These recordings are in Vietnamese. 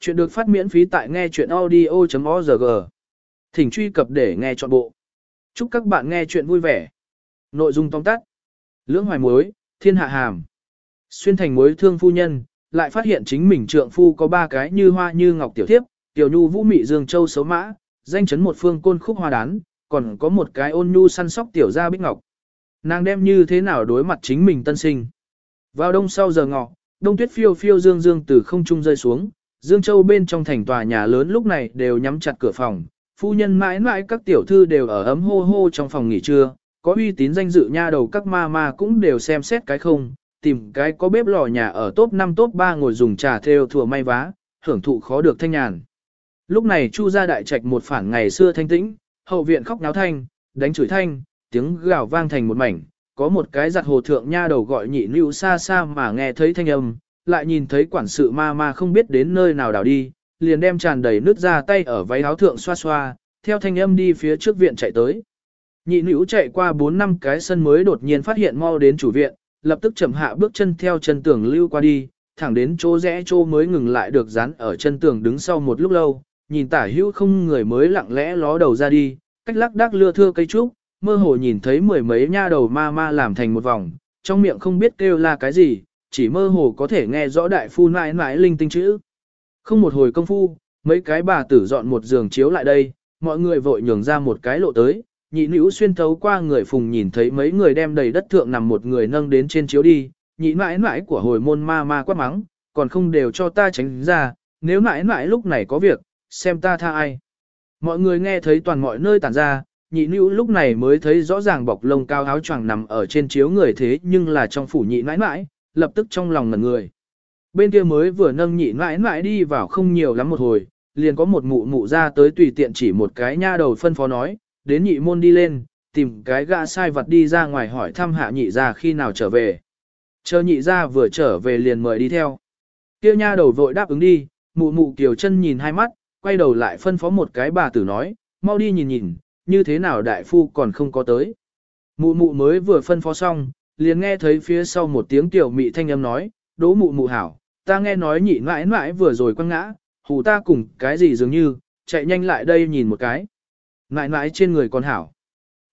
Chuyện được phát miễn phí tại nghe chuyện audio.org. Thỉnh truy cập để nghe trọn bộ. Chúc các bạn nghe chuyện vui vẻ. Nội dung tóm tắt. Lưỡng hoài muối, thiên hạ hàm. Xuyên thành muối thương phu nhân, lại phát hiện chính mình trượng phu có ba cái như hoa như ngọc tiểu thiếp, tiểu nhu vũ mị dương châu xấu mã, danh chấn một phương côn khúc hoa đán, còn có một cái ôn nhu săn sóc tiểu gia bích ngọc. Nàng đem như thế nào đối mặt chính mình tân sinh. Vào đông sau giờ ngọ, đông tuyết phiêu phiêu dương dương từ không trung rơi xuống, Dương Châu bên trong thành tòa nhà lớn lúc này đều nhắm chặt cửa phòng, phu nhân mãi mãi các tiểu thư đều ở ấm hô hô trong phòng nghỉ trưa, có uy tín danh dự nha đầu các ma ma cũng đều xem xét cái không, tìm cái có bếp lò nhà ở top 5 top 3 ngồi dùng trà theo thừa may vá, hưởng thụ khó được thanh nhàn. Lúc này Chu gia đại trạch một phản ngày xưa thanh tĩnh, hậu viện khóc náo thanh, đánh chửi thanh, tiếng gào vang thành một mảnh, có một cái giặt hồ thượng nha đầu gọi nhị lưu xa xa mà nghe thấy thanh âm, lại nhìn thấy quản sự ma ma không biết đến nơi nào đảo đi, liền đem tràn đầy nước ra tay ở váy áo thượng xoa xoa, theo thanh âm đi phía trước viện chạy tới. Nhị nữ chạy qua 4 năm cái sân mới đột nhiên phát hiện mau đến chủ viện, lập tức chậm hạ bước chân theo chân tường lưu qua đi, thẳng đến chỗ rẽ chỗ mới ngừng lại được dán ở chân tường đứng sau một lúc lâu, nhìn tả hữu không người mới lặng lẽ ló đầu ra đi, cách lắc đắc lưa thưa cây trúc, mơ hồ nhìn thấy mười mấy nha đầu ma ma làm thành một vòng, trong miệng không biết kêu là cái gì, chỉ mơ hồ có thể nghe rõ đại phu nãi nãi linh tinh chữ. Không một hồi công phu, mấy cái bà tử dọn một giường chiếu lại đây, mọi người vội nhường ra một cái lộ tới, nhị nữ xuyên thấu qua người phùng nhìn thấy mấy người đem đầy đất thượng nằm một người nâng đến trên chiếu đi, nhị mãi mãi của hồi môn ma ma quát mắng, còn không đều cho ta tránh ra, nếu mãi mãi lúc này có việc, xem ta tha ai. Mọi người nghe thấy toàn mọi nơi tản ra, nhị nữ lúc này mới thấy rõ ràng bọc lông cao áo choàng nằm ở trên chiếu người thế nhưng là trong phủ nhị mãi mãi, lập tức trong lòng ngẩn người. Bên kia mới vừa nâng nhị mãi mãi đi vào không nhiều lắm một hồi, liền có một mụ mụ ra tới tùy tiện chỉ một cái nha đầu phân phó nói, đến nhị môn đi lên, tìm cái gã sai vật đi ra ngoài hỏi thăm hạ nhị ra khi nào trở về. Chờ nhị ra vừa trở về liền mời đi theo. Kia nha đầu vội đáp ứng đi, mụ mụ kiều chân nhìn hai mắt, quay đầu lại phân phó một cái bà tử nói, mau đi nhìn nhìn, như thế nào đại phu còn không có tới. Mụ mụ mới vừa phân phó xong, liền nghe thấy phía sau một tiếng tiểu mị thanh âm nói, đỗ mụ mụ hảo, ta nghe nói nhị mãi mãi vừa rồi quăng ngã, hù ta cùng cái gì dường như, chạy nhanh lại đây nhìn một cái. Mãi mãi trên người còn hảo.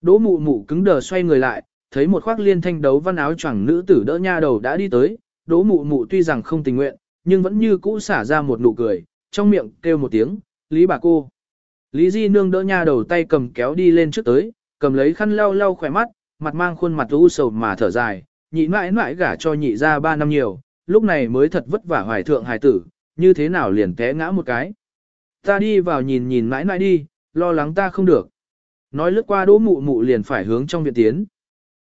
Đỗ mụ mụ cứng đờ xoay người lại, thấy một khoác liên thanh đấu văn áo choàng nữ tử đỡ nha đầu đã đi tới, đỗ mụ mụ tuy rằng không tình nguyện, nhưng vẫn như cũ xả ra một nụ cười, trong miệng kêu một tiếng, lý bà cô. Lý Di nương đỡ nha đầu tay cầm kéo đi lên trước tới, cầm lấy khăn lau lau khỏe mắt, mặt mang khuôn mặt u sầu mà thở dài, nhị mãi mãi gả cho nhị ra ba năm nhiều, lúc này mới thật vất vả hoài thượng hài tử, như thế nào liền té ngã một cái. Ta đi vào nhìn nhìn mãi mãi đi, lo lắng ta không được. Nói lướt qua đỗ mụ mụ liền phải hướng trong viện tiến.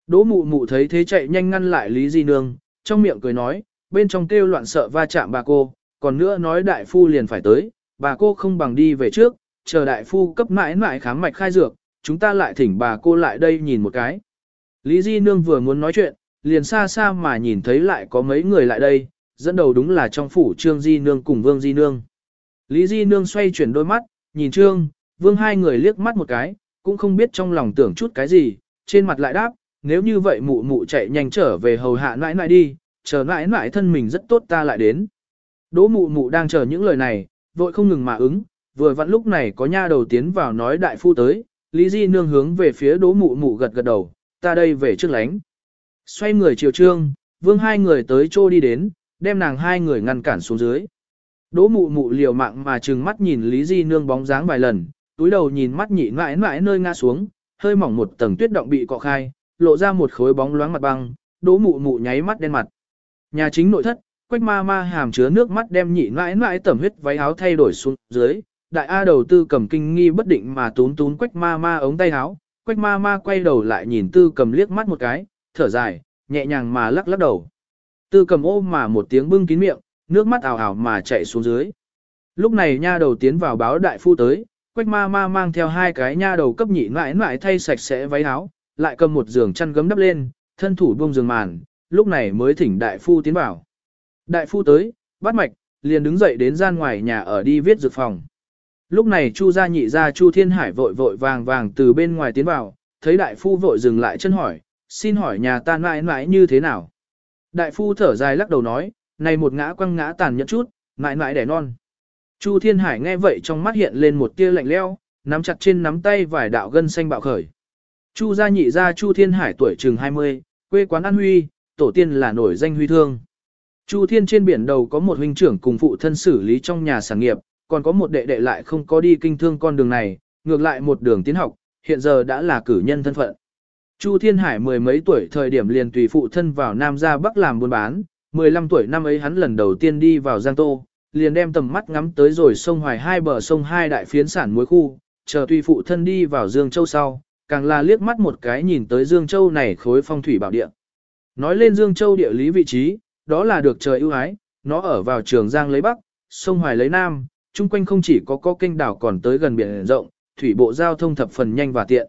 Đỗ mụ mụ thấy thế chạy nhanh ngăn lại Lý Di Nương, trong miệng cười nói, bên trong kêu loạn sợ va chạm bà cô, còn nữa nói đại phu liền phải tới, bà cô không bằng đi về trước, chờ đại phu cấp mãi mãi khám mạch khai dược, chúng ta lại thỉnh bà cô lại đây nhìn một cái. Lý Di Nương vừa muốn nói chuyện, liền xa xa mà nhìn thấy lại có mấy người lại đây, dẫn đầu đúng là trong phủ Trương Di Nương cùng Vương Di Nương. Lý Di Nương xoay chuyển đôi mắt, nhìn Trương, Vương hai người liếc mắt một cái, cũng không biết trong lòng tưởng chút cái gì, trên mặt lại đáp, nếu như vậy mụ mụ chạy nhanh trở về hầu hạ nãi nãi đi, chờ nãi nãi thân mình rất tốt ta lại đến. Đỗ mụ mụ đang chờ những lời này, vội không ngừng mà ứng, vừa vặn lúc này có nha đầu tiến vào nói đại phu tới, Lý Di Nương hướng về phía đỗ mụ mụ gật gật đầu, ta đây về trước lánh. Xoay người chiều trương, vương hai người tới chỗ đi đến, đem nàng hai người ngăn cản xuống dưới. Đỗ mụ mụ liều mạng mà trừng mắt nhìn Lý Di Nương bóng dáng vài lần, túi đầu nhìn mắt nhị mãi mãi nơi ngã xuống, hơi mỏng một tầng tuyết động bị cọ khai, lộ ra một khối bóng loáng mặt băng, đỗ mụ mụ nháy mắt đen mặt. Nhà chính nội thất, quách ma ma hàm chứa nước mắt đem nhị mãi mãi tẩm huyết váy áo thay đổi xuống dưới, đại A đầu tư cầm kinh nghi bất định mà tún tún quách ma ma ống tay áo, quách ma ma quay đầu lại nhìn tư cầm liếc mắt một cái, thở dài, nhẹ nhàng mà lắc lắc đầu. Tư cầm ôm mà một tiếng bưng kín miệng, nước mắt ảo ảo mà chạy xuống dưới. Lúc này nha đầu tiến vào báo đại phu tới, quách ma ma mang theo hai cái nha đầu cấp nhị mãi mãi thay sạch sẽ váy áo, lại cầm một giường chăn gấm đắp lên, thân thủ buông giường màn, lúc này mới thỉnh đại phu tiến vào. Đại phu tới, bắt mạch, liền đứng dậy đến gian ngoài nhà ở đi viết dược phòng. Lúc này Chu gia nhị gia Chu Thiên Hải vội vội vàng vàng từ bên ngoài tiến vào, thấy đại phu vội dừng lại chân hỏi, xin hỏi nhà ta mãi mãi như thế nào? Đại phu thở dài lắc đầu nói, này một ngã quăng ngã tàn nhẫn chút, mãi mãi đẻ non. Chu Thiên Hải nghe vậy trong mắt hiện lên một tia lạnh lẽo, nắm chặt trên nắm tay vài đạo gân xanh bạo khởi. Chu gia nhị gia Chu Thiên Hải tuổi chừng 20, quê quán An Huy, tổ tiên là nổi danh huy thương. Chu Thiên trên biển đầu có một huynh trưởng cùng phụ thân xử lý trong nhà sản nghiệp, còn có một đệ đệ lại không có đi kinh thương con đường này, ngược lại một đường tiến học, hiện giờ đã là cử nhân thân phận. Chu Thiên Hải mười mấy tuổi thời điểm liền tùy phụ thân vào Nam ra Bắc làm buôn bán, 15 tuổi năm ấy hắn lần đầu tiên đi vào Giang Tô, liền đem tầm mắt ngắm tới rồi sông Hoài hai bờ sông hai đại phiến sản muối khu, chờ tùy phụ thân đi vào Dương Châu sau, càng là liếc mắt một cái nhìn tới Dương Châu này khối phong thủy bảo địa. Nói lên Dương Châu địa lý vị trí, đó là được trời ưu ái, nó ở vào trường Giang lấy Bắc, sông Hoài lấy Nam, chung quanh không chỉ có có kênh đảo còn tới gần biển rộng, thủy bộ giao thông thập phần nhanh và tiện.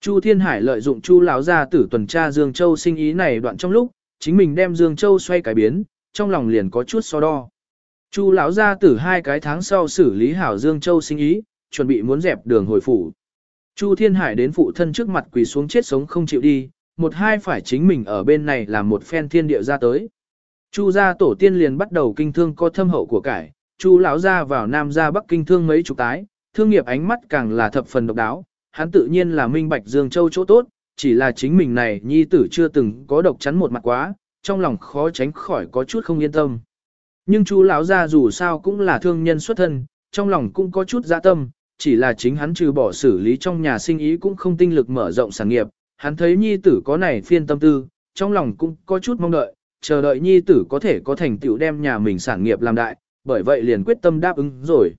Chu Thiên Hải lợi dụng Chu lão gia tử tuần tra Dương Châu sinh ý này đoạn trong lúc, chính mình đem Dương Châu xoay cái biến, trong lòng liền có chút so đo. Chu lão gia tử hai cái tháng sau xử lý hảo Dương Châu sinh ý, chuẩn bị muốn dẹp đường hồi phủ. Chu Thiên Hải đến phụ thân trước mặt quỳ xuống chết sống không chịu đi, một hai phải chính mình ở bên này làm một phen thiên địa ra tới. Chu gia tổ tiên liền bắt đầu kinh thương có thâm hậu của cải, Chu lão gia vào Nam gia Bắc kinh thương mấy chục tái, thương nghiệp ánh mắt càng là thập phần độc đáo, hắn tự nhiên là minh bạch Dương Châu chỗ tốt, chỉ là chính mình này nhi tử chưa từng có độc chắn một mặt quá, trong lòng khó tránh khỏi có chút không yên tâm. Nhưng Chu lão gia dù sao cũng là thương nhân xuất thân, trong lòng cũng có chút dạ tâm, chỉ là chính hắn trừ bỏ xử lý trong nhà sinh ý cũng không tinh lực mở rộng sản nghiệp, hắn thấy nhi tử có này phiên tâm tư, trong lòng cũng có chút mong đợi, chờ đợi nhi tử có thể có thành tựu đem nhà mình sản nghiệp làm đại, bởi vậy liền quyết tâm đáp ứng rồi.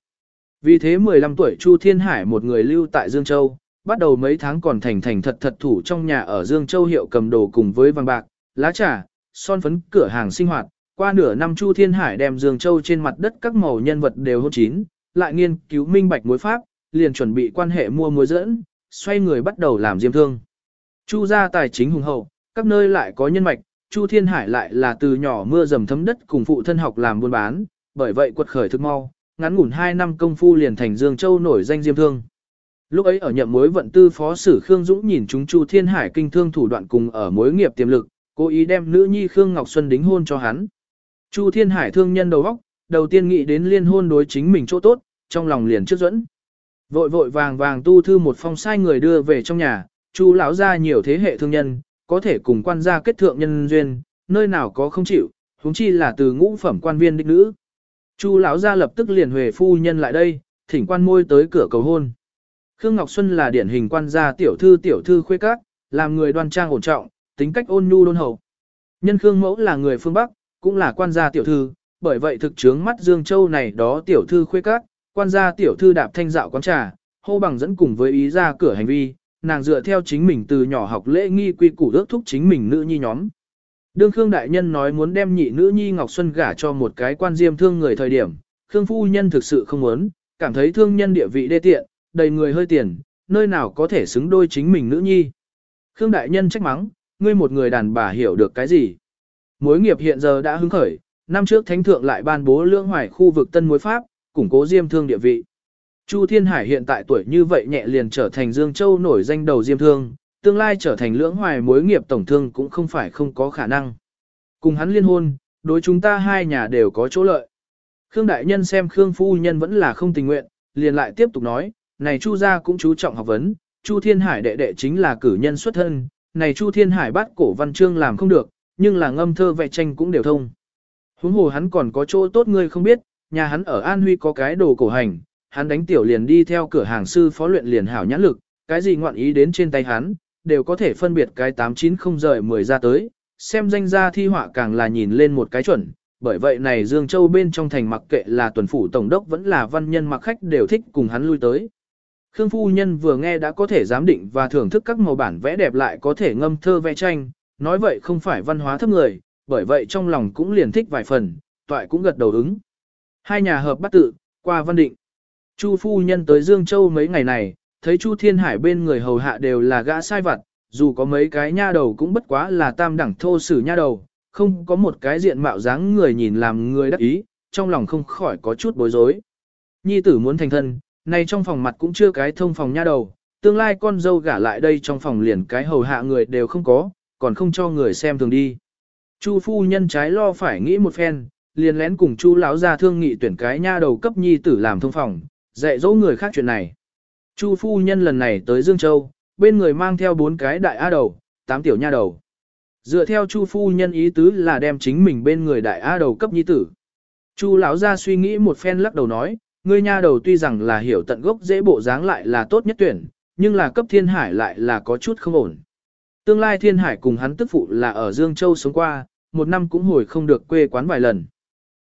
Vì thế 15 tuổi Chu Thiên Hải một người lưu tại Dương Châu, bắt đầu mấy tháng còn thành thành thật thật thủ trong nhà ở Dương Châu hiệu cầm đồ cùng với vàng bạc, lá trà, son phấn cửa hàng sinh hoạt. Qua nửa năm Chu Thiên Hải đem Dương Châu trên mặt đất các màu nhân vật đều hôn chín, lại nghiên cứu minh bạch mối pháp, liền chuẩn bị quan hệ mua mối dẫn, xoay người bắt đầu làm diêm thương. Chu gia tài chính hùng hậu, các nơi lại có nhân mạch, Chu Thiên Hải lại là từ nhỏ mưa dầm thấm đất cùng phụ thân học làm buôn bán, bởi vậy quật khởi thực mau, ngắn ngủn 2 năm công phu liền thành Dương Châu nổi danh diêm thương. Lúc ấy ở nhậm mối vận tư phó sử Khương Dũng nhìn chúng Chu Thiên Hải kinh thương thủ đoạn cùng ở mối nghiệp tiềm lực, cố ý đem nữ nhi Khương Ngọc Xuân đính hôn cho hắn. Chu Thiên Hải thương nhân đầu óc, đầu tiên nghĩ đến liên hôn đối chính mình chỗ tốt, trong lòng liền trước dẫn. Vội vội vàng vàng tu thư một phong sai người đưa về trong nhà, Chu lão gia nhiều thế hệ thương nhân, có thể cùng quan gia kết thượng nhân duyên, nơi nào có không chịu, huống chi là từ ngũ phẩm quan viên đích nữ. Chu lão gia lập tức liền huề phu nhân lại đây, thỉnh quan môi tới cửa cầu hôn. Khương Ngọc Xuân là điển hình quan gia tiểu thư tiểu thư khuê các, làm người đoan trang ổn trọng, tính cách ôn nhu đôn hậu. Nhân Khương Mẫu là người phương Bắc, cũng là quan gia tiểu thư, bởi vậy thực chướng mắt Dương Châu này đó tiểu thư khuê các, quan gia tiểu thư đạp thanh dạo quán trà, hô bằng dẫn cùng với ý ra cửa hành vi, nàng dựa theo chính mình từ nhỏ học lễ nghi quy củ ước thúc chính mình nữ nhi nhóm. Đương Khương Đại Nhân nói muốn đem nhị nữ nhi Ngọc Xuân gả cho một cái quan diêm thương người thời điểm, Khương Phu Nhân thực sự không muốn, cảm thấy thương nhân địa vị đê tiện, đầy người hơi tiền, nơi nào có thể xứng đôi chính mình nữ nhi. Khương Đại Nhân trách mắng, ngươi một người đàn bà hiểu được cái gì. Mối nghiệp hiện giờ đã hứng khởi, năm trước Thánh Thượng lại ban bố lưỡng hoài khu vực Tân Mối Pháp, củng cố diêm thương địa vị. Chu Thiên Hải hiện tại tuổi như vậy nhẹ liền trở thành Dương Châu nổi danh đầu diêm thương, tương lai trở thành lưỡng hoài mối nghiệp tổng thương cũng không phải không có khả năng. Cùng hắn liên hôn, đối chúng ta hai nhà đều có chỗ lợi. Khương Đại Nhân xem Khương Phu Nhân vẫn là không tình nguyện, liền lại tiếp tục nói, này Chu gia cũng chú trọng học vấn, Chu Thiên Hải đệ đệ chính là cử nhân xuất thân, này Chu Thiên Hải bắt cổ văn chương làm không được, nhưng là ngâm thơ vẽ tranh cũng đều thông. Huống hồ hắn còn có chỗ tốt ngươi không biết, nhà hắn ở An Huy có cái đồ cổ hành, hắn đánh tiểu liền đi theo cửa hàng sư phó luyện liền hảo nhãn lực, cái gì ngoạn ý đến trên tay hắn, đều có thể phân biệt cái 890 rời 10 ra tới, xem danh gia thi họa càng là nhìn lên một cái chuẩn, bởi vậy này Dương Châu bên trong thành mặc kệ là tuần phủ tổng đốc vẫn là văn nhân mặc khách đều thích cùng hắn lui tới. Khương phu nhân vừa nghe đã có thể giám định và thưởng thức các màu bản vẽ đẹp lại có thể ngâm thơ vẽ tranh, nói vậy không phải văn hóa thấp người, bởi vậy trong lòng cũng liền thích vài phần, toại cũng gật đầu ứng. Hai nhà hợp bắt tự, qua văn định. Chu phu nhân tới Dương Châu mấy ngày này, thấy Chu Thiên Hải bên người hầu hạ đều là gã sai vặt, dù có mấy cái nha đầu cũng bất quá là tam đẳng thô sử nha đầu, không có một cái diện mạo dáng người nhìn làm người đắc ý, trong lòng không khỏi có chút bối rối. Nhi tử muốn thành thân, này trong phòng mặt cũng chưa cái thông phòng nha đầu, tương lai con dâu gả lại đây trong phòng liền cái hầu hạ người đều không có, còn không cho người xem thường đi. Chu phu nhân trái lo phải nghĩ một phen, liền lén cùng Chu lão gia thương nghị tuyển cái nha đầu cấp nhi tử làm thông phòng, dạy dỗ người khác chuyện này. Chu phu nhân lần này tới Dương Châu, bên người mang theo bốn cái đại a đầu, tám tiểu nha đầu. Dựa theo Chu phu nhân ý tứ là đem chính mình bên người đại a đầu cấp nhi tử. Chu lão gia suy nghĩ một phen lắc đầu nói, ngươi nha đầu tuy rằng là hiểu tận gốc dễ bộ dáng lại là tốt nhất tuyển, nhưng là cấp thiên hải lại là có chút không ổn. Tương lai thiên hải cùng hắn tức phụ là ở Dương Châu sống qua, một năm cũng hồi không được quê quán vài lần.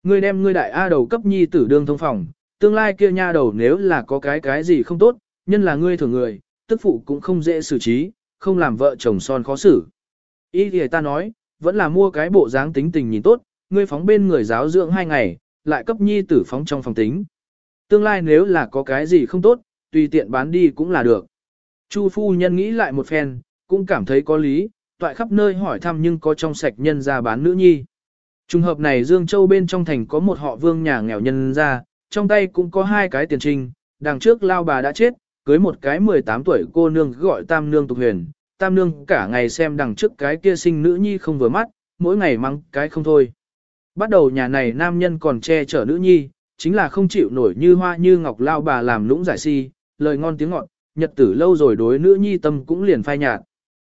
Ngươi đem ngươi đại A đầu cấp nhi tử đương thông phòng, tương lai kia nha đầu nếu là có cái cái gì không tốt, nhân là ngươi thường người, tức phụ cũng không dễ xử trí, không làm vợ chồng son khó xử. Ý thì ta nói, vẫn là mua cái bộ dáng tính tình nhìn tốt, ngươi phóng bên người giáo dưỡng hai ngày, lại cấp nhi tử phóng trong phòng tính. Tương lai nếu là có cái gì không tốt, tùy tiện bán đi cũng là được. Chu phu nhân nghĩ lại một phen, cũng cảm thấy có lý, toại khắp nơi hỏi thăm nhưng có trong sạch nhân ra bán nữ nhi. Trùng hợp này Dương Châu bên trong thành có một họ vương nhà nghèo nhân ra, trong tay cũng có hai cái tiền trinh, đằng trước lao bà đã chết, cưới một cái 18 tuổi cô nương gọi tam nương tục huyền, tam nương cả ngày xem đằng trước cái kia sinh nữ nhi không vừa mắt, mỗi ngày mắng cái không thôi. Bắt đầu nhà này nam nhân còn che chở nữ nhi, chính là không chịu nổi như hoa như ngọc lao bà làm lũng giải si, lời ngon tiếng ngọt, nhật tử lâu rồi đối nữ nhi tâm cũng liền phai nhạt.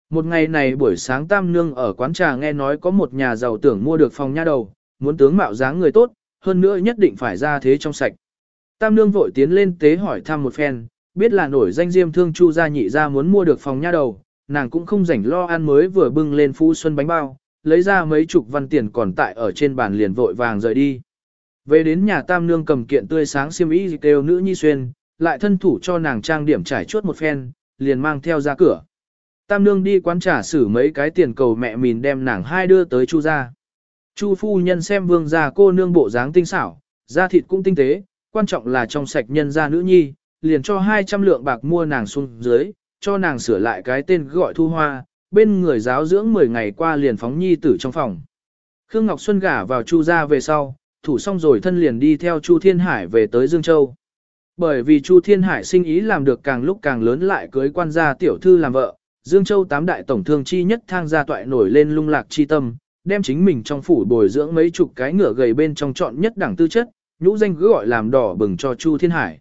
Một ngày này buổi sáng tam nương ở quán trà nghe nói có một nhà giàu tưởng mua được phòng nha đầu, muốn tướng mạo dáng người tốt, hơn nữa nhất định phải ra thế trong sạch. Tam nương vội tiến lên tế hỏi thăm một phen, biết là nổi danh diêm thương chu gia nhị gia muốn mua được phòng nha đầu, nàng cũng không rảnh lo ăn mới vừa bưng lên phú xuân bánh bao, lấy ra mấy chục văn tiền còn tại ở trên bàn liền vội vàng rời đi. Về đến nhà tam nương cầm kiện tươi sáng xiêm y kêu nữ nhi xuyên, lại thân thủ cho nàng trang điểm trải chuốt một phen, liền mang theo ra cửa. Tam nương đi quán trả xử mấy cái tiền cầu mẹ mìn đem nàng hai đưa tới chu gia Chu phu nhân xem vương gia cô nương bộ dáng tinh xảo, da thịt cũng tinh tế, quan trọng là trong sạch nhân gia nữ nhi, liền cho 200 lượng bạc mua nàng xuống dưới, cho nàng sửa lại cái tên gọi thu hoa, bên người giáo dưỡng 10 ngày qua liền phóng nhi tử trong phòng. Khương Ngọc Xuân gả vào Chu gia về sau, thủ xong rồi thân liền đi theo Chu Thiên Hải về tới Dương Châu. Bởi vì Chu Thiên Hải sinh ý làm được càng lúc càng lớn lại cưới quan gia tiểu thư làm vợ, Dương Châu tám đại tổng thương chi nhất thang gia toại nổi lên lung lạc chi tâm, đem chính mình trong phủ bồi dưỡng mấy chục cái ngựa gầy bên trong chọn nhất đẳng tư chất, nhũ danh cứ gọi làm đỏ bừng cho Chu Thiên Hải.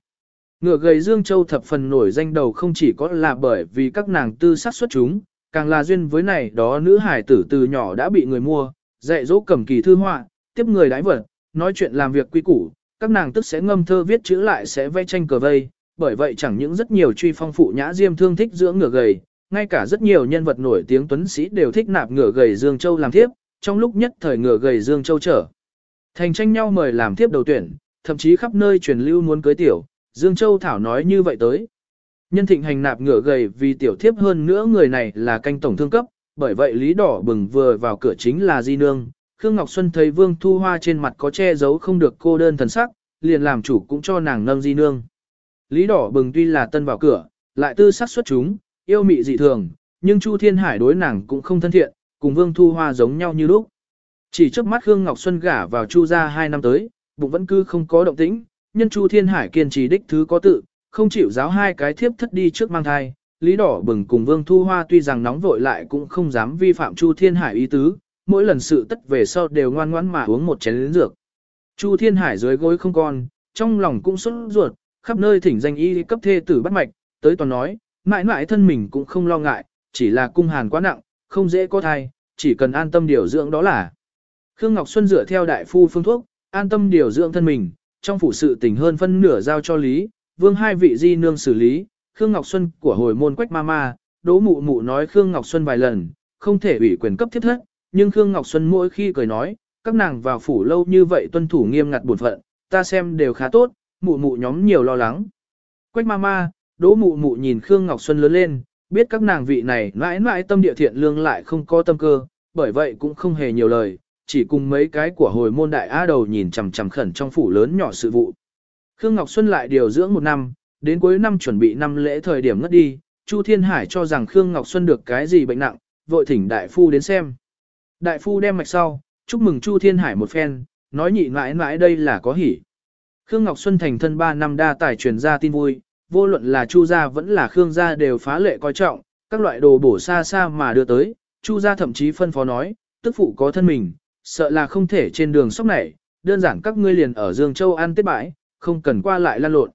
Ngựa gầy Dương Châu thập phần nổi danh đầu không chỉ có là bởi vì các nàng tư sắc xuất chúng, càng là duyên với này đó nữ hải tử từ nhỏ đã bị người mua, dạy dỗ cầm kỳ thư họa, tiếp người đái vật, nói chuyện làm việc quy củ, các nàng tức sẽ ngâm thơ viết chữ lại sẽ vẽ tranh cờ vây, bởi vậy chẳng những rất nhiều truy phong phụ nhã diêm thương thích dưỡng ngựa gầy, ngay cả rất nhiều nhân vật nổi tiếng tuấn sĩ đều thích nạp ngựa gầy Dương Châu làm thiếp, trong lúc nhất thời ngựa gầy Dương Châu trở. Thành tranh nhau mời làm thiếp đầu tuyển, thậm chí khắp nơi truyền lưu muốn cưới tiểu, Dương Châu Thảo nói như vậy tới. Nhân thịnh hành nạp ngựa gầy vì tiểu thiếp hơn nữa người này là canh tổng thương cấp, bởi vậy Lý Đỏ Bừng vừa vào cửa chính là Di Nương. Khương Ngọc Xuân thấy Vương Thu Hoa trên mặt có che giấu không được cô đơn thần sắc, liền làm chủ cũng cho nàng nâng Di Nương. Lý Đỏ Bừng tuy là tân vào cửa, lại tư sắc xuất chúng, yêu mị dị thường, nhưng Chu Thiên Hải đối nàng cũng không thân thiện, cùng Vương Thu Hoa giống nhau như lúc. Chỉ trước mắt Khương Ngọc Xuân gả vào Chu gia hai năm tới, bụng vẫn cứ không có động tĩnh, nhân Chu Thiên Hải kiên trì đích thứ có tự, không chịu giáo hai cái thiếp thất đi trước mang thai. Lý Đỏ Bừng cùng Vương Thu Hoa tuy rằng nóng vội lại cũng không dám vi phạm Chu Thiên Hải ý tứ, mỗi lần sự tất về sau đều ngoan ngoãn mà uống một chén lớn dược. Chu Thiên Hải dưới gối không còn, trong lòng cũng sốt ruột, khắp nơi thỉnh danh y cấp thê tử bắt mạch, tới toàn nói, mãi mãi thân mình cũng không lo ngại, chỉ là cung hàn quá nặng, không dễ có thai, chỉ cần an tâm điều dưỡng đó là. Khương Ngọc Xuân dựa theo đại phu phương thuốc, an tâm điều dưỡng thân mình, trong phủ sự tình hơn phân nửa giao cho Lý, Vương hai vị di nương xử lý, Khương Ngọc Xuân của hồi môn quách ma ma, đỗ mụ mụ nói Khương Ngọc Xuân vài lần, không thể ủy quyền cấp thiết thất, nhưng Khương Ngọc Xuân mỗi khi cười nói, các nàng vào phủ lâu như vậy tuân thủ nghiêm ngặt bổn phận, ta xem đều khá tốt, mụ mụ nhóm nhiều lo lắng. Quách ma ma, đỗ mụ mụ nhìn Khương Ngọc Xuân lớn lên, biết các nàng vị này mãi mãi tâm địa thiện lương lại không có tâm cơ, bởi vậy cũng không hề nhiều lời, chỉ cùng mấy cái của hồi môn đại á đầu nhìn chằm chằm khẩn trong phủ lớn nhỏ sự vụ. Khương Ngọc Xuân lại điều dưỡng một năm, đến cuối năm chuẩn bị năm lễ thời điểm ngất đi, Chu Thiên Hải cho rằng Khương Ngọc Xuân được cái gì bệnh nặng, vội thỉnh đại phu đến xem. Đại phu đem mạch sau, chúc mừng Chu Thiên Hải một phen, nói nhị mãi mãi đây là có hỉ. Khương Ngọc Xuân thành thân 3 năm đa tài truyền ra tin vui, vô luận là Chu gia vẫn là Khương gia đều phá lệ coi trọng, các loại đồ bổ xa xa mà đưa tới, Chu gia thậm chí phân phó nói, tức phụ có thân mình, sợ là không thể trên đường sóc này, đơn giản các ngươi liền ở Dương Châu ăn tết bãi, không cần qua lại lan lộn.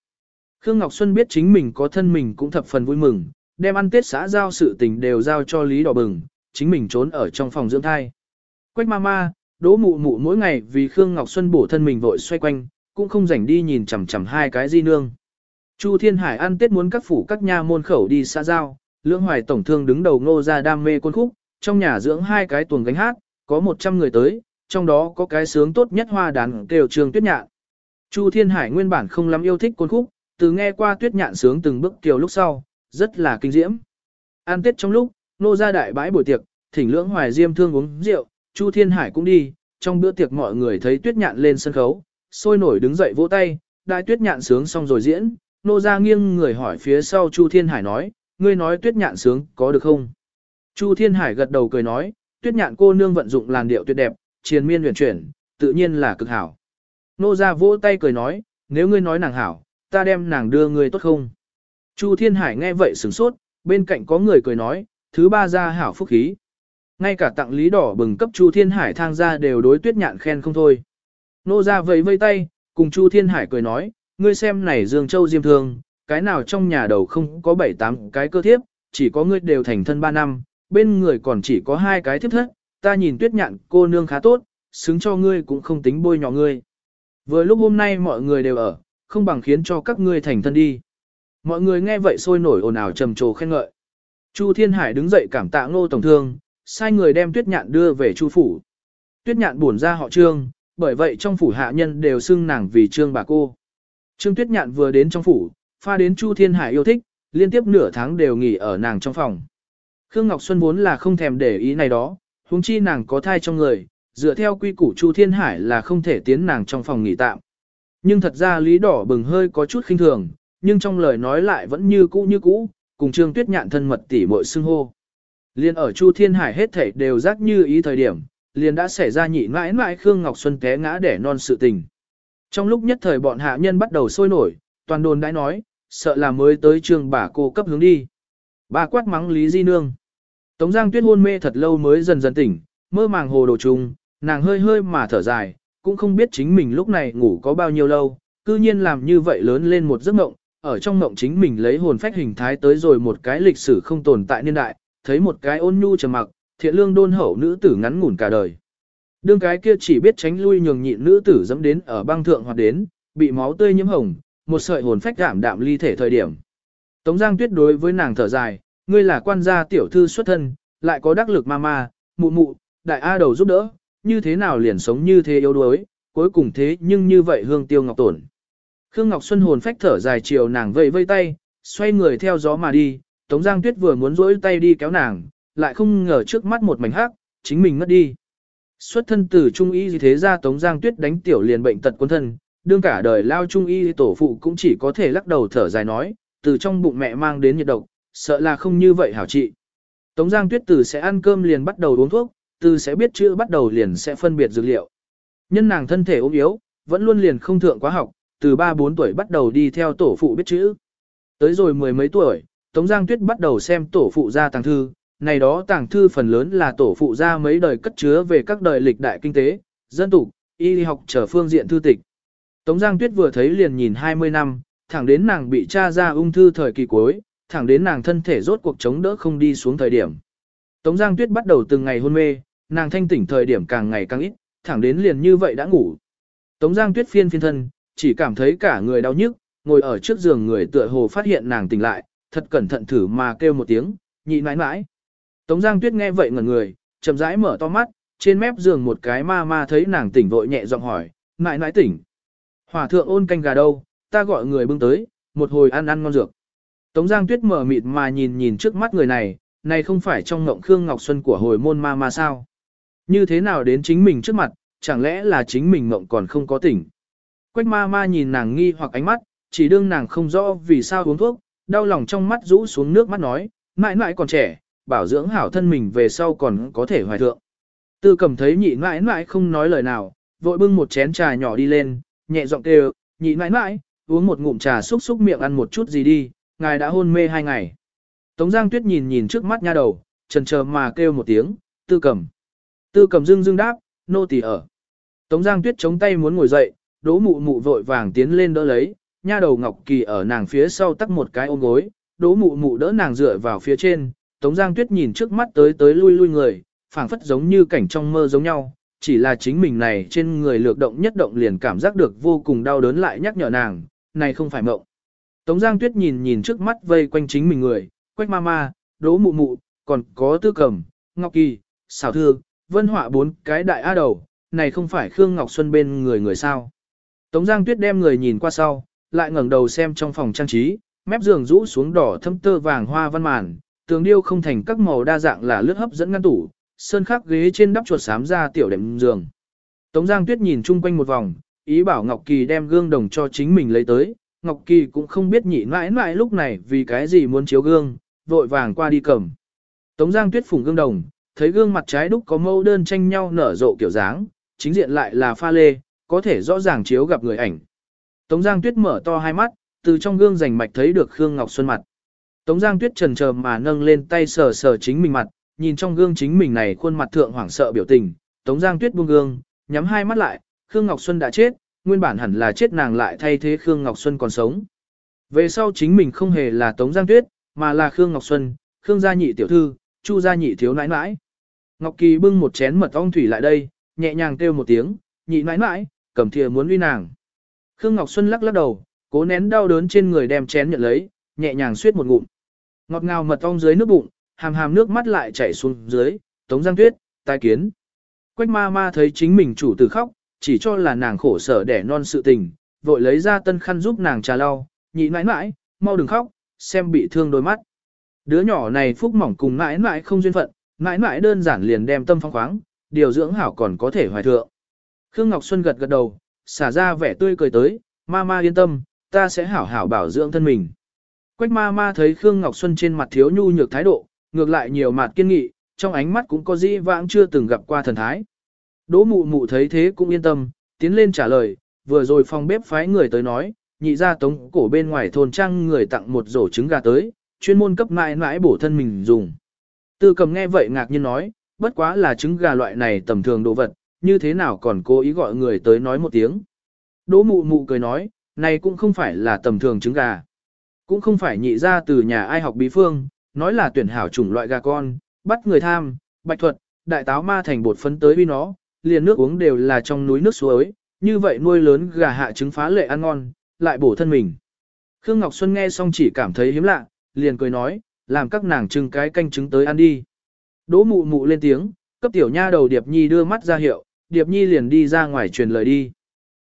Khương Ngọc Xuân biết chính mình có thân mình cũng thập phần vui mừng, đem ăn tết xã giao sự tình đều giao cho Lý Đỏ Bừng, chính mình trốn ở trong phòng dưỡng thai. Quách ma ma, đỗ mụ mụ mỗi ngày vì Khương Ngọc Xuân bổ thân mình vội xoay quanh, cũng không rảnh đi nhìn chằm chằm hai cái di nương. Chu Thiên Hải ăn tết muốn các phủ các nhà môn khẩu đi xã giao, lưỡng hoài tổng thương đứng đầu ngô ra đam mê côn khúc, trong nhà dưỡng hai cái tuồng gánh hát, có 100 người tới, trong đó có cái sướng tốt nhất hoa đàn kêu trường tuyết nhạn. Chu Thiên Hải nguyên bản không lắm yêu thích côn khúc, từ nghe qua tuyết nhạn sướng từng bước kiều lúc sau, rất là kinh diễm. An tết trong lúc, nô ra đại bãi buổi tiệc, thỉnh lưỡng hoài diêm thương uống rượu, Chu Thiên Hải cũng đi, trong bữa tiệc mọi người thấy tuyết nhạn lên sân khấu, sôi nổi đứng dậy vỗ tay, đại tuyết nhạn sướng xong rồi diễn, nô ra nghiêng người hỏi phía sau Chu Thiên Hải nói, ngươi nói tuyết nhạn sướng có được không? Chu Thiên Hải gật đầu cười nói, tuyết nhạn cô nương vận dụng làn điệu tuyệt đẹp, triền miên huyền chuyển, tự nhiên là cực hảo. Nô gia vỗ tay cười nói, nếu ngươi nói nàng hảo, ta đem nàng đưa ngươi tốt không? Chu Thiên Hải nghe vậy sửng sốt, bên cạnh có người cười nói, thứ ba gia hảo phúc khí. Ngay cả tặng lý đỏ bừng cấp Chu Thiên Hải thang ra đều đối tuyết nhạn khen không thôi. Nô gia vẫy vây tay, cùng Chu Thiên Hải cười nói, ngươi xem này Dương Châu Diêm Thương, cái nào trong nhà đầu không có bảy tám cái cơ thiếp, chỉ có ngươi đều thành thân ba năm, bên người còn chỉ có hai cái thiếp thất, ta nhìn tuyết nhạn cô nương khá tốt, xứng cho ngươi cũng không tính bôi nhỏ ngươi. Vừa lúc hôm nay mọi người đều ở, không bằng khiến cho các ngươi thành thân đi. Mọi người nghe vậy sôi nổi ồn ào trầm trồ khen ngợi. Chu Thiên Hải đứng dậy cảm tạ ngô tổng thương, sai người đem tuyết nhạn đưa về chu phủ. Tuyết nhạn buồn ra họ trương, bởi vậy trong phủ hạ nhân đều xưng nàng vì trương bà cô. Trương tuyết nhạn vừa đến trong phủ, pha đến Chu Thiên Hải yêu thích, liên tiếp nửa tháng đều nghỉ ở nàng trong phòng. Khương Ngọc Xuân vốn là không thèm để ý này đó, huống chi nàng có thai trong người, dựa theo quy củ Chu Thiên Hải là không thể tiến nàng trong phòng nghỉ tạm. Nhưng thật ra Lý Đỏ bừng hơi có chút khinh thường, nhưng trong lời nói lại vẫn như cũ như cũ, cùng Trương Tuyết Nhạn thân mật tỉ muội xưng hô. Liên ở Chu Thiên Hải hết thảy đều giác như ý thời điểm, liền đã xảy ra nhị mãi mãi Khương Ngọc Xuân té ngã để non sự tình. Trong lúc nhất thời bọn hạ nhân bắt đầu sôi nổi, toàn đồn đã nói, sợ là mới tới trường bà cô cấp hướng đi. Bà quát mắng Lý Di Nương. Tống Giang Tuyết hôn mê thật lâu mới dần dần tỉnh, mơ màng hồ đồ trùng, nàng hơi hơi mà thở dài, cũng không biết chính mình lúc này ngủ có bao nhiêu lâu, cư nhiên làm như vậy lớn lên một giấc mộng, ở trong mộng chính mình lấy hồn phách hình thái tới rồi một cái lịch sử không tồn tại niên đại, thấy một cái ôn nhu trầm mặc, thiện lương đôn hậu nữ tử ngắn ngủn cả đời. Đương cái kia chỉ biết tránh lui nhường nhịn nữ tử dẫm đến ở băng thượng hoặc đến, bị máu tươi nhiễm hồng, một sợi hồn phách giảm đạm ly thể thời điểm. Tống Giang Tuyết đối với nàng thở dài, ngươi là quan gia tiểu thư xuất thân, lại có đắc lực ma ma, mụ mụ, đại A đầu giúp đỡ, như thế nào liền sống như thế yếu đuối, cuối cùng thế nhưng như vậy hương tiêu ngọc tổn. Khương Ngọc Xuân hồn phách thở dài chiều nàng vẫy vây tay, xoay người theo gió mà đi, Tống Giang Tuyết vừa muốn rỗi tay đi kéo nàng, lại không ngờ trước mắt một mảnh hắc, chính mình ngất đi. Xuất thân từ trung y gì thế ra Tống Giang Tuyết đánh tiểu liền bệnh tật quân thân, đương cả đời lao trung y tổ phụ cũng chỉ có thể lắc đầu thở dài nói, từ trong bụng mẹ mang đến nhiệt độc, sợ là không như vậy hảo trị. Tống Giang Tuyết từ sẽ ăn cơm liền bắt đầu uống thuốc, từ sẽ biết chữ bắt đầu liền sẽ phân biệt dược liệu. Nhân nàng thân thể ốm yếu, vẫn luôn liền không thượng quá học, từ 3-4 tuổi bắt đầu đi theo tổ phụ biết chữ. Tới rồi mười mấy tuổi, Tống Giang Tuyết bắt đầu xem tổ phụ ra tàng thư, này đó tàng thư phần lớn là tổ phụ ra mấy đời cất chứa về các đời lịch đại kinh tế, dân tục, y học trở phương diện thư tịch. Tống Giang Tuyết vừa thấy liền nhìn 20 năm, thẳng đến nàng bị tra ra ung thư thời kỳ cuối, thẳng đến nàng thân thể rốt cuộc chống đỡ không đi xuống thời điểm. Tống Giang Tuyết bắt đầu từng ngày hôn mê, nàng thanh tỉnh thời điểm càng ngày càng ít, thẳng đến liền như vậy đã ngủ. Tống Giang Tuyết phiên phiên thân, chỉ cảm thấy cả người đau nhức, ngồi ở trước giường người tựa hồ phát hiện nàng tỉnh lại, thật cẩn thận thử mà kêu một tiếng, nhị mãi mãi. Tống Giang Tuyết nghe vậy ngẩn người, chậm rãi mở to mắt, trên mép giường một cái ma ma thấy nàng tỉnh vội nhẹ giọng hỏi, mãi mãi tỉnh. Hòa thượng ôn canh gà đâu, ta gọi người bưng tới, một hồi ăn ăn ngon dược. Tống Giang Tuyết mở mịt mà nhìn nhìn trước mắt người này, này không phải trong ngộng Khương Ngọc Xuân của hồi môn ma ma sao. Như thế nào đến chính mình trước mặt, chẳng lẽ là chính mình ngộng còn không có tỉnh. Quách ma ma nhìn nàng nghi hoặc ánh mắt, chỉ đương nàng không rõ vì sao uống thuốc, đau lòng trong mắt rũ xuống nước mắt nói, mãi mãi còn trẻ, bảo dưỡng hảo thân mình về sau còn có thể hoài thượng. Tư cầm thấy nhị mãi mãi không nói lời nào, vội bưng một chén trà nhỏ đi lên, nhẹ giọng kêu, nhị mãi mãi, uống một ngụm trà xúc xúc miệng ăn một chút gì đi, ngài đã hôn mê hai ngày. Tống Giang Tuyết nhìn nhìn trước mắt nha đầu, trần chờ mà kêu một tiếng, tư cầm. Tư cầm dưng dưng đáp, nô tỳ ở. Tống Giang Tuyết chống tay muốn ngồi dậy, đỗ mụ mụ vội vàng tiến lên đỡ lấy, nha đầu Ngọc Kỳ ở nàng phía sau tắt một cái ôm gối, đỗ mụ mụ đỡ nàng dựa vào phía trên, Tống Giang Tuyết nhìn trước mắt tới tới lui lui người, phảng phất giống như cảnh trong mơ giống nhau, chỉ là chính mình này trên người lược động nhất động liền cảm giác được vô cùng đau đớn lại nhắc nhở nàng, này không phải mộng. Tống Giang Tuyết nhìn nhìn trước mắt vây quanh chính mình người, quách ma ma, đỗ mụ mụ, còn có tư cầm, ngọc kỳ, xảo thư, vân họa bốn cái đại a đầu, này không phải Khương Ngọc Xuân bên người người sao. Tống Giang Tuyết đem người nhìn qua sau, lại ngẩng đầu xem trong phòng trang trí, mép giường rũ xuống đỏ thâm tơ vàng hoa văn màn, tường điêu không thành các màu đa dạng là lướt hấp dẫn ngăn tủ, sơn khắc ghế trên đắp chuột xám ra tiểu đệm giường. Tống Giang Tuyết nhìn chung quanh một vòng, ý bảo Ngọc Kỳ đem gương đồng cho chính mình lấy tới, Ngọc Kỳ cũng không biết nhị mãi mãi lúc này vì cái gì muốn chiếu gương, vội vàng qua đi cầm. Tống Giang Tuyết phủng gương đồng, thấy gương mặt trái đúc có mâu đơn tranh nhau nở rộ kiểu dáng, chính diện lại là pha lê, có thể rõ ràng chiếu gặp người ảnh. Tống Giang Tuyết mở to hai mắt, từ trong gương rành mạch thấy được Khương Ngọc Xuân mặt. Tống Giang Tuyết trần chờ mà nâng lên tay sờ sờ chính mình mặt, nhìn trong gương chính mình này khuôn mặt thượng hoảng sợ biểu tình. Tống Giang Tuyết buông gương, nhắm hai mắt lại, Khương Ngọc Xuân đã chết, nguyên bản hẳn là chết nàng lại thay thế Khương Ngọc Xuân còn sống. Về sau chính mình không hề là Tống Giang Tuyết, mà là Khương Ngọc Xuân, Khương gia nhị tiểu thư, Chu gia nhị thiếu nãi nãi. Ngọc Kỳ bưng một chén mật ong thủy lại đây, nhẹ nhàng kêu một tiếng, nhị nãi nãi, cầm thìa muốn uy nàng. Khương Ngọc Xuân lắc lắc đầu, cố nén đau đớn trên người đem chén nhận lấy, nhẹ nhàng suýt một ngụm. Ngọt ngào mật ong dưới nước bụng, hàm hàm nước mắt lại chảy xuống dưới, Tống Giang Tuyết, tai kiến. Quách ma ma thấy chính mình chủ tử khóc, chỉ cho là nàng khổ sở đẻ non sự tình, vội lấy ra tân khăn giúp nàng trà lau, nhị mãi mãi, mau đừng khóc, xem bị thương đôi mắt. Đứa nhỏ này phúc mỏng cùng mãi mãi không duyên phận, mãi mãi đơn giản liền đem tâm phong khoáng, điều dưỡng hảo còn có thể hoài thượng. Khương Ngọc Xuân gật gật đầu, xả ra vẻ tươi cười tới, ma ma yên tâm, ta sẽ hảo hảo bảo dưỡng thân mình. Quách ma ma thấy Khương Ngọc Xuân trên mặt thiếu nhu nhược thái độ, ngược lại nhiều mặt kiên nghị, trong ánh mắt cũng có dĩ vãng chưa từng gặp qua thần thái. Đỗ mụ mụ thấy thế cũng yên tâm, tiến lên trả lời, vừa rồi phòng bếp phái người tới nói, nhị ra tống cổ bên ngoài thôn trang người tặng một rổ trứng gà tới, chuyên môn cấp mãi mãi bổ thân mình dùng. Tư cầm nghe vậy ngạc nhiên nói, bất quá là trứng gà loại này tầm thường đồ vật, như thế nào còn cố ý gọi người tới nói một tiếng. Đỗ mụ mụ cười nói, này cũng không phải là tầm thường trứng gà. Cũng không phải nhị ra từ nhà ai học bí phương, nói là tuyển hảo chủng loại gà con, bắt người tham, bạch thuật, đại táo ma thành bột phấn tới vì nó, liền nước uống đều là trong núi nước suối, như vậy nuôi lớn gà hạ trứng phá lệ ăn ngon, lại bổ thân mình. Khương Ngọc Xuân nghe xong chỉ cảm thấy hiếm lạ, liền cười nói, làm các nàng trưng cái canh trứng tới ăn đi. Đỗ mụ mụ lên tiếng, cấp tiểu nha đầu Điệp Nhi đưa mắt ra hiệu, Điệp Nhi liền đi ra ngoài truyền lời đi.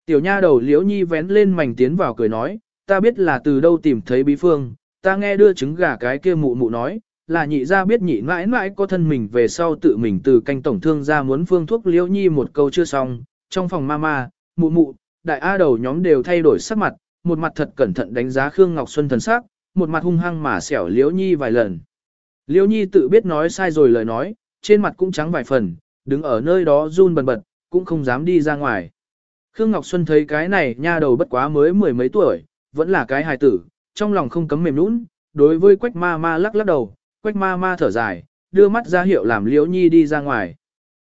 Tiểu nha đầu Liễu Nhi vén lên mảnh tiến vào cười nói, ta biết là từ đâu tìm thấy bí phương, ta nghe đưa trứng gà cái kia mụ mụ nói, là nhị ra biết nhị mãi mãi có thân mình về sau tự mình từ canh tổng thương ra muốn phương thuốc Liễu Nhi một câu chưa xong, trong phòng mama, mụ mụ, đại A đầu nhóm đều thay đổi sắc mặt, một mặt thật cẩn thận đánh giá Khương Ngọc Xuân thần sắc, một mặt hung hăng mà xẻo Liễu Nhi vài lần. Liễu Nhi tự biết nói sai rồi lời nói, trên mặt cũng trắng vài phần, đứng ở nơi đó run bần bật, cũng không dám đi ra ngoài. Khương Ngọc Xuân thấy cái này nha đầu bất quá mới mười mấy tuổi, vẫn là cái hài tử, trong lòng không cấm mềm nũng, đối với quách ma ma lắc lắc đầu, quách ma ma thở dài, đưa mắt ra hiệu làm Liễu Nhi đi ra ngoài.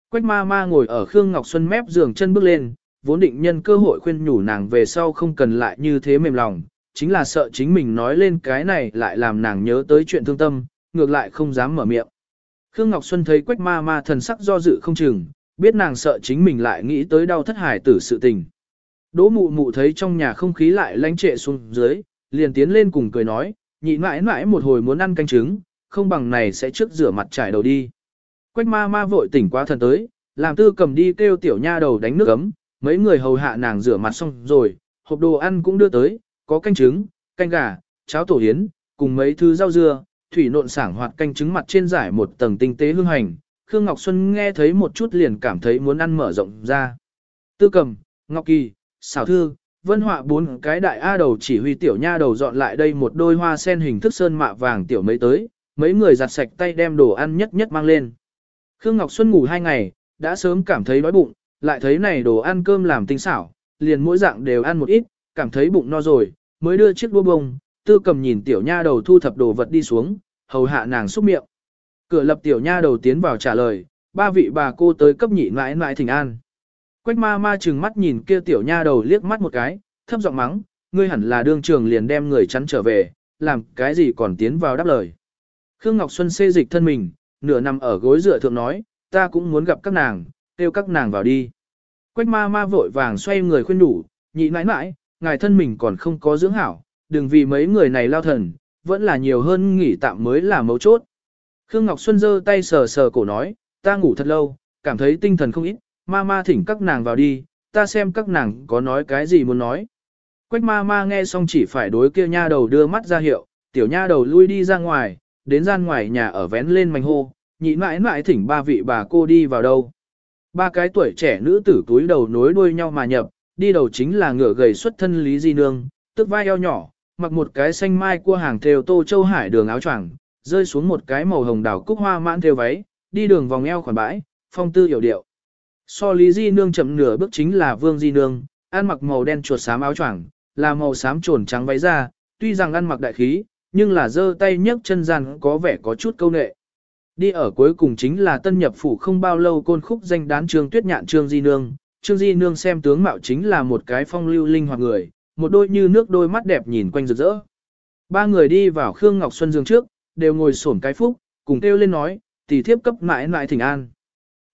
Quách ma ma ngồi ở Khương Ngọc Xuân mép giường chân bước lên, vốn định nhân cơ hội khuyên nhủ nàng về sau không cần lại như thế mềm lòng, chính là sợ chính mình nói lên cái này lại làm nàng nhớ tới chuyện thương tâm, ngược lại không dám mở miệng. Khương Ngọc Xuân thấy quách ma ma thần sắc do dự không chừng, biết nàng sợ chính mình lại nghĩ tới đau thất hải tử sự tình. Đỗ mụ mụ thấy trong nhà không khí lại lánh trệ xuống dưới, liền tiến lên cùng cười nói, nhị mãi mãi một hồi muốn ăn canh trứng, không bằng này sẽ trước rửa mặt trải đầu đi. Quách ma ma vội tỉnh quá thần tới, làm tư cầm đi kêu tiểu nha đầu đánh nước ấm, mấy người hầu hạ nàng rửa mặt xong rồi, hộp đồ ăn cũng đưa tới, có canh trứng, canh gà, cháo tổ yến, cùng mấy thứ rau dưa, thủy nộn sảng hoạt canh trứng mặt trên giải một tầng tinh tế hương hành. Khương Ngọc Xuân nghe thấy một chút liền cảm thấy muốn ăn mở rộng ra. Tư cầm, Ngọc Kỳ, xảo thư, vân họa bốn cái đại A đầu chỉ huy tiểu nha đầu dọn lại đây một đôi hoa sen hình thức sơn mạ vàng tiểu mấy tới, mấy người giặt sạch tay đem đồ ăn nhất nhất mang lên. Khương Ngọc Xuân ngủ hai ngày, đã sớm cảm thấy đói bụng, lại thấy này đồ ăn cơm làm tinh xảo, liền mỗi dạng đều ăn một ít, cảm thấy bụng no rồi, mới đưa chiếc đũa bông, tư cầm nhìn tiểu nha đầu thu thập đồ vật đi xuống, hầu hạ nàng xúc miệng. Cửa lập tiểu nha đầu tiến vào trả lời, ba vị bà cô tới cấp nhị mãi mãi thỉnh an. Quách ma ma chừng mắt nhìn kia tiểu nha đầu liếc mắt một cái, thấp giọng mắng, ngươi hẳn là đương trường liền đem người chắn trở về, làm cái gì còn tiến vào đáp lời. Khương Ngọc Xuân xê dịch thân mình, nửa nằm ở gối dựa thượng nói, ta cũng muốn gặp các nàng, kêu các nàng vào đi. Quách ma ma vội vàng xoay người khuyên đủ, nhị nãi nãi, ngài thân mình còn không có dưỡng hảo, đừng vì mấy người này lao thần, vẫn là nhiều hơn nghỉ tạm mới là mấu chốt. Khương Ngọc Xuân giơ tay sờ sờ cổ nói, ta ngủ thật lâu, cảm thấy tinh thần không ít, ma ma thỉnh các nàng vào đi, ta xem các nàng có nói cái gì muốn nói. Quách ma ma nghe xong chỉ phải đối kia nha đầu đưa mắt ra hiệu, tiểu nha đầu lui đi ra ngoài, đến gian ngoài nhà ở vén lên manh hô, nhị mãi mãi thỉnh ba vị bà cô đi vào đâu. Ba cái tuổi trẻ nữ tử túi đầu nối đuôi nhau mà nhập, đi đầu chính là ngựa gầy xuất thân Lý Di Nương, tức vai eo nhỏ, mặc một cái xanh mai cua hàng theo tô châu hải đường áo choàng, rơi xuống một cái màu hồng đào cúc hoa mãn theo váy, đi đường vòng eo khoản bãi, phong tư hiểu điệu. So Lý Di Nương chậm nửa bước chính là Vương Di Nương, ăn mặc màu đen chuột xám áo choàng, là màu xám trồn trắng váy ra, tuy rằng ăn mặc đại khí, nhưng là giơ tay nhấc chân gian có vẻ có chút câu nệ. Đi ở cuối cùng chính là tân nhập phủ không bao lâu côn khúc danh đán trương tuyết nhạn trương di nương. Trương di nương xem tướng mạo chính là một cái phong lưu linh hoạt người, một đôi như nước đôi mắt đẹp nhìn quanh rực rỡ. Ba người đi vào Khương Ngọc Xuân dương trước, đều ngồi sổn cái phúc, cùng kêu lên nói, tỷ thiếp cấp mãi mãi thỉnh an.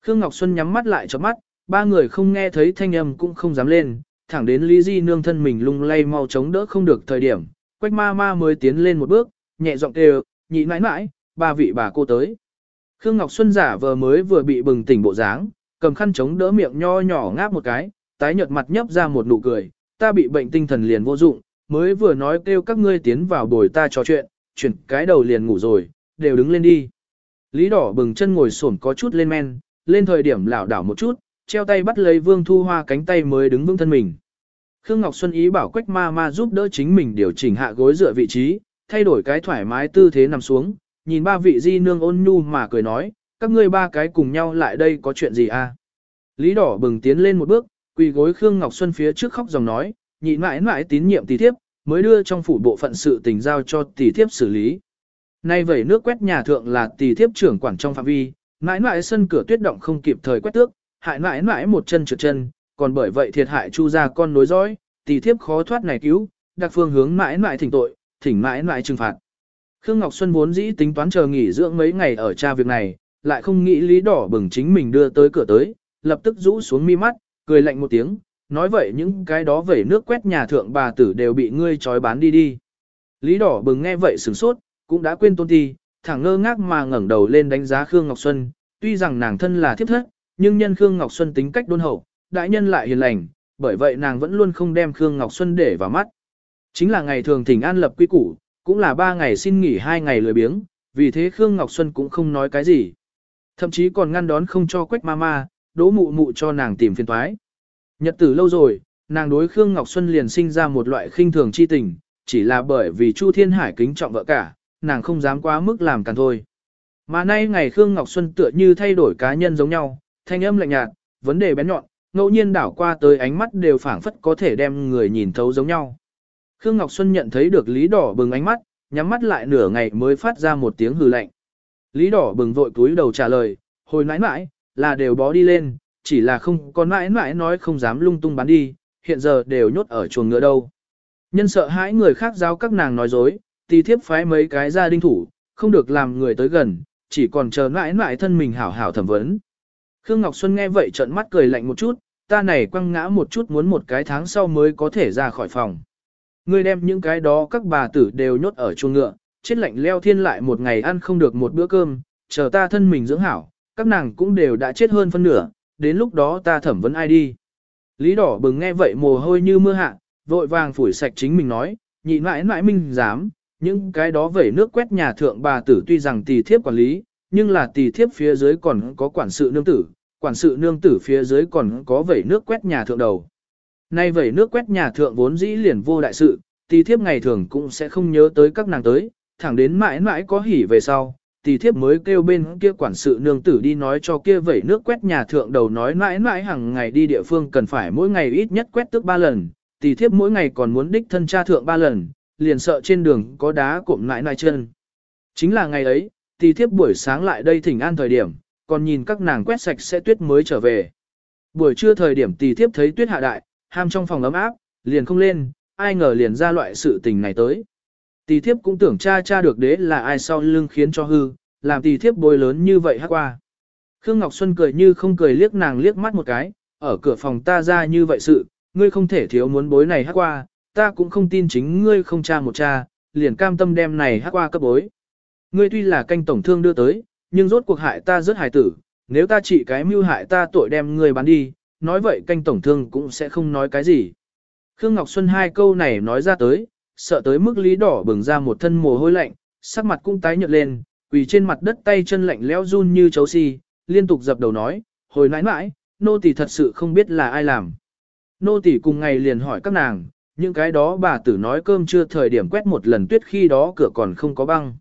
Khương Ngọc Xuân nhắm mắt lại cho mắt, ba người không nghe thấy thanh âm cũng không dám lên, thẳng đến Lý Di nương thân mình lung lay mau chống đỡ không được thời điểm, Quách ma ma mới tiến lên một bước, nhẹ giọng kêu, nhị mãi mãi, ba vị bà cô tới. Khương Ngọc Xuân giả vờ mới vừa bị bừng tỉnh bộ dáng, cầm khăn chống đỡ miệng nho nhỏ ngáp một cái, tái nhợt mặt nhấp ra một nụ cười, ta bị bệnh tinh thần liền vô dụng, mới vừa nói kêu các ngươi tiến vào bồi ta trò chuyện, chuyển cái đầu liền ngủ rồi, đều đứng lên đi. Lý đỏ bừng chân ngồi xổm có chút lên men, lên thời điểm lảo đảo một chút, treo tay bắt lấy Vương Thu Hoa cánh tay mới đứng vững thân mình. Khương Ngọc Xuân ý bảo Quách Ma Ma giúp đỡ chính mình điều chỉnh hạ gối dựa vị trí, thay đổi cái thoải mái tư thế nằm xuống, nhìn ba vị di nương ôn nhu mà cười nói, các ngươi ba cái cùng nhau lại đây có chuyện gì à? Lý đỏ bừng tiến lên một bước, quỳ gối Khương Ngọc Xuân phía trước khóc dòng nói, nhịn mãi mãi tín nhiệm tỷ thiếp, mới đưa trong phủ bộ phận sự tình giao cho tỷ thiếp xử lý. Nay vậy nước quét nhà thượng là tỷ thiếp trưởng quản trong phạm vi, mãi mãi sân cửa tuyết động không kịp thời quét tước, hại mãi mãi một chân trượt chân, còn bởi vậy thiệt hại chu ra con nối dõi, tỷ thiếp khó thoát này cứu, đặc phương hướng mãi mãi thỉnh tội, thỉnh mãi mãi trừng phạt. Khương Ngọc Xuân vốn dĩ tính toán chờ nghỉ dưỡng mấy ngày ở cha việc này, lại không nghĩ lý đỏ bừng chính mình đưa tới cửa tới, lập tức rũ xuống mi mắt, cười lạnh một tiếng, nói vậy những cái đó vẩy nước quét nhà thượng bà tử đều bị ngươi trói bán đi đi. Lý đỏ bừng nghe vậy sửng sốt, cũng đã quên tôn ti, thẳng ngơ ngác mà ngẩng đầu lên đánh giá Khương Ngọc Xuân, tuy rằng nàng thân là thiếp thất, nhưng nhân Khương Ngọc Xuân tính cách đôn hậu, đại nhân lại hiền lành, bởi vậy nàng vẫn luôn không đem Khương Ngọc Xuân để vào mắt. Chính là ngày thường thỉnh an lập quy củ, cũng là ba ngày xin nghỉ hai ngày lười biếng, vì thế Khương Ngọc Xuân cũng không nói cái gì. Thậm chí còn ngăn đón không cho quách ma đỗ mụ mụ cho nàng tìm phiền toái. Nhật tử lâu rồi, nàng đối Khương Ngọc Xuân liền sinh ra một loại khinh thường chi tình, chỉ là bởi vì Chu Thiên Hải kính trọng vợ cả, nàng không dám quá mức làm càng thôi. Mà nay ngày Khương Ngọc Xuân tựa như thay đổi cá nhân giống nhau, thanh âm lạnh nhạt, vấn đề bén nhọn, ngẫu nhiên đảo qua tới ánh mắt đều phảng phất có thể đem người nhìn thấu giống nhau. Khương Ngọc Xuân nhận thấy được Lý Đỏ bừng ánh mắt, nhắm mắt lại nửa ngày mới phát ra một tiếng hừ lạnh. Lý Đỏ bừng vội cúi đầu trả lời, hồi nãi nãi, là đều bó đi lên, chỉ là không còn nãi nãi nói không dám lung tung bán đi, hiện giờ đều nhốt ở chuồng ngựa đâu. Nhân sợ hãi người khác giao các nàng nói dối, tì thiếp phái mấy cái gia đinh thủ, không được làm người tới gần, chỉ còn chờ nãi nãi thân mình hảo hảo thẩm vấn. Khương Ngọc Xuân nghe vậy trợn mắt cười lạnh một chút, ta này quăng ngã một chút muốn một cái tháng sau mới có thể ra khỏi phòng. Ngươi đem những cái đó các bà tử đều nhốt ở chuồng ngựa, chết lạnh leo thiên lại một ngày ăn không được một bữa cơm, chờ ta thân mình dưỡng hảo, các nàng cũng đều đã chết hơn phân nửa, đến lúc đó ta thẩm vấn ai đi. Lý đỏ bừng nghe vậy mồ hôi như mưa hạ, vội vàng phủi sạch chính mình nói, nhị mãi mãi minh dám, những cái đó vẩy nước quét nhà thượng bà tử tuy rằng tỳ thiếp quản lý, nhưng là tỳ thiếp phía dưới còn có quản sự nương tử, quản sự nương tử phía dưới còn có vẩy nước quét nhà thượng đầu. Nay vẩy nước quét nhà thượng vốn dĩ liền vô đại sự, tỷ thiếp ngày thường cũng sẽ không nhớ tới các nàng tới, thẳng đến mãi mãi có hỉ về sau, tỷ thiếp mới kêu bên kia quản sự nương tử đi nói cho kia vẩy nước quét nhà thượng đầu nói mãi mãi hàng ngày đi địa phương cần phải mỗi ngày ít nhất quét tước ba lần, tỷ thiếp mỗi ngày còn muốn đích thân cha thượng ba lần, liền sợ trên đường có đá cụm mãi mãi chân. Chính là ngày ấy, tỷ thiếp buổi sáng lại đây thỉnh an thời điểm, còn nhìn các nàng quét sạch sẽ tuyết mới trở về. Buổi trưa thời điểm tỷ thiếp thấy tuyết hạ đại, ham trong phòng ấm áp, liền không lên, ai ngờ liền ra loại sự tình này tới. Tỷ thiếp cũng tưởng cha cha được đế là ai sau lưng khiến cho hư, làm tỷ thiếp bôi lớn như vậy hát qua. Khương Ngọc Xuân cười như không cười liếc nàng liếc mắt một cái, ở cửa phòng ta ra như vậy sự, ngươi không thể thiếu muốn bối này hát qua, ta cũng không tin chính ngươi không cha một cha, liền cam tâm đem này hát qua cấp bối. Ngươi tuy là canh tổng thương đưa tới, nhưng rốt cuộc hại ta rất hài tử, nếu ta chỉ cái mưu hại ta tội đem ngươi bán đi, nói vậy canh tổng thương cũng sẽ không nói cái gì. Khương Ngọc Xuân hai câu này nói ra tới, sợ tới mức lý đỏ bừng ra một thân mồ hôi lạnh, sắc mặt cũng tái nhợt lên, quỳ trên mặt đất tay chân lạnh lẽo run như chấu si, liên tục dập đầu nói, hồi nãi nãi, nô tỳ thật sự không biết là ai làm. Nô tỳ cùng ngày liền hỏi các nàng, những cái đó bà tử nói cơm chưa thời điểm quét một lần tuyết khi đó cửa còn không có băng.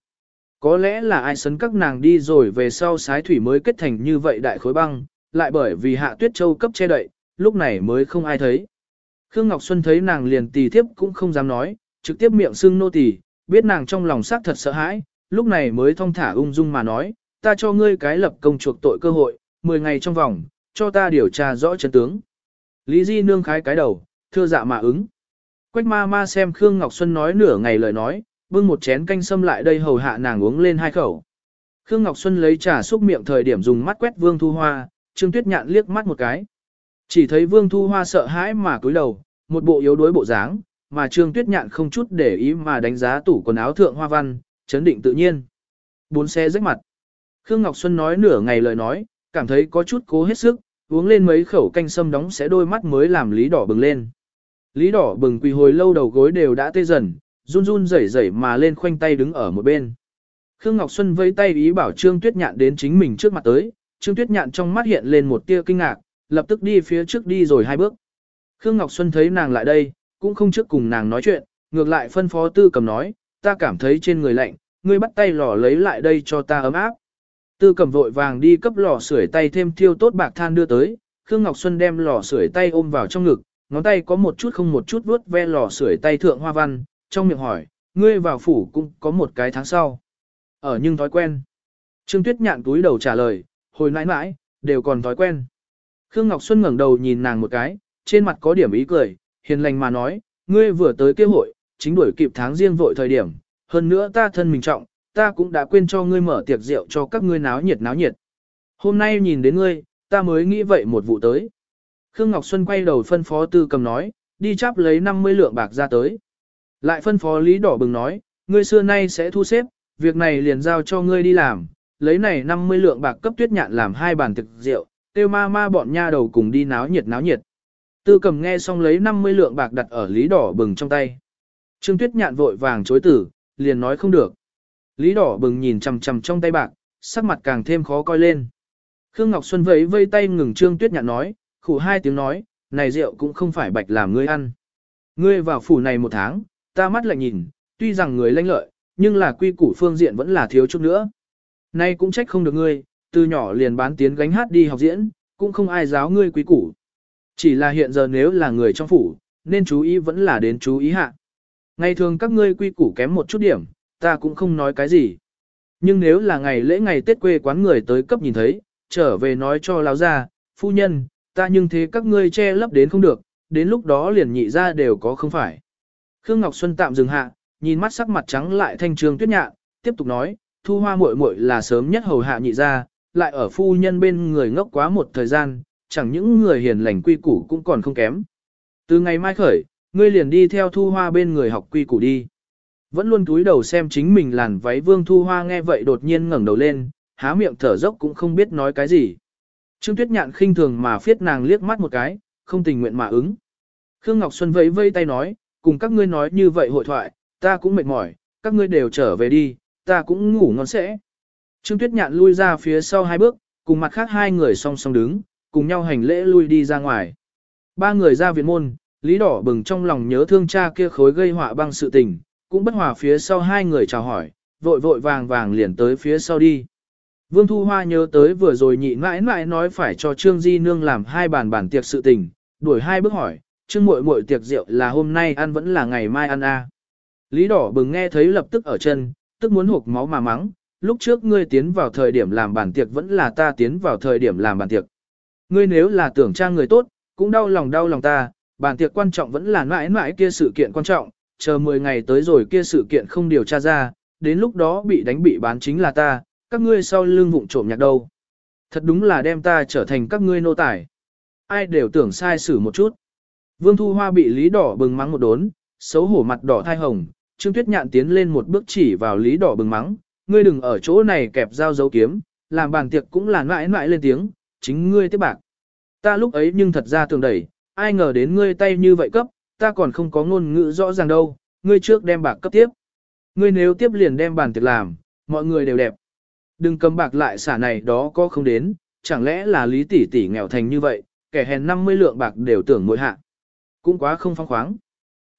Có lẽ là ai sấn các nàng đi rồi về sau sái thủy mới kết thành như vậy đại khối băng, lại bởi vì hạ tuyết châu cấp che đậy, lúc này mới không ai thấy. Khương Ngọc Xuân thấy nàng liền tì thiếp cũng không dám nói, trực tiếp miệng xưng nô tỳ, biết nàng trong lòng xác thật sợ hãi, lúc này mới thong thả ung dung mà nói, ta cho ngươi cái lập công chuộc tội cơ hội, 10 ngày trong vòng, cho ta điều tra rõ chân tướng. Lý Di nương khái cái đầu, thưa dạ mà ứng. Quách ma ma xem Khương Ngọc Xuân nói nửa ngày lời nói, bưng một chén canh sâm lại đây hầu hạ nàng uống lên hai khẩu. Khương Ngọc Xuân lấy trà xúc miệng thời điểm dùng mắt quét Vương Thu Hoa, Trương Tuyết Nhạn liếc mắt một cái. Chỉ thấy Vương Thu Hoa sợ hãi mà cúi đầu, một bộ yếu đuối bộ dáng, mà Trương Tuyết Nhạn không chút để ý mà đánh giá tủ quần áo thượng hoa văn, chấn định tự nhiên. Bốn xe rách mặt. Khương Ngọc Xuân nói nửa ngày lời nói, cảm thấy có chút cố hết sức, uống lên mấy khẩu canh sâm đóng sẽ đôi mắt mới làm Lý Đỏ bừng lên. Lý Đỏ bừng quỳ hồi lâu đầu gối đều đã tê dần, run run rẩy rẩy mà lên khoanh tay đứng ở một bên. Khương Ngọc Xuân vẫy tay ý bảo Trương Tuyết Nhạn đến chính mình trước mặt tới, Trương Tuyết Nhạn trong mắt hiện lên một tia kinh ngạc, lập tức đi phía trước đi rồi hai bước. Khương Ngọc Xuân thấy nàng lại đây, cũng không trước cùng nàng nói chuyện, ngược lại phân phó tư cầm nói, ta cảm thấy trên người lạnh, ngươi bắt tay lò lấy lại đây cho ta ấm áp. Tư cầm vội vàng đi cấp lò sưởi tay thêm thiêu tốt bạc than đưa tới, Khương Ngọc Xuân đem lò sưởi tay ôm vào trong ngực, ngón tay có một chút không một chút vuốt ve lò sưởi tay thượng hoa văn, trong miệng hỏi, ngươi vào phủ cũng có một cái tháng sau. Ở nhưng thói quen. Trương Tuyết nhạn túi đầu trả lời, hồi nãi nãi, đều còn thói quen. Khương Ngọc Xuân ngẩng đầu nhìn nàng một cái, trên mặt có điểm ý cười, hiền lành mà nói, ngươi vừa tới kế hội, chính đuổi kịp tháng riêng vội thời điểm, hơn nữa ta thân mình trọng, ta cũng đã quên cho ngươi mở tiệc rượu cho các ngươi náo nhiệt náo nhiệt. Hôm nay nhìn đến ngươi, ta mới nghĩ vậy một vụ tới. Khương Ngọc Xuân quay đầu phân phó tư cầm nói, đi chắp lấy 50 lượng bạc ra tới. Lại phân phó Lý Đỏ Bừng nói, ngươi xưa nay sẽ thu xếp, việc này liền giao cho ngươi đi làm, lấy này 50 lượng bạc cấp tuyết nhạn làm hai bàn thực rượu, tiêu ma ma bọn nha đầu cùng đi náo nhiệt náo nhiệt. Tư cầm nghe xong lấy 50 lượng bạc đặt ở Lý Đỏ Bừng trong tay. Trương Tuyết nhạn vội vàng chối tử, liền nói không được. Lý Đỏ Bừng nhìn chằm chằm trong tay bạc, sắc mặt càng thêm khó coi lên. Khương Ngọc Xuân vẫy vây tay ngừng Trương Tuyết nhạn nói, khủ hai tiếng nói, này rượu cũng không phải bạch làm ngươi ăn. Ngươi vào phủ này một tháng, ta mắt lại nhìn, tuy rằng người lanh lợi, nhưng là quy củ phương diện vẫn là thiếu chút nữa. Nay cũng trách không được ngươi, từ nhỏ liền bán tiến gánh hát đi học diễn, cũng không ai giáo ngươi quý củ. Chỉ là hiện giờ nếu là người trong phủ, nên chú ý vẫn là đến chú ý hạ. Ngày thường các ngươi quy củ kém một chút điểm, ta cũng không nói cái gì. Nhưng nếu là ngày lễ ngày Tết quê quán người tới cấp nhìn thấy, trở về nói cho láo ra, phu nhân, ta nhưng thế các ngươi che lấp đến không được, đến lúc đó liền nhị ra đều có không phải. Khương Ngọc Xuân tạm dừng hạ, nhìn mắt sắc mặt trắng lại thanh trường tuyết nhạ, tiếp tục nói, thu hoa muội muội là sớm nhất hầu hạ nhị ra, lại ở phu nhân bên người ngốc quá một thời gian, chẳng những người hiền lành quy củ cũng còn không kém. Từ ngày mai khởi, ngươi liền đi theo thu hoa bên người học quy củ đi. Vẫn luôn túi đầu xem chính mình làn váy vương thu hoa nghe vậy đột nhiên ngẩng đầu lên, há miệng thở dốc cũng không biết nói cái gì. Trương Tuyết Nhạn khinh thường mà phiết nàng liếc mắt một cái, không tình nguyện mà ứng. Khương Ngọc Xuân vẫy vây tay nói, cùng các ngươi nói như vậy hội thoại, ta cũng mệt mỏi, các ngươi đều trở về đi, ta cũng ngủ ngon sẽ. Trương Tuyết Nhạn lui ra phía sau hai bước, cùng mặt khác hai người song song đứng, cùng nhau hành lễ lui đi ra ngoài. Ba người ra viện môn, Lý Đỏ bừng trong lòng nhớ thương cha kia khối gây họa băng sự tình, cũng bất hòa phía sau hai người chào hỏi, vội vội vàng vàng liền tới phía sau đi. Vương Thu Hoa nhớ tới vừa rồi nhị mãi mãi nói phải cho Trương Di Nương làm hai bàn bản tiệc sự tình, đuổi hai bước hỏi, Trương muội muội tiệc rượu là hôm nay ăn vẫn là ngày mai ăn a. À. Lý đỏ bừng nghe thấy lập tức ở chân, tức muốn hộp máu mà mắng, lúc trước ngươi tiến vào thời điểm làm bản tiệc vẫn là ta tiến vào thời điểm làm bản tiệc. Ngươi nếu là tưởng trang người tốt, cũng đau lòng đau lòng ta, bản tiệc quan trọng vẫn là mãi mãi kia sự kiện quan trọng, chờ 10 ngày tới rồi kia sự kiện không điều tra ra, đến lúc đó bị đánh bị bán chính là ta, các ngươi sau lưng vụng trộm nhạc đâu. Thật đúng là đem ta trở thành các ngươi nô tài. Ai đều tưởng sai xử một chút. Vương Thu Hoa bị Lý Đỏ bừng mắng một đốn, xấu hổ mặt đỏ thai hồng, Trương Tuyết Nhạn tiến lên một bước chỉ vào Lý Đỏ bừng mắng, ngươi đừng ở chỗ này kẹp dao dấu kiếm, làm bàn tiệc cũng là mãi mãi lên tiếng, chính ngươi tiếp bạc. Ta lúc ấy nhưng thật ra tưởng đẩy, ai ngờ đến ngươi tay như vậy cấp, ta còn không có ngôn ngữ rõ ràng đâu, ngươi trước đem bạc cấp tiếp. Ngươi nếu tiếp liền đem bàn tiệc làm, mọi người đều đẹp. Đừng cầm bạc lại xả này đó có không đến, chẳng lẽ là lý tỷ tỷ nghèo thành như vậy, kẻ hèn 50 lượng bạc đều tưởng mỗi hạ. Cũng quá không phong khoáng.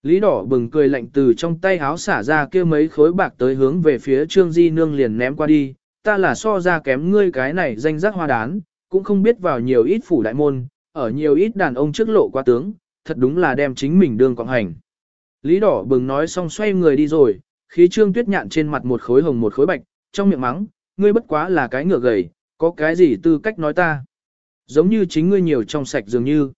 Lý đỏ bừng cười lạnh từ trong tay háo xả ra kia mấy khối bạc tới hướng về phía Trương Di Nương liền ném qua đi, ta là so ra kém ngươi cái này danh giác hoa đán, cũng không biết vào nhiều ít phủ đại môn, ở nhiều ít đàn ông trước lộ qua tướng, thật đúng là đem chính mình đương quảng hành. Lý đỏ bừng nói xong xoay người đi rồi, khí trương tuyết nhạn trên mặt một khối hồng một khối bạch, trong miệng mắng, ngươi bất quá là cái ngựa gầy, có cái gì tư cách nói ta. Giống như chính ngươi nhiều trong sạch dường như.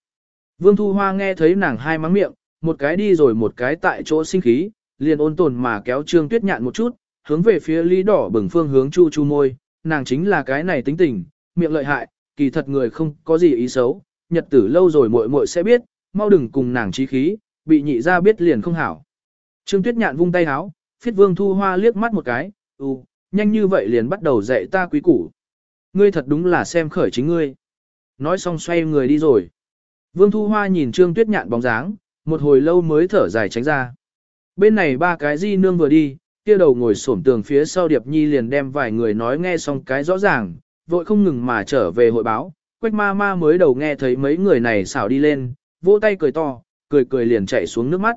Vương Thu Hoa nghe thấy nàng hai mắng miệng, một cái đi rồi một cái tại chỗ sinh khí, liền ôn tồn mà kéo trương tuyết nhạn một chút, hướng về phía lý đỏ bừng phương hướng chu chu môi, nàng chính là cái này tính tình, miệng lợi hại, kỳ thật người không có gì ý xấu, nhật tử lâu rồi muội muội sẽ biết, mau đừng cùng nàng trí khí, bị nhị ra biết liền không hảo. Trương Tuyết Nhạn vung tay háo, phiết Vương Thu Hoa liếc mắt một cái, "Ừ, nhanh như vậy liền bắt đầu dạy ta quý củ. Ngươi thật đúng là xem khởi chính ngươi." Nói xong xoay người đi rồi. Vương Thu Hoa nhìn Trương Tuyết Nhạn bóng dáng, một hồi lâu mới thở dài tránh ra. Bên này ba cái di nương vừa đi, kia đầu ngồi xổm tường phía sau Điệp Nhi liền đem vài người nói nghe xong cái rõ ràng, vội không ngừng mà trở về hội báo, quách ma ma mới đầu nghe thấy mấy người này xảo đi lên, vỗ tay cười to, cười cười liền chạy xuống nước mắt.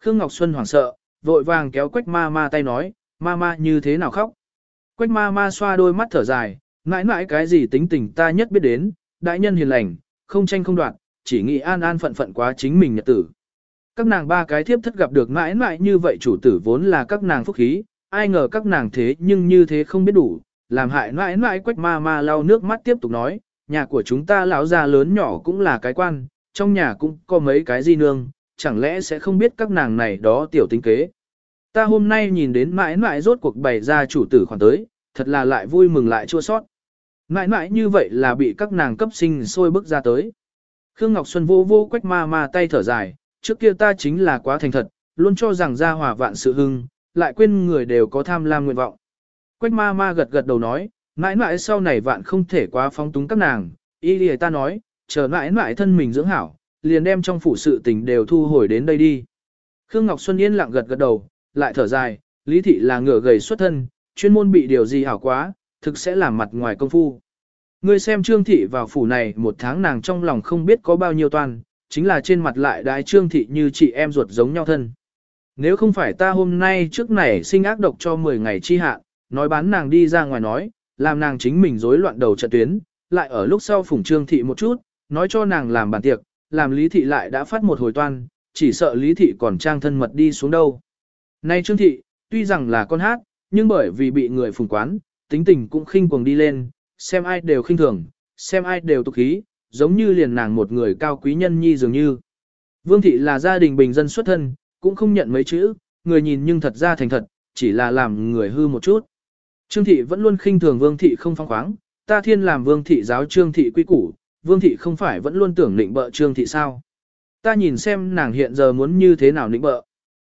Khương Ngọc Xuân hoảng sợ, vội vàng kéo quách ma ma tay nói, ma ma như thế nào khóc. Quách ma ma xoa đôi mắt thở dài, mãi mãi cái gì tính tình ta nhất biết đến, đại nhân hiền lành, không tranh không đoạn, chỉ nghĩ an an phận phận quá chính mình nhật tử. Các nàng ba cái thiếp thất gặp được mãi mãi như vậy chủ tử vốn là các nàng phúc khí, ai ngờ các nàng thế nhưng như thế không biết đủ, làm hại mãi mãi quách ma ma lau nước mắt tiếp tục nói, nhà của chúng ta lão già lớn nhỏ cũng là cái quan, trong nhà cũng có mấy cái di nương, chẳng lẽ sẽ không biết các nàng này đó tiểu tính kế. Ta hôm nay nhìn đến mãi mãi rốt cuộc bày ra chủ tử khoản tới, thật là lại vui mừng lại chua sót. Mãi mãi như vậy là bị các nàng cấp sinh sôi bước ra tới. Khương Ngọc Xuân vô vô quách ma ma tay thở dài, trước kia ta chính là quá thành thật, luôn cho rằng gia hòa vạn sự hưng, lại quên người đều có tham lam nguyện vọng. Quách ma ma gật gật đầu nói, mãi mãi sau này vạn không thể quá phóng túng các nàng, y lìa ta nói, chờ mãi mãi thân mình dưỡng hảo, liền đem trong phủ sự tình đều thu hồi đến đây đi. Khương Ngọc Xuân yên lặng gật gật đầu, lại thở dài, lý thị là ngựa gầy xuất thân, chuyên môn bị điều gì hảo quá, thực sẽ làm mặt ngoài công phu. Ngươi xem trương thị vào phủ này một tháng nàng trong lòng không biết có bao nhiêu toàn, chính là trên mặt lại đái trương thị như chị em ruột giống nhau thân. Nếu không phải ta hôm nay trước này sinh ác độc cho 10 ngày chi hạn, nói bán nàng đi ra ngoài nói, làm nàng chính mình rối loạn đầu trận tuyến, lại ở lúc sau phủng trương thị một chút, nói cho nàng làm bàn tiệc, làm lý thị lại đã phát một hồi toan, chỉ sợ lý thị còn trang thân mật đi xuống đâu. Nay trương thị, tuy rằng là con hát, nhưng bởi vì bị người phùng quán, tính tình cũng khinh cuồng đi lên, xem ai đều khinh thường, xem ai đều tục khí, giống như liền nàng một người cao quý nhân nhi dường như. Vương thị là gia đình bình dân xuất thân, cũng không nhận mấy chữ, người nhìn nhưng thật ra thành thật, chỉ là làm người hư một chút. Trương thị vẫn luôn khinh thường vương thị không phong khoáng, ta thiên làm vương thị giáo trương thị quy củ, vương thị không phải vẫn luôn tưởng định bợ trương thị sao. Ta nhìn xem nàng hiện giờ muốn như thế nào định bợ.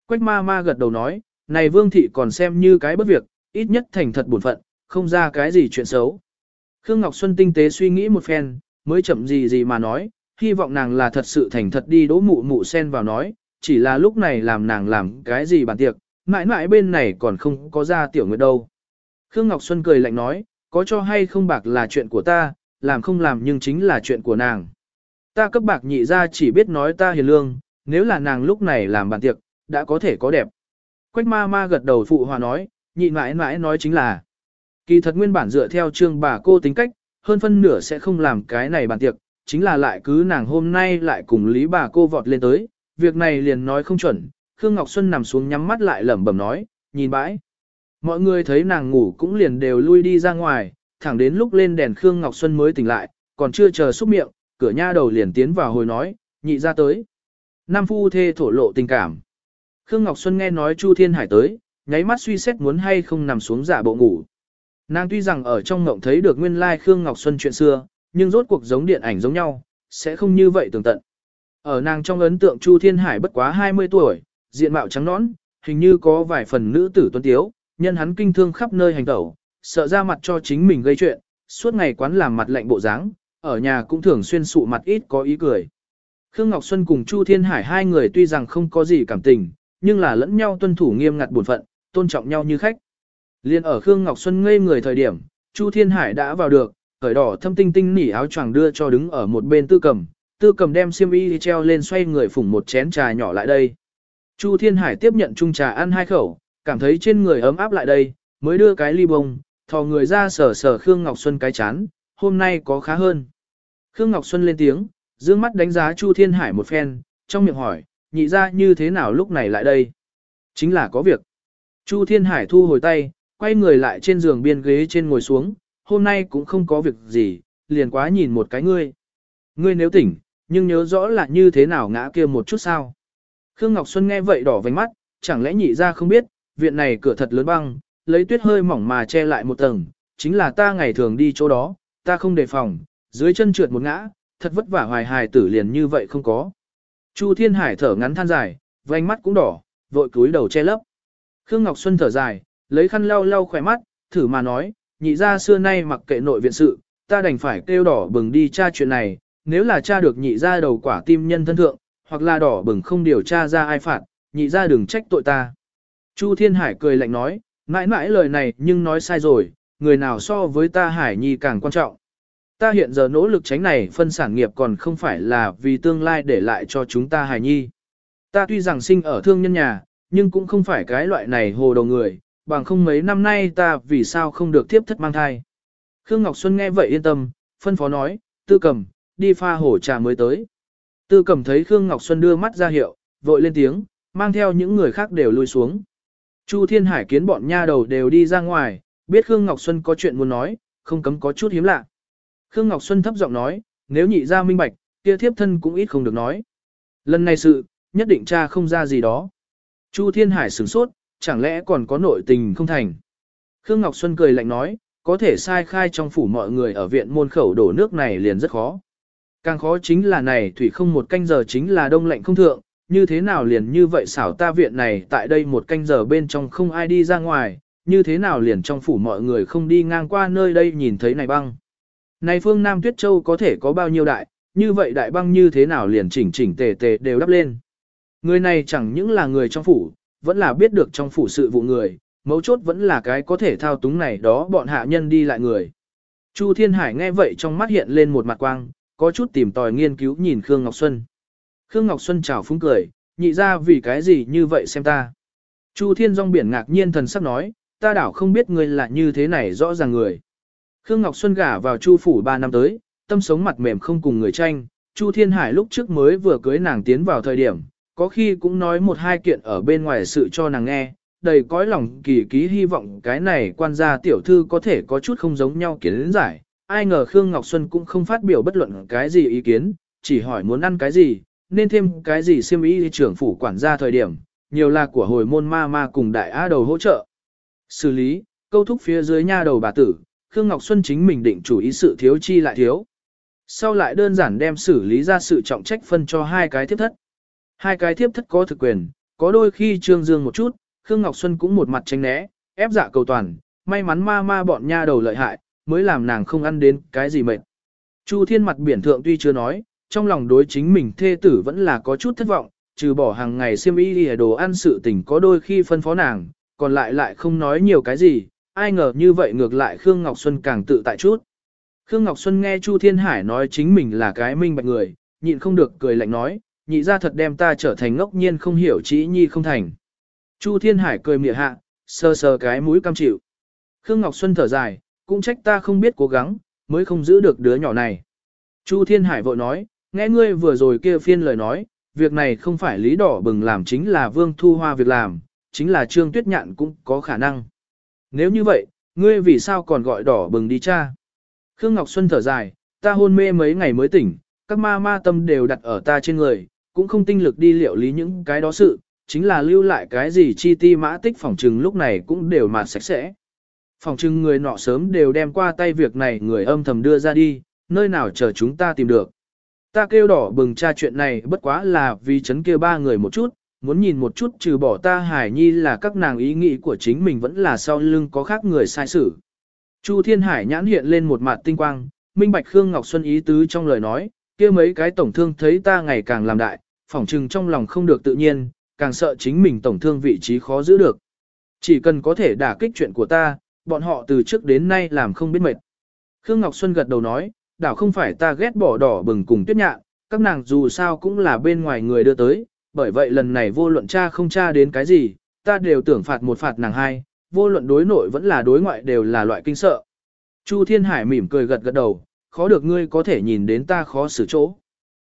Quách ma ma gật đầu nói, này vương thị còn xem như cái bất việc, ít nhất thành thật buồn phận, không ra cái gì chuyện xấu. Khương Ngọc Xuân tinh tế suy nghĩ một phen, mới chậm gì gì mà nói, hy vọng nàng là thật sự thành thật đi đỗ mụ mụ sen vào nói, chỉ là lúc này làm nàng làm cái gì bàn tiệc, mãi mãi bên này còn không có ra tiểu nguyệt đâu. Khương Ngọc Xuân cười lạnh nói, có cho hay không bạc là chuyện của ta, làm không làm nhưng chính là chuyện của nàng. Ta cấp bạc nhị ra chỉ biết nói ta hiền lương, nếu là nàng lúc này làm bàn tiệc, đã có thể có đẹp. Quách ma ma gật đầu phụ hòa nói, nhị mãi mãi nói chính là. Kỳ thật nguyên bản dựa theo trương bà cô tính cách, hơn phân nửa sẽ không làm cái này bàn tiệc, chính là lại cứ nàng hôm nay lại cùng lý bà cô vọt lên tới, việc này liền nói không chuẩn, Khương Ngọc Xuân nằm xuống nhắm mắt lại lẩm bẩm nói, nhìn bãi. Mọi người thấy nàng ngủ cũng liền đều lui đi ra ngoài, thẳng đến lúc lên đèn Khương Ngọc Xuân mới tỉnh lại, còn chưa chờ xúc miệng, cửa nha đầu liền tiến vào hồi nói, nhị ra tới. Nam phu thê thổ lộ tình cảm. Khương Ngọc Xuân nghe nói Chu Thiên Hải tới, nháy mắt suy xét muốn hay không nằm xuống giả bộ ngủ. Nàng tuy rằng ở trong ngộng thấy được nguyên lai Khương Ngọc Xuân chuyện xưa, nhưng rốt cuộc giống điện ảnh giống nhau, sẽ không như vậy tường tận. Ở nàng trong ấn tượng Chu Thiên Hải bất quá 20 tuổi, diện mạo trắng nõn, hình như có vài phần nữ tử tuấn tiếu, nhân hắn kinh thương khắp nơi hành tẩu, sợ ra mặt cho chính mình gây chuyện, suốt ngày quán làm mặt lạnh bộ dáng, ở nhà cũng thường xuyên sụ mặt ít có ý cười. Khương Ngọc Xuân cùng Chu Thiên Hải hai người tuy rằng không có gì cảm tình, nhưng là lẫn nhau tuân thủ nghiêm ngặt bổn phận, tôn trọng nhau như khách. Liên ở Khương Ngọc Xuân ngây người thời điểm, Chu Thiên Hải đã vào được, cởi đỏ thâm tinh tinh nỉ áo choàng đưa cho đứng ở một bên tư cầm, tư cầm đem xiêm y treo lên xoay người phủng một chén trà nhỏ lại đây. Chu Thiên Hải tiếp nhận chung trà ăn hai khẩu, cảm thấy trên người ấm áp lại đây, mới đưa cái ly bông, thò người ra sờ sờ Khương Ngọc Xuân cái chán, hôm nay có khá hơn. Khương Ngọc Xuân lên tiếng, dương mắt đánh giá Chu Thiên Hải một phen, trong miệng hỏi, nhị ra như thế nào lúc này lại đây? Chính là có việc. Chu Thiên Hải thu hồi tay, quay người lại trên giường biên ghế trên ngồi xuống, hôm nay cũng không có việc gì, liền quá nhìn một cái ngươi. Ngươi nếu tỉnh, nhưng nhớ rõ là như thế nào ngã kia một chút sao. Khương Ngọc Xuân nghe vậy đỏ vành mắt, chẳng lẽ nhị ra không biết, viện này cửa thật lớn băng, lấy tuyết hơi mỏng mà che lại một tầng, chính là ta ngày thường đi chỗ đó, ta không đề phòng, dưới chân trượt một ngã, thật vất vả hoài hài tử liền như vậy không có. Chu Thiên Hải thở ngắn than dài, vành mắt cũng đỏ, vội cúi đầu che lấp. Khương Ngọc Xuân thở dài, lấy khăn lau lau khỏe mắt, thử mà nói, nhị ra xưa nay mặc kệ nội viện sự, ta đành phải kêu đỏ bừng đi tra chuyện này, nếu là tra được nhị ra đầu quả tim nhân thân thượng, hoặc là đỏ bừng không điều tra ra ai phạt, nhị ra đừng trách tội ta. Chu Thiên Hải cười lạnh nói, mãi mãi lời này nhưng nói sai rồi, người nào so với ta Hải Nhi càng quan trọng. Ta hiện giờ nỗ lực tránh này phân sản nghiệp còn không phải là vì tương lai để lại cho chúng ta Hải Nhi. Ta tuy rằng sinh ở thương nhân nhà, nhưng cũng không phải cái loại này hồ đầu người, bằng không mấy năm nay ta vì sao không được tiếp thất mang thai. Khương Ngọc Xuân nghe vậy yên tâm, phân phó nói, tư cầm, đi pha hổ trà mới tới. Tư cầm thấy Khương Ngọc Xuân đưa mắt ra hiệu, vội lên tiếng, mang theo những người khác đều lui xuống. Chu Thiên Hải kiến bọn nha đầu đều đi ra ngoài, biết Khương Ngọc Xuân có chuyện muốn nói, không cấm có chút hiếm lạ. Khương Ngọc Xuân thấp giọng nói, nếu nhị ra minh bạch, kia thiếp thân cũng ít không được nói. Lần này sự, nhất định cha không ra gì đó. Chu Thiên Hải sửng sốt, chẳng lẽ còn có nội tình không thành. Khương Ngọc Xuân cười lạnh nói, có thể sai khai trong phủ mọi người ở viện môn khẩu đổ nước này liền rất khó. Càng khó chính là này thủy không một canh giờ chính là đông lạnh không thượng, như thế nào liền như vậy xảo ta viện này tại đây một canh giờ bên trong không ai đi ra ngoài, như thế nào liền trong phủ mọi người không đi ngang qua nơi đây nhìn thấy này băng. Này phương Nam Tuyết Châu có thể có bao nhiêu đại, như vậy đại băng như thế nào liền chỉnh chỉnh tề tề đều đắp lên. Người này chẳng những là người trong phủ, vẫn là biết được trong phủ sự vụ người, mấu chốt vẫn là cái có thể thao túng này đó bọn hạ nhân đi lại người. Chu Thiên Hải nghe vậy trong mắt hiện lên một mặt quang, có chút tìm tòi nghiên cứu nhìn Khương Ngọc Xuân. Khương Ngọc Xuân chào phúng cười, nhị ra vì cái gì như vậy xem ta. Chu Thiên Dung biển ngạc nhiên thần sắc nói, ta đảo không biết ngươi là như thế này rõ ràng người. Khương Ngọc Xuân gả vào Chu phủ 3 năm tới, tâm sống mặt mềm không cùng người tranh, Chu Thiên Hải lúc trước mới vừa cưới nàng tiến vào thời điểm, có khi cũng nói một hai kiện ở bên ngoài sự cho nàng nghe, đầy cõi lòng kỳ ký hy vọng cái này quan gia tiểu thư có thể có chút không giống nhau kiến giải. Ai ngờ Khương Ngọc Xuân cũng không phát biểu bất luận cái gì ý kiến, chỉ hỏi muốn ăn cái gì, nên thêm cái gì siêm ý trưởng phủ quản gia thời điểm, nhiều là của hồi môn ma ma cùng đại á đầu hỗ trợ. Xử lý, câu thúc phía dưới nha đầu bà tử, Khương Ngọc Xuân chính mình định chủ ý sự thiếu chi lại thiếu. Sau lại đơn giản đem xử lý ra sự trọng trách phân cho hai cái thiết thất. Hai cái thiếp thất có thực quyền, có đôi khi trương dương một chút, Khương Ngọc Xuân cũng một mặt tránh né, ép dạ cầu toàn, may mắn ma ma bọn nha đầu lợi hại, mới làm nàng không ăn đến cái gì mệt. Chu Thiên mặt biển thượng tuy chưa nói, trong lòng đối chính mình thê tử vẫn là có chút thất vọng, trừ bỏ hàng ngày siêm y lìa đồ ăn sự tình có đôi khi phân phó nàng, còn lại lại không nói nhiều cái gì, ai ngờ như vậy ngược lại Khương Ngọc Xuân càng tự tại chút. Khương Ngọc Xuân nghe Chu Thiên Hải nói chính mình là cái minh bạch người, nhịn không được cười lạnh nói, nhị ra thật đem ta trở thành ngốc nhiên không hiểu chỉ nhi không thành. Chu Thiên Hải cười mỉa hạ, sờ sờ cái mũi cam chịu. Khương Ngọc Xuân thở dài, cũng trách ta không biết cố gắng, mới không giữ được đứa nhỏ này. Chu Thiên Hải vội nói, nghe ngươi vừa rồi kia phiên lời nói, việc này không phải lý đỏ bừng làm chính là Vương Thu Hoa việc làm, chính là Trương Tuyết Nhạn cũng có khả năng. Nếu như vậy, ngươi vì sao còn gọi đỏ bừng đi cha? Khương Ngọc Xuân thở dài, ta hôn mê mấy ngày mới tỉnh, các ma ma tâm đều đặt ở ta trên người, cũng không tinh lực đi liệu lý những cái đó sự, chính là lưu lại cái gì chi ti mã tích phòng trừng lúc này cũng đều mà sạch sẽ. Phòng trừng người nọ sớm đều đem qua tay việc này người âm thầm đưa ra đi, nơi nào chờ chúng ta tìm được. Ta kêu đỏ bừng tra chuyện này bất quá là vì chấn kia ba người một chút, muốn nhìn một chút trừ bỏ ta hải nhi là các nàng ý nghĩ của chính mình vẫn là sau lưng có khác người sai xử. Chu Thiên Hải nhãn hiện lên một mặt tinh quang, minh bạch Khương Ngọc Xuân ý tứ trong lời nói, kia mấy cái tổng thương thấy ta ngày càng làm đại, phỏng trừng trong lòng không được tự nhiên, càng sợ chính mình tổng thương vị trí khó giữ được. Chỉ cần có thể đả kích chuyện của ta, bọn họ từ trước đến nay làm không biết mệt. Khương Ngọc Xuân gật đầu nói, đảo không phải ta ghét bỏ đỏ bừng cùng tuyết nhạn, các nàng dù sao cũng là bên ngoài người đưa tới, bởi vậy lần này vô luận cha không cha đến cái gì, ta đều tưởng phạt một phạt nàng hai, vô luận đối nội vẫn là đối ngoại đều là loại kinh sợ. Chu Thiên Hải mỉm cười gật gật đầu, khó được ngươi có thể nhìn đến ta khó xử chỗ.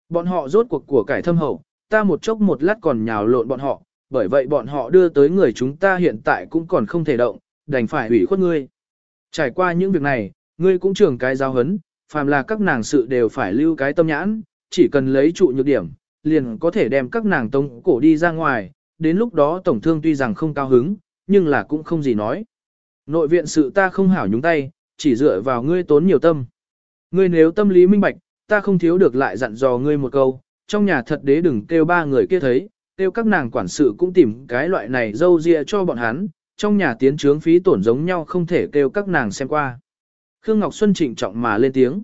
Bọn họ rốt cuộc của cải thâm hậu, ta một chốc một lát còn nhào lộn bọn họ, bởi vậy bọn họ đưa tới người chúng ta hiện tại cũng còn không thể động, đành phải ủy khuất ngươi. Trải qua những việc này, ngươi cũng trưởng cái giáo hấn, phàm là các nàng sự đều phải lưu cái tâm nhãn, chỉ cần lấy trụ nhược điểm, liền có thể đem các nàng tông cổ đi ra ngoài, đến lúc đó tổng thương tuy rằng không cao hứng, nhưng là cũng không gì nói. Nội viện sự ta không hảo nhúng tay, chỉ dựa vào ngươi tốn nhiều tâm. Ngươi nếu tâm lý minh bạch, ta không thiếu được lại dặn dò ngươi một câu, trong nhà thật đế đừng kêu ba người kia thấy, kêu các nàng quản sự cũng tìm cái loại này dâu dịa cho bọn hắn, trong nhà tiến trướng phí tổn giống nhau không thể kêu các nàng xem qua. Khương Ngọc Xuân trịnh trọng mà lên tiếng.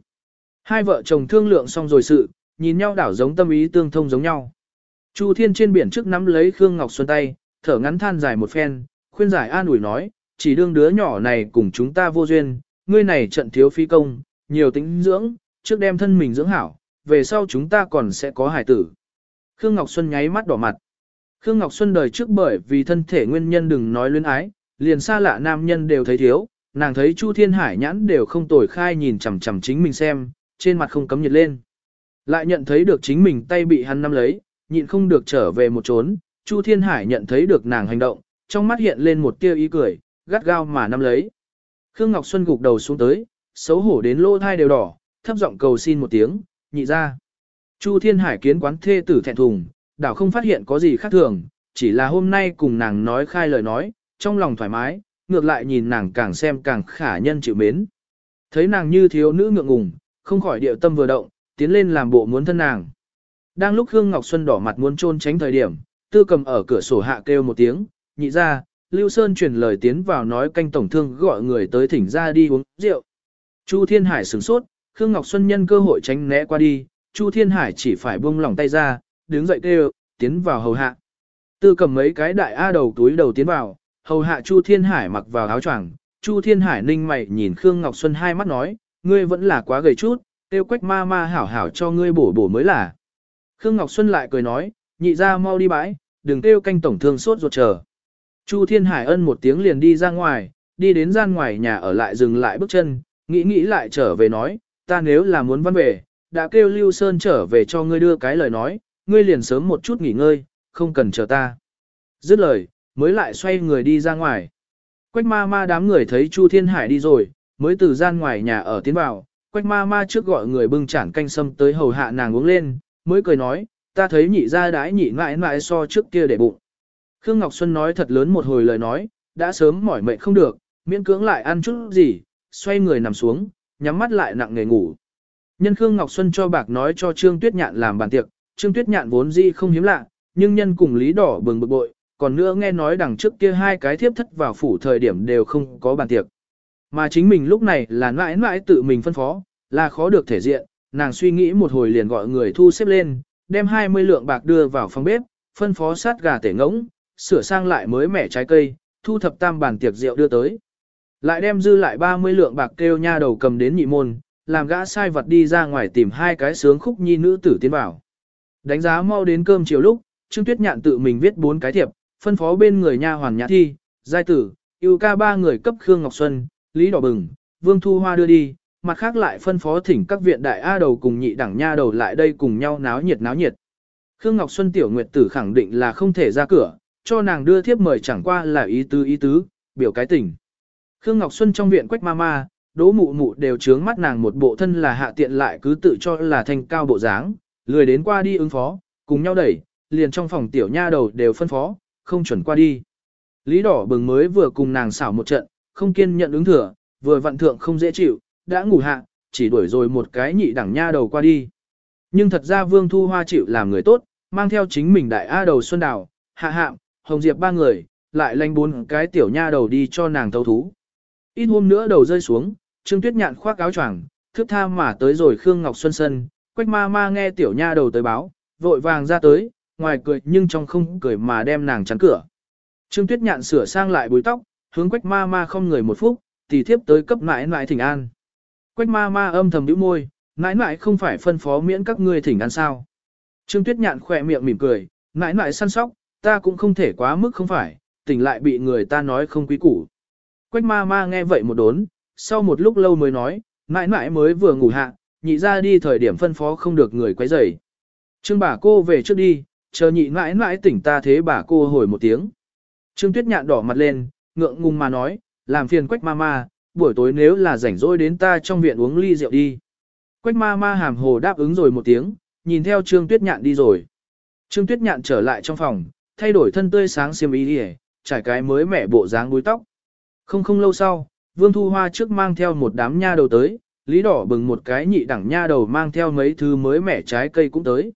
Hai vợ chồng thương lượng xong rồi sự, nhìn nhau đảo giống tâm ý tương thông giống nhau. Chu Thiên trên biển trước nắm lấy Khương Ngọc Xuân tay, thở ngắn than dài một phen, khuyên giải an ủi nói, chỉ đương đứa nhỏ này cùng chúng ta vô duyên, ngươi này trận thiếu phi công, nhiều tính dưỡng, trước đem thân mình dưỡng hảo, về sau chúng ta còn sẽ có hải tử. Khương Ngọc Xuân nháy mắt đỏ mặt. Khương Ngọc Xuân đời trước bởi vì thân thể nguyên nhân đừng nói luyến ái, liền xa lạ nam nhân đều thấy thiếu, nàng thấy Chu Thiên Hải nhãn đều không tồi khai nhìn chằm chằm chính mình xem, trên mặt không cấm nhiệt lên. Lại nhận thấy được chính mình tay bị hắn nắm lấy, nhịn không được trở về một trốn, Chu Thiên Hải nhận thấy được nàng hành động, trong mắt hiện lên một tia ý cười, gắt gao mà nắm lấy. Khương Ngọc Xuân gục đầu xuống tới, xấu hổ đến lỗ thai đều đỏ, thấp giọng cầu xin một tiếng, nhị ra. Chu Thiên Hải kiến quán thê tử thẹn thùng, đảo không phát hiện có gì khác thường, chỉ là hôm nay cùng nàng nói khai lời nói, trong lòng thoải mái, ngược lại nhìn nàng càng xem càng khả nhân chịu mến. Thấy nàng như thiếu nữ ngượng ngùng, không khỏi điệu tâm vừa động, tiến lên làm bộ muốn thân nàng. Đang lúc Hương Ngọc Xuân đỏ mặt muốn trôn tránh thời điểm, tư cầm ở cửa sổ hạ kêu một tiếng, nhị ra, Lưu Sơn truyền lời tiến vào nói canh tổng thương gọi người tới thỉnh ra đi uống rượu. Chu Thiên Hải sửng sốt, Khương Ngọc Xuân nhân cơ hội tránh né qua đi, Chu Thiên Hải chỉ phải buông lỏng tay ra, đứng dậy kêu, tiến vào hầu hạ. Tư cầm mấy cái đại A đầu túi đầu tiến vào, hầu hạ Chu Thiên Hải mặc vào áo choàng. Chu Thiên Hải ninh mày nhìn Khương Ngọc Xuân hai mắt nói, ngươi vẫn là quá gầy chút, tiêu quách ma ma hảo hảo cho ngươi bổ bổ mới là. Khương Ngọc Xuân lại cười nói, nhị ra mau đi bãi, đừng tiêu canh tổng thương sốt ruột chờ. Chu Thiên Hải ân một tiếng liền đi ra ngoài, đi đến gian ngoài nhà ở lại dừng lại bước chân, nghĩ nghĩ lại trở về nói, ta nếu là muốn văn về, đã kêu Lưu Sơn trở về cho ngươi đưa cái lời nói, ngươi liền sớm một chút nghỉ ngơi, không cần chờ ta. Dứt lời, mới lại xoay người đi ra ngoài. Quách ma ma đám người thấy Chu Thiên Hải đi rồi, mới từ gian ngoài nhà ở tiến vào, quách ma ma trước gọi người bưng chản canh sâm tới hầu hạ nàng uống lên, mới cười nói, ta thấy nhị ra đãi nhị mãi mãi so trước kia để bụng. Khương Ngọc Xuân nói thật lớn một hồi lời nói, đã sớm mỏi mệt không được, miễn cưỡng lại ăn chút gì, xoay người nằm xuống, nhắm mắt lại nặng nghề ngủ. Nhân Khương Ngọc Xuân cho bạc nói cho Trương Tuyết Nhạn làm bàn tiệc, Trương Tuyết Nhạn vốn dĩ không hiếm lạ, nhưng nhân cùng Lý Đỏ bừng bực bội, còn nữa nghe nói đằng trước kia hai cái thiếp thất vào phủ thời điểm đều không có bàn tiệc. Mà chính mình lúc này là mãi mãi tự mình phân phó, là khó được thể diện, nàng suy nghĩ một hồi liền gọi người thu xếp lên, đem 20 lượng bạc đưa vào phòng bếp, phân phó sát gà tể ngỗng, sửa sang lại mới mẻ trái cây, thu thập tam bàn tiệc rượu đưa tới. Lại đem dư lại 30 lượng bạc kêu nha đầu cầm đến nhị môn, làm gã sai vật đi ra ngoài tìm hai cái sướng khúc nhi nữ tử tiến vào. Đánh giá mau đến cơm chiều lúc, Trương Tuyết Nhạn tự mình viết bốn cái thiệp, phân phó bên người nha hoàn nhã thi, giai tử, yêu ca ba người cấp Khương Ngọc Xuân, Lý Đỏ Bừng, Vương Thu Hoa đưa đi, mặt khác lại phân phó thỉnh các viện đại A đầu cùng nhị đẳng nha đầu lại đây cùng nhau náo nhiệt náo nhiệt. Khương Ngọc Xuân tiểu nguyệt tử khẳng định là không thể ra cửa, cho nàng đưa thiếp mời chẳng qua là ý tứ ý tứ, biểu cái tình. Khương Ngọc Xuân trong viện quách ma ma, đỗ mụ mụ đều trướng mắt nàng một bộ thân là hạ tiện lại cứ tự cho là thành cao bộ dáng, lười đến qua đi ứng phó, cùng nhau đẩy, liền trong phòng tiểu nha đầu đều phân phó, không chuẩn qua đi. Lý đỏ bừng mới vừa cùng nàng xảo một trận, không kiên nhận ứng thừa, vừa vận thượng không dễ chịu, đã ngủ hạ, chỉ đuổi rồi một cái nhị đẳng nha đầu qua đi. Nhưng thật ra Vương Thu Hoa chịu làm người tốt, mang theo chính mình đại A đầu Xuân Đào, Hạ Hạm, Hồng Diệp ba người, lại lanh bốn cái tiểu nha đầu đi cho nàng thấu thú. Ít hôm nữa đầu rơi xuống, Trương Tuyết Nhạn khoác áo choàng, thước tha mà tới rồi Khương Ngọc Xuân Sân, Quách ma ma nghe tiểu nha đầu tới báo, vội vàng ra tới, ngoài cười nhưng trong không cười mà đem nàng chắn cửa. Trương Tuyết Nhạn sửa sang lại búi tóc, hướng Quách ma ma không người một phút, thì thiếp tới cấp mãi mãi thỉnh an. Quách ma ma âm thầm nhíu môi, mãi mãi không phải phân phó miễn các ngươi thỉnh an sao. Trương Tuyết Nhạn khỏe miệng mỉm cười, mãi mãi săn sóc, ta cũng không thể quá mức không phải, tỉnh lại bị người ta nói không quý củ. Quách ma ma nghe vậy một đốn, sau một lúc lâu mới nói, mãi mãi mới vừa ngủ hạ, nhị ra đi thời điểm phân phó không được người quấy rầy. Trương bà cô về trước đi, chờ nhị mãi mãi tỉnh ta thế bà cô hồi một tiếng. Trương Tuyết Nhạn đỏ mặt lên, ngượng ngùng mà nói, làm phiền quách ma ma, buổi tối nếu là rảnh rỗi đến ta trong viện uống ly rượu đi. Quách ma ma hàm hồ đáp ứng rồi một tiếng, nhìn theo Trương Tuyết Nhạn đi rồi. Trương Tuyết Nhạn trở lại trong phòng, thay đổi thân tươi sáng xiêm y đi trải cái mới mẻ bộ dáng búi tóc. Không không lâu sau, Vương Thu Hoa trước mang theo một đám nha đầu tới, Lý Đỏ bừng một cái nhị đẳng nha đầu mang theo mấy thứ mới mẻ trái cây cũng tới.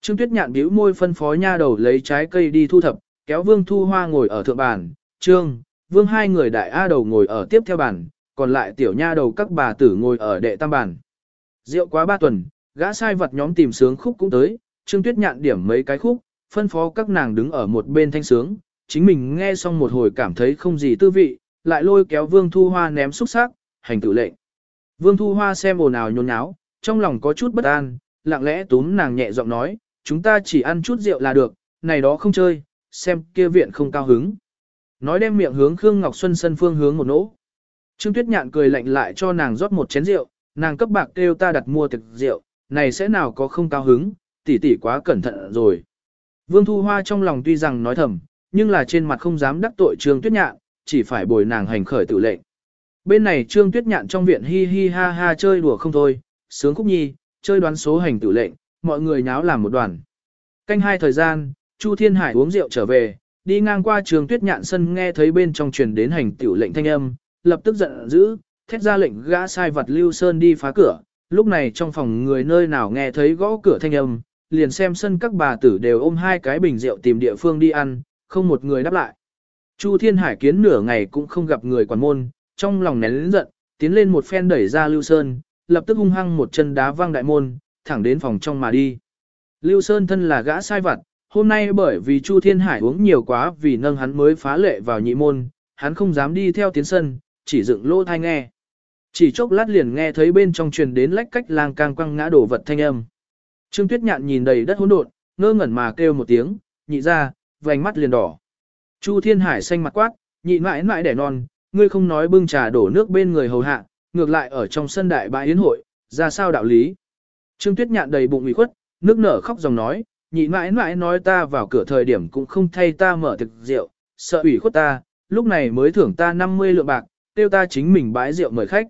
Trương Tuyết Nhạn bĩu môi phân phó nha đầu lấy trái cây đi thu thập, kéo Vương Thu Hoa ngồi ở thượng bàn, Trương, Vương hai người đại A đầu ngồi ở tiếp theo bàn, còn lại tiểu nha đầu các bà tử ngồi ở đệ tam bàn. Rượu quá ba tuần, gã sai vật nhóm tìm sướng khúc cũng tới, Trương Tuyết Nhạn điểm mấy cái khúc, phân phó các nàng đứng ở một bên thanh sướng, chính mình nghe xong một hồi cảm thấy không gì tư vị, lại lôi kéo Vương Thu Hoa ném xúc sắc, hành tự lệnh. Vương Thu Hoa xem ồn ào nhốn nháo, trong lòng có chút bất an, lặng lẽ túm nàng nhẹ giọng nói, chúng ta chỉ ăn chút rượu là được, này đó không chơi, xem kia viện không cao hứng. Nói đem miệng hướng Khương Ngọc Xuân sân phương hướng một nỗ. Trương Tuyết Nhạn cười lạnh lại cho nàng rót một chén rượu, nàng cấp bạc kêu ta đặt mua thực rượu, này sẽ nào có không cao hứng, tỷ tỷ quá cẩn thận rồi. Vương Thu Hoa trong lòng tuy rằng nói thầm, nhưng là trên mặt không dám đắc tội Trương Tuyết Nhạn, chỉ phải bồi nàng hành khởi tự lệnh. Bên này Trương Tuyết Nhạn trong viện hi hi ha ha chơi đùa không thôi, sướng khúc nhi, chơi đoán số hành tự lệnh, mọi người nháo làm một đoàn. Canh hai thời gian, Chu Thiên Hải uống rượu trở về, đi ngang qua Trương Tuyết Nhạn sân nghe thấy bên trong truyền đến hành tiểu lệnh thanh âm, lập tức giận dữ, thét ra lệnh gã sai vật Lưu Sơn đi phá cửa. Lúc này trong phòng người nơi nào nghe thấy gõ cửa thanh âm, liền xem sân các bà tử đều ôm hai cái bình rượu tìm địa phương đi ăn, không một người đáp lại. Chu Thiên Hải kiến nửa ngày cũng không gặp người quản môn, trong lòng nén giận, tiến lên một phen đẩy ra Lưu Sơn, lập tức hung hăng một chân đá văng đại môn, thẳng đến phòng trong mà đi. Lưu Sơn thân là gã sai vặt, hôm nay bởi vì Chu Thiên Hải uống nhiều quá vì nâng hắn mới phá lệ vào nhị môn, hắn không dám đi theo tiến sân, chỉ dựng lỗ thai nghe. Chỉ chốc lát liền nghe thấy bên trong truyền đến lách cách lang cang quăng ngã đổ vật thanh âm. Trương Tuyết Nhạn nhìn đầy đất hỗn độn, ngơ ngẩn mà kêu một tiếng, nhị ra, vành mắt liền đỏ. Chu Thiên Hải xanh mặt quát, nhị mãi mãi đẻ non, ngươi không nói bưng trà đổ nước bên người hầu hạ, ngược lại ở trong sân đại bãi yến hội, ra sao đạo lý. Trương Tuyết Nhạn đầy bụng ủy khuất, nước nở khóc dòng nói, nhị mãi mãi nói ta vào cửa thời điểm cũng không thay ta mở thực rượu, sợ ủy khuất ta, lúc này mới thưởng ta 50 lượng bạc, tiêu ta chính mình bãi rượu mời khách.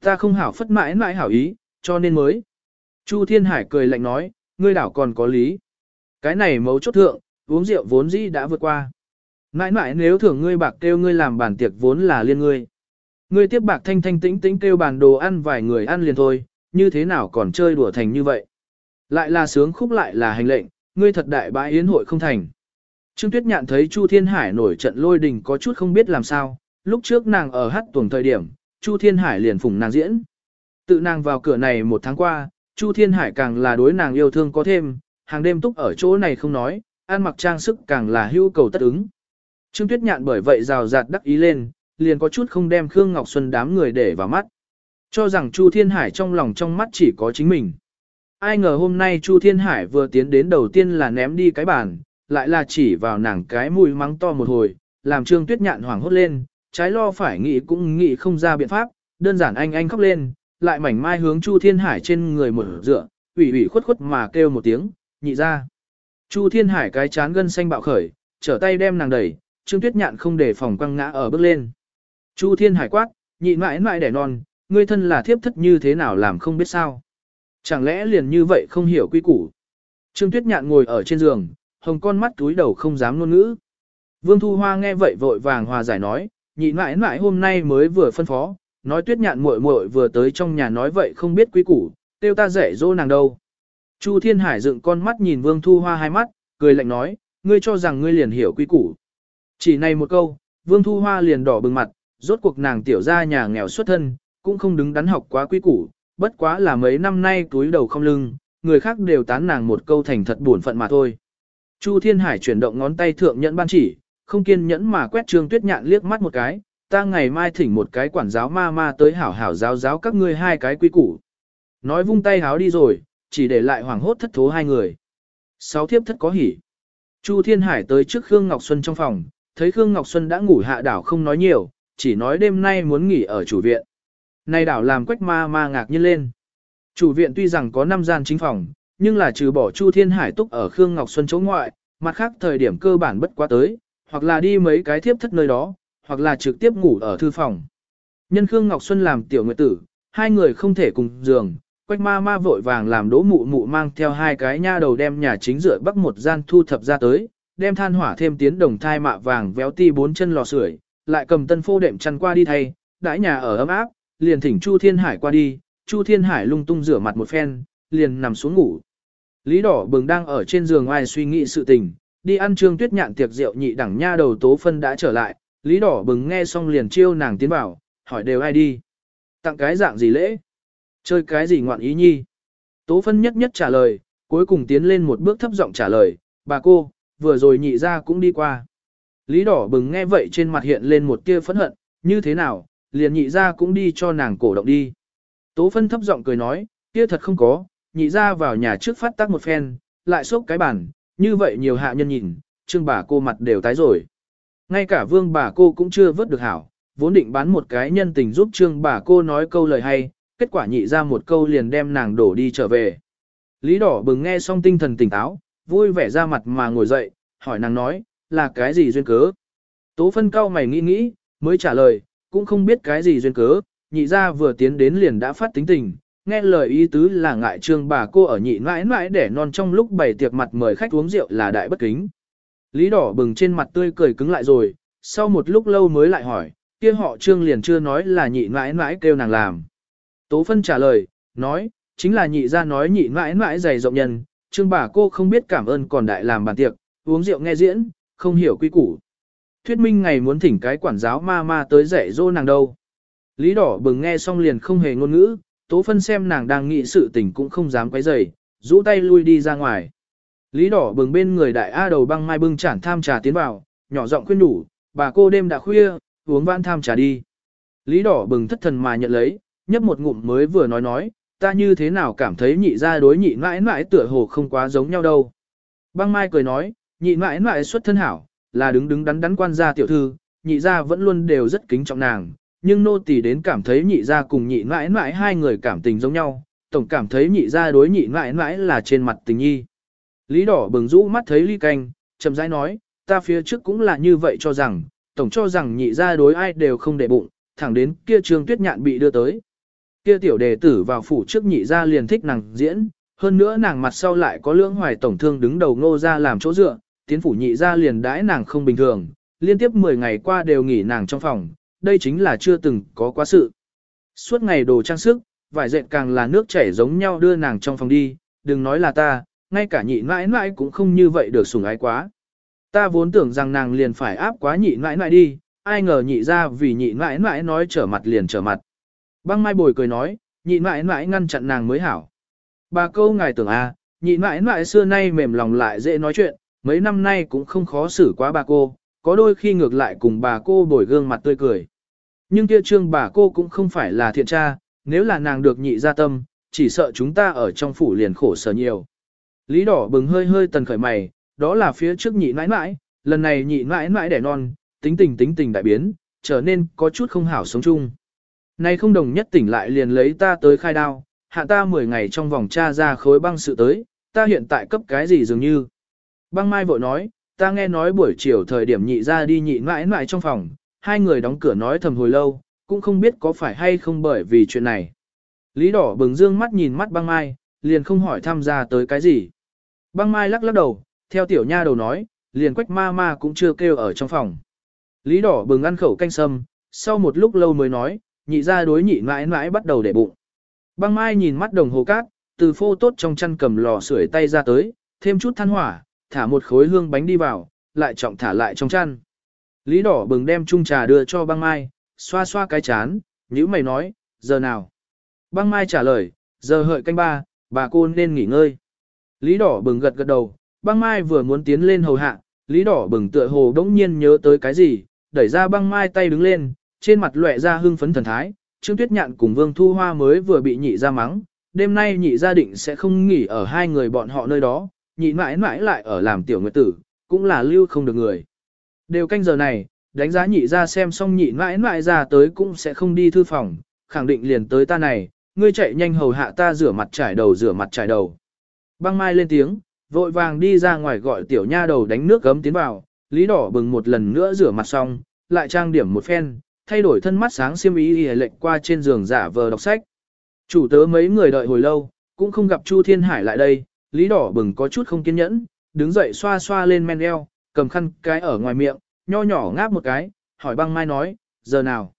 Ta không hảo phất mãi mãi hảo ý, cho nên mới. Chu Thiên Hải cười lạnh nói, ngươi đảo còn có lý. Cái này mấu chốt thượng, uống rượu vốn dĩ đã vượt qua. Mãi mãi nếu thưởng ngươi bạc kêu ngươi làm bàn tiệc vốn là liên ngươi. Ngươi tiếp bạc thanh thanh tĩnh tĩnh kêu bàn đồ ăn vài người ăn liền thôi, như thế nào còn chơi đùa thành như vậy. Lại là sướng khúc lại là hành lệnh, ngươi thật đại bãi yến hội không thành. Trương Tuyết Nhạn thấy Chu Thiên Hải nổi trận lôi đình có chút không biết làm sao, lúc trước nàng ở hát tuồng thời điểm, Chu Thiên Hải liền phụng nàng diễn. Tự nàng vào cửa này một tháng qua, Chu Thiên Hải càng là đối nàng yêu thương có thêm, hàng đêm túc ở chỗ này không nói, ăn mặc trang sức càng là hưu cầu tất ứng. Trương Tuyết Nhạn bởi vậy rào rạt đắc ý lên, liền có chút không đem Khương Ngọc Xuân đám người để vào mắt. Cho rằng Chu Thiên Hải trong lòng trong mắt chỉ có chính mình. Ai ngờ hôm nay Chu Thiên Hải vừa tiến đến đầu tiên là ném đi cái bàn, lại là chỉ vào nàng cái mùi mắng to một hồi, làm Trương Tuyết Nhạn hoảng hốt lên, trái lo phải nghĩ cũng nghĩ không ra biện pháp, đơn giản anh anh khóc lên, lại mảnh mai hướng Chu Thiên Hải trên người một dựa, ủy ủy khuất khuất mà kêu một tiếng, nhị ra. Chu Thiên Hải cái chán gân xanh bạo khởi, trở tay đem nàng đẩy, Trương Tuyết Nhạn không để phòng quăng ngã ở bước lên. Chu Thiên Hải quát, nhị mãi mãi đẻ non, ngươi thân là thiếp thất như thế nào làm không biết sao. Chẳng lẽ liền như vậy không hiểu quy củ. Trương Tuyết Nhạn ngồi ở trên giường, hồng con mắt túi đầu không dám ngôn ngữ. Vương Thu Hoa nghe vậy vội vàng hòa giải nói, nhị mãi mãi hôm nay mới vừa phân phó, nói Tuyết Nhạn muội muội vừa tới trong nhà nói vậy không biết quy củ, tiêu ta dạy dỗ nàng đâu. Chu Thiên Hải dựng con mắt nhìn Vương Thu Hoa hai mắt, cười lạnh nói, ngươi cho rằng ngươi liền hiểu quy củ. Chỉ này một câu, Vương Thu Hoa liền đỏ bừng mặt, rốt cuộc nàng tiểu ra nhà nghèo xuất thân, cũng không đứng đắn học quá quý củ, bất quá là mấy năm nay túi đầu không lưng, người khác đều tán nàng một câu thành thật buồn phận mà thôi. Chu Thiên Hải chuyển động ngón tay thượng nhẫn ban chỉ, không kiên nhẫn mà quét Trương Tuyết Nhạn liếc mắt một cái, ta ngày mai thỉnh một cái quản giáo ma ma tới hảo hảo giáo giáo các ngươi hai cái quý củ. Nói vung tay háo đi rồi, chỉ để lại hoàng hốt thất thố hai người. Sáu thiếp thất có hỉ. Chu Thiên Hải tới trước Khương Ngọc Xuân trong phòng, thấy Khương Ngọc Xuân đã ngủ hạ đảo không nói nhiều, chỉ nói đêm nay muốn nghỉ ở chủ viện. Này đảo làm quách ma ma ngạc nhiên lên. Chủ viện tuy rằng có 5 gian chính phòng, nhưng là trừ bỏ Chu Thiên Hải túc ở Khương Ngọc Xuân chỗ ngoại, mặt khác thời điểm cơ bản bất quá tới, hoặc là đi mấy cái thiếp thất nơi đó, hoặc là trực tiếp ngủ ở thư phòng. Nhân Khương Ngọc Xuân làm tiểu nguyệt tử, hai người không thể cùng giường, quách ma ma vội vàng làm đỗ mụ mụ mang theo hai cái nha đầu đem nhà chính rửa bắc một gian thu thập ra tới, đem than hỏa thêm tiến đồng thai mạ vàng véo ti bốn chân lò sưởi, lại cầm tân phô đệm chăn qua đi thay, đãi nhà ở ấm áp, liền thỉnh Chu Thiên Hải qua đi, Chu Thiên Hải lung tung rửa mặt một phen, liền nằm xuống ngủ. Lý Đỏ Bừng đang ở trên giường ai suy nghĩ sự tình, đi ăn trương tuyết nhạn tiệc rượu nhị đẳng nha đầu tố phân đã trở lại, Lý Đỏ Bừng nghe xong liền chiêu nàng tiến vào, hỏi đều ai đi. Tặng cái dạng gì lễ? Chơi cái gì ngoạn ý nhi? Tố phân nhất nhất trả lời, cuối cùng tiến lên một bước thấp giọng trả lời, bà cô, vừa rồi nhị ra cũng đi qua. Lý Đỏ Bừng nghe vậy trên mặt hiện lên một tia phẫn hận, như thế nào, liền nhị ra cũng đi cho nàng cổ động đi. Tố phân thấp giọng cười nói, kia thật không có, nhị ra vào nhà trước phát tác một phen, lại xốc cái bản như vậy nhiều hạ nhân nhìn, trương bà cô mặt đều tái rồi. Ngay cả vương bà cô cũng chưa vớt được hảo, vốn định bán một cái nhân tình giúp trương bà cô nói câu lời hay, kết quả nhị ra một câu liền đem nàng đổ đi trở về. Lý đỏ bừng nghe xong tinh thần tỉnh táo, vui vẻ ra mặt mà ngồi dậy, hỏi nàng nói, là cái gì duyên cớ? Tố phân cao mày nghĩ nghĩ, mới trả lời, cũng không biết cái gì duyên cớ, nhị ra vừa tiến đến liền đã phát tính tình, nghe lời ý tứ là ngại trương bà cô ở nhị mãi mãi để non trong lúc bày tiệc mặt mời khách uống rượu là đại bất kính. Lý đỏ bừng trên mặt tươi cười cứng lại rồi, sau một lúc lâu mới lại hỏi, kia họ trương liền chưa nói là nhị mãi mãi kêu nàng làm. Tố phân trả lời, nói, chính là nhị ra nói nhị mãi mãi dày rộng nhân, trương bà cô không biết cảm ơn còn đại làm bàn tiệc, uống rượu nghe diễn, không hiểu quy củ. Thuyết minh ngày muốn thỉnh cái quản giáo ma ma tới dạy dỗ nàng đâu. Lý đỏ bừng nghe xong liền không hề ngôn ngữ, tố phân xem nàng đang nghị sự tình cũng không dám quấy rầy, rũ tay lui đi ra ngoài. Lý đỏ bừng bên người đại A đầu băng mai bưng chản tham trà tiến vào, nhỏ giọng khuyên đủ, bà cô đêm đã khuya, uống vãn tham trà đi. Lý đỏ bừng thất thần mà nhận lấy, nhấp một ngụm mới vừa nói nói, ta như thế nào cảm thấy nhị ra đối nhị mãi mãi tựa hồ không quá giống nhau đâu. Băng mai cười nói, nhị mãi mãi xuất thân hảo, là đứng đứng đắn đắn quan gia tiểu thư, nhị gia vẫn luôn đều rất kính trọng nàng, nhưng nô tỳ đến cảm thấy nhị gia cùng nhị mãi mãi hai người cảm tình giống nhau, tổng cảm thấy nhị gia đối nhị mãi mãi là trên mặt tình nhi. Lý đỏ bừng rũ mắt thấy ly canh, chậm rãi nói, ta phía trước cũng là như vậy cho rằng, tổng cho rằng nhị gia đối ai đều không để bụng, thẳng đến kia trường tuyết nhạn bị đưa tới. Kia tiểu đề tử vào phủ trước nhị gia liền thích nàng diễn, hơn nữa nàng mặt sau lại có lưỡng hoài tổng thương đứng đầu ngô ra làm chỗ dựa, tiến phủ nhị gia liền đãi nàng không bình thường, liên tiếp 10 ngày qua đều nghỉ nàng trong phòng, đây chính là chưa từng có quá sự. Suốt ngày đồ trang sức, vải dệt càng là nước chảy giống nhau đưa nàng trong phòng đi, đừng nói là ta, ngay cả nhị mãi mãi cũng không như vậy được sủng ái quá. Ta vốn tưởng rằng nàng liền phải áp quá nhị mãi mãi đi, ai ngờ nhị ra vì nhị mãi mãi nói trở mặt liền trở mặt. Băng mai bồi cười nói, nhị mãi mãi ngăn chặn nàng mới hảo. Bà câu ngài tưởng a, à, nhị mãi mãi xưa nay mềm lòng lại dễ nói chuyện, mấy năm nay cũng không khó xử quá bà cô, có đôi khi ngược lại cùng bà cô bồi gương mặt tươi cười. Nhưng kia trương bà cô cũng không phải là thiện tra, nếu là nàng được nhị ra tâm, chỉ sợ chúng ta ở trong phủ liền khổ sở nhiều. Lý đỏ bừng hơi hơi tần khởi mày, đó là phía trước nhị mãi mãi, lần này nhị mãi mãi đẻ non, tính tình tính tình đại biến, trở nên có chút không hảo sống chung. Nay không đồng nhất tỉnh lại liền lấy ta tới khai đao, hạ ta 10 ngày trong vòng tra ra khối băng sự tới, ta hiện tại cấp cái gì dường như. Băng mai vội nói, ta nghe nói buổi chiều thời điểm nhị ra đi nhị mãi mãi trong phòng, hai người đóng cửa nói thầm hồi lâu, cũng không biết có phải hay không bởi vì chuyện này. Lý đỏ bừng dương mắt nhìn mắt băng mai, liền không hỏi tham gia tới cái gì. Băng mai lắc lắc đầu, theo tiểu nha đầu nói, liền quách ma ma cũng chưa kêu ở trong phòng. Lý đỏ bừng ăn khẩu canh sâm, sau một lúc lâu mới nói, nhị ra đối nhị mãi mãi bắt đầu để bụng. Băng mai nhìn mắt đồng hồ cát, từ phô tốt trong chăn cầm lò sưởi tay ra tới, thêm chút than hỏa, thả một khối hương bánh đi vào, lại trọng thả lại trong chăn. Lý đỏ bừng đem chung trà đưa cho băng mai, xoa xoa cái chán, nhữ mày nói, giờ nào? Băng mai trả lời, giờ hợi canh ba, bà cô nên nghỉ ngơi. Lý đỏ bừng gật gật đầu, băng mai vừa muốn tiến lên hầu hạ, lý đỏ bừng tựa hồ đống nhiên nhớ tới cái gì, đẩy ra băng mai tay đứng lên, trên mặt lóe ra hưng phấn thần thái, Trương Tuyết Nhạn cùng Vương Thu Hoa mới vừa bị nhị ra mắng, đêm nay nhị gia định sẽ không nghỉ ở hai người bọn họ nơi đó, nhị mãi mãi lại ở làm tiểu nguyệt tử, cũng là lưu không được người. Đều canh giờ này, đánh giá nhị ra xem xong nhị mãi mãi ra tới cũng sẽ không đi thư phòng, khẳng định liền tới ta này, ngươi chạy nhanh hầu hạ ta rửa mặt trải đầu rửa mặt trải đầu. Băng mai lên tiếng, vội vàng đi ra ngoài gọi tiểu nha đầu đánh nước gấm tiến vào, lý đỏ bừng một lần nữa rửa mặt xong, lại trang điểm một phen, thay đổi thân mắt sáng xiêm ý y lệnh qua trên giường giả vờ đọc sách. Chủ tớ mấy người đợi hồi lâu, cũng không gặp Chu Thiên Hải lại đây, lý đỏ bừng có chút không kiên nhẫn, đứng dậy xoa xoa lên men eo, cầm khăn cái ở ngoài miệng, nho nhỏ ngáp một cái, hỏi băng mai nói, giờ nào?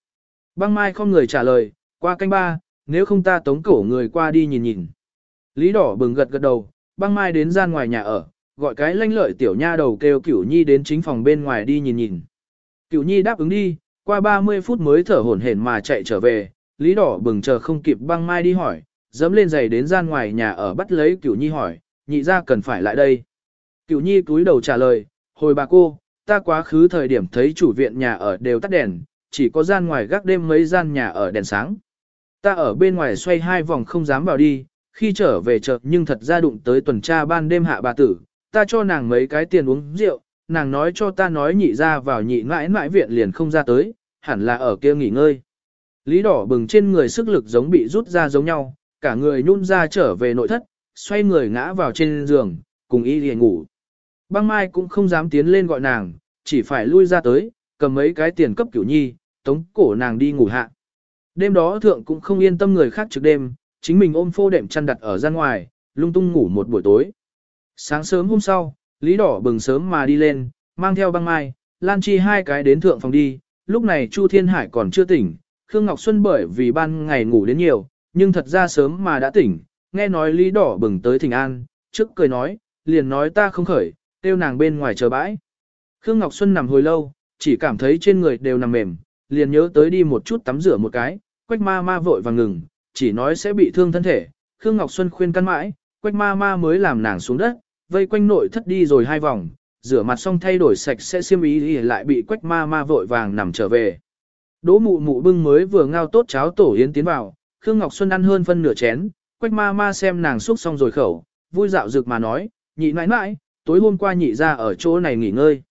Băng mai không người trả lời, qua canh ba, nếu không ta tống cổ người qua đi nhìn nhìn. Lý đỏ bừng gật gật đầu, băng mai đến gian ngoài nhà ở, gọi cái lanh lợi tiểu nha đầu kêu cửu nhi đến chính phòng bên ngoài đi nhìn nhìn. Cửu nhi đáp ứng đi, qua 30 phút mới thở hổn hển mà chạy trở về, lý đỏ bừng chờ không kịp băng mai đi hỏi, dẫm lên giày đến gian ngoài nhà ở bắt lấy cửu nhi hỏi, nhị ra cần phải lại đây. Cửu nhi cúi đầu trả lời, hồi bà cô, ta quá khứ thời điểm thấy chủ viện nhà ở đều tắt đèn, chỉ có gian ngoài gác đêm mấy gian nhà ở đèn sáng. Ta ở bên ngoài xoay hai vòng không dám vào đi, khi trở về chợ nhưng thật ra đụng tới tuần tra ban đêm hạ bà tử, ta cho nàng mấy cái tiền uống rượu, nàng nói cho ta nói nhị ra vào nhị mãi mãi viện liền không ra tới, hẳn là ở kia nghỉ ngơi. Lý đỏ bừng trên người sức lực giống bị rút ra giống nhau, cả người nhún ra trở về nội thất, xoay người ngã vào trên giường, cùng y liền ngủ. Băng mai cũng không dám tiến lên gọi nàng, chỉ phải lui ra tới, cầm mấy cái tiền cấp kiểu nhi, tống cổ nàng đi ngủ hạ. Đêm đó thượng cũng không yên tâm người khác trực đêm, chính mình ôm phô đệm chăn đặt ở gian ngoài, lung tung ngủ một buổi tối. Sáng sớm hôm sau, Lý Đỏ bừng sớm mà đi lên, mang theo băng mai, Lan Chi hai cái đến thượng phòng đi, lúc này Chu Thiên Hải còn chưa tỉnh, Khương Ngọc Xuân bởi vì ban ngày ngủ đến nhiều, nhưng thật ra sớm mà đã tỉnh, nghe nói Lý Đỏ bừng tới thỉnh an, trước cười nói, liền nói ta không khởi, tiêu nàng bên ngoài chờ bãi. Khương Ngọc Xuân nằm hồi lâu, chỉ cảm thấy trên người đều nằm mềm, liền nhớ tới đi một chút tắm rửa một cái, quách ma ma vội và ngừng, chỉ nói sẽ bị thương thân thể. Khương Ngọc Xuân khuyên căn mãi, quách ma ma mới làm nàng xuống đất, vây quanh nội thất đi rồi hai vòng, rửa mặt xong thay đổi sạch sẽ xiêm ý thì lại bị quách ma ma vội vàng nằm trở về. Đỗ mụ mụ bưng mới vừa ngao tốt cháo tổ yến tiến vào, Khương Ngọc Xuân ăn hơn phân nửa chén, quách ma ma xem nàng xúc xong rồi khẩu, vui dạo rực mà nói, nhị nãi nãi, tối hôm qua nhị ra ở chỗ này nghỉ ngơi.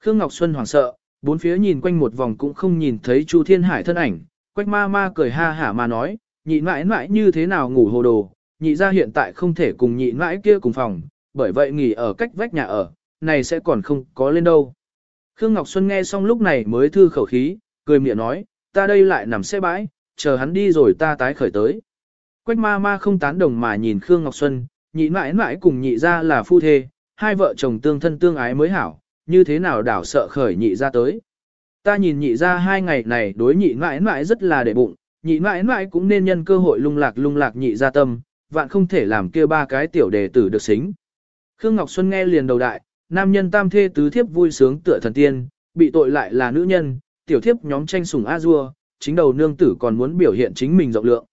Khương Ngọc Xuân hoảng sợ, bốn phía nhìn quanh một vòng cũng không nhìn thấy Chu Thiên Hải thân ảnh, quách ma ma cười ha hả mà nói, nhị nãi nãi như thế nào ngủ hồ đồ, nhị ra hiện tại không thể cùng nhị nãi kia cùng phòng, bởi vậy nghỉ ở cách vách nhà ở, này sẽ còn không có lên đâu. Khương Ngọc Xuân nghe xong lúc này mới thư khẩu khí, cười miệng nói, ta đây lại nằm xe bãi, chờ hắn đi rồi ta tái khởi tới. Quách ma ma không tán đồng mà nhìn Khương Ngọc Xuân, nhị mãi mãi cùng nhị ra là phu thê, hai vợ chồng tương thân tương ái mới hảo, như thế nào đảo sợ khởi nhị ra tới. Ta nhìn nhị ra hai ngày này đối nhị mãi mãi rất là để bụng, nhị mãi mãi cũng nên nhân cơ hội lung lạc lung lạc nhị ra tâm, vạn không thể làm kia ba cái tiểu đề tử được xính. Khương Ngọc Xuân nghe liền đầu đại, nam nhân tam thê tứ thiếp vui sướng tựa thần tiên, bị tội lại là nữ nhân, tiểu thiếp nhóm tranh sủng a dua, chính đầu nương tử còn muốn biểu hiện chính mình rộng lượng.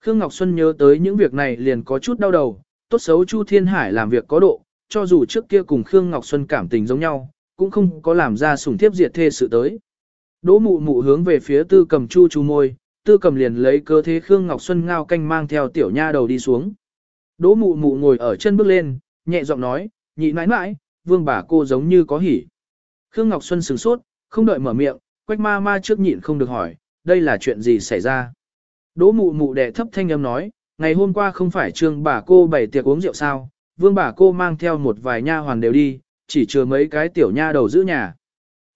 Khương Ngọc Xuân nhớ tới những việc này liền có chút đau đầu, tốt xấu Chu Thiên Hải làm việc có độ, cho dù trước kia cùng Khương Ngọc Xuân cảm tình giống nhau, cũng không có làm ra sủng thiếp diệt thê sự tới. Đỗ mụ mụ hướng về phía tư cầm chu chu môi, tư cầm liền lấy cơ thế Khương Ngọc Xuân ngao canh mang theo tiểu nha đầu đi xuống. Đỗ mụ mụ ngồi ở chân bước lên, nhẹ giọng nói, nhị nãi nãi, vương bà cô giống như có hỉ. Khương Ngọc Xuân sửng sốt, không đợi mở miệng, quách ma ma trước nhịn không được hỏi, đây là chuyện gì xảy ra. Đỗ mụ mụ đẻ thấp thanh âm nói, ngày hôm qua không phải trương bà cô bày tiệc uống rượu sao, vương bà cô mang theo một vài nha hoàn đều đi, chỉ chừa mấy cái tiểu nha đầu giữ nhà.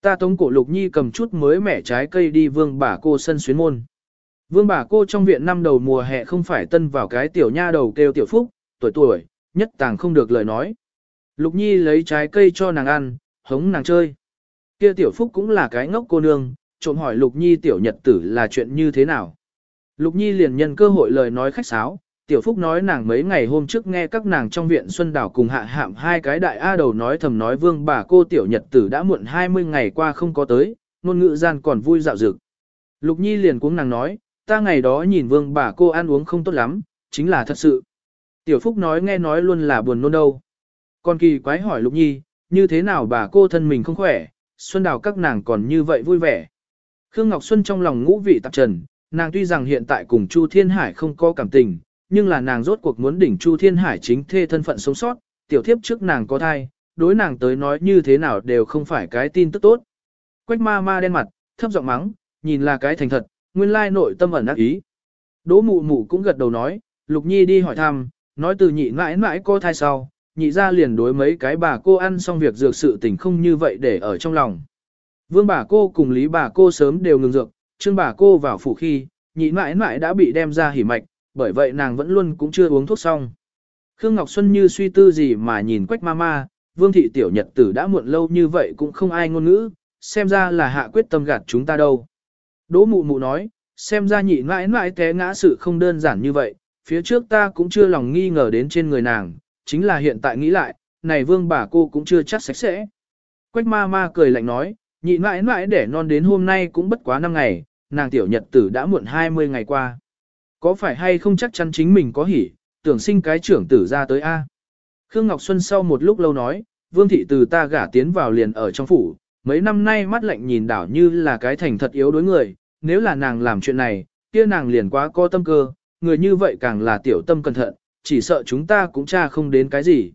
Ta tống cổ lục nhi cầm chút mới mẻ trái cây đi vương bà cô sân xuyến môn. Vương bà cô trong viện năm đầu mùa hè không phải tân vào cái tiểu nha đầu kêu tiểu phúc, tuổi tuổi, nhất tàng không được lời nói. Lục nhi lấy trái cây cho nàng ăn, hống nàng chơi. Kia tiểu phúc cũng là cái ngốc cô nương, trộm hỏi lục nhi tiểu nhật tử là chuyện như thế nào. Lục nhi liền nhân cơ hội lời nói khách sáo, tiểu phúc nói nàng mấy ngày hôm trước nghe các nàng trong viện Xuân Đảo cùng hạ hạm hai cái đại A đầu nói thầm nói vương bà cô tiểu nhật tử đã muộn 20 ngày qua không có tới, ngôn ngữ gian còn vui dạo dực. Lục nhi liền cuống nàng nói, ta ngày đó nhìn vương bà cô ăn uống không tốt lắm, chính là thật sự. Tiểu Phúc nói nghe nói luôn là buồn nôn đâu. Còn kỳ quái hỏi Lục Nhi, như thế nào bà cô thân mình không khỏe, Xuân Đào các nàng còn như vậy vui vẻ. Khương Ngọc Xuân trong lòng ngũ vị tạp trần, nàng tuy rằng hiện tại cùng Chu Thiên Hải không có cảm tình, nhưng là nàng rốt cuộc muốn đỉnh Chu Thiên Hải chính thê thân phận sống sót, tiểu thiếp trước nàng có thai, đối nàng tới nói như thế nào đều không phải cái tin tức tốt. Quách ma ma đen mặt, thấp giọng mắng, nhìn là cái thành thật, nguyên lai nội tâm ẩn ác ý. Đỗ mụ mụ cũng gật đầu nói, Lục Nhi đi hỏi thăm, nói từ nhị mãi mãi cô thai sau, nhị ra liền đối mấy cái bà cô ăn xong việc dược sự tình không như vậy để ở trong lòng. Vương bà cô cùng lý bà cô sớm đều ngừng dược, trương bà cô vào phủ khi, nhị mãi mãi đã bị đem ra hỉ mạch, bởi vậy nàng vẫn luôn cũng chưa uống thuốc xong. Khương Ngọc Xuân như suy tư gì mà nhìn quách ma ma, vương thị tiểu nhật tử đã muộn lâu như vậy cũng không ai ngôn ngữ, xem ra là hạ quyết tâm gạt chúng ta đâu. Đỗ mụ mụ nói, xem ra nhị mãi mãi té ngã sự không đơn giản như vậy, phía trước ta cũng chưa lòng nghi ngờ đến trên người nàng, chính là hiện tại nghĩ lại, này vương bà cô cũng chưa chắc sạch sẽ. Quách ma ma cười lạnh nói, nhị mãi mãi để non đến hôm nay cũng bất quá 5 ngày, nàng tiểu nhật tử đã muộn 20 ngày qua. Có phải hay không chắc chắn chính mình có hỉ, tưởng sinh cái trưởng tử ra tới A. Khương Ngọc Xuân sau một lúc lâu nói, vương thị từ ta gả tiến vào liền ở trong phủ, mấy năm nay mắt lạnh nhìn đảo như là cái thành thật yếu đối người, nếu là nàng làm chuyện này, kia nàng liền quá có tâm cơ, người như vậy càng là tiểu tâm cẩn thận, chỉ sợ chúng ta cũng tra không đến cái gì.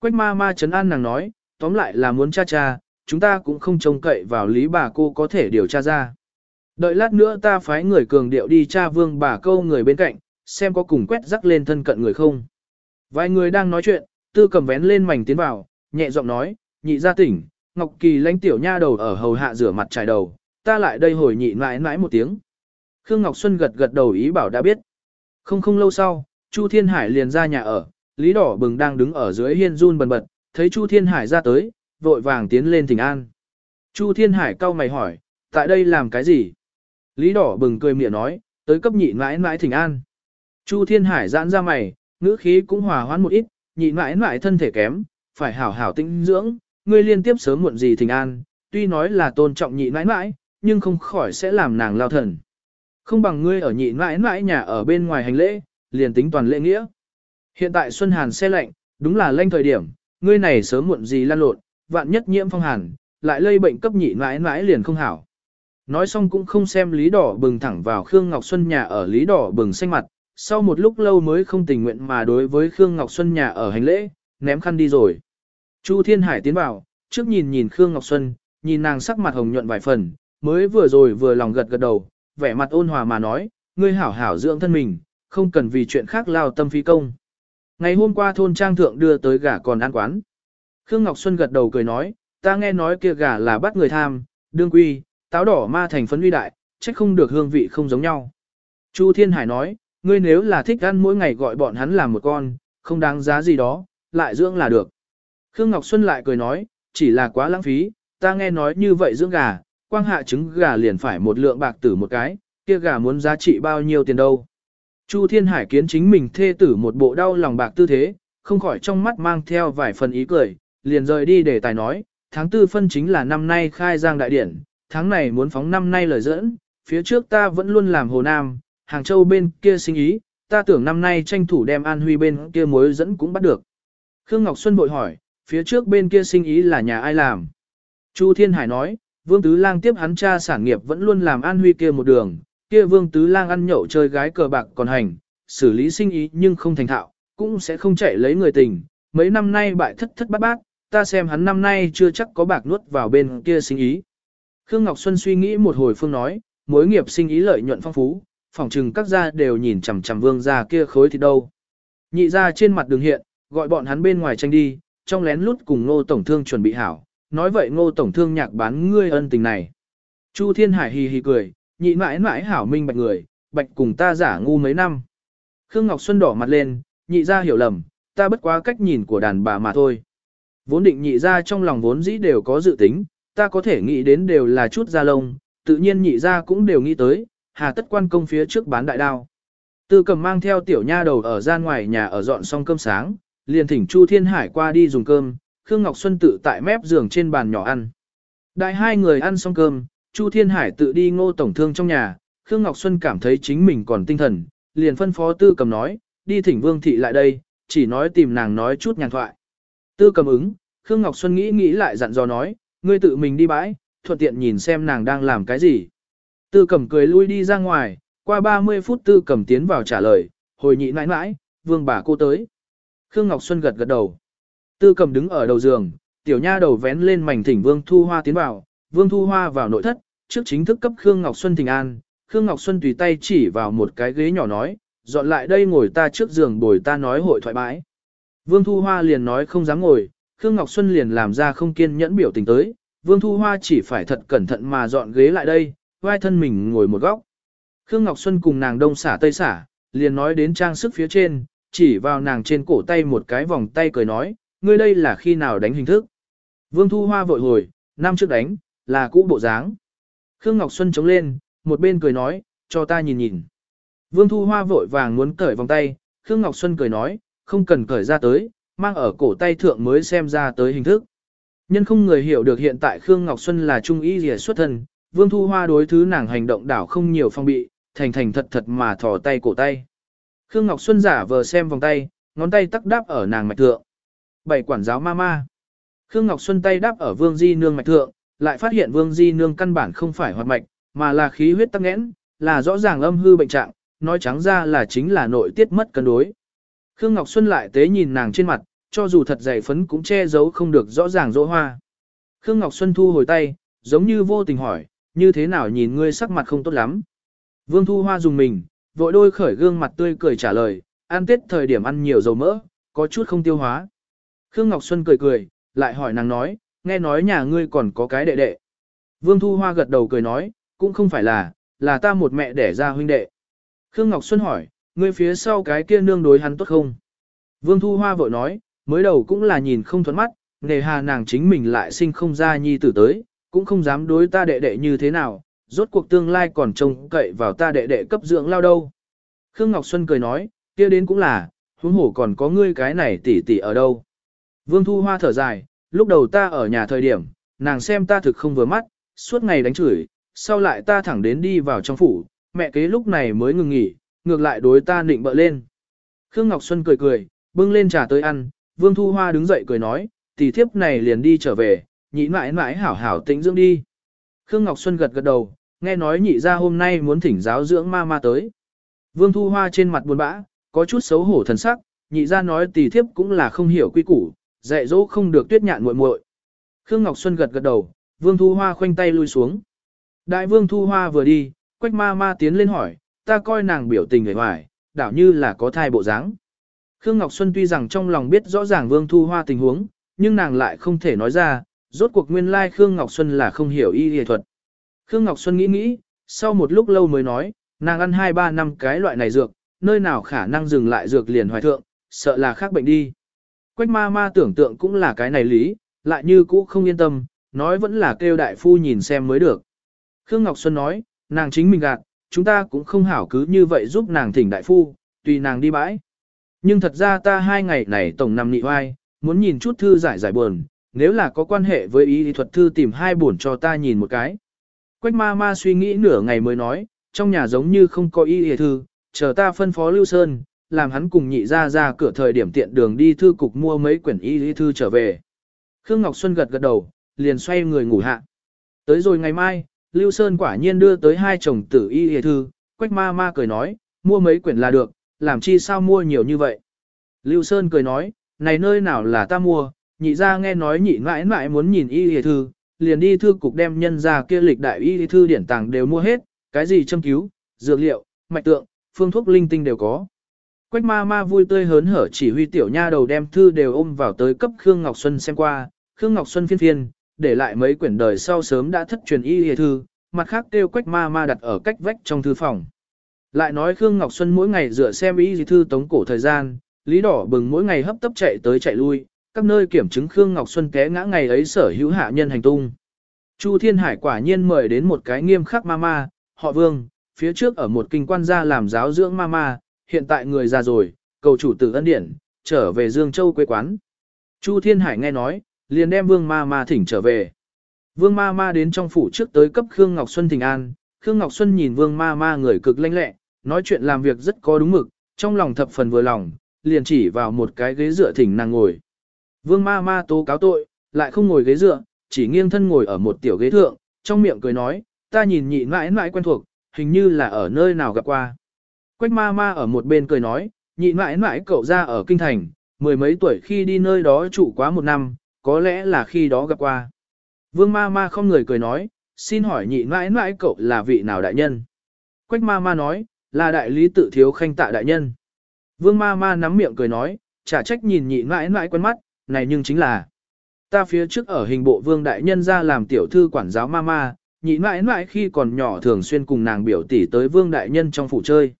Quách ma ma chấn an nàng nói, tóm lại là muốn cha cha, chúng ta cũng không trông cậy vào lý bà cô có thể điều tra ra. Đợi lát nữa ta phái người cường điệu đi tra vương bà câu người bên cạnh, xem có cùng quét rắc lên thân cận người không. Vài người đang nói chuyện, tư cầm vén lên mảnh tiến vào, nhẹ giọng nói, nhị gia tỉnh, Ngọc Kỳ lãnh tiểu nha đầu ở hầu hạ rửa mặt trải đầu, ta lại đây hồi nhị mãi mãi một tiếng. Khương Ngọc Xuân gật gật đầu ý bảo đã biết. Không không lâu sau, Chu Thiên Hải liền ra nhà ở, Lý Đỏ Bừng đang đứng ở dưới hiên run bần bật, thấy Chu Thiên Hải ra tới, vội vàng tiến lên thỉnh an. Chu Thiên Hải cau mày hỏi, tại đây làm cái gì? Lý Đỏ Bừng cười miệng nói, tới cấp nhị mãi mãi thỉnh an. Chu Thiên Hải giãn ra mày, ngữ khí cũng hòa hoãn một ít, nhị mãi mãi thân thể kém, phải hảo hảo tinh dưỡng, ngươi liên tiếp sớm muộn gì thỉnh an, tuy nói là tôn trọng nhị mãi mãi, nhưng không khỏi sẽ làm nàng lao thần. Không bằng ngươi ở nhị mãi mãi nhà ở bên ngoài hành lễ, liền tính toàn lễ nghĩa. Hiện tại Xuân Hàn xe lạnh, đúng là lanh thời điểm, ngươi này sớm muộn gì lan lộn, vạn nhất nhiễm phong hàn, lại lây bệnh cấp nhị mãi mãi liền không hảo. Nói xong cũng không xem Lý Đỏ bừng thẳng vào Khương Ngọc Xuân nhà ở Lý Đỏ bừng xanh mặt, sau một lúc lâu mới không tình nguyện mà đối với Khương Ngọc Xuân nhà ở hành lễ, ném khăn đi rồi. Chu Thiên Hải tiến vào, trước nhìn nhìn Khương Ngọc Xuân, nhìn nàng sắc mặt hồng nhuận vài phần, mới vừa rồi vừa lòng gật gật đầu, vẻ mặt ôn hòa mà nói, ngươi hảo hảo dưỡng thân mình, không cần vì chuyện khác lao tâm phí công. Ngày hôm qua thôn trang thượng đưa tới gà còn ăn quán. Khương Ngọc Xuân gật đầu cười nói, ta nghe nói kia gà là bắt người tham, đương quy, táo đỏ ma thành phấn uy đại, trách không được hương vị không giống nhau. Chu Thiên Hải nói, ngươi nếu là thích ăn mỗi ngày gọi bọn hắn làm một con, không đáng giá gì đó, lại dưỡng là được. Khương Ngọc Xuân lại cười nói, chỉ là quá lãng phí, ta nghe nói như vậy dưỡng gà, quang hạ trứng gà liền phải một lượng bạc tử một cái, kia gà muốn giá trị bao nhiêu tiền đâu. Chu Thiên Hải kiến chính mình thê tử một bộ đau lòng bạc tư thế, không khỏi trong mắt mang theo vài phần ý cười, liền rời đi để tài nói, tháng tư phân chính là năm nay khai giang đại điển, tháng này muốn phóng năm nay lời dẫn, phía trước ta vẫn luôn làm Hồ Nam, Hàng Châu bên kia sinh ý, ta tưởng năm nay tranh thủ đem An Huy bên kia mối dẫn cũng bắt được. Khương Ngọc Xuân bội hỏi, phía trước bên kia sinh ý là nhà ai làm? Chu Thiên Hải nói, Vương Tứ Lang tiếp hắn cha sản nghiệp vẫn luôn làm An Huy kia một đường, kia Vương Tứ Lang ăn nhậu chơi gái cờ bạc còn hành, xử lý sinh ý nhưng không thành thạo, cũng sẽ không chạy lấy người tình. Mấy năm nay bại thất thất bát bát, ta xem hắn năm nay chưa chắc có bạc nuốt vào bên kia sinh ý. Khương Ngọc Xuân suy nghĩ một hồi phương nói, mối nghiệp sinh ý lợi nhuận phong phú, phòng trừng các gia đều nhìn chằm chằm vương gia kia khối thì đâu. Nhị gia trên mặt đường hiện, gọi bọn hắn bên ngoài tranh đi, trong lén lút cùng Ngô tổng thương chuẩn bị hảo, nói vậy ngô tổng thương nhạc bán ngươi ân tình này. Chu Thiên Hải hì hì cười, nhị mãi mãi hảo minh bạch người, bạch cùng ta giả ngu mấy năm. Khương Ngọc Xuân đỏ mặt lên, nhị ra hiểu lầm, ta bất quá cách nhìn của đàn bà mà thôi. Vốn định nhị ra trong lòng vốn dĩ đều có dự tính, ta có thể nghĩ đến đều là chút da lông, tự nhiên nhị ra cũng đều nghĩ tới, hà tất quan công phía trước bán đại đao. Tư cầm mang theo tiểu nha đầu ở gian ngoài nhà ở dọn xong cơm sáng, liền thỉnh Chu Thiên Hải qua đi dùng cơm, Khương Ngọc Xuân tự tại mép giường trên bàn nhỏ ăn. Đại hai người ăn xong cơm, Chu Thiên Hải tự đi ngô tổng thương trong nhà, Khương Ngọc Xuân cảm thấy chính mình còn tinh thần, liền phân phó tư cầm nói, đi thỉnh Vương Thị lại đây, chỉ nói tìm nàng nói chút nhàn thoại. Tư cầm ứng, Khương Ngọc Xuân nghĩ nghĩ lại dặn dò nói, ngươi tự mình đi bãi, thuận tiện nhìn xem nàng đang làm cái gì. Tư cầm cười lui đi ra ngoài, qua 30 phút tư cầm tiến vào trả lời, hồi nhị mãi mãi, vương bà cô tới. Khương Ngọc Xuân gật gật đầu. Tư cầm đứng ở đầu giường, tiểu nha đầu vén lên mảnh thỉnh vương thu hoa tiến vào, vương thu hoa vào nội thất, trước chính thức cấp Khương Ngọc Xuân thỉnh an. Khương Ngọc Xuân tùy tay chỉ vào một cái ghế nhỏ nói, dọn lại đây ngồi ta trước giường bồi ta nói hội thoại bãi. Vương Thu Hoa liền nói không dám ngồi, Khương Ngọc Xuân liền làm ra không kiên nhẫn biểu tình tới, Vương Thu Hoa chỉ phải thật cẩn thận mà dọn ghế lại đây, vai thân mình ngồi một góc. Khương Ngọc Xuân cùng nàng đông xả tây xả, liền nói đến trang sức phía trên, chỉ vào nàng trên cổ tay một cái vòng tay cười nói, ngươi đây là khi nào đánh hình thức. Vương Thu Hoa vội hồi, năm trước đánh, là cũ bộ dáng. Khương Ngọc Xuân chống lên, một bên cười nói, cho ta nhìn nhìn. Vương Thu Hoa vội vàng muốn cởi vòng tay, Khương Ngọc Xuân cười nói, không cần cởi ra tới, mang ở cổ tay thượng mới xem ra tới hình thức. Nhân không người hiểu được hiện tại Khương Ngọc Xuân là trung y rìa xuất thân, Vương Thu Hoa đối thứ nàng hành động đảo không nhiều phong bị, thành thành thật thật mà thò tay cổ tay. Khương Ngọc Xuân giả vờ xem vòng tay, ngón tay tắc đáp ở nàng mạch thượng. Bảy quản giáo ma ma. Khương Ngọc Xuân tay đáp ở Vương Di Nương mạch thượng, lại phát hiện Vương Di Nương căn bản không phải hoạt mạch, mà là khí huyết tắc nghẽn, là rõ ràng âm hư bệnh trạng, nói trắng ra là chính là nội tiết mất cân đối. Khương Ngọc Xuân lại tế nhìn nàng trên mặt, cho dù thật dày phấn cũng che giấu không được rõ ràng rỗ hoa. Khương Ngọc Xuân thu hồi tay, giống như vô tình hỏi, như thế nào nhìn ngươi sắc mặt không tốt lắm. Vương Thu Hoa dùng mình, vội đôi khởi gương mặt tươi cười trả lời, ăn tết thời điểm ăn nhiều dầu mỡ, có chút không tiêu hóa. Khương Ngọc Xuân cười cười, lại hỏi nàng nói, nghe nói nhà ngươi còn có cái đệ đệ. Vương Thu Hoa gật đầu cười nói, cũng không phải là, là ta một mẹ đẻ ra huynh đệ. Khương Ngọc Xuân hỏi, ngươi phía sau cái kia nương đối hắn tốt không? Vương Thu Hoa vội nói, mới đầu cũng là nhìn không thuẫn mắt, nề hà nàng chính mình lại sinh không ra nhi tử tới, cũng không dám đối ta đệ đệ như thế nào, rốt cuộc tương lai còn trông cậy vào ta đệ đệ cấp dưỡng lao đâu. Khương Ngọc Xuân cười nói, kia đến cũng là, huống hổ còn có ngươi cái này tỷ tỷ ở đâu. Vương Thu Hoa thở dài, lúc đầu ta ở nhà thời điểm, nàng xem ta thực không vừa mắt, suốt ngày đánh chửi, sau lại ta thẳng đến đi vào trong phủ, mẹ kế lúc này mới ngừng nghỉ, ngược lại đối ta nịnh bợ lên. Khương Ngọc Xuân cười cười, bưng lên trà tới ăn, Vương Thu Hoa đứng dậy cười nói, tỷ thiếp này liền đi trở về, nhị mãi mãi hảo hảo tĩnh dưỡng đi. Khương Ngọc Xuân gật gật đầu, nghe nói nhị ra hôm nay muốn thỉnh giáo dưỡng ma ma tới. Vương Thu Hoa trên mặt buồn bã, có chút xấu hổ thần sắc, nhị ra nói tỷ thiếp cũng là không hiểu quy củ, dạy dỗ không được tuyết nhạn muội muội. Khương Ngọc Xuân gật gật đầu, Vương Thu Hoa khoanh tay lui xuống. Đại Vương Thu Hoa vừa đi, Quách ma ma tiến lên hỏi, ta coi nàng biểu tình người hoài, đảo như là có thai bộ dáng. Khương Ngọc Xuân tuy rằng trong lòng biết rõ ràng Vương Thu Hoa tình huống, nhưng nàng lại không thể nói ra, rốt cuộc nguyên lai Khương Ngọc Xuân là không hiểu y y thuật. Khương Ngọc Xuân nghĩ nghĩ, sau một lúc lâu mới nói, nàng ăn 2-3 năm cái loại này dược, nơi nào khả năng dừng lại dược liền hoài thượng, sợ là khác bệnh đi. Quách ma ma tưởng tượng cũng là cái này lý, lại như cũ không yên tâm, nói vẫn là kêu đại phu nhìn xem mới được. Khương Ngọc Xuân nói, nàng chính mình gạt, chúng ta cũng không hảo cứ như vậy giúp nàng thỉnh đại phu, tùy nàng đi bãi. Nhưng thật ra ta hai ngày này tổng nằm nị hoai, muốn nhìn chút thư giải giải buồn, nếu là có quan hệ với ý thuật thư tìm hai buồn cho ta nhìn một cái. Quách ma ma suy nghĩ nửa ngày mới nói, trong nhà giống như không có ý thì thư, chờ ta phân phó Lưu Sơn, làm hắn cùng nhị ra ra cửa thời điểm tiện đường đi thư cục mua mấy quyển y lý thư trở về. Khương Ngọc Xuân gật gật đầu, liền xoay người ngủ hạ. Tới rồi ngày mai, Lưu Sơn quả nhiên đưa tới hai chồng tử y y thư, Quách ma ma cười nói, mua mấy quyển là được, làm chi sao mua nhiều như vậy. Lưu Sơn cười nói, này nơi nào là ta mua, nhị ra nghe nói nhị mãi mãi muốn nhìn y y thư, liền đi thư cục đem nhân ra kia lịch đại y thư điển tàng đều mua hết, cái gì châm cứu, dược liệu, mạch tượng, phương thuốc linh tinh đều có. Quách ma ma vui tươi hớn hở chỉ huy tiểu nha đầu đem thư đều ôm vào tới cấp Khương Ngọc Xuân xem qua, Khương Ngọc Xuân phiên phiên, để lại mấy quyển đời sau sớm đã thất truyền y hề thư, mặt khác kêu quách ma ma đặt ở cách vách trong thư phòng. Lại nói Khương Ngọc Xuân mỗi ngày dựa xem y thư tống cổ thời gian, Lý Đỏ bừng mỗi ngày hấp tấp chạy tới chạy lui, các nơi kiểm chứng Khương Ngọc Xuân té ngã ngày ấy sở hữu hạ nhân hành tung. Chu Thiên Hải quả nhiên mời đến một cái nghiêm khắc ma ma, họ Vương, phía trước ở một kinh quan gia làm giáo dưỡng ma ma, hiện tại người già rồi, cầu chủ tử ân điển, trở về Dương Châu quê quán. Chu Thiên Hải nghe nói, liền đem Vương ma ma thỉnh trở về. Vương ma ma đến trong phủ trước tới cấp Khương Ngọc Xuân thỉnh an, Khương Ngọc Xuân nhìn Vương ma ma người cực lanh lẹ, nói chuyện làm việc rất có đúng mực, trong lòng thập phần vừa lòng, liền chỉ vào một cái ghế dựa thỉnh nàng ngồi. Vương ma ma tố cáo tội, lại không ngồi ghế dựa, chỉ nghiêng thân ngồi ở một tiểu ghế thượng, trong miệng cười nói, ta nhìn nhị mãi mãi quen thuộc, hình như là ở nơi nào gặp qua. Quách ma ma ở một bên cười nói, nhị mãi mãi cậu ra ở kinh thành, mười mấy tuổi khi đi nơi đó trụ quá một năm, có lẽ là khi đó gặp qua. Vương ma ma không người cười nói, xin hỏi nhị mãi mãi cậu là vị nào đại nhân? Quách ma ma nói, là đại lý tự thiếu khanh tạ đại nhân. Vương ma ma nắm miệng cười nói, trả trách nhìn nhị mãi mãi quen mắt, này nhưng chính là. Ta phía trước ở hình bộ vương đại nhân ra làm tiểu thư quản giáo ma ma, nhị mãi mãi khi còn nhỏ thường xuyên cùng nàng biểu tỷ tới vương đại nhân trong phủ chơi.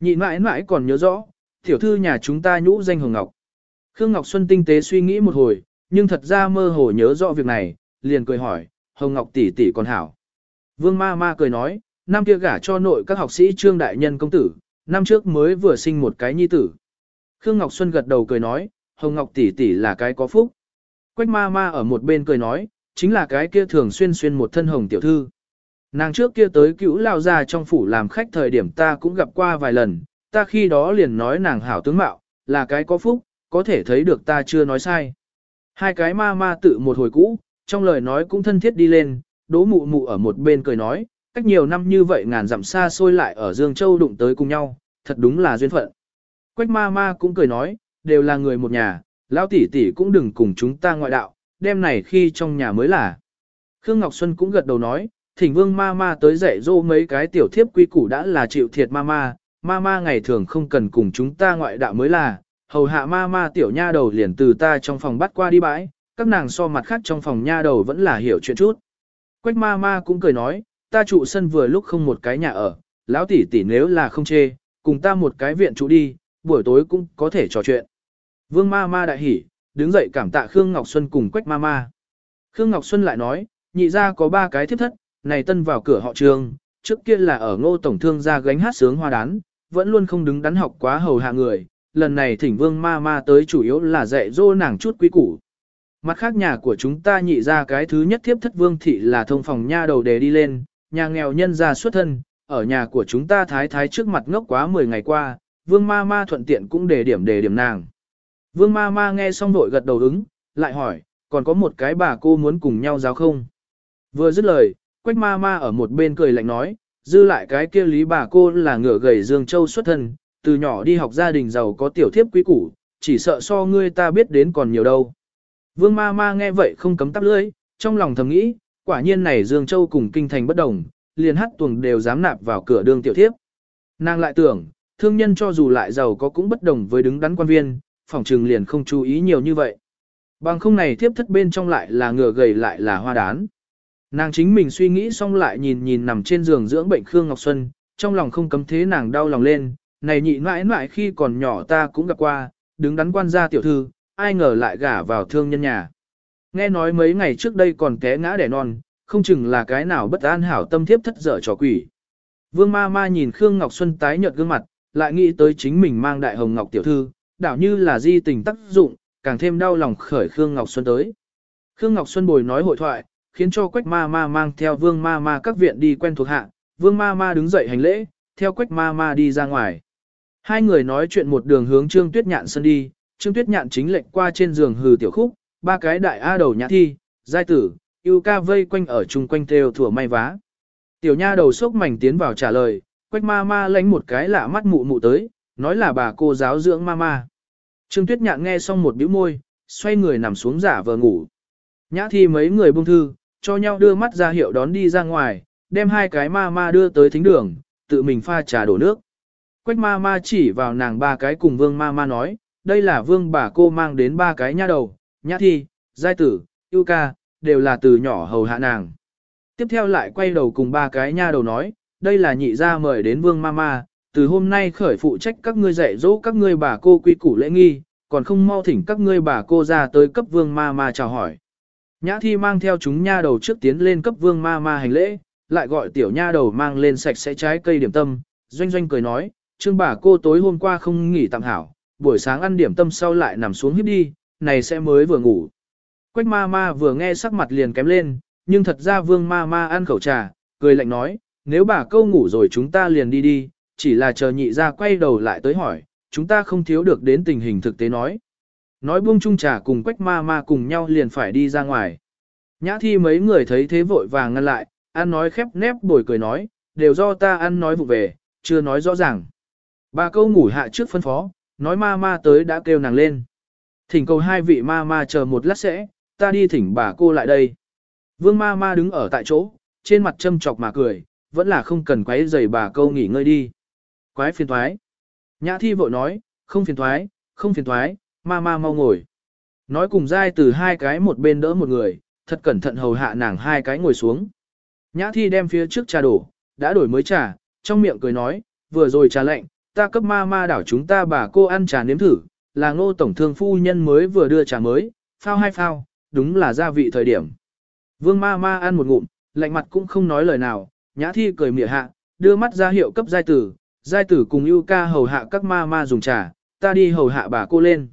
Nhị mãi mãi còn nhớ rõ, tiểu thư nhà chúng ta nhũ danh Hồng Ngọc. Khương Ngọc Xuân tinh tế suy nghĩ một hồi, nhưng thật ra mơ hồ nhớ rõ việc này, liền cười hỏi, Hồng Ngọc tỷ tỷ còn hảo. Vương ma ma cười nói, năm kia gả cho nội các học sĩ trương đại nhân công tử, năm trước mới vừa sinh một cái nhi tử. Khương Ngọc Xuân gật đầu cười nói, Hồng Ngọc tỷ tỷ là cái có phúc. Quách ma ma ở một bên cười nói, chính là cái kia thường xuyên xuyên một thân hồng tiểu thư. Nàng trước kia tới cữu lao ra trong phủ làm khách thời điểm ta cũng gặp qua vài lần, ta khi đó liền nói nàng hảo tướng mạo, là cái có phúc, có thể thấy được ta chưa nói sai. Hai cái ma ma tự một hồi cũ, trong lời nói cũng thân thiết đi lên, đố mụ mụ ở một bên cười nói, cách nhiều năm như vậy ngàn dặm xa xôi lại ở Dương Châu đụng tới cùng nhau, thật đúng là duyên phận. Quách ma ma cũng cười nói, đều là người một nhà, lão tỷ tỷ cũng đừng cùng chúng ta ngoại đạo, đêm này khi trong nhà mới là. Khương Ngọc Xuân cũng gật đầu nói, thỉnh vương ma ma tới dạy dỗ mấy cái tiểu thiếp quy củ đã là chịu thiệt ma ma, ma ma ngày thường không cần cùng chúng ta ngoại đạo mới là, hầu hạ ma ma tiểu nha đầu liền từ ta trong phòng bắt qua đi bãi, các nàng so mặt khác trong phòng nha đầu vẫn là hiểu chuyện chút. Quách ma ma cũng cười nói, ta trụ sân vừa lúc không một cái nhà ở, lão tỷ tỷ nếu là không chê, cùng ta một cái viện trụ đi, buổi tối cũng có thể trò chuyện. Vương ma ma đại hỉ, đứng dậy cảm tạ Khương Ngọc Xuân cùng Quách ma ma. Khương Ngọc Xuân lại nói, nhị ra có ba cái thiếp thất, này tân vào cửa họ trường, trước kia là ở ngô tổng thương ra gánh hát sướng hoa đán, vẫn luôn không đứng đắn học quá hầu hạ người, lần này thỉnh vương ma ma tới chủ yếu là dạy dỗ nàng chút quý củ. Mặt khác nhà của chúng ta nhị ra cái thứ nhất thiếp thất vương thị là thông phòng nha đầu đề đi lên, nhà nghèo nhân ra xuất thân, ở nhà của chúng ta thái thái trước mặt ngốc quá 10 ngày qua, vương ma ma thuận tiện cũng đề điểm đề điểm nàng. Vương ma ma nghe xong vội gật đầu ứng, lại hỏi, còn có một cái bà cô muốn cùng nhau giáo không? Vừa dứt lời, quách ma ma ở một bên cười lạnh nói, dư lại cái kia lý bà cô là ngựa gầy Dương Châu xuất thân, từ nhỏ đi học gia đình giàu có tiểu thiếp quý củ, chỉ sợ so ngươi ta biết đến còn nhiều đâu. Vương ma ma nghe vậy không cấm tắp lưỡi, trong lòng thầm nghĩ, quả nhiên này Dương Châu cùng kinh thành bất đồng, liền hát tuồng đều dám nạp vào cửa đường tiểu thiếp. Nàng lại tưởng, thương nhân cho dù lại giàu có cũng bất đồng với đứng đắn quan viên, phòng trừng liền không chú ý nhiều như vậy. Bằng không này thiếp thất bên trong lại là ngựa gầy lại là hoa đán. Nàng chính mình suy nghĩ xong lại nhìn nhìn nằm trên giường dưỡng bệnh Khương Ngọc Xuân, trong lòng không cấm thế nàng đau lòng lên, này nhị mãi mãi khi còn nhỏ ta cũng gặp qua, đứng đắn quan gia tiểu thư, ai ngờ lại gả vào thương nhân nhà. Nghe nói mấy ngày trước đây còn té ngã đẻ non, không chừng là cái nào bất an hảo tâm thiếp thất dở trò quỷ. Vương ma ma nhìn Khương Ngọc Xuân tái nhợt gương mặt, lại nghĩ tới chính mình mang đại hồng ngọc tiểu thư, đảo như là di tình tác dụng, càng thêm đau lòng khởi Khương Ngọc Xuân tới. Khương Ngọc Xuân bồi nói hội thoại, khiến cho Quách ma ma mang theo Vương ma ma các viện đi quen thuộc hạ, Vương ma ma đứng dậy hành lễ, theo Quách ma ma đi ra ngoài. Hai người nói chuyện một đường hướng Trương Tuyết Nhạn sân đi, Trương Tuyết Nhạn chính lệnh qua trên giường hừ tiểu khúc, ba cái đại A đầu nhã thi, giai tử, yêu ca vây quanh ở chung quanh theo thủa may vá. Tiểu nha đầu sốc mảnh tiến vào trả lời, Quách ma ma lánh một cái lạ mắt mụ mụ tới, nói là bà cô giáo dưỡng ma ma. Trương Tuyết Nhạn nghe xong một bĩu môi, xoay người nằm xuống giả vờ ngủ. Nhã thi mấy người buông thư, cho nhau đưa mắt ra hiệu đón đi ra ngoài, đem hai cái ma ma đưa tới thính đường, tự mình pha trà đổ nước. Quách ma ma chỉ vào nàng ba cái cùng vương ma ma nói, đây là vương bà cô mang đến ba cái nha đầu, nhã thi, giai tử, yêu ca, đều là từ nhỏ hầu hạ nàng. Tiếp theo lại quay đầu cùng ba cái nha đầu nói, đây là nhị gia mời đến vương mama, từ hôm nay khởi phụ trách các ngươi dạy dỗ các ngươi bà cô quy củ lễ nghi, còn không mau thỉnh các ngươi bà cô ra tới cấp vương mama chào hỏi. Nhã thi mang theo chúng nha đầu trước tiến lên cấp vương mama hành lễ, lại gọi tiểu nha đầu mang lên sạch sẽ trái cây điểm tâm, doanh doanh cười nói, trương bà cô tối hôm qua không nghỉ tạm hảo, buổi sáng ăn điểm tâm sau lại nằm xuống hiếp đi, này sẽ mới vừa ngủ. Quách ma ma vừa nghe sắc mặt liền kém lên, nhưng thật ra vương ma ma ăn khẩu trà, cười lạnh nói, nếu bà câu ngủ rồi chúng ta liền đi đi, chỉ là chờ nhị ra quay đầu lại tới hỏi, chúng ta không thiếu được đến tình hình thực tế nói. Nói buông chung trà cùng quách ma ma cùng nhau liền phải đi ra ngoài. Nhã thi mấy người thấy thế vội vàng ngăn lại, ăn nói khép nép bồi cười nói, đều do ta ăn nói vụ về, chưa nói rõ ràng. Bà câu ngủ hạ trước phân phó, nói ma ma tới đã kêu nàng lên. Thỉnh cầu hai vị ma ma chờ một lát sẽ, ta đi thỉnh bà cô lại đây. Vương ma ma đứng ở tại chỗ, trên mặt châm chọc mà cười, vẫn là không cần quấy giày bà câu nghỉ ngơi đi. Quái phiền thoái. Nhã thi vội nói, không phiền thoái, không phiền thoái, ma ma mau ngồi. Nói cùng dai từ hai cái một bên đỡ một người, thật cẩn thận hầu hạ nàng hai cái ngồi xuống. Nhã thi đem phía trước trà đổ, đã đổi mới trà, trong miệng cười nói, vừa rồi trà lạnh, ta cấp ma ma đảo chúng ta bà cô ăn trà nếm thử, là ngô tổng thương phu nhân mới vừa đưa trà mới, phao hai phao, đúng là gia vị thời điểm. Vương ma ma ăn một ngụm, lạnh mặt cũng không nói lời nào, nhã thi cười mỉa hạ, đưa mắt ra hiệu cấp giai tử, giai tử cùng ưu ca hầu hạ các ma ma dùng trà, ta đi hầu hạ bà cô lên.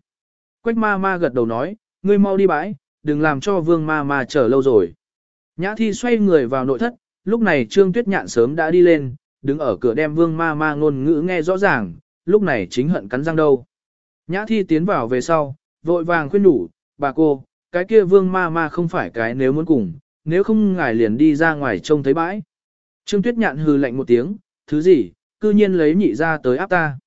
Quách ma ma gật đầu nói, ngươi mau đi bãi, đừng làm cho vương ma ma chờ lâu rồi. Nhã thi xoay người vào nội thất, lúc này trương tuyết nhạn sớm đã đi lên, đứng ở cửa đem vương ma ma ngôn ngữ nghe rõ ràng, lúc này chính hận cắn răng đâu. Nhã thi tiến vào về sau, vội vàng khuyên đủ, bà cô, cái kia vương ma ma không phải cái nếu muốn cùng, nếu không ngài liền đi ra ngoài trông thấy bãi. Trương Tuyết Nhạn hừ lạnh một tiếng, thứ gì, cư nhiên lấy nhị ra tới áp ta.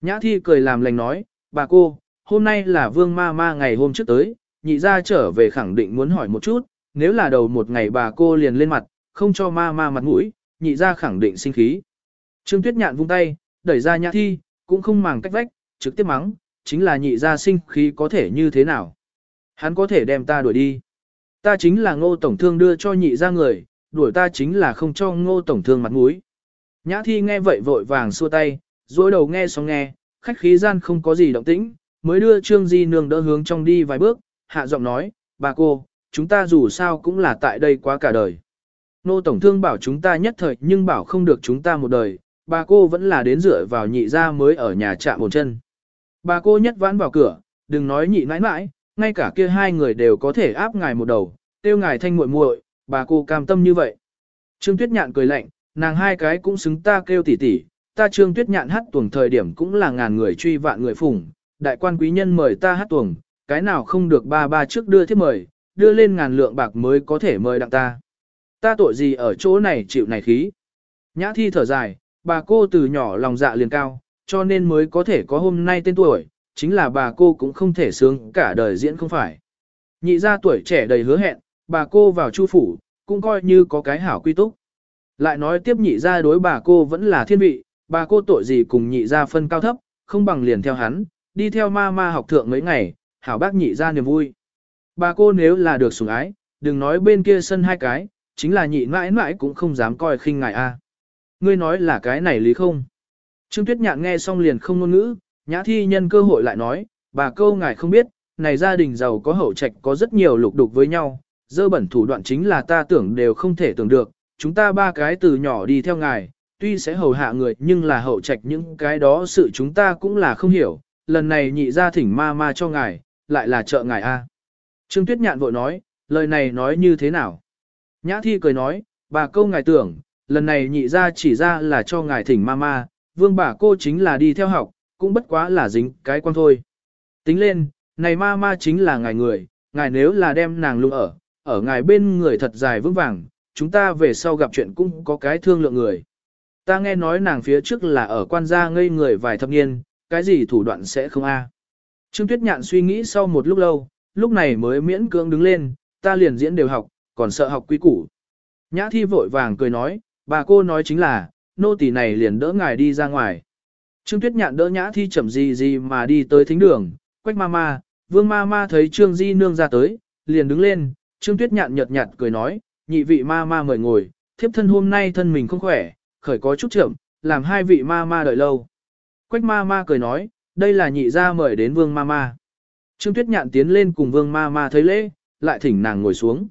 Nhã thi cười làm lành nói, bà cô, hôm nay là vương ma ma ngày hôm trước tới, nhị ra trở về khẳng định muốn hỏi một chút, nếu là đầu một ngày bà cô liền lên mặt, không cho ma ma mặt mũi, nhị ra khẳng định sinh khí. Trương Tuyết Nhạn vung tay, đẩy ra nhã thi, cũng không màng cách vách, trực tiếp mắng, chính là nhị ra sinh khí có thể như thế nào. Hắn có thể đem ta đuổi đi. Ta chính là ngô tổng thương đưa cho nhị ra người, đuổi ta chính là không cho ngô tổng thương mặt mũi. Nhã thi nghe vậy vội vàng xua tay, dối đầu nghe xong nghe, khách khí gian không có gì động tĩnh, mới đưa Trương Di Nương đỡ hướng trong đi vài bước, hạ giọng nói, bà cô, chúng ta dù sao cũng là tại đây quá cả đời. Nô Tổng Thương bảo chúng ta nhất thời nhưng bảo không được chúng ta một đời, bà cô vẫn là đến dựa vào nhị ra mới ở nhà chạm một chân. Bà cô nhất vãn vào cửa, đừng nói nhị mãi mãi, ngay cả kia hai người đều có thể áp ngài một đầu, tiêu ngài thanh muội muội, bà cô cam tâm như vậy. Trương Tuyết Nhạn cười lạnh, nàng hai cái cũng xứng ta kêu tỉ tỉ, ta Trương Tuyết Nhạn hát tuồng thời điểm cũng là ngàn người truy vạn người phủng, đại quan quý nhân mời ta hát tuồng, cái nào không được ba ba trước đưa thiết mời, đưa lên ngàn lượng bạc mới có thể mời đặng ta. Ta tội gì ở chỗ này chịu này khí. Nhã thi thở dài, bà cô từ nhỏ lòng dạ liền cao, cho nên mới có thể có hôm nay tên tuổi, chính là bà cô cũng không thể sướng cả đời diễn không phải. Nhị ra tuổi trẻ đầy hứa hẹn, bà cô vào chu phủ, cũng coi như có cái hảo quy túc. Lại nói tiếp nhị ra đối bà cô vẫn là thiên vị, bà cô tội gì cùng nhị ra phân cao thấp, không bằng liền theo hắn, đi theo ma ma học thượng mấy ngày, hảo bác nhị ra niềm vui. Bà cô nếu là được sủng ái, đừng nói bên kia sân hai cái, chính là nhị mãi mãi cũng không dám coi khinh ngài a. Ngươi nói là cái này lý không? Trương Tuyết Nhạn nghe xong liền không ngôn ngữ, nhã thi nhân cơ hội lại nói, bà câu ngài không biết, này gia đình giàu có hậu trạch có rất nhiều lục đục với nhau, dơ bẩn thủ đoạn chính là ta tưởng đều không thể tưởng được, chúng ta ba cái từ nhỏ đi theo ngài, tuy sẽ hầu hạ người nhưng là hậu trạch những cái đó sự chúng ta cũng là không hiểu, lần này nhị ra thỉnh ma ma cho ngài, lại là trợ ngài a. Trương Tuyết Nhạn vội nói, lời này nói như thế nào? Nhã thi cười nói, bà câu ngài tưởng, lần này nhị ra chỉ ra là cho ngài thỉnh ma ma, vương bà cô chính là đi theo học, cũng bất quá là dính cái quan thôi. Tính lên, này ma ma chính là ngài người, ngài nếu là đem nàng luôn ở, ở ngài bên người thật dài vững vàng, chúng ta về sau gặp chuyện cũng có cái thương lượng người. Ta nghe nói nàng phía trước là ở quan gia ngây người vài thập niên, cái gì thủ đoạn sẽ không a. Trương Tuyết Nhạn suy nghĩ sau một lúc lâu, lúc này mới miễn cưỡng đứng lên, ta liền diễn đều học, còn sợ học quý củ. Nhã thi vội vàng cười nói, bà cô nói chính là, nô tỳ này liền đỡ ngài đi ra ngoài. Trương Tuyết Nhạn đỡ nhã thi chậm gì gì mà đi tới thính đường, quách ma ma, vương ma ma thấy Trương Di Nương ra tới, liền đứng lên, Trương Tuyết nhạn nhợt nhạt cười nói, nhị vị ma ma mời ngồi, thiếp thân hôm nay thân mình không khỏe, khởi có chút chậm, làm hai vị ma ma đợi lâu. Quách ma ma cười nói, đây là nhị gia mời đến vương ma ma. Trương Tuyết nhạn tiến lên cùng vương ma ma thấy lễ, lại thỉnh nàng ngồi xuống.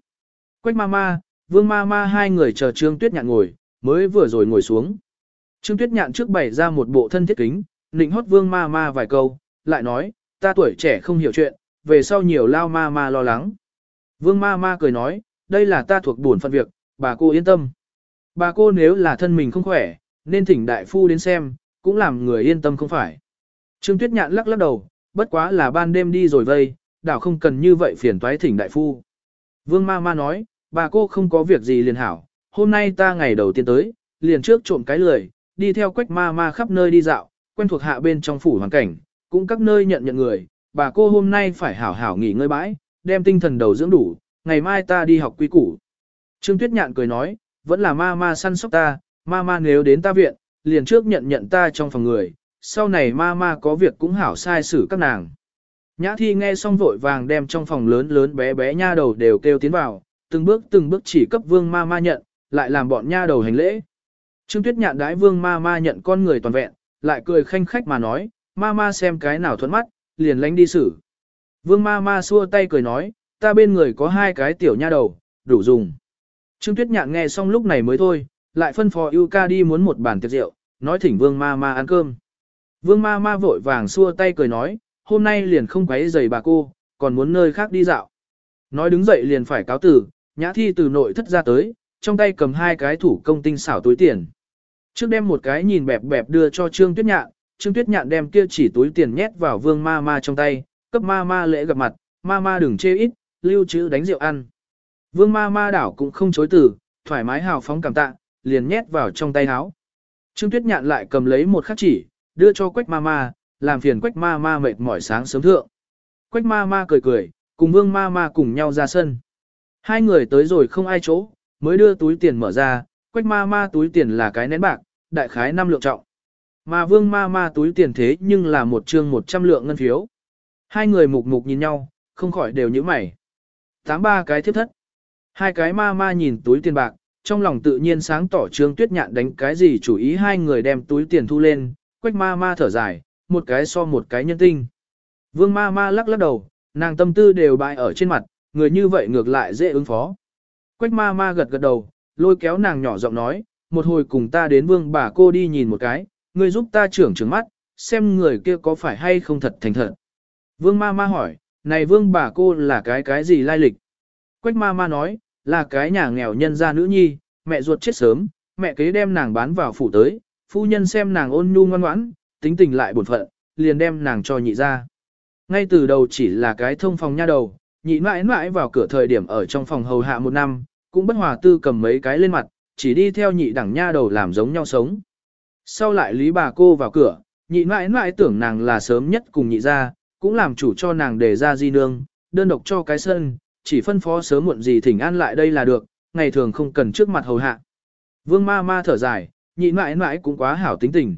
Quách ma ma, vương ma ma hai người chờ Trương Tuyết nhạn ngồi, mới vừa rồi ngồi xuống. Trương Tuyết nhạn trước bày ra một bộ thân thiết kính, nịnh hót vương ma ma vài câu, lại nói, ta tuổi trẻ không hiểu chuyện, về sau nhiều lao ma ma lo lắng. Vương ma ma cười nói, đây là ta thuộc buồn phận việc, bà cô yên tâm. Bà cô nếu là thân mình không khỏe, nên thỉnh đại phu đến xem, cũng làm người yên tâm không phải. Trương Tuyết Nhạn lắc lắc đầu, bất quá là ban đêm đi rồi vây, đảo không cần như vậy phiền toái thỉnh đại phu. Vương ma ma nói, bà cô không có việc gì liền hảo, hôm nay ta ngày đầu tiên tới, liền trước trộm cái lười, đi theo quách ma ma khắp nơi đi dạo, quen thuộc hạ bên trong phủ hoàn cảnh, cũng các nơi nhận nhận người, bà cô hôm nay phải hảo hảo nghỉ ngơi bãi, đem tinh thần đầu dưỡng đủ, ngày mai ta đi học quy củ. Trương Tuyết Nhạn cười nói, vẫn là ma ma săn sóc ta, ma ma nếu đến ta viện, liền trước nhận nhận ta trong phòng người, sau này ma ma có việc cũng hảo sai xử các nàng. Nhã thi nghe xong vội vàng đem trong phòng lớn lớn bé bé nha đầu đều kêu tiến vào, từng bước từng bước chỉ cấp vương ma ma nhận, lại làm bọn nha đầu hành lễ. Trương Tuyết Nhạn đái vương ma ma nhận con người toàn vẹn, lại cười khanh khách mà nói, ma ma xem cái nào thuận mắt, liền lánh đi xử. Vương ma ma xua tay cười nói, ta bên người có hai cái tiểu nha đầu, đủ dùng. Trương Tuyết Nhạn nghe xong lúc này mới thôi, lại phân phó yêu ca đi muốn một bàn tiệc rượu, nói thỉnh vương ma ma ăn cơm. Vương ma ma vội vàng xua tay cười nói, hôm nay liền không quấy giày bà cô, còn muốn nơi khác đi dạo. Nói đứng dậy liền phải cáo tử, nhã thi từ nội thất ra tới, trong tay cầm hai cái thủ công tinh xảo túi tiền. Trước đem một cái nhìn bẹp bẹp đưa cho Trương Tuyết Nhạn, Trương Tuyết Nhạn đem kia chỉ túi tiền nhét vào vương ma ma trong tay, cấp ma ma lễ gặp mặt, ma ma đừng chê ít, lưu trữ đánh rượu ăn. Vương ma ma đảo cũng không chối từ, thoải mái hào phóng cảm tạ, liền nhét vào trong tay áo. Trương Tuyết Nhạn lại cầm lấy một khắc chỉ, đưa cho Quách ma ma, làm phiền Quách ma ma mệt mỏi sáng sớm thượng. Quách ma ma cười cười, cùng Vương ma ma cùng nhau ra sân. Hai người tới rồi không ai chỗ, mới đưa túi tiền mở ra, Quách ma ma túi tiền là cái nén bạc, đại khái năm lượng trọng. Mà Vương ma ma túi tiền thế nhưng là một chương một trăm lượng ngân phiếu. Hai người mục mục nhìn nhau, không khỏi đều nhíu mày. Tám ba cái thiếp thất. Hai cái ma ma nhìn túi tiền bạc, trong lòng tự nhiên sáng tỏ trương tuyết nhạn đánh cái gì chủ ý hai người đem túi tiền thu lên, quách ma ma thở dài, một cái so một cái nhân tinh. Vương ma ma lắc lắc đầu, nàng tâm tư đều bại ở trên mặt, người như vậy ngược lại dễ ứng phó. Quách ma ma gật gật đầu, lôi kéo nàng nhỏ giọng nói, một hồi cùng ta đến vương bà cô đi nhìn một cái, người giúp ta trưởng trứng mắt, xem người kia có phải hay không thật thành thật. Vương ma ma hỏi, này vương bà cô là cái cái gì lai lịch? Quách ma ma nói, là cái nhà nghèo nhân gia nữ nhi, mẹ ruột chết sớm, mẹ kế đem nàng bán vào phủ tới, phu nhân xem nàng ôn nhu ngoan ngoãn, tính tình lại buồn phận, liền đem nàng cho nhị ra. Ngay từ đầu chỉ là cái thông phòng nha đầu, nhị mãi mãi vào cửa thời điểm ở trong phòng hầu hạ một năm, cũng bất hòa tư cầm mấy cái lên mặt, chỉ đi theo nhị đẳng nha đầu làm giống nhau sống. Sau lại lý bà cô vào cửa, nhị mãi mãi tưởng nàng là sớm nhất cùng nhị ra, cũng làm chủ cho nàng để ra di nương, đơn độc cho cái sân, chỉ phân phó sớm muộn gì thỉnh an lại đây là được, ngày thường không cần trước mặt hầu hạ. Vương ma ma thở dài, nhị mãi mãi cũng quá hảo tính tình.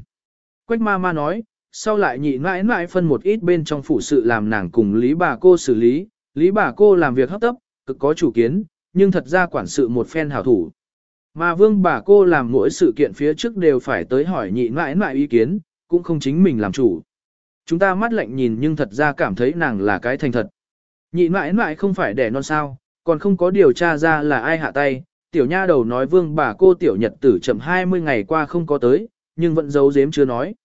Quách ma ma nói, sau lại nhị mãi mãi phân một ít bên trong phủ sự làm nàng cùng lý bà cô xử lý, lý bà cô làm việc hấp tấp, cực có chủ kiến, nhưng thật ra quản sự một phen hảo thủ. Mà vương bà cô làm mỗi sự kiện phía trước đều phải tới hỏi nhị mãi mãi ý kiến, cũng không chính mình làm chủ. Chúng ta mắt lạnh nhìn nhưng thật ra cảm thấy nàng là cái thành thật. Nhị mãi mãi không phải đẻ non sao, còn không có điều tra ra là ai hạ tay. Tiểu nha đầu nói vương bà cô tiểu nhật tử chậm 20 ngày qua không có tới, nhưng vẫn giấu giếm chưa nói.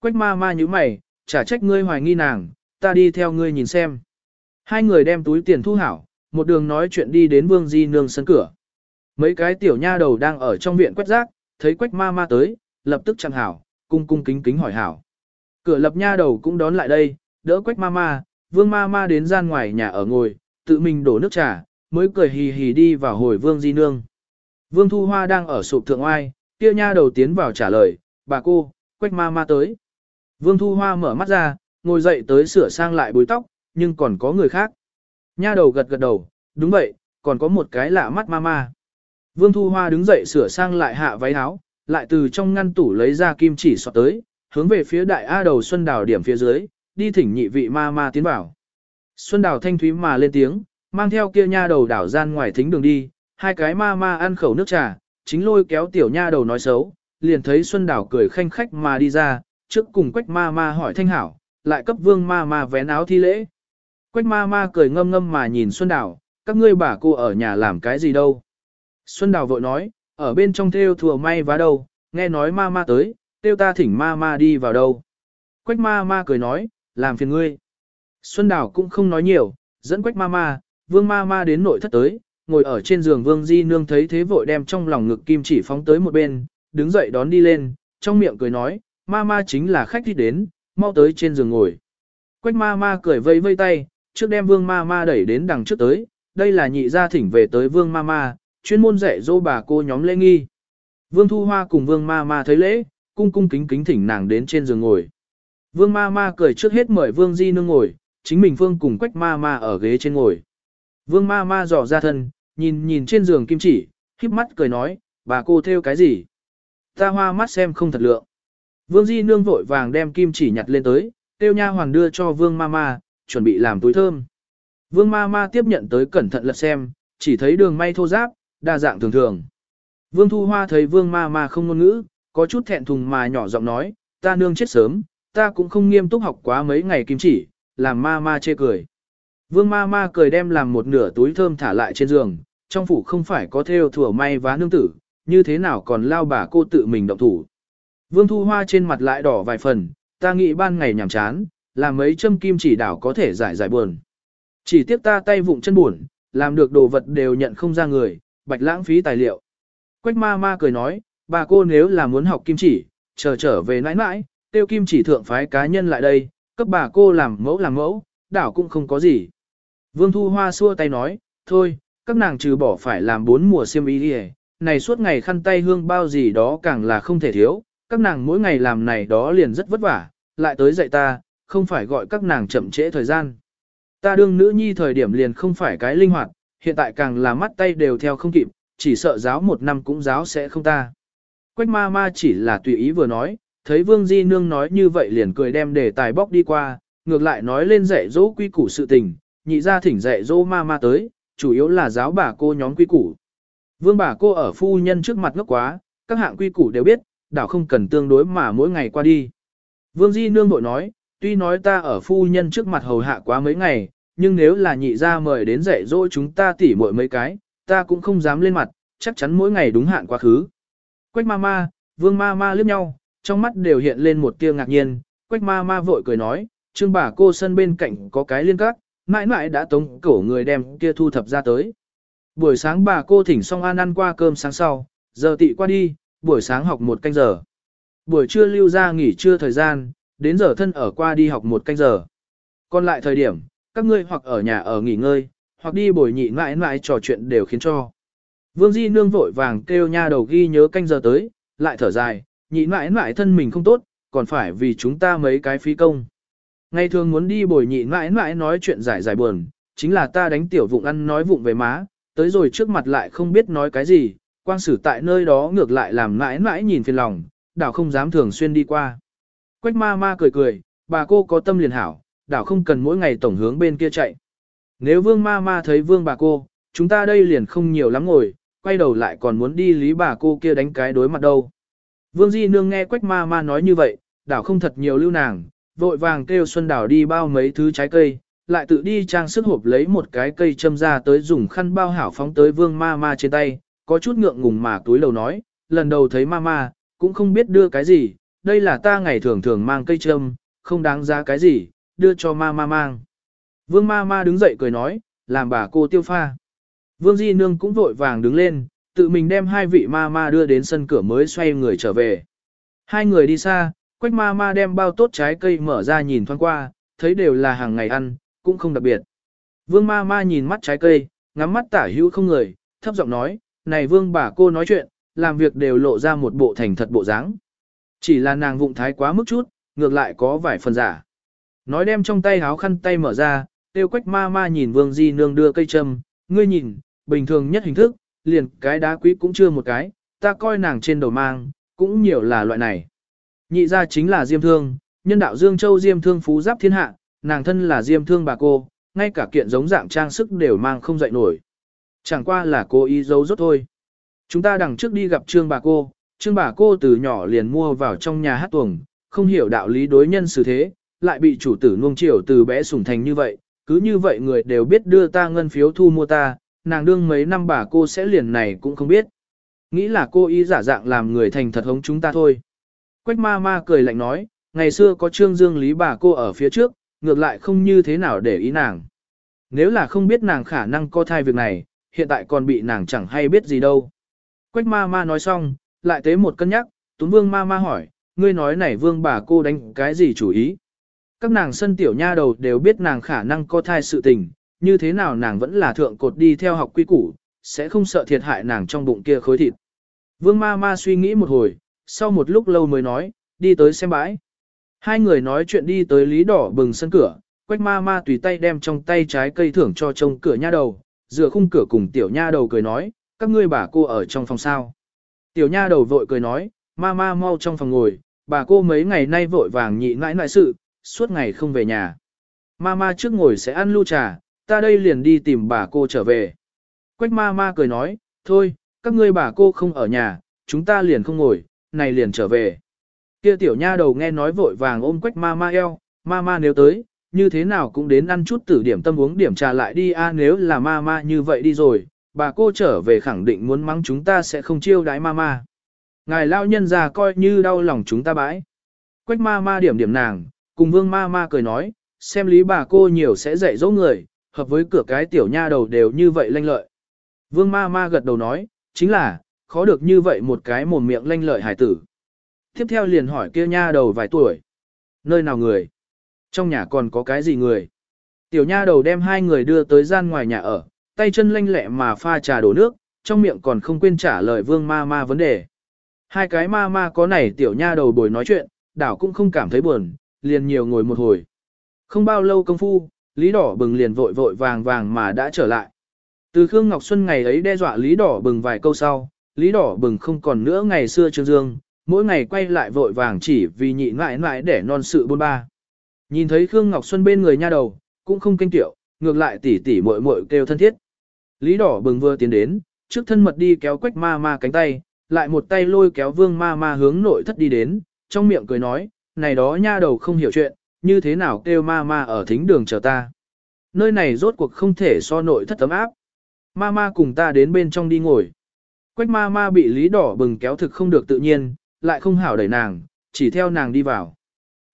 Quách ma ma như mày, chả trách ngươi hoài nghi nàng, ta đi theo ngươi nhìn xem. Hai người đem túi tiền thu hảo, một đường nói chuyện đi đến vương di nương sân cửa. Mấy cái tiểu nha đầu đang ở trong viện quét rác, thấy quách ma ma tới, lập tức chẳng hảo, cung cung kính kính hỏi hảo. Cửa lập nha đầu cũng đón lại đây, đỡ quách ma ma, vương ma ma đến gian ngoài nhà ở ngồi, tự mình đổ nước trà, mới cười hì hì đi vào hồi vương di nương. Vương thu hoa đang ở sụp thượng oai, kia nha đầu tiến vào trả lời, bà cô, quách ma ma tới. Vương thu hoa mở mắt ra, ngồi dậy tới sửa sang lại búi tóc, nhưng còn có người khác. Nha đầu gật gật đầu, đúng vậy, còn có một cái lạ mắt ma ma. Vương thu hoa đứng dậy sửa sang lại hạ váy áo, lại từ trong ngăn tủ lấy ra kim chỉ sọt tới, hướng về phía đại A đầu Xuân Đào điểm phía dưới, đi thỉnh nhị vị ma ma tiến vào. Xuân Đào thanh thúy mà lên tiếng, mang theo kia nha đầu đảo gian ngoài thính đường đi, hai cái ma ma ăn khẩu nước trà, chính lôi kéo tiểu nha đầu nói xấu, liền thấy Xuân Đảo cười khanh khách mà đi ra, trước cùng quách ma ma hỏi thanh hảo, lại cấp vương ma ma vén áo thi lễ. Quách ma ma cười ngâm ngâm mà nhìn Xuân Đảo, các ngươi bà cô ở nhà làm cái gì đâu. Xuân Đảo vội nói, ở bên trong theo thừa may vá đâu, nghe nói ma ma tới, tiêu ta thỉnh ma ma đi vào đâu. Quách ma ma cười nói, làm phiền ngươi. Xuân Đào cũng không nói nhiều, dẫn quách ma ma, vương ma ma đến nội thất tới, ngồi ở trên giường vương di nương thấy thế vội đem trong lòng ngực kim chỉ phóng tới một bên, đứng dậy đón đi lên, trong miệng cười nói, ma ma chính là khách đi đến, mau tới trên giường ngồi. Quách ma ma cười vây vây tay, trước đem vương ma ma đẩy đến đằng trước tới, đây là nhị gia thỉnh về tới vương ma ma, chuyên môn dạy dỗ bà cô nhóm lễ nghi. Vương Thu Hoa cùng vương ma ma thấy lễ, cung cung kính kính thỉnh nàng đến trên giường ngồi. Vương ma ma cười trước hết mời vương di nương ngồi, chính mình vương cùng quách ma ma ở ghế trên ngồi. Vương ma ma dò ra thân, nhìn nhìn trên giường kim chỉ, híp mắt cười nói, bà cô theo cái gì? Ta hoa mắt xem không thật lượng. Vương Di Nương vội vàng đem kim chỉ nhặt lên tới, tiêu nha hoàng đưa cho Vương Mama, chuẩn bị làm túi thơm. Vương Mama tiếp nhận tới cẩn thận lật xem, chỉ thấy đường may thô giáp, đa dạng thường thường. Vương Thu Hoa thấy Vương Mama không ngôn ngữ, có chút thẹn thùng mà nhỏ giọng nói, ta nương chết sớm, ta cũng không nghiêm túc học quá mấy ngày kim chỉ, làm ma ma chê cười. Vương ma ma cười đem làm một nửa túi thơm thả lại trên giường, trong phủ không phải có theo thừa may vá nương tử, như thế nào còn lao bà cô tự mình động thủ. Vương Thu Hoa trên mặt lại đỏ vài phần, ta nghĩ ban ngày nhàm chán, làm mấy châm kim chỉ đảo có thể giải giải buồn. Chỉ tiếc ta tay vụng chân buồn, làm được đồ vật đều nhận không ra người, bạch lãng phí tài liệu. Quách ma ma cười nói, bà cô nếu là muốn học kim chỉ, chờ trở về nãi nãi, tiêu kim chỉ thượng phái cá nhân lại đây, cấp bà cô làm mẫu làm mẫu, đảo cũng không có gì. Vương Thu Hoa xua tay nói, thôi, các nàng trừ bỏ phải làm bốn mùa xiêm y đi này suốt ngày khăn tay hương bao gì đó càng là không thể thiếu, các nàng mỗi ngày làm này đó liền rất vất vả, lại tới dạy ta, không phải gọi các nàng chậm trễ thời gian. Ta đương nữ nhi thời điểm liền không phải cái linh hoạt, hiện tại càng là mắt tay đều theo không kịp, chỉ sợ giáo một năm cũng giáo sẽ không ta. Quách ma ma chỉ là tùy ý vừa nói, thấy Vương Di Nương nói như vậy liền cười đem đề tài bóc đi qua, ngược lại nói lên dạy dỗ quy củ sự tình, nhị ra thỉnh dạy dỗ ma ma tới, chủ yếu là giáo bà cô nhóm quy củ. Vương bà cô ở phu nhân trước mặt ngốc quá, các hạng quy củ đều biết, đảo không cần tương đối mà mỗi ngày qua đi. Vương Di Nương bội nói, tuy nói ta ở phu nhân trước mặt hầu hạ quá mấy ngày, nhưng nếu là nhị ra mời đến dạy dỗ chúng ta tỉ muội mấy cái, ta cũng không dám lên mặt, chắc chắn mỗi ngày đúng hạn quá khứ. Quách ma ma, vương ma ma liếc nhau, trong mắt đều hiện lên một tia ngạc nhiên, quách ma ma vội cười nói, trương bà cô sân bên cạnh có cái liên các, mãi mãi đã tống cổ người đem kia thu thập ra tới. Buổi sáng bà cô thỉnh xong an ăn qua cơm sáng sau, giờ tị qua đi, buổi sáng học một canh giờ. Buổi trưa lưu ra nghỉ trưa thời gian, đến giờ thân ở qua đi học một canh giờ. Còn lại thời điểm, các ngươi hoặc ở nhà ở nghỉ ngơi, hoặc đi bồi nhị mãi mãi trò chuyện đều khiến cho. Vương Di nương vội vàng kêu nha đầu ghi nhớ canh giờ tới, lại thở dài, nhị mãi mãi thân mình không tốt, còn phải vì chúng ta mấy cái phí công. Ngày thường muốn đi bồi nhị mãi mãi nói chuyện giải giải buồn, chính là ta đánh tiểu vụng ăn nói vụng về má, tới rồi trước mặt lại không biết nói cái gì, quang sử tại nơi đó ngược lại làm mãi mãi nhìn phiền lòng, đảo không dám thường xuyên đi qua. Quách ma ma cười cười, bà cô có tâm liền hảo, đảo không cần mỗi ngày tổng hướng bên kia chạy. Nếu vương ma ma thấy vương bà cô, chúng ta đây liền không nhiều lắm ngồi, quay đầu lại còn muốn đi lý bà cô kia đánh cái đối mặt đâu. Vương Di Nương nghe Quách ma ma nói như vậy, đảo không thật nhiều lưu nàng, vội vàng kêu Xuân Đảo đi bao mấy thứ trái cây, lại tự đi trang sức hộp lấy một cái cây châm ra tới dùng khăn bao hảo phóng tới vương ma ma trên tay, có chút ngượng ngùng mà túi lầu nói, lần đầu thấy ma ma, cũng không biết đưa cái gì, đây là ta ngày thường thường mang cây châm, không đáng giá cái gì, đưa cho ma ma mang. Vương ma ma đứng dậy cười nói, làm bà cô tiêu pha. Vương Di Nương cũng vội vàng đứng lên, tự mình đem hai vị ma ma đưa đến sân cửa mới xoay người trở về. Hai người đi xa, quách ma ma đem bao tốt trái cây mở ra nhìn thoáng qua, thấy đều là hàng ngày ăn, cũng không đặc biệt. Vương ma ma nhìn mắt trái cây, ngắm mắt tả hữu không người, thấp giọng nói, này vương bà cô nói chuyện, làm việc đều lộ ra một bộ thành thật bộ dáng. Chỉ là nàng vụng thái quá mức chút, ngược lại có vài phần giả. Nói đem trong tay háo khăn tay mở ra, tiêu quách ma ma nhìn vương di nương đưa cây châm, ngươi nhìn, bình thường nhất hình thức, liền cái đá quý cũng chưa một cái, ta coi nàng trên đầu mang, cũng nhiều là loại này. Nhị ra chính là diêm thương, nhân đạo Dương Châu diêm thương phú giáp thiên hạ, nàng thân là diêm thương bà cô, ngay cả kiện giống dạng trang sức đều mang không dậy nổi. Chẳng qua là cô ý giấu rốt thôi. Chúng ta đằng trước đi gặp trương bà cô, trương bà cô từ nhỏ liền mua vào trong nhà hát tuồng, không hiểu đạo lý đối nhân xử thế, lại bị chủ tử nuông chiều từ bé sủng thành như vậy, cứ như vậy người đều biết đưa ta ngân phiếu thu mua ta, nàng đương mấy năm bà cô sẽ liền này cũng không biết. Nghĩ là cô ý giả dạng làm người thành thật hống chúng ta thôi. Quách ma ma cười lạnh nói, ngày xưa có trương dương lý bà cô ở phía trước, ngược lại không như thế nào để ý nàng. Nếu là không biết nàng khả năng có thai việc này, hiện tại còn bị nàng chẳng hay biết gì đâu. Quách ma ma nói xong, lại tế một cân nhắc, Tuấn Vương ma ma hỏi, ngươi nói này Vương bà cô đánh cái gì chủ ý? Các nàng sân tiểu nha đầu đều biết nàng khả năng có thai sự tình, như thế nào nàng vẫn là thượng cột đi theo học quy củ, sẽ không sợ thiệt hại nàng trong bụng kia khối thịt. Vương ma ma suy nghĩ một hồi, sau một lúc lâu mới nói, đi tới xem bãi. Hai người nói chuyện đi tới lý đỏ bừng sân cửa, quách ma ma tùy tay đem trong tay trái cây thưởng cho trông cửa nha đầu, dựa khung cửa cùng tiểu nha đầu cười nói, các ngươi bà cô ở trong phòng sao. Tiểu nha đầu vội cười nói, ma ma mau trong phòng ngồi, bà cô mấy ngày nay vội vàng nhị ngãi ngoại sự, suốt ngày không về nhà. Ma ma trước ngồi sẽ ăn lưu trà, ta đây liền đi tìm bà cô trở về. Quách ma ma cười nói, thôi, các ngươi bà cô không ở nhà, chúng ta liền không ngồi, này liền trở về. Kia tiểu nha đầu nghe nói vội vàng ôm quách ma ma eo, ma ma nếu tới, như thế nào cũng đến ăn chút tử điểm tâm uống điểm trà lại đi a nếu là ma ma như vậy đi rồi, bà cô trở về khẳng định muốn mắng chúng ta sẽ không chiêu đái ma ma. Ngài lao nhân già coi như đau lòng chúng ta bãi. Quách ma ma điểm điểm nàng, cùng vương ma ma cười nói, xem lý bà cô nhiều sẽ dạy dỗ người, hợp với cửa cái tiểu nha đầu đều như vậy lanh lợi. Vương ma ma gật đầu nói, chính là, khó được như vậy một cái mồm miệng lanh lợi hải tử. Tiếp theo liền hỏi kia nha đầu vài tuổi. Nơi nào người? Trong nhà còn có cái gì người? Tiểu nha đầu đem hai người đưa tới gian ngoài nhà ở, tay chân lanh lẹ mà pha trà đổ nước, trong miệng còn không quên trả lời vương ma ma vấn đề. Hai cái ma ma có này tiểu nha đầu bồi nói chuyện, đảo cũng không cảm thấy buồn, liền nhiều ngồi một hồi. Không bao lâu công phu, Lý Đỏ Bừng liền vội vội vàng vàng mà đã trở lại. Từ Khương Ngọc Xuân ngày ấy đe dọa Lý Đỏ Bừng vài câu sau, Lý Đỏ Bừng không còn nữa ngày xưa trương dương, mỗi ngày quay lại vội vàng chỉ vì nhị mãi mãi để non sự bôn ba. Nhìn thấy Khương Ngọc Xuân bên người nha đầu, cũng không kinh tiệu, ngược lại tỉ tỉ muội muội kêu thân thiết. Lý Đỏ Bừng vừa tiến đến, trước thân mật đi kéo quách ma ma cánh tay, lại một tay lôi kéo vương ma ma hướng nội thất đi đến, trong miệng cười nói, này đó nha đầu không hiểu chuyện, như thế nào kêu ma ma ở thính đường chờ ta. Nơi này rốt cuộc không thể so nội thất tấm áp. Ma ma cùng ta đến bên trong đi ngồi. Quách ma ma bị lý đỏ bừng kéo thực không được tự nhiên, lại không hảo đẩy nàng, chỉ theo nàng đi vào.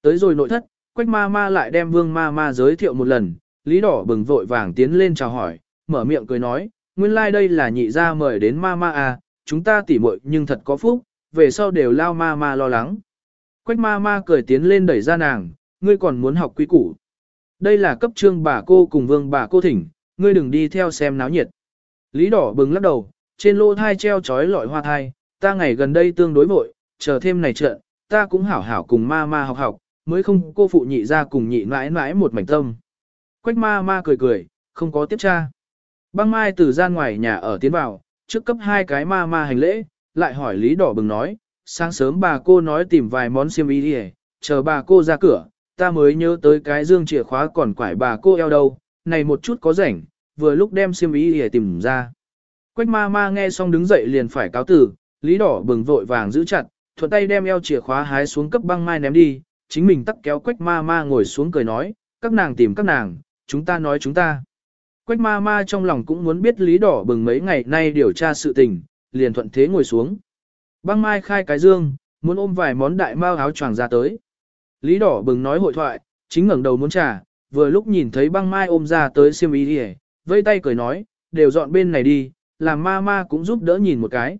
Tới rồi nội thất, quách ma ma lại đem vương ma ma giới thiệu một lần, lý đỏ bừng vội vàng tiến lên chào hỏi, mở miệng cười nói, nguyên lai like đây là nhị gia mời đến ma ma à, chúng ta tỉ muội nhưng thật có phúc, về sau đều lao ma ma lo lắng. Quách ma ma cười tiến lên đẩy ra nàng, ngươi còn muốn học quý củ. Đây là cấp trương bà cô cùng vương bà cô thỉnh, ngươi đừng đi theo xem náo nhiệt. Lý đỏ bừng lắc đầu, trên lô thai treo chói lọi hoa thai, ta ngày gần đây tương đối vội, chờ thêm này trận, ta cũng hảo hảo cùng ma ma học học, mới không cô phụ nhị ra cùng nhị mãi mãi một mảnh tâm. Quách ma ma cười cười, không có tiếp tra. Băng mai từ gian ngoài nhà ở tiến vào, trước cấp hai cái ma ma hành lễ, lại hỏi Lý Đỏ Bừng nói, sáng sớm bà cô nói tìm vài món xiêm y đi chờ bà cô ra cửa, ta mới nhớ tới cái dương chìa khóa còn quải bà cô eo đâu, này một chút có rảnh, vừa lúc đem xiêm y để tìm ra. Quách ma ma nghe xong đứng dậy liền phải cáo tử, Lý Đỏ Bừng vội vàng giữ chặt, thuận tay đem eo chìa khóa hái xuống cấp băng mai ném đi, chính mình tắt kéo quách ma ma ngồi xuống cười nói, các nàng tìm các nàng, chúng ta nói chúng ta. Quách ma ma trong lòng cũng muốn biết lý đỏ bừng mấy ngày nay điều tra sự tình, liền thuận thế ngồi xuống. Băng mai khai cái dương, muốn ôm vài món đại mao áo choàng ra tới. Lý đỏ bừng nói hội thoại, chính ngẩng đầu muốn trả, vừa lúc nhìn thấy băng mai ôm ra tới siêm ý đi vây tay cười nói, đều dọn bên này đi, làm ma ma cũng giúp đỡ nhìn một cái.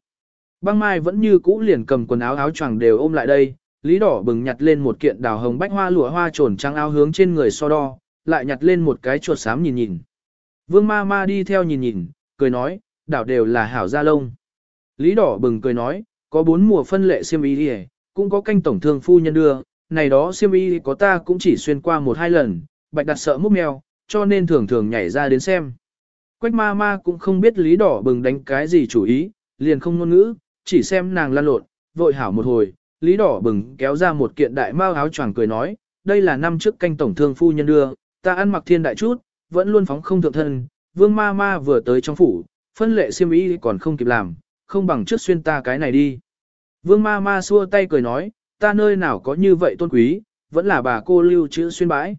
Băng mai vẫn như cũ liền cầm quần áo áo choàng đều ôm lại đây, lý đỏ bừng nhặt lên một kiện đào hồng bách hoa lụa hoa trồn trắng áo hướng trên người so đo, lại nhặt lên một cái chuột xám nhìn nhìn. Vương ma ma đi theo nhìn nhìn, cười nói, đảo đều là hảo gia lông. Lý đỏ bừng cười nói, có bốn mùa phân lệ siêm y đi cũng có canh tổng thương phu nhân đưa, này đó siêm y có ta cũng chỉ xuyên qua một hai lần, bạch đặt sợ múc mèo, cho nên thường thường nhảy ra đến xem. Quách ma ma cũng không biết lý đỏ bừng đánh cái gì chủ ý, liền không ngôn ngữ, chỉ xem nàng lan lộn, vội hảo một hồi, lý đỏ bừng kéo ra một kiện đại mao áo choàng cười nói, đây là năm trước canh tổng thương phu nhân đưa, ta ăn mặc thiên đại chút, vẫn luôn phóng không thượng thân, vương ma ma vừa tới trong phủ, phân lệ siêm y còn không kịp làm, không bằng trước xuyên ta cái này đi. Vương ma ma xua tay cười nói, ta nơi nào có như vậy tôn quý, vẫn là bà cô lưu chữ xuyên bãi.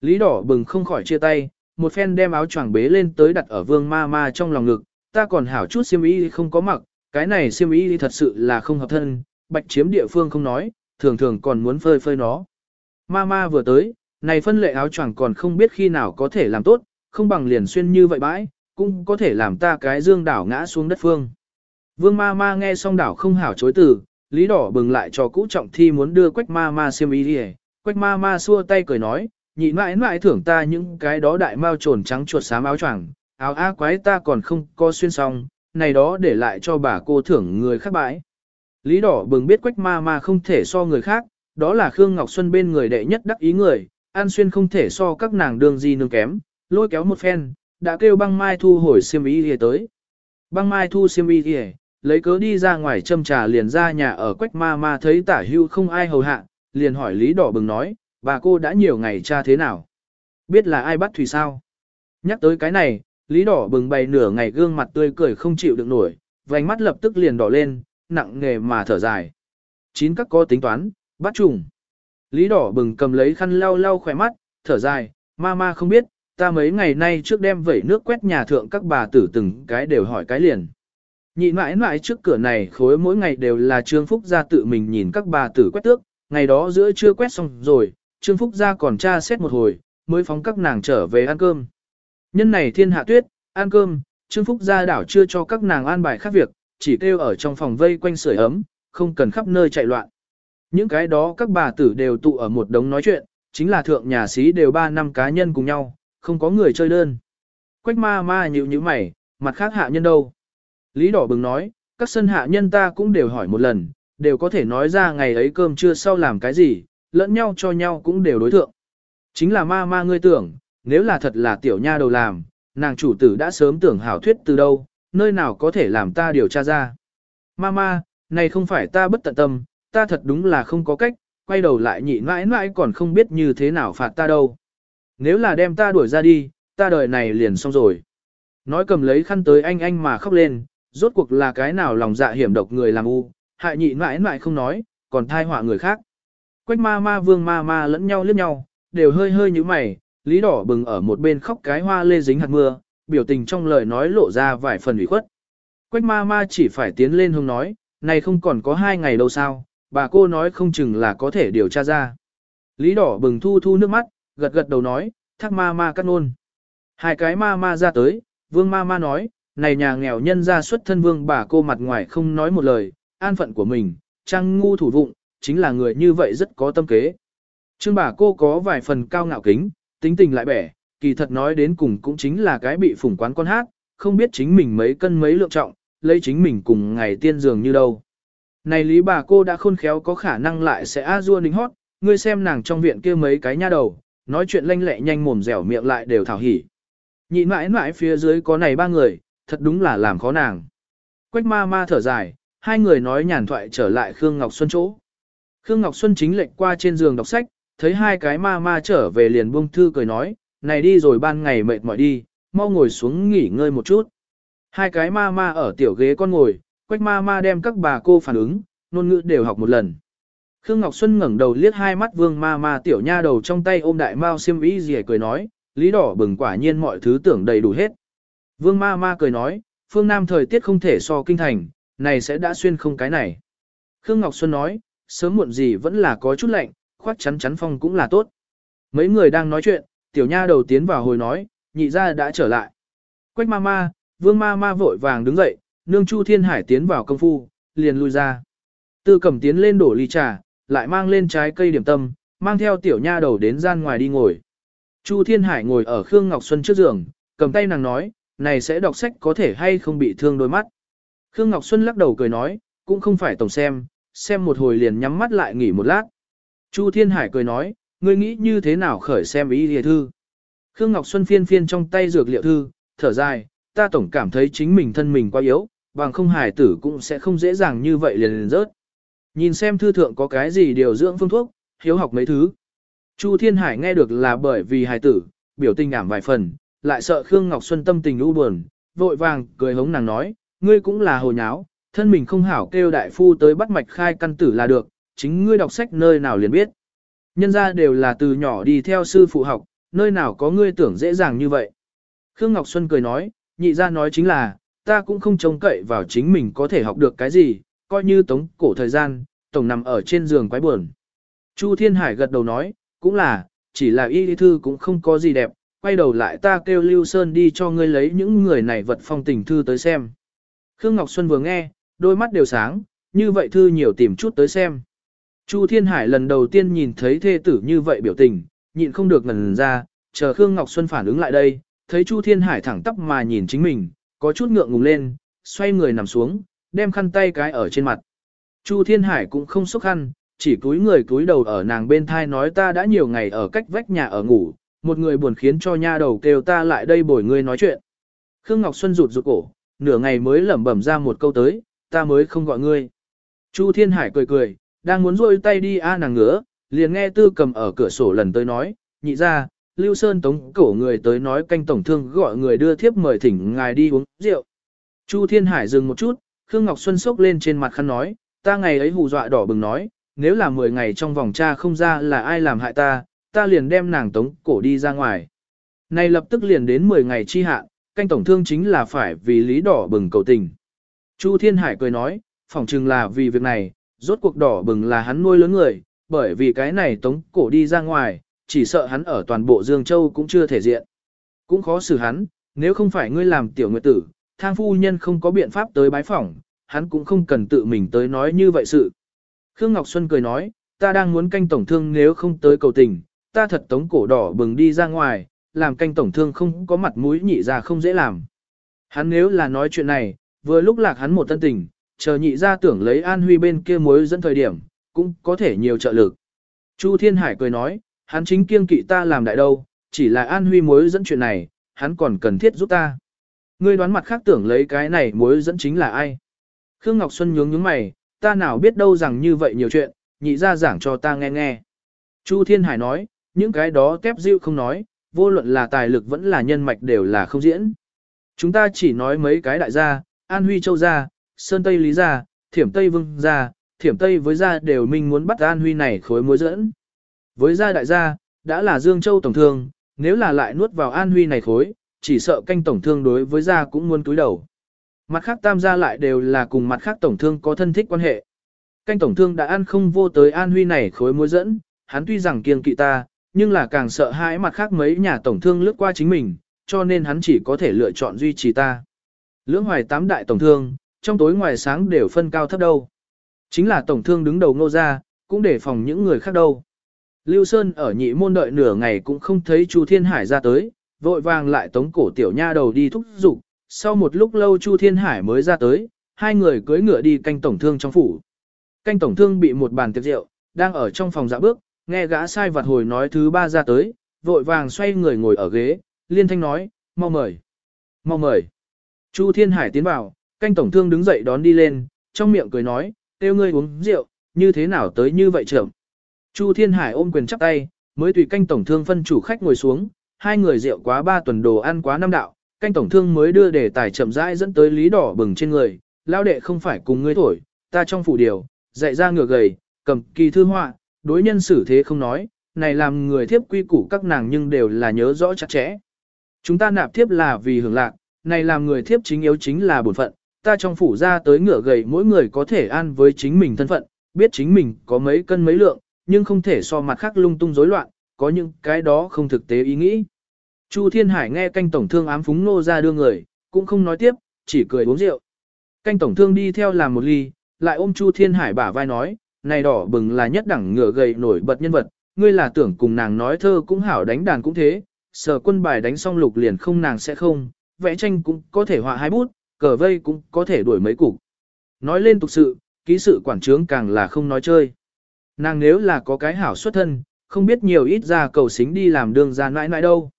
Lý đỏ bừng không khỏi chia tay, một phen đem áo choàng bế lên tới đặt ở vương ma ma trong lòng ngực, ta còn hảo chút xiêm y không có mặc, cái này xiêm y thật sự là không hợp thân, bạch chiếm địa phương không nói, thường thường còn muốn phơi phơi nó. Ma ma vừa tới, này phân lệ áo choàng còn không biết khi nào có thể làm tốt, không bằng liền xuyên như vậy bãi, cũng có thể làm ta cái dương đảo ngã xuống đất phương. Vương ma ma nghe xong đảo không hảo chối từ, lý đỏ bừng lại cho cũ trọng thi muốn đưa quách ma ma xiêm y đi quách ma ma xua tay cười nói, nhị mãi mãi thưởng ta những cái đó đại mao trồn trắng chuột xám áo choàng, áo á quái ta còn không có xuyên xong, này đó để lại cho bà cô thưởng người khác bãi. Lý đỏ bừng biết quách ma ma không thể so người khác, đó là Khương Ngọc Xuân bên người đệ nhất đắc ý người, an xuyên không thể so các nàng đường gì nương kém, lôi kéo một phen, đã kêu băng mai thu hồi xiêm y đi tới. Băng mai thu xiêm y đi lấy cớ đi ra ngoài châm trà liền ra nhà ở quách ma ma thấy tả hưu không ai hầu hạ, liền hỏi Lý đỏ bừng nói, bà cô đã nhiều ngày cha thế nào? Biết là ai bắt thủy sao? Nhắc tới cái này, Lý đỏ bừng bày nửa ngày gương mặt tươi cười không chịu được nổi, vành mắt lập tức liền đỏ lên, nặng nghề mà thở dài. Chín các có tính toán, bắt trùng. Lý đỏ bừng cầm lấy khăn lau lau khỏe mắt, thở dài, ma ma không biết, ta mấy ngày nay trước đem vẩy nước quét nhà thượng các bà tử từng cái đều hỏi cái liền. Nhị mãi mãi trước cửa này khối mỗi ngày đều là Trương Phúc gia tự mình nhìn các bà tử quét tước, ngày đó giữa chưa quét xong rồi, Trương Phúc gia còn tra xét một hồi, mới phóng các nàng trở về ăn cơm. Nhân này thiên hạ tuyết, ăn cơm, Trương Phúc gia đảo chưa cho các nàng an bài khác việc, chỉ kêu ở trong phòng vây quanh sưởi ấm, không cần khắp nơi chạy loạn. Những cái đó các bà tử đều tụ ở một đống nói chuyện, chính là thượng nhà sĩ đều ba năm cá nhân cùng nhau, không có người chơi đơn. Quách ma ma nhịu như mày, mặt khác hạ nhân đâu. Lý đỏ bừng nói, các sân hạ nhân ta cũng đều hỏi một lần, đều có thể nói ra ngày ấy cơm trưa sau làm cái gì, lẫn nhau cho nhau cũng đều đối thượng. Chính là ma ma ngươi tưởng, nếu là thật là tiểu nha đầu làm, nàng chủ tử đã sớm tưởng hảo thuyết từ đâu, nơi nào có thể làm ta điều tra ra. Ma ma, này không phải ta bất tận tâm, ta thật đúng là không có cách, quay đầu lại nhị mãi mãi còn không biết như thế nào phạt ta đâu. Nếu là đem ta đuổi ra đi, ta đời này liền xong rồi. Nói cầm lấy khăn tới anh anh mà khóc lên, rốt cuộc là cái nào lòng dạ hiểm độc người làm u, hại nhị mãi mãi không nói, còn thai họa người khác. Quách ma ma vương ma ma lẫn nhau liếc nhau, đều hơi hơi như mày, lý đỏ bừng ở một bên khóc cái hoa lê dính hạt mưa, biểu tình trong lời nói lộ ra vài phần ủy khuất. Quách ma ma chỉ phải tiến lên hông nói, này không còn có hai ngày đâu sao, bà cô nói không chừng là có thể điều tra ra. Lý đỏ bừng thu thu nước mắt, gật gật đầu nói, thác ma ma cắt nôn. Hai cái ma ma ra tới, vương ma ma nói, này nhà nghèo nhân ra xuất thân vương bà cô mặt ngoài không nói một lời, an phận của mình, trăng ngu thủ vụng, chính là người như vậy rất có tâm kế. Trương bà cô có vài phần cao ngạo kính, tính tình lại bẻ, kỳ thật nói đến cùng cũng chính là cái bị phủng quán con hát, không biết chính mình mấy cân mấy lượng trọng, lấy chính mình cùng ngày tiên dường như đâu. Này lý bà cô đã khôn khéo có khả năng lại sẽ a dua nính hót, ngươi xem nàng trong viện kia mấy cái nha đầu, nói chuyện lanh lẹ nhanh mồm dẻo miệng lại đều thảo hỉ. Nhịn mãi mãi phía dưới có này ba người, thật đúng là làm khó nàng. Quách ma ma thở dài, hai người nói nhàn thoại trở lại Khương Ngọc Xuân chỗ. Khương Ngọc Xuân chính lệnh qua trên giường đọc sách, thấy hai cái ma ma trở về liền buông thư cười nói, này đi rồi ban ngày mệt mỏi đi, mau ngồi xuống nghỉ ngơi một chút. Hai cái ma ma ở tiểu ghế con ngồi, quách ma ma đem các bà cô phản ứng, ngôn ngữ đều học một lần. Khương Ngọc Xuân ngẩng đầu liếc hai mắt vương ma ma tiểu nha đầu trong tay ôm đại mao xiêm vĩ gì cười nói, lý đỏ bừng quả nhiên mọi thứ tưởng đầy đủ hết. Vương ma ma cười nói, phương Nam thời tiết không thể so kinh thành, này sẽ đã xuyên không cái này. Khương Ngọc Xuân nói, sớm muộn gì vẫn là có chút lạnh, khoác chắn chắn phong cũng là tốt. Mấy người đang nói chuyện, tiểu nha đầu tiến vào hồi nói, nhị ra đã trở lại. Quách ma ma, vương ma ma vội vàng đứng dậy, nương Chu Thiên Hải tiến vào công phu, liền lui ra. Tư cầm tiến lên đổ ly trà, lại mang lên trái cây điểm tâm, mang theo tiểu nha đầu đến gian ngoài đi ngồi. Chu Thiên Hải ngồi ở Khương Ngọc Xuân trước giường, cầm tay nàng nói, này sẽ đọc sách có thể hay không bị thương đôi mắt. Khương Ngọc Xuân lắc đầu cười nói, cũng không phải tổng xem, xem một hồi liền nhắm mắt lại nghỉ một lát. Chu Thiên Hải cười nói, ngươi nghĩ như thế nào khởi xem ý địa thư. Khương Ngọc Xuân phiên phiên trong tay dược liệu thư, thở dài, ta tổng cảm thấy chính mình thân mình quá yếu, bằng không hải tử cũng sẽ không dễ dàng như vậy liền liền rớt. Nhìn xem thư thượng có cái gì điều dưỡng phương thuốc, hiếu học mấy thứ. Chu Thiên Hải nghe được là bởi vì hải tử, biểu tình ảm vài phần, lại sợ Khương Ngọc Xuân tâm tình u buồn, vội vàng cười hống nàng nói, ngươi cũng là hồ nháo, thân mình không hảo kêu đại phu tới bắt mạch khai căn tử là được, chính ngươi đọc sách nơi nào liền biết. Nhân ra đều là từ nhỏ đi theo sư phụ học, nơi nào có ngươi tưởng dễ dàng như vậy. Khương Ngọc Xuân cười nói, nhị ra nói chính là, ta cũng không trông cậy vào chính mình có thể học được cái gì, coi như tống cổ thời gian, tổng nằm ở trên giường quái buồn. Chu Thiên Hải gật đầu nói, cũng là, chỉ là y lý thư cũng không có gì đẹp, quay đầu lại ta kêu Lưu Sơn đi cho ngươi lấy những người này vật phong tình thư tới xem. Khương Ngọc Xuân vừa nghe, đôi mắt đều sáng, như vậy thư nhiều tìm chút tới xem. Chu Thiên Hải lần đầu tiên nhìn thấy thê tử như vậy biểu tình, nhịn không được ngần ra, chờ Khương Ngọc Xuân phản ứng lại đây, thấy Chu Thiên Hải thẳng tắp mà nhìn chính mình, có chút ngượng ngùng lên, xoay người nằm xuống, đem khăn tay cái ở trên mặt. Chu Thiên Hải cũng không xúc khăn, chỉ cúi người cúi đầu ở nàng bên thai nói ta đã nhiều ngày ở cách vách nhà ở ngủ, một người buồn khiến cho nha đầu kêu ta lại đây bồi ngươi nói chuyện. Khương Ngọc Xuân rụt rụt cổ, nửa ngày mới lẩm bẩm ra một câu tới, ta mới không gọi ngươi. Chu Thiên Hải cười cười, đang muốn rôi tay đi a nàng ngứa, liền nghe tư cầm ở cửa sổ lần tới nói, nhị ra, Lưu Sơn tống cổ người tới nói canh tổng thương gọi người đưa thiếp mời thỉnh ngài đi uống rượu. Chu Thiên Hải dừng một chút, Khương Ngọc Xuân sốc lên trên mặt khăn nói, ta ngày ấy hù dọa đỏ bừng nói, nếu là 10 ngày trong vòng cha không ra là ai làm hại ta, ta liền đem nàng tống cổ đi ra ngoài. Này lập tức liền đến 10 ngày chi hạn, canh tổng thương chính là phải vì lý đỏ bừng cầu tình. Chu Thiên Hải cười nói, phỏng chừng là vì việc này, rốt cuộc đỏ bừng là hắn nuôi lớn người, bởi vì cái này tống cổ đi ra ngoài, chỉ sợ hắn ở toàn bộ Dương Châu cũng chưa thể diện. Cũng khó xử hắn, nếu không phải ngươi làm tiểu nguyệt tử, thang phu nhân không có biện pháp tới bái phỏng, hắn cũng không cần tự mình tới nói như vậy sự. Khương Ngọc Xuân cười nói, ta đang muốn canh tổng thương nếu không tới cầu tình, ta thật tống cổ đỏ bừng đi ra ngoài, làm canh tổng thương không có mặt mũi nhị ra không dễ làm. Hắn nếu là nói chuyện này, vừa lúc lạc hắn một tân tình, chờ nhị ra tưởng lấy an huy bên kia mối dẫn thời điểm, cũng có thể nhiều trợ lực. Chu Thiên Hải cười nói, hắn chính kiêng kỵ ta làm đại đâu, chỉ là an huy mối dẫn chuyện này, hắn còn cần thiết giúp ta. Ngươi đoán mặt khác tưởng lấy cái này mối dẫn chính là ai? Khương Ngọc Xuân nhướng nhướng mày, ta nào biết đâu rằng như vậy nhiều chuyện, nhị ra giảng cho ta nghe nghe. Chu Thiên Hải nói, những cái đó tép dịu không nói, vô luận là tài lực vẫn là nhân mạch đều là không diễn. Chúng ta chỉ nói mấy cái đại gia, An Huy Châu gia, Sơn Tây Lý gia, Thiểm Tây Vương gia, Thiểm Tây với gia đều minh muốn bắt An Huy này khối mối dẫn. Với gia đại gia, đã là Dương Châu tổng thương, nếu là lại nuốt vào An Huy này khối, chỉ sợ canh tổng thương đối với gia cũng muốn túi đầu. Mặt khác tam gia lại đều là cùng mặt khác tổng thương có thân thích quan hệ. Canh tổng thương đã ăn không vô tới An Huy này khối mối dẫn, hắn tuy rằng kiêng kỵ ta, nhưng là càng sợ hãi mặt khác mấy nhà tổng thương lướt qua chính mình, cho nên hắn chỉ có thể lựa chọn duy trì ta. Lưỡng hoài tám đại tổng thương, trong tối ngoài sáng đều phân cao thấp đâu. Chính là tổng thương đứng đầu ngô ra, cũng để phòng những người khác đâu. Lưu Sơn ở nhị môn đợi nửa ngày cũng không thấy Chu Thiên Hải ra tới, vội vàng lại tống cổ tiểu nha đầu đi thúc giục. Sau một lúc lâu Chu Thiên Hải mới ra tới, hai người cưỡi ngựa đi canh tổng thương trong phủ. Canh tổng thương bị một bàn tiệc rượu, đang ở trong phòng dạ bước, nghe gã sai vặt hồi nói thứ ba ra tới, vội vàng xoay người ngồi ở ghế, liên thanh nói, mau mời, mau mời. Chu Thiên Hải tiến vào, canh tổng thương đứng dậy đón đi lên, trong miệng cười nói, tiêu ngươi uống rượu, như thế nào tới như vậy trưởng. Chu Thiên Hải ôm quyền chắp tay, mới tùy canh tổng thương phân chủ khách ngồi xuống, hai người rượu quá ba tuần đồ ăn quá năm đạo, canh tổng thương mới đưa đề tài chậm rãi dẫn tới lý đỏ bừng trên người, lao đệ không phải cùng ngươi thổi, ta trong phủ điều, dạy ra ngược gầy, cầm kỳ thư họa, đối nhân xử thế không nói, này làm người thiếp quy củ các nàng nhưng đều là nhớ rõ chặt chẽ. Chúng ta nạp thiếp là vì hưởng lạc, này làm người thiếp chính yếu chính là bổn phận, ta trong phủ ra tới ngựa gầy mỗi người có thể an với chính mình thân phận, biết chính mình có mấy cân mấy lượng, nhưng không thể so mặt khác lung tung rối loạn, có những cái đó không thực tế ý nghĩ. Chu Thiên Hải nghe canh tổng thương ám phúng nô ra đưa người, cũng không nói tiếp, chỉ cười uống rượu. Canh tổng thương đi theo làm một ly, lại ôm Chu Thiên Hải bả vai nói, này đỏ bừng là nhất đẳng ngựa gầy nổi bật nhân vật, ngươi là tưởng cùng nàng nói thơ cũng hảo đánh đàn cũng thế, sở quân bài đánh xong lục liền không nàng sẽ không, vẽ tranh cũng có thể họa hai bút, cờ vây cũng có thể đuổi mấy cục. Nói lên tục sự, ký sự quản trướng càng là không nói chơi. Nàng nếu là có cái hảo xuất thân, không biết nhiều ít ra cầu xính đi làm đường ra nãi nãi đâu.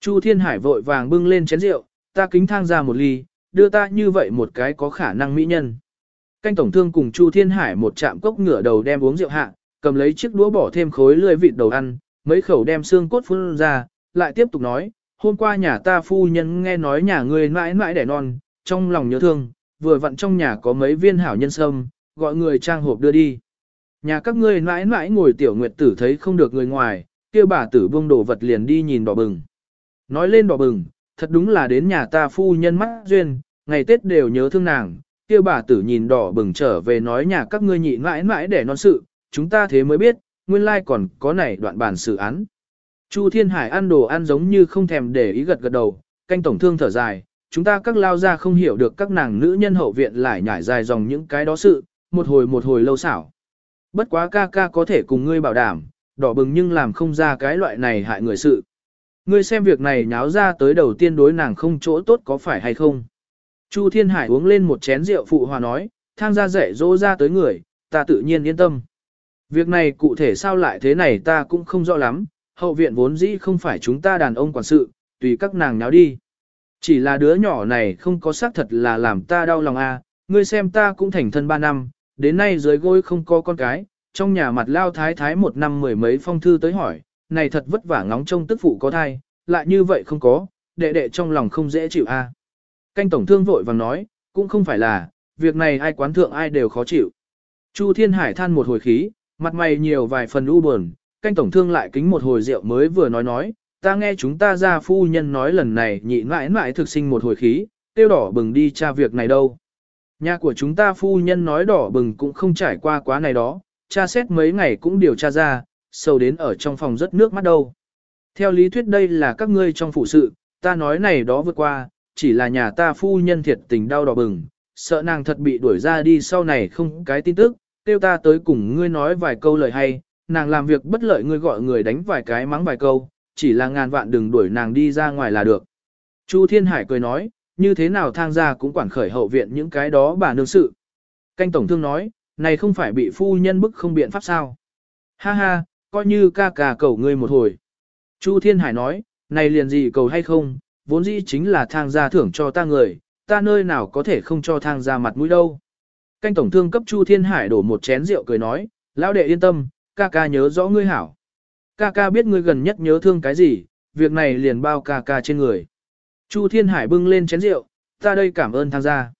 Chu Thiên Hải vội vàng bưng lên chén rượu, ta kính thang ra một ly, đưa ta như vậy một cái có khả năng mỹ nhân. Canh tổng thương cùng Chu Thiên Hải một chạm cốc ngửa đầu đem uống rượu hạ, cầm lấy chiếc đũa bỏ thêm khối lươi vịt đầu ăn, mấy khẩu đem xương cốt phun ra, lại tiếp tục nói, hôm qua nhà ta phu nhân nghe nói nhà ngươi mãi mãi đẻ non, trong lòng nhớ thương, vừa vặn trong nhà có mấy viên hảo nhân sâm, gọi người trang hộp đưa đi. Nhà các ngươi mãi mãi ngồi tiểu nguyệt tử thấy không được người ngoài, kia bà tử buông đồ vật liền đi nhìn đỏ bừng. Nói lên đỏ bừng, thật đúng là đến nhà ta phu nhân mắt duyên, ngày Tết đều nhớ thương nàng, kia bà tử nhìn đỏ bừng trở về nói nhà các ngươi nhị mãi mãi để non sự, chúng ta thế mới biết, nguyên lai còn có này đoạn bản sự án. Chu Thiên Hải ăn đồ ăn giống như không thèm để ý gật gật đầu, canh tổng thương thở dài, chúng ta các lao ra không hiểu được các nàng nữ nhân hậu viện lại nhảy dài dòng những cái đó sự, một hồi một hồi lâu xảo. Bất quá ca ca có thể cùng ngươi bảo đảm, đỏ bừng nhưng làm không ra cái loại này hại người sự. Ngươi xem việc này nháo ra tới đầu tiên đối nàng không chỗ tốt có phải hay không. Chu Thiên Hải uống lên một chén rượu phụ hòa nói, thang gia dạy dỗ ra tới người, ta tự nhiên yên tâm. Việc này cụ thể sao lại thế này ta cũng không rõ lắm, hậu viện vốn dĩ không phải chúng ta đàn ông quản sự, tùy các nàng náo đi. Chỉ là đứa nhỏ này không có xác thật là làm ta đau lòng a. À, ngươi xem ta cũng thành thân ba năm, đến nay dưới gối không có con cái, trong nhà mặt lao thái thái một năm mười mấy phong thư tới hỏi, này thật vất vả ngóng trông tức phụ có thai, lại như vậy không có, đệ đệ trong lòng không dễ chịu a. À. Canh tổng thương vội vàng nói, cũng không phải là, việc này ai quán thượng ai đều khó chịu. Chu Thiên Hải than một hồi khí, mặt mày nhiều vài phần u buồn, canh tổng thương lại kính một hồi rượu mới vừa nói nói, ta nghe chúng ta ra phu nhân nói lần này nhị mãi mãi thực sinh một hồi khí, tiêu đỏ bừng đi tra việc này đâu. Nhà của chúng ta phu nhân nói đỏ bừng cũng không trải qua quá này đó, tra xét mấy ngày cũng điều tra ra, sâu đến ở trong phòng rất nước mắt đâu. Theo lý thuyết đây là các ngươi trong phụ sự, ta nói này đó vượt qua, chỉ là nhà ta phu nhân thiệt tình đau đỏ bừng, sợ nàng thật bị đuổi ra đi sau này không cái tin tức, tiêu ta tới cùng ngươi nói vài câu lời hay, nàng làm việc bất lợi ngươi gọi người đánh vài cái mắng vài câu, chỉ là ngàn vạn đừng đuổi nàng đi ra ngoài là được. Chu Thiên Hải cười nói, như thế nào thang gia cũng quản khởi hậu viện những cái đó bà nương sự. Canh Tổng Thương nói, này không phải bị phu nhân bức không biện pháp sao. Ha ha, coi như ca ca cầu ngươi một hồi. Chu Thiên Hải nói, này liền gì cầu hay không, vốn dĩ chính là thang gia thưởng cho ta người, ta nơi nào có thể không cho thang gia mặt mũi đâu. Canh Tổng Thương cấp Chu Thiên Hải đổ một chén rượu cười nói, lão đệ yên tâm, ca ca nhớ rõ ngươi hảo. Ca ca biết ngươi gần nhất nhớ thương cái gì, việc này liền bao ca ca trên người. Chu Thiên Hải bưng lên chén rượu, ta đây cảm ơn thang gia.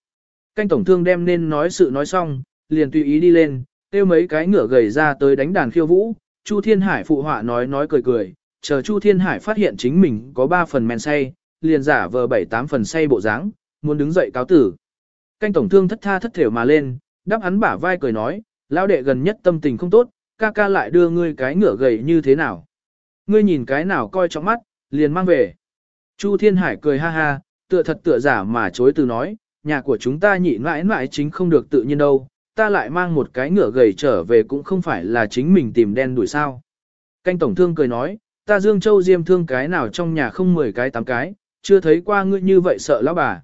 Canh tổng thương đem nên nói sự nói xong, liền tùy ý đi lên, kêu mấy cái ngựa gầy ra tới đánh đàn khiêu vũ. Chu Thiên Hải phụ họa nói nói cười cười, chờ Chu Thiên Hải phát hiện chính mình có ba phần men say, liền giả vờ 7-8 phần say bộ dáng, muốn đứng dậy cáo tử. Canh tổng thương thất tha thất thểu mà lên, đáp hắn bả vai cười nói, lão đệ gần nhất tâm tình không tốt, ca ca lại đưa ngươi cái ngựa gầy như thế nào. Ngươi nhìn cái nào coi trong mắt, liền mang về. Chu Thiên Hải cười ha ha, tựa thật tựa giả mà chối từ nói, nhà của chúng ta nhịn mãi mãi chính không được tự nhiên đâu, ta lại mang một cái ngựa gầy trở về cũng không phải là chính mình tìm đen đuổi sao. Canh Tổng Thương cười nói, ta Dương Châu Diêm thương cái nào trong nhà không 10 cái 8 cái, chưa thấy qua ngươi như vậy sợ lão bà.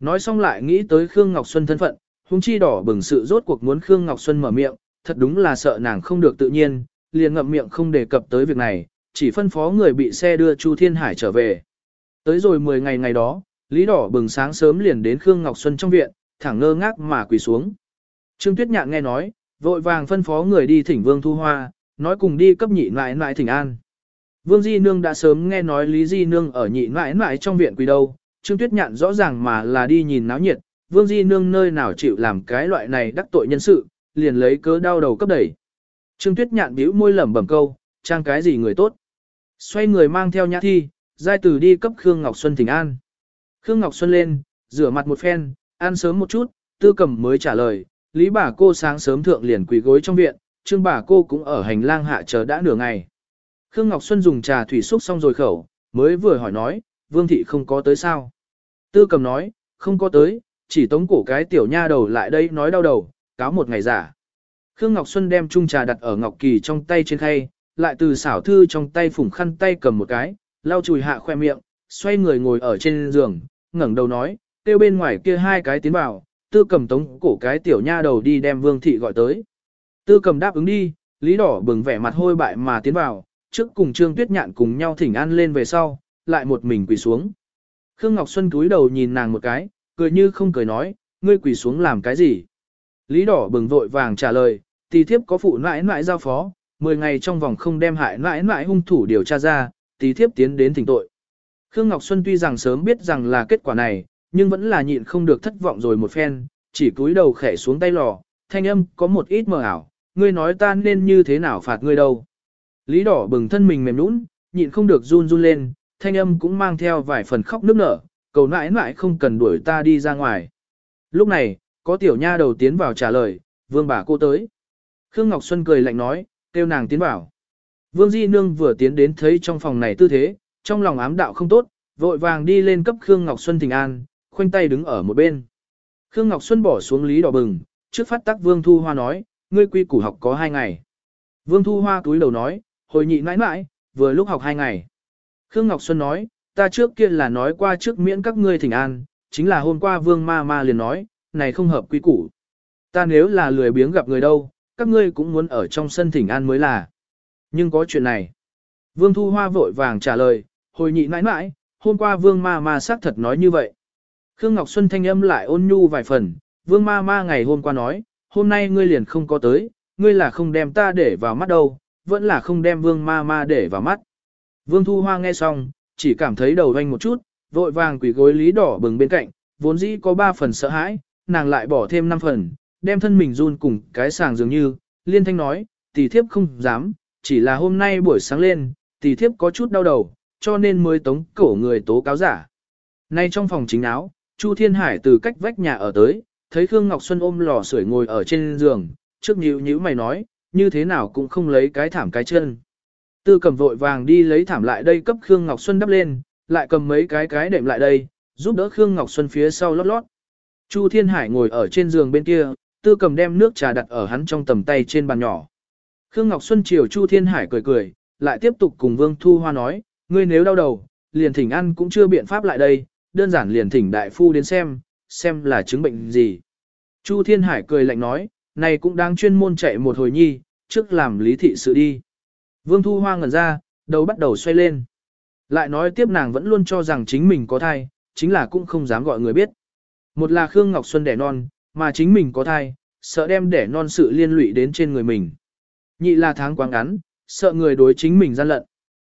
Nói xong lại nghĩ tới Khương Ngọc Xuân thân phận, hung chi đỏ bừng sự rốt cuộc muốn Khương Ngọc Xuân mở miệng, thật đúng là sợ nàng không được tự nhiên, liền ngậm miệng không đề cập tới việc này, chỉ phân phó người bị xe đưa Chu Thiên Hải trở về. Tới rồi 10 ngày ngày đó, Lý Đỏ bừng sáng sớm liền đến Khương Ngọc Xuân trong viện, thẳng ngơ ngác mà quỳ xuống. Trương Tuyết Nhạn nghe nói, vội vàng phân phó người đi thỉnh Vương Thu Hoa, nói cùng đi cấp nhị lại lại thỉnh an. Vương Di Nương đã sớm nghe nói Lý Di Nương ở nhị mãi mãi trong viện quỳ đâu, Trương Tuyết Nhạn rõ ràng mà là đi nhìn náo nhiệt, Vương Di Nương nơi nào chịu làm cái loại này đắc tội nhân sự, liền lấy cớ đau đầu cấp đẩy. Trương Tuyết Nhạn bĩu môi lẩm bẩm câu, trang cái gì người tốt. Xoay người mang theo nhã thi, giai tử đi cấp Khương Ngọc Xuân thỉnh an. Khương Ngọc Xuân lên, rửa mặt một phen, ăn sớm một chút, tư cầm mới trả lời, lý bà cô sáng sớm thượng liền quỳ gối trong viện, trương bà cô cũng ở hành lang hạ chờ đã nửa ngày. Khương Ngọc Xuân dùng trà thủy xúc xong rồi khẩu, mới vừa hỏi nói, vương thị không có tới sao. Tư cầm nói, không có tới, chỉ tống cổ cái tiểu nha đầu lại đây nói đau đầu, cáo một ngày giả. Khương Ngọc Xuân đem chung trà đặt ở Ngọc Kỳ trong tay trên khay, lại từ xảo thư trong tay phủng khăn tay cầm một cái, lau chùi hạ khoe miệng, xoay người ngồi ở trên giường, ngẩng đầu nói, kêu bên ngoài kia hai cái tiến vào, tư cầm tống cổ cái tiểu nha đầu đi đem vương thị gọi tới. Tư cầm đáp ứng đi, lý đỏ bừng vẻ mặt hôi bại mà tiến vào, trước cùng trương tuyết nhạn cùng nhau thỉnh an lên về sau, lại một mình quỳ xuống. Khương Ngọc Xuân cúi đầu nhìn nàng một cái, cười như không cười nói, ngươi quỳ xuống làm cái gì? Lý đỏ bừng vội vàng trả lời, tỷ thiếp có phụ nãi nãi giao phó, 10 ngày trong vòng không đem hại nãi nãi hung thủ điều tra ra, tỷ thiếp tiến đến thỉnh tội. Khương Ngọc Xuân tuy rằng sớm biết rằng là kết quả này, nhưng vẫn là nhịn không được thất vọng rồi một phen, chỉ cúi đầu khẽ xuống tay lò, thanh âm có một ít mờ ảo, ngươi nói ta nên như thế nào phạt ngươi đâu. Lý đỏ bừng thân mình mềm nũng, nhịn không được run run lên, thanh âm cũng mang theo vài phần khóc nức nở, cầu nãi nãi không cần đuổi ta đi ra ngoài. Lúc này, có tiểu nha đầu tiến vào trả lời, vương bà cô tới. Khương Ngọc Xuân cười lạnh nói, kêu nàng tiến vào. Vương Di Nương vừa tiến đến thấy trong phòng này tư thế, trong lòng ám đạo không tốt, vội vàng đi lên cấp Khương Ngọc Xuân thỉnh an, khoanh tay đứng ở một bên. Khương Ngọc Xuân bỏ xuống lý đỏ bừng, trước phát tắc Vương Thu Hoa nói, ngươi quy củ học có hai ngày. Vương Thu Hoa túi đầu nói, hồi nhị mãi mãi, vừa lúc học hai ngày. Khương Ngọc Xuân nói, ta trước kia là nói qua trước miễn các ngươi thỉnh an, chính là hôm qua Vương Ma Ma liền nói, này không hợp quy củ. Ta nếu là lười biếng gặp người đâu, các ngươi cũng muốn ở trong sân thỉnh an mới là. Nhưng có chuyện này. Vương Thu Hoa vội vàng trả lời, hồi nhị mãi mãi, hôm qua Vương Ma Ma xác thật nói như vậy. Khương Ngọc Xuân thanh âm lại ôn nhu vài phần, Vương Ma Ma ngày hôm qua nói, hôm nay ngươi liền không có tới, ngươi là không đem ta để vào mắt đâu, vẫn là không đem Vương Ma Ma để vào mắt. Vương Thu Hoa nghe xong, chỉ cảm thấy đầu vanh một chút, vội vàng quỷ gối lý đỏ bừng bên cạnh, vốn dĩ có ba phần sợ hãi, nàng lại bỏ thêm năm phần, đem thân mình run cùng cái sàng dường như, liên thanh nói, tỷ thiếp không dám, chỉ là hôm nay buổi sáng lên, tỷ thiếp có chút đau đầu, cho nên mới tống cổ người tố cáo giả. Nay trong phòng chính áo, Chu Thiên Hải từ cách vách nhà ở tới, thấy Khương Ngọc Xuân ôm lò sưởi ngồi ở trên giường, trước nhíu nhíu mày nói, như thế nào cũng không lấy cái thảm cái chân. Tư cầm vội vàng đi lấy thảm lại đây cấp Khương Ngọc Xuân đắp lên, lại cầm mấy cái cái đệm lại đây, giúp đỡ Khương Ngọc Xuân phía sau lót lót. Chu Thiên Hải ngồi ở trên giường bên kia, tư cầm đem nước trà đặt ở hắn trong tầm tay trên bàn nhỏ. Khương Ngọc Xuân chiều Chu Thiên Hải cười cười, lại tiếp tục cùng Vương Thu Hoa nói, ngươi nếu đau đầu, liền thỉnh ăn cũng chưa biện pháp lại đây, đơn giản liền thỉnh đại phu đến xem, xem là chứng bệnh gì. Chu Thiên Hải cười lạnh nói, này cũng đang chuyên môn chạy một hồi nhi, trước làm lý thị sự đi. Vương Thu Hoa ngẩn ra, đầu bắt đầu xoay lên. Lại nói tiếp nàng vẫn luôn cho rằng chính mình có thai, chính là cũng không dám gọi người biết. Một là Khương Ngọc Xuân đẻ non, mà chính mình có thai, sợ đem đẻ non sự liên lụy đến trên người mình. Nhị là tháng quá ngắn, sợ người đối chính mình gian lận.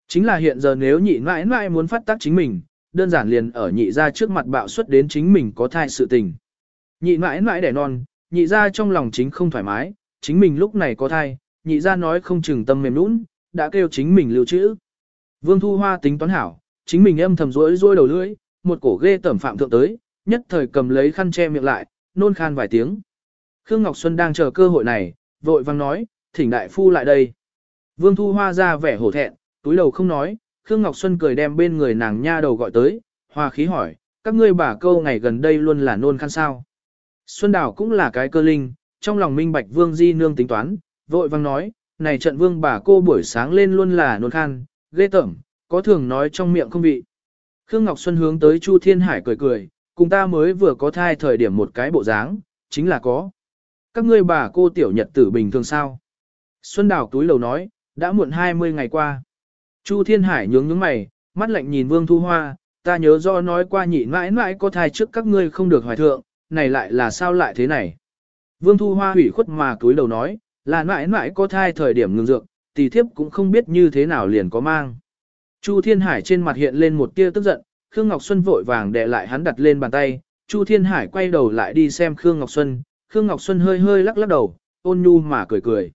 Chính là hiện giờ nếu nhị mãi mãi muốn phát tác chính mình, đơn giản liền ở nhị ra trước mặt bạo suất đến chính mình có thai sự tình. Nhị mãi mãi đẻ non, nhị ra trong lòng chính không thoải mái, chính mình lúc này có thai, nhị ra nói không chừng tâm mềm nũng, đã kêu chính mình lưu trữ. Vương Thu Hoa tính toán hảo, chính mình âm thầm rối rối đầu lưỡi, một cổ ghê tẩm phạm thượng tới, nhất thời cầm lấy khăn che miệng lại, nôn khan vài tiếng. Khương Ngọc Xuân đang chờ cơ hội này, vội vang nói, thỉnh đại phu lại đây. Vương Thu Hoa ra vẻ hổ thẹn, túi đầu không nói, Khương Ngọc Xuân cười đem bên người nàng nha đầu gọi tới, hoa khí hỏi, các ngươi bà câu ngày gần đây luôn là nôn khan sao. Xuân Đào cũng là cái cơ linh, trong lòng minh bạch Vương Di Nương tính toán, vội vang nói, này trận Vương bà cô buổi sáng lên luôn là nôn khan, ghê tởm, có thường nói trong miệng không vị. Khương Ngọc Xuân hướng tới Chu Thiên Hải cười cười, cùng ta mới vừa có thai thời điểm một cái bộ dáng, chính là có. Các ngươi bà cô tiểu nhật tử bình thường sao? Xuân Đào túi lầu nói, đã muộn 20 ngày qua. Chu Thiên Hải nhướng nhướng mày, mắt lạnh nhìn Vương Thu Hoa, ta nhớ do nói qua nhị mãi mãi có thai trước các ngươi không được hoài thượng, này lại là sao lại thế này? Vương Thu Hoa hủy khuất mà cúi đầu nói, là mãi mãi có thai thời điểm ngừng dược, tỷ thiếp cũng không biết như thế nào liền có mang. Chu Thiên Hải trên mặt hiện lên một tia tức giận, Khương Ngọc Xuân vội vàng đè lại hắn đặt lên bàn tay, Chu Thiên Hải quay đầu lại đi xem Khương Ngọc Xuân, Khương Ngọc Xuân hơi hơi lắc lắc đầu, ôn nhu mà cười cười.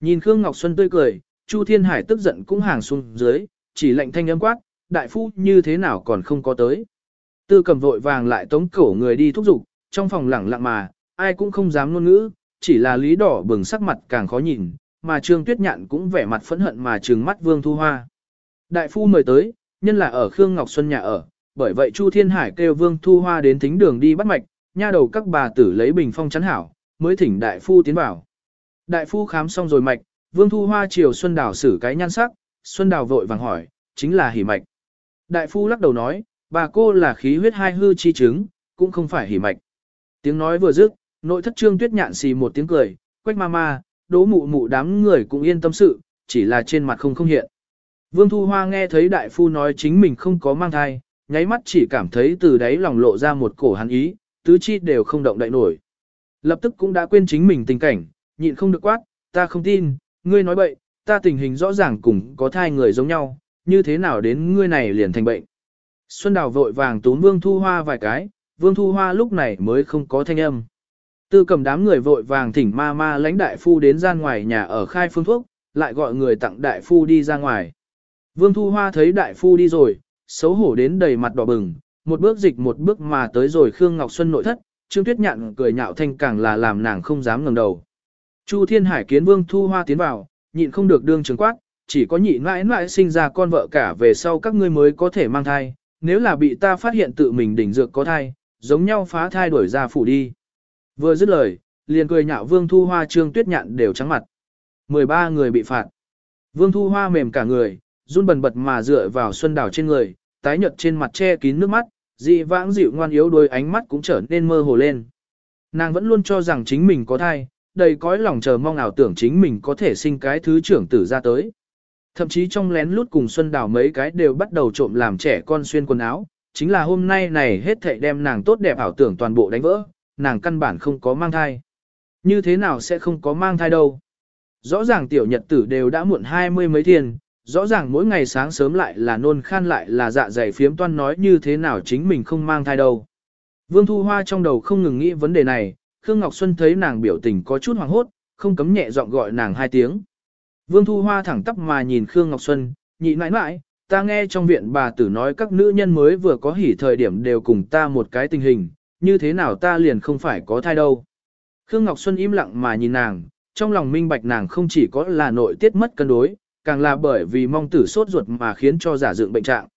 Nhìn Khương Ngọc Xuân tươi cười, Chu Thiên Hải tức giận cũng hàng xuống dưới, chỉ lệnh thanh âm quát, đại phu như thế nào còn không có tới. Tư cầm vội vàng lại tống cổ người đi thúc giục, trong phòng lẳng lặng mà, ai cũng không dám ngôn ngữ, chỉ là lý đỏ bừng sắc mặt càng khó nhìn, mà Trương Tuyết Nhạn cũng vẻ mặt phẫn hận mà trừng mắt Vương Thu Hoa. Đại phu mời tới, nhân là ở Khương Ngọc Xuân nhà ở, bởi vậy Chu Thiên Hải kêu Vương Thu Hoa đến thính đường đi bắt mạch, nha đầu các bà tử lấy bình phong chắn hảo, mới thỉnh đại phu tiến vào. Đại phu khám xong rồi mạch, Vương Thu Hoa chiều Xuân Đào xử cái nhan sắc, Xuân Đào vội vàng hỏi, chính là hỉ mạch. Đại phu lắc đầu nói, bà cô là khí huyết hai hư chi chứng, cũng không phải hỉ mạch. Tiếng nói vừa dứt, nội thất trương tuyết nhạn xì một tiếng cười, quách ma ma, đố mụ mụ đám người cũng yên tâm sự, chỉ là trên mặt không không hiện. Vương Thu Hoa nghe thấy đại phu nói chính mình không có mang thai, nháy mắt chỉ cảm thấy từ đấy lòng lộ ra một cổ hắn ý, tứ chi đều không động đậy nổi. Lập tức cũng đã quên chính mình tình cảnh, nhịn không được quát, ta không tin, ngươi nói bậy, ta tình hình rõ ràng cùng có thai người giống nhau, như thế nào đến ngươi này liền thành bệnh. Xuân Đào vội vàng túm Vương Thu Hoa vài cái, Vương Thu Hoa lúc này mới không có thanh âm. Tư cầm đám người vội vàng thỉnh ma ma lãnh đại phu đến ra ngoài nhà ở khai phương thuốc, lại gọi người tặng đại phu đi ra ngoài. Vương Thu Hoa thấy đại phu đi rồi, xấu hổ đến đầy mặt đỏ bừng, một bước dịch một bước mà tới rồi Khương Ngọc Xuân nội thất, Trương Tuyết Nhạn cười nhạo thanh càng là làm nàng không dám ngẩng đầu. Chu Thiên Hải kiến Vương Thu Hoa tiến vào, nhịn không được đương trường quát, chỉ có nhị mãi mãi sinh ra con vợ cả về sau các ngươi mới có thể mang thai, nếu là bị ta phát hiện tự mình đỉnh dược có thai, giống nhau phá thai đuổi ra phủ đi. Vừa dứt lời, liền cười nhạo Vương Thu Hoa Trương Tuyết Nhạn đều trắng mặt. 13 người bị phạt. Vương Thu Hoa mềm cả người, run bần bật mà dựa vào Xuân Đào trên người, tái nhợt trên mặt che kín nước mắt, dị vãng dịu ngoan yếu đôi ánh mắt cũng trở nên mơ hồ lên. Nàng vẫn luôn cho rằng chính mình có thai, đầy cõi lòng chờ mong ảo tưởng chính mình có thể sinh cái thứ trưởng tử ra tới. Thậm chí trong lén lút cùng Xuân Đào mấy cái đều bắt đầu trộm làm trẻ con xuyên quần áo, chính là hôm nay này hết thảy đem nàng tốt đẹp ảo tưởng toàn bộ đánh vỡ, nàng căn bản không có mang thai. Như thế nào sẽ không có mang thai đâu? Rõ ràng tiểu nhật tử đều đã muộn hai mươi mấy thiên, rõ ràng mỗi ngày sáng sớm lại là nôn khan lại là dạ dày phiếm toan nói như thế nào chính mình không mang thai đâu. Vương Thu Hoa trong đầu không ngừng nghĩ vấn đề này, Khương Ngọc Xuân thấy nàng biểu tình có chút hoảng hốt, không cấm nhẹ giọng gọi nàng hai tiếng. Vương Thu Hoa thẳng tắp mà nhìn Khương Ngọc Xuân, nhị nãi nãi, ta nghe trong viện bà tử nói các nữ nhân mới vừa có hỉ thời điểm đều cùng ta một cái tình hình, như thế nào ta liền không phải có thai đâu. Khương Ngọc Xuân im lặng mà nhìn nàng, trong lòng minh bạch nàng không chỉ có là nội tiết mất cân đối, càng là bởi vì mong tử sốt ruột mà khiến cho giả dựng bệnh trạng.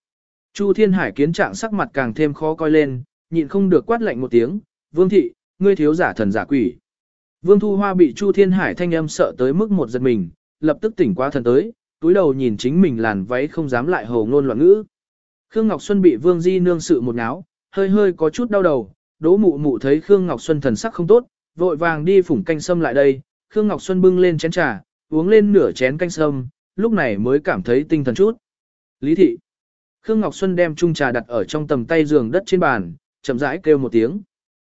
Chu Thiên Hải kiến trạng sắc mặt càng thêm khó coi lên, nhịn không được quát lạnh một tiếng, Vương Thị, ngươi thiếu giả thần giả quỷ. Vương Thu Hoa bị Chu Thiên Hải thanh âm sợ tới mức một giật mình, lập tức tỉnh qua thần tới, túi đầu nhìn chính mình làn váy không dám lại hồ ngôn loạn ngữ. Khương Ngọc Xuân bị Vương Di nương sự một náo, hơi hơi có chút đau đầu, đỗ mụ mụ thấy Khương Ngọc Xuân thần sắc không tốt, vội vàng đi phủng canh sâm lại đây, Khương Ngọc Xuân bưng lên chén trà, uống lên nửa chén canh sâm, lúc này mới cảm thấy tinh thần chút. Lý thị. Khương Ngọc Xuân đem chung trà đặt ở trong tầm tay giường đất trên bàn, chậm rãi kêu một tiếng.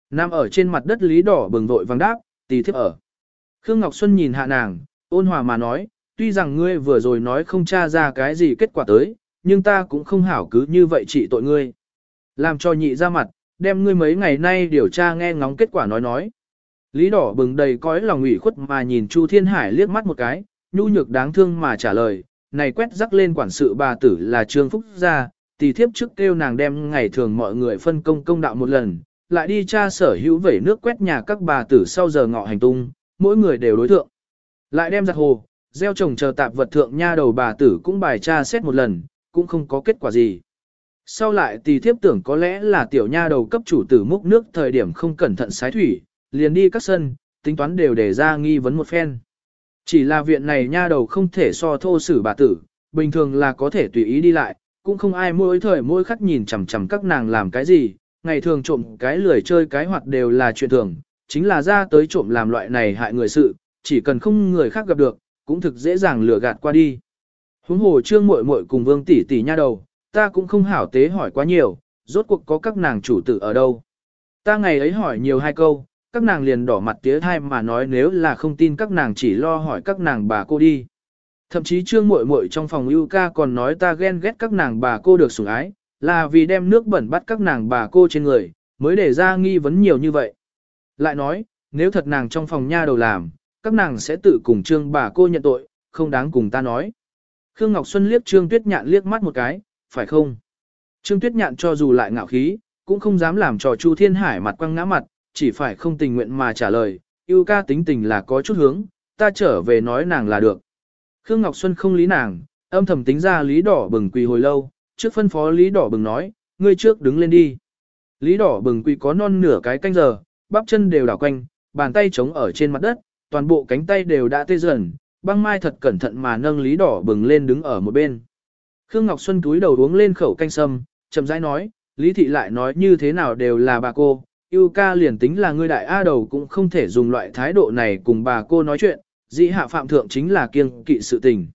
Nam ở trên mặt đất lý đỏ bừng vội vàng đáp, tì thiếp ở. Khương Ngọc Xuân nhìn hạ nàng, ôn hòa mà nói, tuy rằng ngươi vừa rồi nói không tra ra cái gì kết quả tới, nhưng ta cũng không hảo cứ như vậy trị tội ngươi. Làm cho nhị ra mặt, đem ngươi mấy ngày nay điều tra nghe ngóng kết quả nói nói. Lý đỏ bừng đầy cõi lòng ủy khuất mà nhìn Chu Thiên Hải liếc mắt một cái, nhu nhược đáng thương mà trả lời, này quét rắc lên quản sự bà tử là Trương Phúc gia, tỷ thiếp trước kêu nàng đem ngày thường mọi người phân công công đạo một lần, lại đi tra sở hữu vẩy nước quét nhà các bà tử sau giờ ngọ hành tung, mỗi người đều đối thượng. Lại đem giặt hồ, gieo trồng chờ tạp vật thượng nha đầu bà tử cũng bài tra xét một lần, cũng không có kết quả gì. Sau lại tỳ thiếp tưởng có lẽ là tiểu nha đầu cấp chủ tử múc nước thời điểm không cẩn thận sái thủy, liền đi các sân, tính toán đều để ra nghi vấn một phen. Chỉ là viện này nha đầu không thể so thô sử bà tử, bình thường là có thể tùy ý đi lại, cũng không ai mỗi thời mỗi khắc nhìn chằm chằm các nàng làm cái gì, ngày thường trộm cái lười chơi cái hoạt đều là chuyện thường, chính là ra tới trộm làm loại này hại người sự, chỉ cần không người khác gặp được, cũng thực dễ dàng lừa gạt qua đi. Huống hồ trương muội muội cùng vương tỷ tỷ nha đầu, ta cũng không hảo tế hỏi quá nhiều, rốt cuộc có các nàng chủ tử ở đâu. Ta ngày ấy hỏi nhiều hai câu, các nàng liền đỏ mặt tía thai mà nói nếu là không tin các nàng chỉ lo hỏi các nàng bà cô đi. Thậm chí trương muội muội trong phòng ưu ca còn nói ta ghen ghét các nàng bà cô được sủng ái, là vì đem nước bẩn bắt các nàng bà cô trên người, mới để ra nghi vấn nhiều như vậy. Lại nói, nếu thật nàng trong phòng nha đầu làm, các nàng sẽ tự cùng trương bà cô nhận tội, không đáng cùng ta nói. Khương Ngọc Xuân liếc Trương Tuyết Nhạn liếc mắt một cái, phải không? Trương Tuyết Nhạn cho dù lại ngạo khí, cũng không dám làm trò Chu Thiên Hải mặt quăng ngã mặt, chỉ phải không tình nguyện mà trả lời, yêu ca tính tình là có chút hướng, ta trở về nói nàng là được. Khương Ngọc Xuân không lý nàng, âm thầm tính ra lý đỏ bừng quỳ hồi lâu, trước phân phó lý đỏ bừng nói, ngươi trước đứng lên đi. Lý đỏ bừng quỳ có non nửa cái canh giờ, bắp chân đều đảo quanh, bàn tay trống ở trên mặt đất, toàn bộ cánh tay đều đã tê dần, băng mai thật cẩn thận mà nâng lý đỏ bừng lên đứng ở một bên. Khương Ngọc Xuân túi đầu uống lên khẩu canh sâm, chậm rãi nói, Lý Thị lại nói như thế nào đều là bà cô, yêu ca liền tính là ngươi đại A đầu cũng không thể dùng loại thái độ này cùng bà cô nói chuyện, dĩ hạ phạm thượng chính là kiêng kỵ sự tình.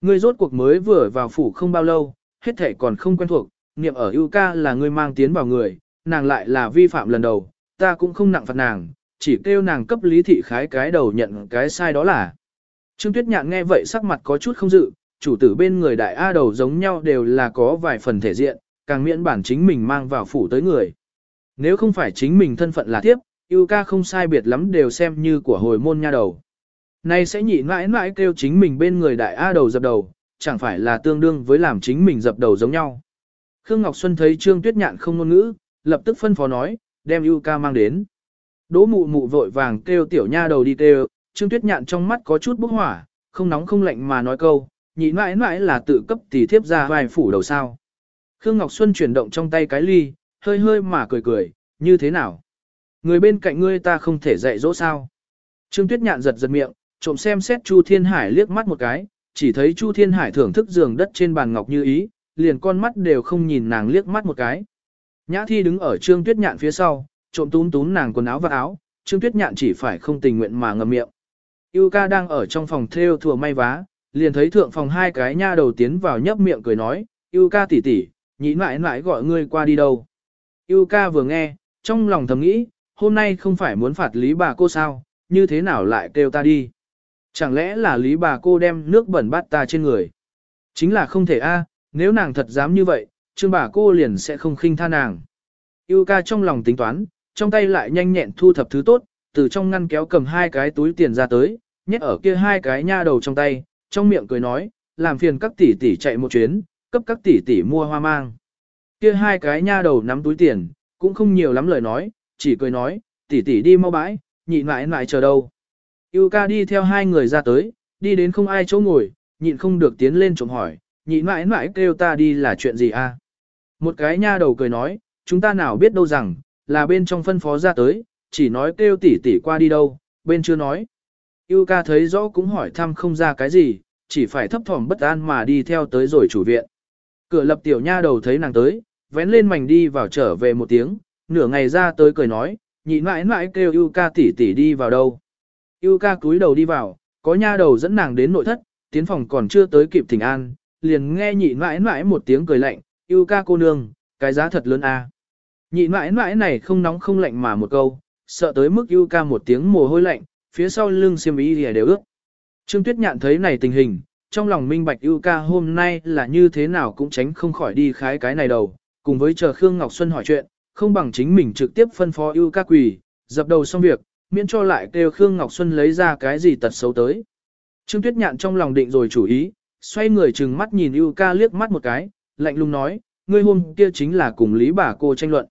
Ngươi rốt cuộc mới vừa vào phủ không bao lâu, hết thể còn không quen thuộc, niệm ở yêu ca là ngươi mang tiến vào người, nàng lại là vi phạm lần đầu, ta cũng không nặng phạt nàng, chỉ kêu nàng cấp lý thị khái cái đầu nhận cái sai đó là. Trương Tuyết Nhạn nghe vậy sắc mặt có chút không dự, chủ tử bên người đại A đầu giống nhau đều là có vài phần thể diện, càng miễn bản chính mình mang vào phủ tới người. Nếu không phải chính mình thân phận là tiếp, yêu ca không sai biệt lắm đều xem như của hồi môn nha đầu. Nay sẽ nhị mãi mãi kêu chính mình bên người đại A đầu dập đầu, chẳng phải là tương đương với làm chính mình dập đầu giống nhau. Khương Ngọc Xuân thấy Trương Tuyết Nhạn không ngôn ngữ, lập tức phân phó nói, đem yêu ca mang đến. Đỗ mụ mụ vội vàng kêu tiểu nha đầu đi kêu, Trương Tuyết Nhạn trong mắt có chút bốc hỏa, không nóng không lạnh mà nói câu, nhị mãi mãi là tự cấp tỷ thiếp ra vài phủ đầu sao. Khương Ngọc Xuân chuyển động trong tay cái ly, hơi hơi mà cười cười, như thế nào? Người bên cạnh ngươi ta không thể dạy dỗ sao? Trương Tuyết Nhạn giật giật miệng, trộm xem xét Chu Thiên Hải liếc mắt một cái, chỉ thấy Chu Thiên Hải thưởng thức giường đất trên bàn ngọc như ý, liền con mắt đều không nhìn nàng liếc mắt một cái. Nhã Thi đứng ở Trương Tuyết Nhạn phía sau, trộm túm túm nàng quần áo và áo, Trương Tuyết Nhạn chỉ phải không tình nguyện mà ngậm miệng. Yêu ca đang ở trong phòng theo thùa may vá, liền thấy thượng phòng hai cái nha đầu tiến vào nhấp miệng cười nói, Yêu ca tỷ tỷ, nhị mãi mãi gọi ngươi qua đi đâu. Yêu ca vừa nghe, trong lòng thầm nghĩ, hôm nay không phải muốn phạt lý bà cô sao, như thế nào lại kêu ta đi. Chẳng lẽ là lý bà cô đem nước bẩn bát ta trên người. Chính là không thể a, nếu nàng thật dám như vậy, trương bà cô liền sẽ không khinh tha nàng. Yêu ca trong lòng tính toán, trong tay lại nhanh nhẹn thu thập thứ tốt, từ trong ngăn kéo cầm hai cái túi tiền ra tới, nhét ở kia hai cái nha đầu trong tay, trong miệng cười nói, làm phiền các tỷ tỷ chạy một chuyến, cấp các tỷ tỷ mua hoa mang. Kia hai cái nha đầu nắm túi tiền, cũng không nhiều lắm lời nói, chỉ cười nói, tỷ tỷ đi mau bãi, nhịn mãi mãi chờ đâu. Yêu ca đi theo hai người ra tới, đi đến không ai chỗ ngồi, nhịn không được tiến lên trộm hỏi, nhịn mãi mãi kêu ta đi là chuyện gì a? Một cái nha đầu cười nói, chúng ta nào biết đâu rằng, là bên trong phân phó ra tới, chỉ nói kêu tỷ tỷ qua đi đâu, bên chưa nói. Yêu ca thấy rõ cũng hỏi thăm không ra cái gì, chỉ phải thấp thỏm bất an mà đi theo tới rồi chủ viện. Cửa lập tiểu nha đầu thấy nàng tới, vén lên mảnh đi vào trở về một tiếng, nửa ngày ra tới cười nói, nhị mãi mãi kêu yêu ca tỷ tỷ đi vào đâu. Yêu ca cúi đầu đi vào, có nha đầu dẫn nàng đến nội thất, tiến phòng còn chưa tới kịp thỉnh an, liền nghe nhị mãi mãi một tiếng cười lạnh, yêu ca cô nương, cái giá thật lớn a. À. Nhịn mãi mãi này không nóng không lạnh mà một câu, sợ tới mức yêu ca một tiếng mồ hôi lạnh, phía sau lưng xiêm y thì đều ướt. Trương Tuyết Nhạn thấy này tình hình, trong lòng minh bạch yêu ca hôm nay là như thế nào cũng tránh không khỏi đi khái cái này đầu, cùng với chờ Khương Ngọc Xuân hỏi chuyện, không bằng chính mình trực tiếp phân phó yêu ca quỳ, dập đầu xong việc, miễn cho lại kêu Khương Ngọc Xuân lấy ra cái gì tật xấu tới. Trương Tuyết Nhạn trong lòng định rồi chủ ý, xoay người chừng mắt nhìn yêu ca liếc mắt một cái, lạnh lùng nói, ngươi hôm kia chính là cùng Lý bà cô tranh luận.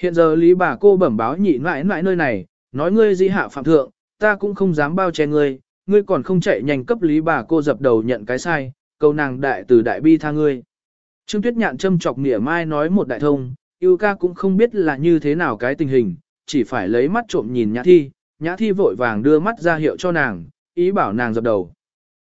Hiện giờ Lý bà cô bẩm báo nhị mãi mãi nơi này, nói ngươi di hạ phạm thượng, ta cũng không dám bao che ngươi, ngươi còn không chạy nhanh cấp Lý bà cô dập đầu nhận cái sai, câu nàng đại từ đại bi tha ngươi. Trương Tuyết Nhạn châm chọc nỉa mai nói một đại thông, yêu ca cũng không biết là như thế nào cái tình hình, chỉ phải lấy mắt trộm nhìn nhã thi, nhã thi vội vàng đưa mắt ra hiệu cho nàng, ý bảo nàng dập đầu.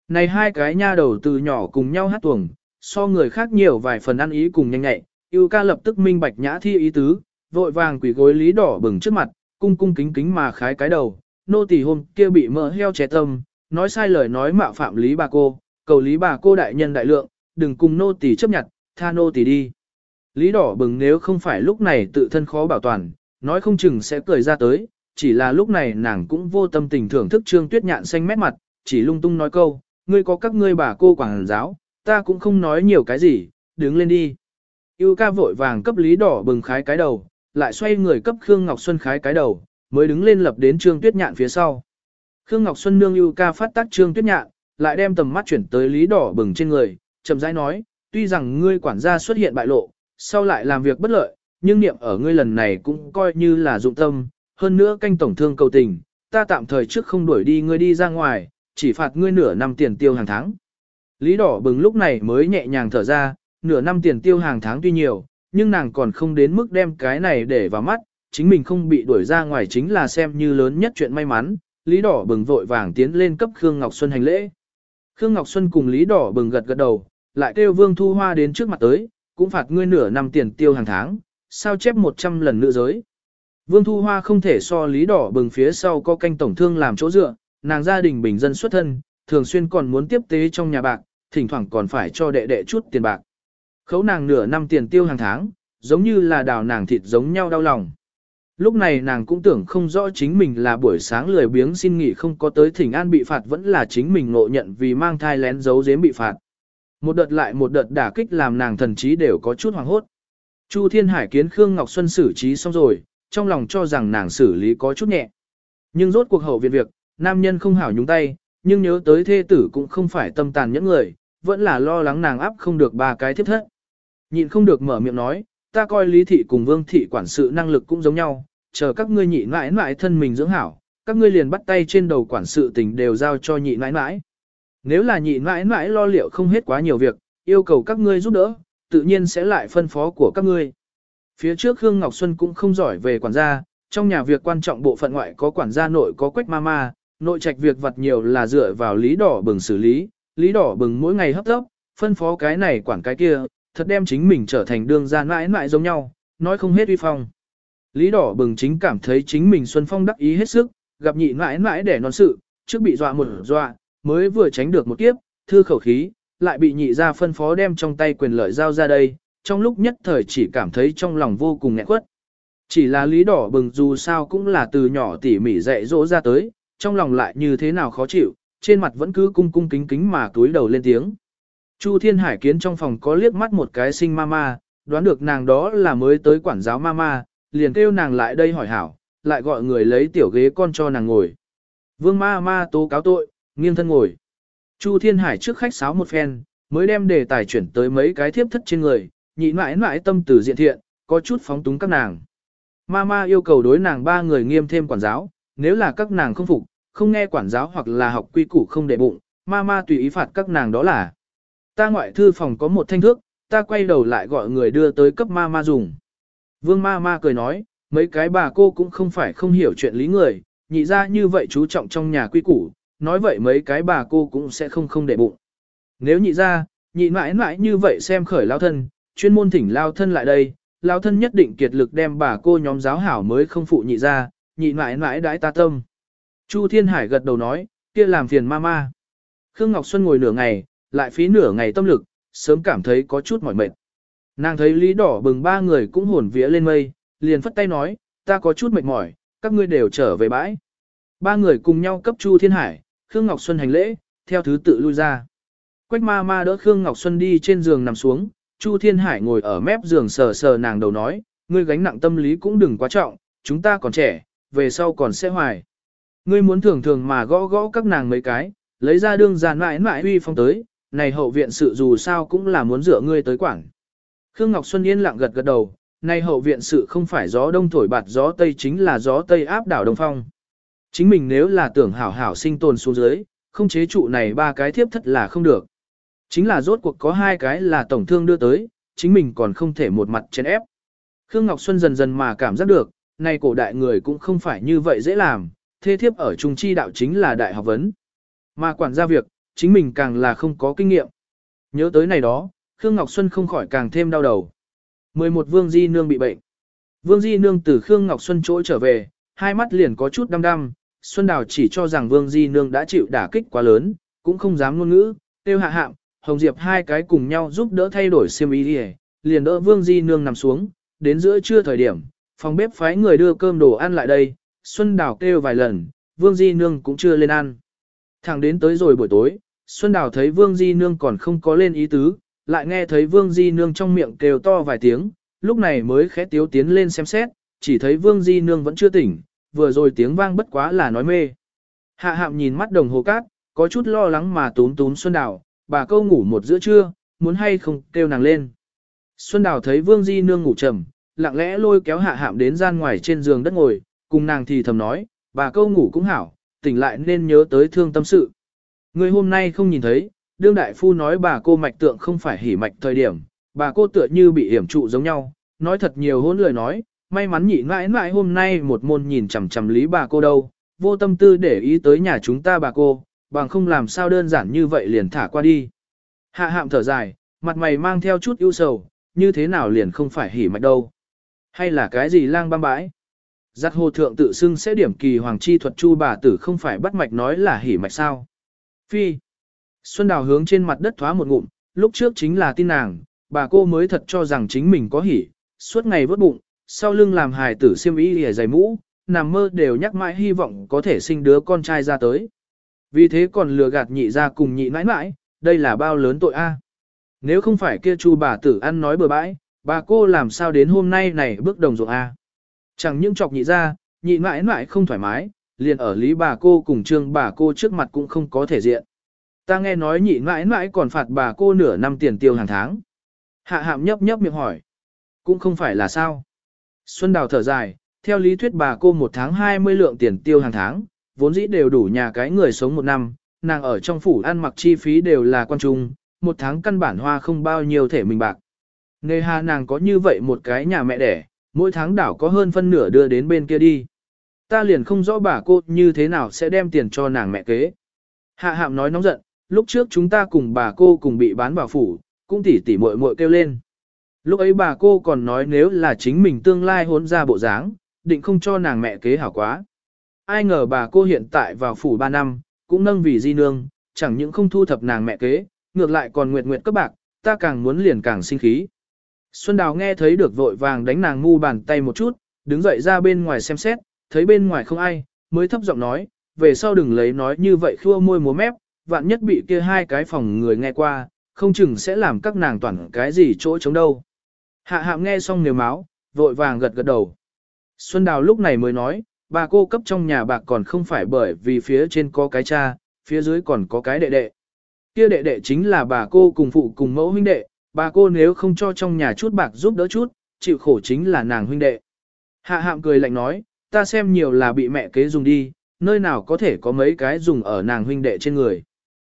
Này hai cái nha đầu từ nhỏ cùng nhau hát tuồng, so người khác nhiều vài phần ăn ý cùng nhanh nhẹ, yêu ca lập tức minh bạch nhã thi ý tứ, vội vàng quỷ gối lý đỏ bừng trước mặt, cung cung kính kính mà khái cái đầu, nô tỳ hôm kia bị mỡ heo trẻ tâm, nói sai lời nói mạo phạm lý bà cô, cầu lý bà cô đại nhân đại lượng, đừng cùng nô tỳ chấp nhận, tha nô tỳ đi. Lý đỏ bừng nếu không phải lúc này tự thân khó bảo toàn, nói không chừng sẽ cười ra tới, chỉ là lúc này nàng cũng vô tâm tình thưởng thức trương tuyết nhạn xanh mét mặt, chỉ lung tung nói câu, ngươi có các ngươi bà cô quảng giáo, ta cũng không nói nhiều cái gì, đứng lên đi. Yêu ca vội vàng cấp lý đỏ bừng khái cái đầu, lại xoay người cấp Khương Ngọc Xuân khái cái đầu, mới đứng lên lập đến trương tuyết nhạn phía sau. Khương Ngọc Xuân nương yêu ca phát tác trương tuyết nhạn, lại đem tầm mắt chuyển tới lý đỏ bừng trên người, chậm rãi nói, tuy rằng ngươi quản gia xuất hiện bại lộ, sau lại làm việc bất lợi, nhưng niệm ở ngươi lần này cũng coi như là dụng tâm, hơn nữa canh tổng thương cầu tình, ta tạm thời trước không đuổi đi ngươi đi ra ngoài, chỉ phạt ngươi nửa năm tiền tiêu hàng tháng. Lý đỏ bừng lúc này mới nhẹ nhàng thở ra, nửa năm tiền tiêu hàng tháng tuy nhiều, nhưng nàng còn không đến mức đem cái này để vào mắt, chính mình không bị đuổi ra ngoài chính là xem như lớn nhất chuyện may mắn. Lý đỏ bừng vội vàng tiến lên cấp Khương Ngọc Xuân hành lễ. Khương Ngọc Xuân cùng Lý đỏ bừng gật gật đầu, lại kêu Vương Thu Hoa đến trước mặt tới, cũng phạt ngươi nửa năm tiền tiêu hàng tháng, sao chép 100 lần nữa giới. Vương Thu Hoa không thể so lý đỏ bừng phía sau có canh tổng thương làm chỗ dựa, nàng gia đình bình dân xuất thân, thường xuyên còn muốn tiếp tế trong nhà bạc, thỉnh thoảng còn phải cho đệ đệ chút tiền bạc. Khấu nàng nửa năm tiền tiêu hàng tháng, giống như là đào nàng thịt giống nhau đau lòng. Lúc này nàng cũng tưởng không rõ chính mình là buổi sáng lười biếng xin nghỉ không có tới thỉnh an bị phạt vẫn là chính mình ngộ nhận vì mang thai lén giấu giếm bị phạt. Một đợt lại một đợt đả kích làm nàng thần trí đều có chút hoảng hốt. Chu Thiên Hải kiến Khương Ngọc Xuân xử trí xong rồi, trong lòng cho rằng nàng xử lý có chút nhẹ. Nhưng rốt cuộc hậu viện việc, nam nhân không hảo nhúng tay, nhưng nhớ tới thê tử cũng không phải tâm tàn những người, vẫn là lo lắng nàng áp không được ba cái thiếp thất. Nhịn không được mở miệng nói, ta coi lý thị cùng vương thị quản sự năng lực cũng giống nhau, chờ các ngươi nhị mãi mãi thân mình dưỡng hảo, các ngươi liền bắt tay trên đầu quản sự tình đều giao cho nhị mãi mãi. Nếu là nhị mãi mãi lo liệu không hết quá nhiều việc, yêu cầu các ngươi giúp đỡ, tự nhiên sẽ lại phân phó của các ngươi. Phía trước Khương Ngọc Xuân cũng không giỏi về quản gia, trong nhà việc quan trọng bộ phận ngoại có quản gia nội có quách ma ma, nội trạch việc vật nhiều là dựa vào lý đỏ bừng xử lý, lý đỏ bừng mỗi ngày hấp tấp phân phó cái này quản cái kia, thật đem chính mình trở thành đương gia mãi mãi giống nhau, nói không hết uy phong. Lý đỏ bừng chính cảm thấy chính mình Xuân Phong đắc ý hết sức, gặp nhị mãi mãi để non sự, trước bị dọa một dọa, mới vừa tránh được một kiếp, thư khẩu khí, lại bị nhị ra phân phó đem trong tay quyền lợi giao ra đây, trong lúc nhất thời chỉ cảm thấy trong lòng vô cùng nghẹn quất. Chỉ là lý đỏ bừng dù sao cũng là từ nhỏ tỉ mỉ dạy dỗ ra tới, trong lòng lại như thế nào khó chịu, trên mặt vẫn cứ cung cung kính kính mà túi đầu lên tiếng. Chu Thiên Hải kiến trong phòng có liếc mắt một cái sinh mama, đoán được nàng đó là mới tới quản giáo mama, liền kêu nàng lại đây hỏi hảo, lại gọi người lấy tiểu ghế con cho nàng ngồi. Vương ma ma tố cáo tội, nghiêng thân ngồi. Chu Thiên Hải trước khách sáo một phen, mới đem đề tài chuyển tới mấy cái thiếp thất trên người, nhị mãi mãi tâm từ diện thiện, có chút phóng túng các nàng. Mama yêu cầu đối nàng ba người nghiêm thêm quản giáo, nếu là các nàng không phục, không nghe quản giáo hoặc là học quy củ không để bụng, Mama tùy ý phạt các nàng đó là. Ta ngoại thư phòng có một thanh thước, ta quay đầu lại gọi người đưa tới cấp ma ma dùng. Vương ma ma cười nói, mấy cái bà cô cũng không phải không hiểu chuyện lý người, nhị ra như vậy chú trọng trong nhà quy củ, nói vậy mấy cái bà cô cũng sẽ không không để bụng. Nếu nhị ra, nhị mãi mãi như vậy xem khởi lao thân, chuyên môn thỉnh lao thân lại đây, lao thân nhất định kiệt lực đem bà cô nhóm giáo hảo mới không phụ nhị ra, nhị mãi mãi đãi ta tâm. Chu Thiên Hải gật đầu nói, kia làm phiền ma ma. Khương Ngọc Xuân ngồi nửa ngày, lại phí nửa ngày tâm lực, sớm cảm thấy có chút mỏi mệt. Nàng thấy Lý Đỏ bừng ba người cũng hồn vía lên mây, liền phất tay nói, ta có chút mệt mỏi, các ngươi đều trở về bãi. Ba người cùng nhau cấp Chu Thiên Hải, Khương Ngọc Xuân hành lễ, theo thứ tự lui ra. Quách ma ma đỡ Khương Ngọc Xuân đi trên giường nằm xuống, Chu Thiên Hải ngồi ở mép giường sờ sờ nàng đầu nói, ngươi gánh nặng tâm lý cũng đừng quá trọng, chúng ta còn trẻ, về sau còn sẽ hoài. Ngươi muốn thường thường mà gõ gõ các nàng mấy cái, lấy ra đương giàn mãi mãi uy phong tới, này hậu viện sự dù sao cũng là muốn dựa ngươi tới quảng. Khương Ngọc Xuân yên lặng gật gật đầu, này hậu viện sự không phải gió đông thổi bạt gió tây chính là gió tây áp đảo đông phong. Chính mình nếu là tưởng hảo hảo sinh tồn xuống dưới, không chế trụ này ba cái thiếp thất là không được. Chính là rốt cuộc có hai cái là tổng thương đưa tới, chính mình còn không thể một mặt chèn ép. Khương Ngọc Xuân dần dần mà cảm giác được, này cổ đại người cũng không phải như vậy dễ làm, thế thiếp ở trung chi đạo chính là đại học vấn. Mà quản gia việc, chính mình càng là không có kinh nghiệm. Nhớ tới này đó, Khương Ngọc Xuân không khỏi càng thêm đau đầu. 11 Vương Di Nương bị bệnh. Vương Di Nương từ Khương Ngọc Xuân chỗ trở về, hai mắt liền có chút đăm đăm, Xuân Đào chỉ cho rằng Vương Di Nương đã chịu đả kích quá lớn, cũng không dám ngôn ngữ, tiêu hạ hạm, Hồng Diệp hai cái cùng nhau giúp đỡ thay đổi xiêm y đi liền đỡ Vương Di Nương nằm xuống, đến giữa trưa thời điểm, phòng bếp phái người đưa cơm đồ ăn lại đây, Xuân Đào kêu vài lần, Vương Di Nương cũng chưa lên ăn. Thẳng đến tới rồi buổi tối, Xuân Đào thấy Vương Di Nương còn không có lên ý tứ, lại nghe thấy Vương Di Nương trong miệng kêu to vài tiếng, lúc này mới khẽ tiếu tiến lên xem xét, chỉ thấy Vương Di Nương vẫn chưa tỉnh, vừa rồi tiếng vang bất quá là nói mê. Hạ hạm nhìn mắt đồng hồ cát, có chút lo lắng mà túm túm Xuân Đào, bà câu ngủ một giữa trưa, muốn hay không kêu nàng lên. Xuân Đào thấy Vương Di Nương ngủ trầm, lặng lẽ lôi kéo hạ hạm đến gian ngoài trên giường đất ngồi, cùng nàng thì thầm nói, bà câu ngủ cũng hảo, tỉnh lại nên nhớ tới thương tâm sự. Người hôm nay không nhìn thấy, đương đại phu nói bà cô mạch tượng không phải hỉ mạch thời điểm, bà cô tựa như bị hiểm trụ giống nhau, nói thật nhiều hỗn lời nói, may mắn nhị mãi mãi hôm nay một môn nhìn chằm chằm lý bà cô đâu, vô tâm tư để ý tới nhà chúng ta bà cô, bằng không làm sao đơn giản như vậy liền thả qua đi. Hạ hạm thở dài, mặt mày mang theo chút ưu sầu, như thế nào liền không phải hỉ mạch đâu. Hay là cái gì lang băm bãi? Giặc hồ thượng tự xưng sẽ điểm kỳ hoàng chi thuật chu bà tử không phải bắt mạch nói là hỉ mạch sao. Phi. Xuân Đào hướng trên mặt đất thoá một ngụm, lúc trước chính là tin nàng, bà cô mới thật cho rằng chính mình có hỉ, suốt ngày vớt bụng, sau lưng làm hài tử siêm y lìa dày mũ, nằm mơ đều nhắc mãi hy vọng có thể sinh đứa con trai ra tới. Vì thế còn lừa gạt nhị ra cùng nhị nãi nãi, đây là bao lớn tội a. Nếu không phải kia chu bà tử ăn nói bừa bãi, bà cô làm sao đến hôm nay này bước đồng ruộng A. Chẳng những chọc nhị ra, nhị nãi nãi không thoải mái, liền ở lý bà cô cùng trương bà cô trước mặt cũng không có thể diện. Ta nghe nói nhị mãi mãi còn phạt bà cô nửa năm tiền tiêu hàng tháng. Hạ hạm nhấp nhấp miệng hỏi. Cũng không phải là sao. Xuân Đào thở dài, theo lý thuyết bà cô một tháng 20 lượng tiền tiêu hàng tháng, vốn dĩ đều đủ nhà cái người sống một năm, nàng ở trong phủ ăn mặc chi phí đều là quan trung, một tháng căn bản hoa không bao nhiêu thể mình bạc. Nề hà nàng có như vậy một cái nhà mẹ đẻ, mỗi tháng đảo có hơn phân nửa đưa đến bên kia đi. Ta liền không rõ bà cô như thế nào sẽ đem tiền cho nàng mẹ kế. Hạ hạm nói nóng giận, lúc trước chúng ta cùng bà cô cùng bị bán vào phủ, cũng tỉ tỉ muội muội kêu lên. Lúc ấy bà cô còn nói nếu là chính mình tương lai hôn ra bộ dáng, định không cho nàng mẹ kế hảo quá. Ai ngờ bà cô hiện tại vào phủ 3 năm, cũng nâng vì di nương, chẳng những không thu thập nàng mẹ kế, ngược lại còn nguyệt nguyệt cấp bạc, ta càng muốn liền càng sinh khí. Xuân Đào nghe thấy được vội vàng đánh nàng ngu bàn tay một chút, đứng dậy ra bên ngoài xem xét, thấy bên ngoài không ai, mới thấp giọng nói, về sau đừng lấy nói như vậy khua môi múa mép, vạn nhất bị kia hai cái phòng người nghe qua, không chừng sẽ làm các nàng toàn cái gì chỗ chống đâu. Hạ hạm nghe xong nếu máu, vội vàng gật gật đầu. Xuân Đào lúc này mới nói, bà cô cấp trong nhà bạc còn không phải bởi vì phía trên có cái cha, phía dưới còn có cái đệ đệ. Kia đệ đệ chính là bà cô cùng phụ cùng mẫu huynh đệ, bà cô nếu không cho trong nhà chút bạc giúp đỡ chút, chịu khổ chính là nàng huynh đệ. Hạ hạm cười lạnh nói, ta xem nhiều là bị mẹ kế dùng đi, nơi nào có thể có mấy cái dùng ở nàng huynh đệ trên người.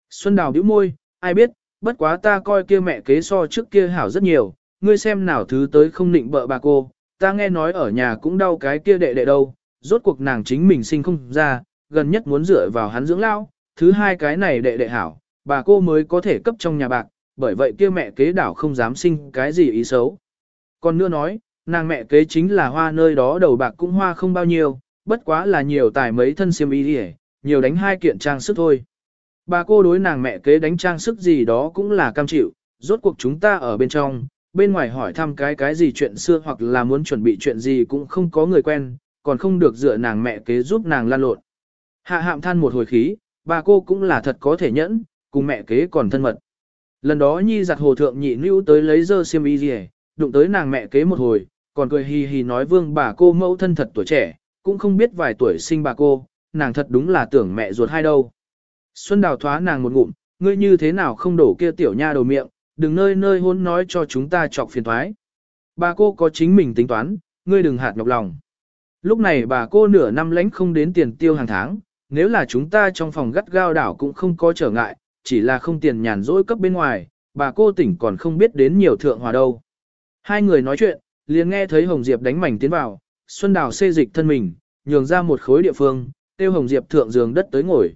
Xuân Đào bĩu môi, ai biết, bất quá ta coi kia mẹ kế so trước kia hảo rất nhiều, ngươi xem nào thứ tới không nịnh bợ bà cô, ta nghe nói ở nhà cũng đau cái kia đệ đệ đâu, rốt cuộc nàng chính mình sinh không ra, gần nhất muốn dựa vào hắn dưỡng lao, thứ hai cái này đệ đệ hảo, bà cô mới có thể cấp trong nhà bạc, bởi vậy kia mẹ kế đảo không dám sinh cái gì ý xấu. Còn nữa nói, nàng mẹ kế chính là hoa nơi đó đầu bạc cũng hoa không bao nhiêu, bất quá là nhiều tài mấy thân xiêm y đi nhiều đánh hai kiện trang sức thôi. Bà cô đối nàng mẹ kế đánh trang sức gì đó cũng là cam chịu, rốt cuộc chúng ta ở bên trong, bên ngoài hỏi thăm cái cái gì chuyện xưa hoặc là muốn chuẩn bị chuyện gì cũng không có người quen, còn không được dựa nàng mẹ kế giúp nàng lan lộn. Hạ hạm than một hồi khí, bà cô cũng là thật có thể nhẫn, cùng mẹ kế còn thân mật. Lần đó nhi giặt hồ thượng nhị nữ tới lấy dơ xiêm y gì, đụng tới nàng mẹ kế một hồi, còn cười hì hì nói vương bà cô mẫu thân thật tuổi trẻ, cũng không biết vài tuổi sinh bà cô, nàng thật đúng là tưởng mẹ ruột hai đâu. Xuân đào thoá nàng một ngụm, ngươi như thế nào không đổ kia tiểu nha đầu miệng, đừng nơi nơi hôn nói cho chúng ta chọc phiền thoái. Bà cô có chính mình tính toán, ngươi đừng hạt nhọc lòng. Lúc này bà cô nửa năm lãnh không đến tiền tiêu hàng tháng, nếu là chúng ta trong phòng gắt gao đảo cũng không có trở ngại, chỉ là không tiền nhàn rỗi cấp bên ngoài, bà cô tỉnh còn không biết đến nhiều thượng hòa đâu. Hai người nói chuyện, liền nghe thấy Hồng Diệp đánh mảnh tiến vào, Xuân Đào xê dịch thân mình, nhường ra một khối địa phương, tiêu Hồng Diệp thượng giường đất tới ngồi.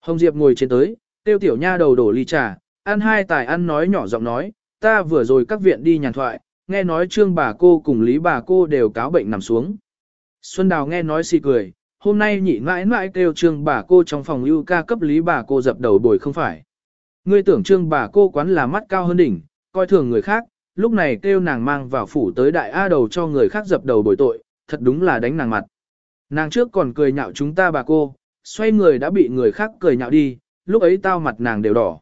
Hồng Diệp ngồi trên tới, tiêu tiểu nha đầu đổ ly trà, ăn hai tài ăn nói nhỏ giọng nói, ta vừa rồi các viện đi nhàn thoại, nghe nói trương bà cô cùng lý bà cô đều cáo bệnh nằm xuống. Xuân Đào nghe nói xì cười, hôm nay nhị mãi mãi kêu trương bà cô trong phòng ưu ca cấp lý bà cô dập đầu bồi không phải. Ngươi tưởng trương bà cô quán là mắt cao hơn đỉnh, coi thường người khác, lúc này kêu nàng mang vào phủ tới đại A đầu cho người khác dập đầu bồi tội, thật đúng là đánh nàng mặt. Nàng trước còn cười nhạo chúng ta bà cô, xoay người đã bị người khác cười nhạo đi, lúc ấy tao mặt nàng đều đỏ.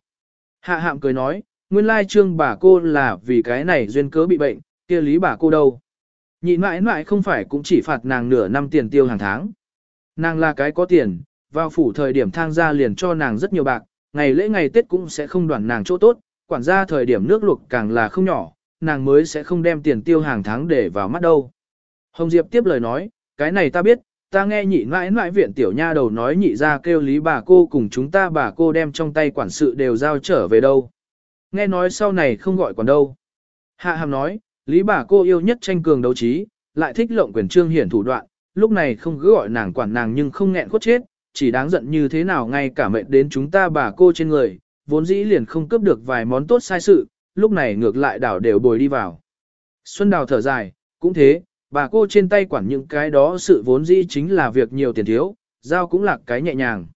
Hạ hạm cười nói, nguyên lai trương bà cô là vì cái này duyên cớ bị bệnh, kia lý bà cô đâu. nhịn mãi mãi không phải cũng chỉ phạt nàng nửa năm tiền tiêu hàng tháng. Nàng là cái có tiền, vào phủ thời điểm thang gia liền cho nàng rất nhiều bạc, ngày lễ ngày Tết cũng sẽ không đoàn nàng chỗ tốt, quản gia thời điểm nước luộc càng là không nhỏ, nàng mới sẽ không đem tiền tiêu hàng tháng để vào mắt đâu. Hồng Diệp tiếp lời nói, cái này ta biết, ta nghe nhị mãi mãi viện tiểu nha đầu nói nhị ra kêu lý bà cô cùng chúng ta bà cô đem trong tay quản sự đều giao trở về đâu. Nghe nói sau này không gọi còn đâu. Hạ hàm nói, lý bà cô yêu nhất tranh cường đấu trí, lại thích lộng quyền trương hiển thủ đoạn, lúc này không cứ gọi nàng quản nàng nhưng không nghẹn khuất chết, chỉ đáng giận như thế nào ngay cả mệnh đến chúng ta bà cô trên người, vốn dĩ liền không cướp được vài món tốt sai sự, lúc này ngược lại đảo đều bồi đi vào. Xuân Đào thở dài, cũng thế, bà cô trên tay quản những cái đó sự vốn dĩ chính là việc nhiều tiền thiếu, giao cũng là cái nhẹ nhàng.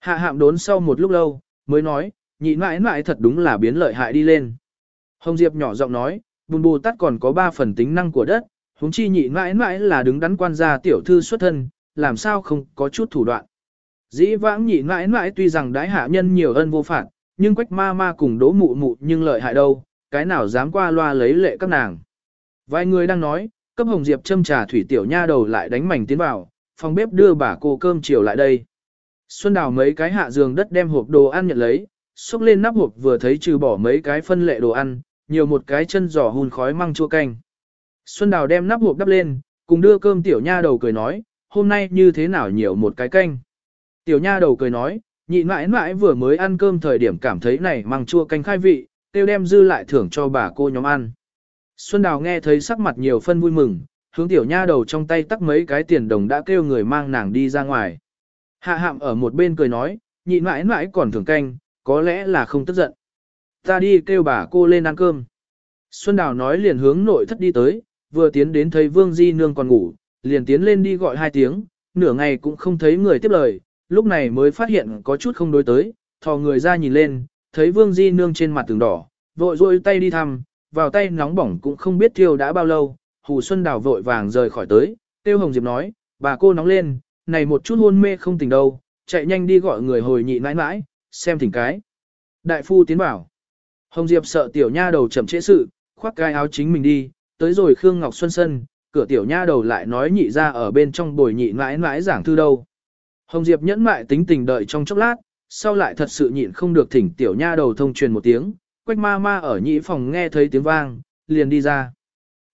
Hạ hạm đốn sau một lúc lâu, mới nói, nhị mãi mãi thật đúng là biến lợi hại đi lên. Hồng Diệp nhỏ giọng nói, bùn bù tắt còn có ba phần tính năng của đất, huống chi nhị mãi mãi là đứng đắn quan gia tiểu thư xuất thân, làm sao không có chút thủ đoạn. Dĩ vãng nhị mãi mãi tuy rằng đái hạ nhân nhiều ân vô phạt, nhưng quách ma ma cùng đỗ mụ mụ nhưng lợi hại đâu, cái nào dám qua loa lấy lệ các nàng. Vài người đang nói, cấp hồng diệp châm trà thủy tiểu nha đầu lại đánh mảnh tiến vào, phòng bếp đưa bà cô cơm chiều lại đây. Xuân đào mấy cái hạ giường đất đem hộp đồ ăn nhận lấy, xúc lên nắp hộp vừa thấy trừ bỏ mấy cái phân lệ đồ ăn, nhiều một cái chân giò hun khói măng chua canh. Xuân đào đem nắp hộp đắp lên, cùng đưa cơm tiểu nha đầu cười nói, hôm nay như thế nào nhiều một cái canh. Tiểu nha đầu cười nói, nhị mãi mãi vừa mới ăn cơm thời điểm cảm thấy này măng chua canh khai vị, tiêu đem dư lại thưởng cho bà cô nhóm ăn. Xuân đào nghe thấy sắc mặt nhiều phân vui mừng, hướng tiểu nha đầu trong tay tắc mấy cái tiền đồng đã kêu người mang nàng đi ra ngoài. Hạ hạm ở một bên cười nói, nhị mãi mãi còn thưởng canh, có lẽ là không tức giận. Ta đi kêu bà cô lên ăn cơm. Xuân Đào nói liền hướng nội thất đi tới, vừa tiến đến thấy Vương Di Nương còn ngủ, liền tiến lên đi gọi hai tiếng, nửa ngày cũng không thấy người tiếp lời, lúc này mới phát hiện có chút không đối tới, thò người ra nhìn lên, thấy Vương Di Nương trên mặt tường đỏ, vội rôi tay đi thăm, vào tay nóng bỏng cũng không biết thiêu đã bao lâu, Hù Xuân Đào vội vàng rời khỏi tới, Tiêu Hồng Diệp nói, bà cô nóng lên, này một chút hôn mê không tỉnh đâu, chạy nhanh đi gọi người hồi nhị mãi mãi, xem thỉnh cái. Đại phu tiến bảo. Hồng Diệp sợ tiểu nha đầu chậm trễ sự, khoác gai áo chính mình đi, tới rồi Khương Ngọc Xuân Sân, cửa tiểu nha đầu lại nói nhị ra ở bên trong bồi nhị mãi mãi giảng thư đâu. Hồng Diệp nhẫn mại tính tình đợi trong chốc lát, sau lại thật sự nhịn không được thỉnh tiểu nha đầu thông truyền một tiếng, quách ma ma ở nhị phòng nghe thấy tiếng vang, liền đi ra.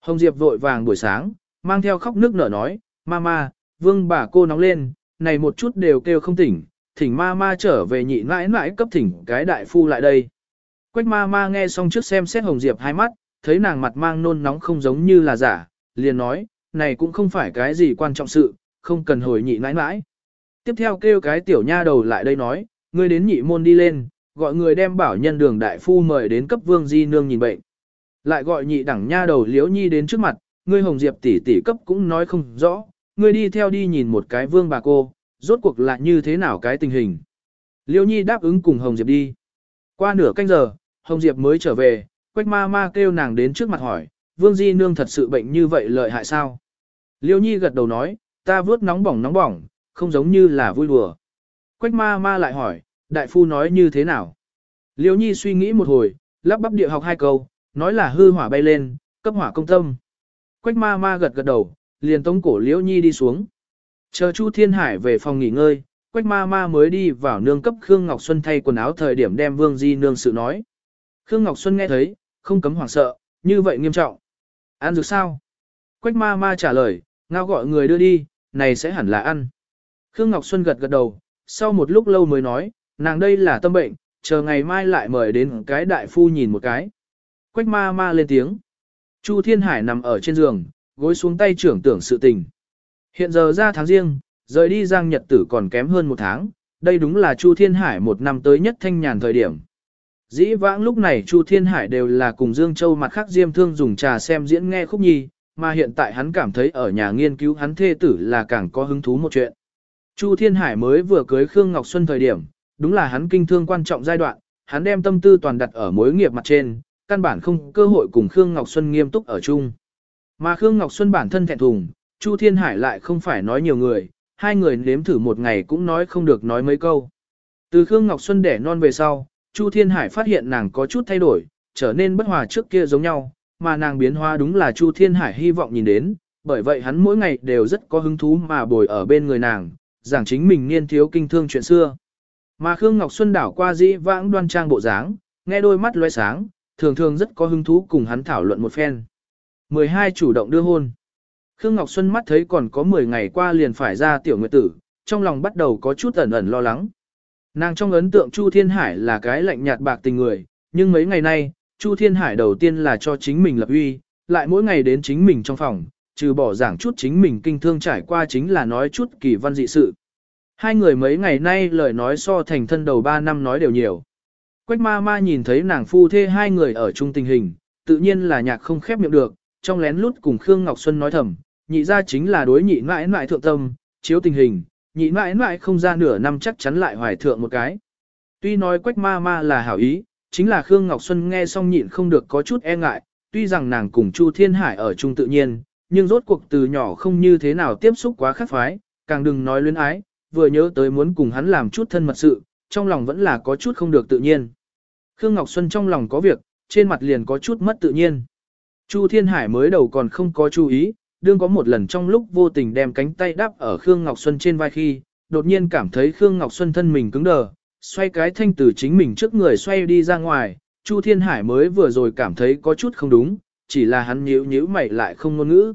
Hồng Diệp vội vàng buổi sáng, mang theo khóc nước nở nói, ma ma, vương bà cô nóng lên, này một chút đều kêu không tỉnh, thỉnh ma ma trở về nhị mãi mãi cấp thỉnh cái đại phu lại đây. Quách ma ma nghe xong trước xem xét Hồng Diệp hai mắt, thấy nàng mặt mang nôn nóng không giống như là giả, liền nói, này cũng không phải cái gì quan trọng sự, không cần hồi nhị mãi mãi. Tiếp theo kêu cái tiểu nha đầu lại đây nói, ngươi đến nhị môn đi lên, gọi người đem bảo nhân đường đại phu mời đến cấp vương di nương nhìn bệnh. Lại gọi nhị đẳng nha đầu liễu nhi đến trước mặt, ngươi hồng diệp tỷ tỷ cấp cũng nói không rõ, ngươi đi theo đi nhìn một cái vương bà cô, rốt cuộc là như thế nào cái tình hình. Liễu nhi đáp ứng cùng hồng diệp đi. Qua nửa canh giờ, hồng diệp mới trở về, quách ma ma kêu nàng đến trước mặt hỏi, vương di nương thật sự bệnh như vậy lợi hại sao? Liễu nhi gật đầu nói, ta vớt nóng bỏng nóng bỏng, không giống như là vui đùa. Quách ma ma lại hỏi, đại phu nói như thế nào? Liêu nhi suy nghĩ một hồi, lắp bắp địa học hai câu, nói là hư hỏa bay lên, cấp hỏa công tâm. Quách ma ma gật gật đầu, liền tống cổ liễu nhi đi xuống. Chờ Chu Thiên Hải về phòng nghỉ ngơi, Quách ma ma mới đi vào nương cấp Khương Ngọc Xuân thay quần áo thời điểm đem Vương Di nương sự nói. Khương Ngọc Xuân nghe thấy, không cấm hoảng sợ, như vậy nghiêm trọng. Ăn dược sao? Quách ma ma trả lời, ngao gọi người đưa đi, này sẽ hẳn là ăn. Khương Ngọc Xuân gật gật đầu, sau một lúc lâu mới nói, nàng đây là tâm bệnh, chờ ngày mai lại mời đến cái đại phu nhìn một cái. Quách ma ma lên tiếng. Chu Thiên Hải nằm ở trên giường, gối xuống tay trưởng tưởng sự tình. Hiện giờ ra tháng riêng, rời đi giang nhật tử còn kém hơn một tháng, đây đúng là Chu Thiên Hải một năm tới nhất thanh nhàn thời điểm. Dĩ vãng lúc này Chu Thiên Hải đều là cùng Dương Châu mặt khác diêm thương dùng trà xem diễn nghe khúc nhi, mà hiện tại hắn cảm thấy ở nhà nghiên cứu hắn thê tử là càng có hứng thú một chuyện. Chu Thiên Hải mới vừa cưới Khương Ngọc Xuân thời điểm, đúng là hắn kinh thương quan trọng giai đoạn, hắn đem tâm tư toàn đặt ở mối nghiệp mặt trên, căn bản không cơ hội cùng Khương Ngọc Xuân nghiêm túc ở chung. Mà Khương Ngọc Xuân bản thân thẹn thùng, Chu Thiên Hải lại không phải nói nhiều người, hai người nếm thử một ngày cũng nói không được nói mấy câu. Từ Khương Ngọc Xuân đẻ non về sau, Chu Thiên Hải phát hiện nàng có chút thay đổi, trở nên bất hòa trước kia giống nhau, mà nàng biến hóa đúng là Chu Thiên Hải hy vọng nhìn đến, bởi vậy hắn mỗi ngày đều rất có hứng thú mà bồi ở bên người nàng, giảng chính mình niên thiếu kinh thương chuyện xưa. Mà Khương Ngọc Xuân đảo qua dĩ vãng đoan trang bộ dáng, nghe đôi mắt loe sáng, thường thường rất có hứng thú cùng hắn thảo luận một phen. 12 chủ động đưa hôn. Khương Ngọc Xuân mắt thấy còn có 10 ngày qua liền phải ra tiểu nguyệt tử, trong lòng bắt đầu có chút ẩn ẩn lo lắng. Nàng trong ấn tượng Chu Thiên Hải là cái lạnh nhạt bạc tình người, nhưng mấy ngày nay, Chu Thiên Hải đầu tiên là cho chính mình lập uy, lại mỗi ngày đến chính mình trong phòng, trừ bỏ giảng chút chính mình kinh thương trải qua chính là nói chút kỳ văn dị sự. Hai người mấy ngày nay lời nói so thành thân đầu ba năm nói đều nhiều. Quách ma ma nhìn thấy nàng phu thê hai người ở chung tình hình, tự nhiên là nhạc không khép miệng được, trong lén lút cùng Khương Ngọc Xuân nói thầm, nhị ra chính là đối nhị mãi mãi thượng tâm, chiếu tình hình, nhị mãi mãi không ra nửa năm chắc chắn lại hoài thượng một cái. Tuy nói quách ma ma là hảo ý, chính là Khương Ngọc Xuân nghe xong nhịn không được có chút e ngại, tuy rằng nàng cùng Chu Thiên Hải ở chung tự nhiên, nhưng rốt cuộc từ nhỏ không như thế nào tiếp xúc quá khắc phái, càng đừng nói luyến ái, vừa nhớ tới muốn cùng hắn làm chút thân mật sự, trong lòng vẫn là có chút không được tự nhiên. Khương Ngọc Xuân trong lòng có việc, trên mặt liền có chút mất tự nhiên. Chu Thiên Hải mới đầu còn không có chú ý, đương có một lần trong lúc vô tình đem cánh tay đắp ở Khương Ngọc Xuân trên vai khi, đột nhiên cảm thấy Khương Ngọc Xuân thân mình cứng đờ, xoay cái thanh từ chính mình trước người xoay đi ra ngoài, Chu Thiên Hải mới vừa rồi cảm thấy có chút không đúng, chỉ là hắn nhíu nhíu mày lại không ngôn ngữ.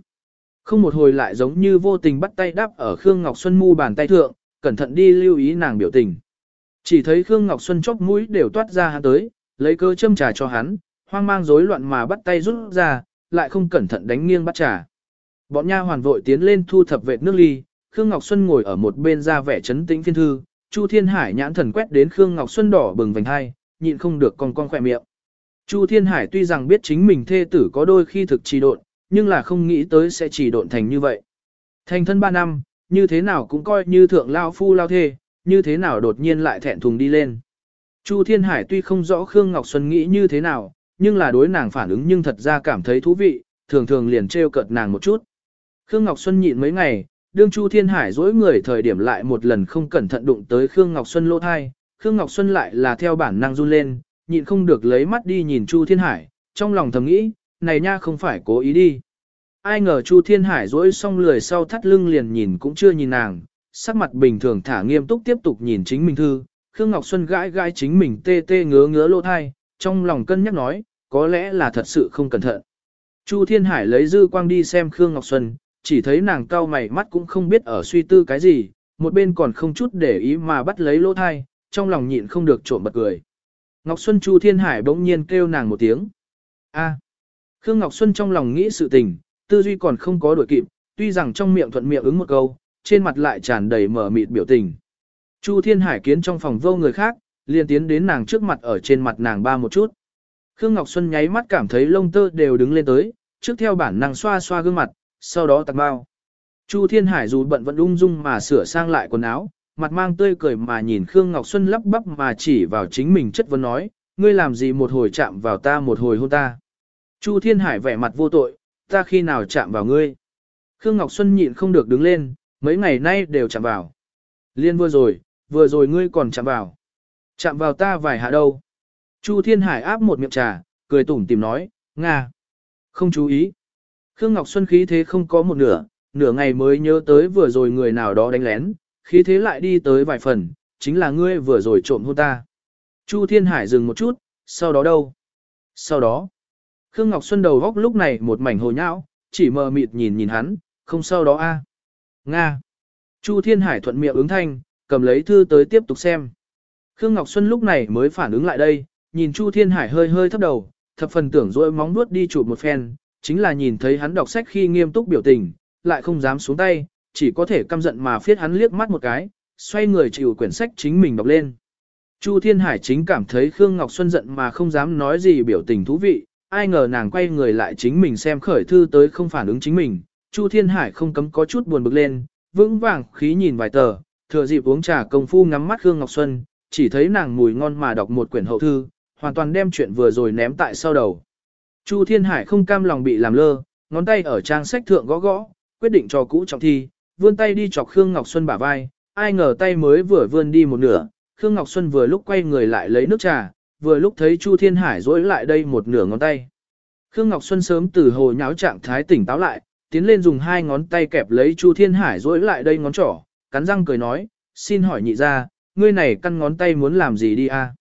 Không một hồi lại giống như vô tình bắt tay đắp ở Khương Ngọc Xuân mu bàn tay thượng, cẩn thận đi lưu ý nàng biểu tình. Chỉ thấy Khương Ngọc Xuân chóc mũi đều toát ra hắn tới, lấy cơ châm trà cho hắn, hoang mang rối loạn mà bắt tay rút ra, lại không cẩn thận đánh nghiêng bắt trà. Bọn nha hoàn vội tiến lên thu thập vệt nước ly, Khương Ngọc Xuân ngồi ở một bên ra vẻ chấn tĩnh phiên thư, Chu Thiên Hải nhãn thần quét đến Khương Ngọc Xuân đỏ bừng vành hai, nhịn không được con con khỏe miệng. Chu Thiên Hải tuy rằng biết chính mình thê tử có đôi khi thực trì độn, nhưng là không nghĩ tới sẽ chỉ độn thành như vậy. Thành thân 3 năm, như thế nào cũng coi như thượng lao phu lao thê, như thế nào đột nhiên lại thẹn thùng đi lên. Chu Thiên Hải tuy không rõ Khương Ngọc Xuân nghĩ như thế nào, nhưng là đối nàng phản ứng nhưng thật ra cảm thấy thú vị, thường thường liền trêu cợt nàng một chút. Khương Ngọc Xuân nhịn mấy ngày, đương Chu Thiên Hải dối người thời điểm lại một lần không cẩn thận đụng tới Khương Ngọc Xuân lỗ thai, Khương Ngọc Xuân lại là theo bản năng run lên, nhịn không được lấy mắt đi nhìn Chu Thiên Hải, trong lòng thầm nghĩ, này nha không phải cố ý đi. Ai ngờ Chu Thiên Hải rỗi xong lười sau thắt lưng liền nhìn cũng chưa nhìn nàng, sắc mặt bình thường thả nghiêm túc tiếp tục nhìn chính mình thư, Khương Ngọc Xuân gãi gãi chính mình tê tê ngứa ngứa lỗ thai, trong lòng cân nhắc nói, có lẽ là thật sự không cẩn thận. Chu Thiên Hải lấy dư quang đi xem Khương Ngọc Xuân, chỉ thấy nàng cau mày mắt cũng không biết ở suy tư cái gì, một bên còn không chút để ý mà bắt lấy lỗ thai, trong lòng nhịn không được trộm bật cười. Ngọc Xuân Chu Thiên Hải bỗng nhiên kêu nàng một tiếng. A. Khương Ngọc Xuân trong lòng nghĩ sự tình, tư duy còn không có đổi kịp, tuy rằng trong miệng thuận miệng ứng một câu, trên mặt lại tràn đầy mở mịt biểu tình. Chu Thiên Hải kiến trong phòng vô người khác, liền tiến đến nàng trước mặt ở trên mặt nàng ba một chút. Khương Ngọc Xuân nháy mắt cảm thấy lông tơ đều đứng lên tới, trước theo bản năng xoa xoa gương mặt, sau đó tặng bao. Chu Thiên Hải dù bận vẫn ung dung mà sửa sang lại quần áo, mặt mang tươi cười mà nhìn Khương Ngọc Xuân lắp bắp mà chỉ vào chính mình chất vấn nói, ngươi làm gì một hồi chạm vào ta một hồi hôn ta. Chu Thiên Hải vẻ mặt vô tội, ta khi nào chạm vào ngươi. Khương Ngọc Xuân nhịn không được đứng lên, mấy ngày nay đều chạm vào. Liên vừa rồi, vừa rồi ngươi còn chạm vào. Chạm vào ta vài hạ đâu. Chu Thiên Hải áp một miệng trà, cười tủm tìm nói, Nga. Không chú ý. Khương Ngọc Xuân khí thế không có một nửa, nửa ngày mới nhớ tới vừa rồi người nào đó đánh lén, khí thế lại đi tới vài phần, chính là ngươi vừa rồi trộm hôn ta. Chu Thiên Hải dừng một chút, sau đó đâu? Sau đó, Khương Ngọc Xuân đầu góc lúc này một mảnh hồ nhão, chỉ mờ mịt nhìn nhìn hắn, không sau đó a. À. Nga. Chu Thiên Hải thuận miệng ứng thanh, cầm lấy thư tới tiếp tục xem. Khương Ngọc Xuân lúc này mới phản ứng lại đây, nhìn Chu Thiên Hải hơi hơi thấp đầu, thập phần tưởng rỗi móng nuốt đi chụp một phen, chính là nhìn thấy hắn đọc sách khi nghiêm túc biểu tình, lại không dám xuống tay, chỉ có thể căm giận mà phiết hắn liếc mắt một cái, xoay người chịu quyển sách chính mình đọc lên. Chu Thiên Hải chính cảm thấy Khương Ngọc Xuân giận mà không dám nói gì biểu tình thú vị, ai ngờ nàng quay người lại chính mình xem khởi thư tới không phản ứng chính mình. Chu Thiên Hải không cấm có chút buồn bực lên, vững vàng khí nhìn vài tờ, thừa dịp uống trà công phu ngắm mắt Khương Ngọc Xuân, chỉ thấy nàng mùi ngon mà đọc một quyển hậu thư, hoàn toàn đem chuyện vừa rồi ném tại sau đầu. Chu Thiên Hải không cam lòng bị làm lơ, ngón tay ở trang sách thượng gõ gõ, quyết định cho cũ trọng thi, vươn tay đi chọc Khương Ngọc Xuân bả vai, ai ngờ tay mới vừa vươn đi một nửa, Khương Ngọc Xuân vừa lúc quay người lại lấy nước trà, vừa lúc thấy Chu Thiên Hải rỗi lại đây một nửa ngón tay. Khương Ngọc Xuân sớm từ hồ nháo trạng thái tỉnh táo lại, tiến lên dùng hai ngón tay kẹp lấy Chu Thiên Hải rỗi lại đây ngón trỏ, cắn răng cười nói, xin hỏi nhị ra, ngươi này căn ngón tay muốn làm gì đi a?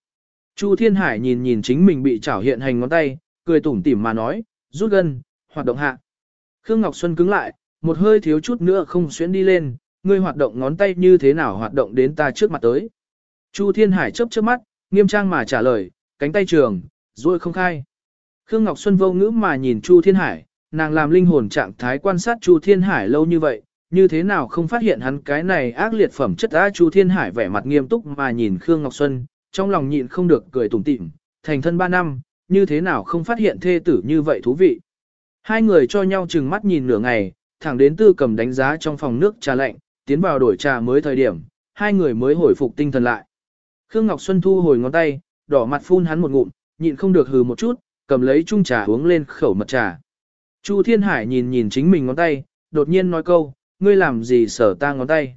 Chu Thiên Hải nhìn nhìn chính mình bị trảo hiện hành ngón tay, cười tủm tỉm mà nói, rút gân, hoạt động hạ. Khương Ngọc Xuân cứng lại, một hơi thiếu chút nữa không xuyến đi lên, ngươi hoạt động ngón tay như thế nào hoạt động đến ta trước mặt tới. Chu Thiên Hải chớp chớp mắt, nghiêm trang mà trả lời, cánh tay trường, rồi không khai. Khương Ngọc Xuân vô ngữ mà nhìn Chu Thiên Hải, nàng làm linh hồn trạng thái quan sát Chu Thiên Hải lâu như vậy, như thế nào không phát hiện hắn cái này ác liệt phẩm chất á Chu Thiên Hải vẻ mặt nghiêm túc mà nhìn Khương Ngọc Xuân, trong lòng nhịn không được cười tủm tỉm, thành thân ba năm, như thế nào không phát hiện thê tử như vậy thú vị. Hai người cho nhau chừng mắt nhìn nửa ngày, thẳng đến tư cầm đánh giá trong phòng nước trà lạnh, tiến vào đổi trà mới thời điểm, hai người mới hồi phục tinh thần lại. Khương Ngọc Xuân thu hồi ngón tay, đỏ mặt phun hắn một ngụm, nhịn không được hừ một chút, cầm lấy chung trà uống lên khẩu mật trà. Chu Thiên Hải nhìn nhìn chính mình ngón tay, đột nhiên nói câu, ngươi làm gì sở ta ngón tay.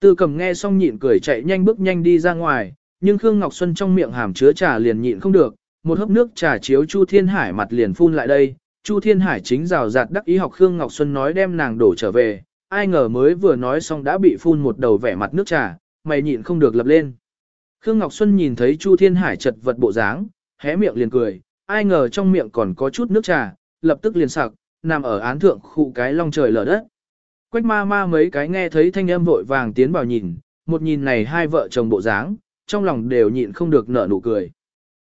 Tư cầm nghe xong nhịn cười chạy nhanh bước nhanh đi ra ngoài, nhưng Khương Ngọc Xuân trong miệng hàm chứa trà liền nhịn không được, một hớp nước trà chiếu Chu Thiên Hải mặt liền phun lại đây, Chu Thiên Hải chính rào rạt đắc ý học Khương Ngọc Xuân nói đem nàng đổ trở về, ai ngờ mới vừa nói xong đã bị phun một đầu vẻ mặt nước trà, mày nhịn không được lập lên. Khương Ngọc Xuân nhìn thấy Chu Thiên Hải chật vật bộ dáng, hé miệng liền cười, ai ngờ trong miệng còn có chút nước trà, lập tức liền sặc, nằm ở án thượng khu cái long trời lở đất. Quách ma ma mấy cái nghe thấy thanh âm vội vàng tiến vào nhìn, một nhìn này hai vợ chồng bộ dáng, trong lòng đều nhịn không được nở nụ cười.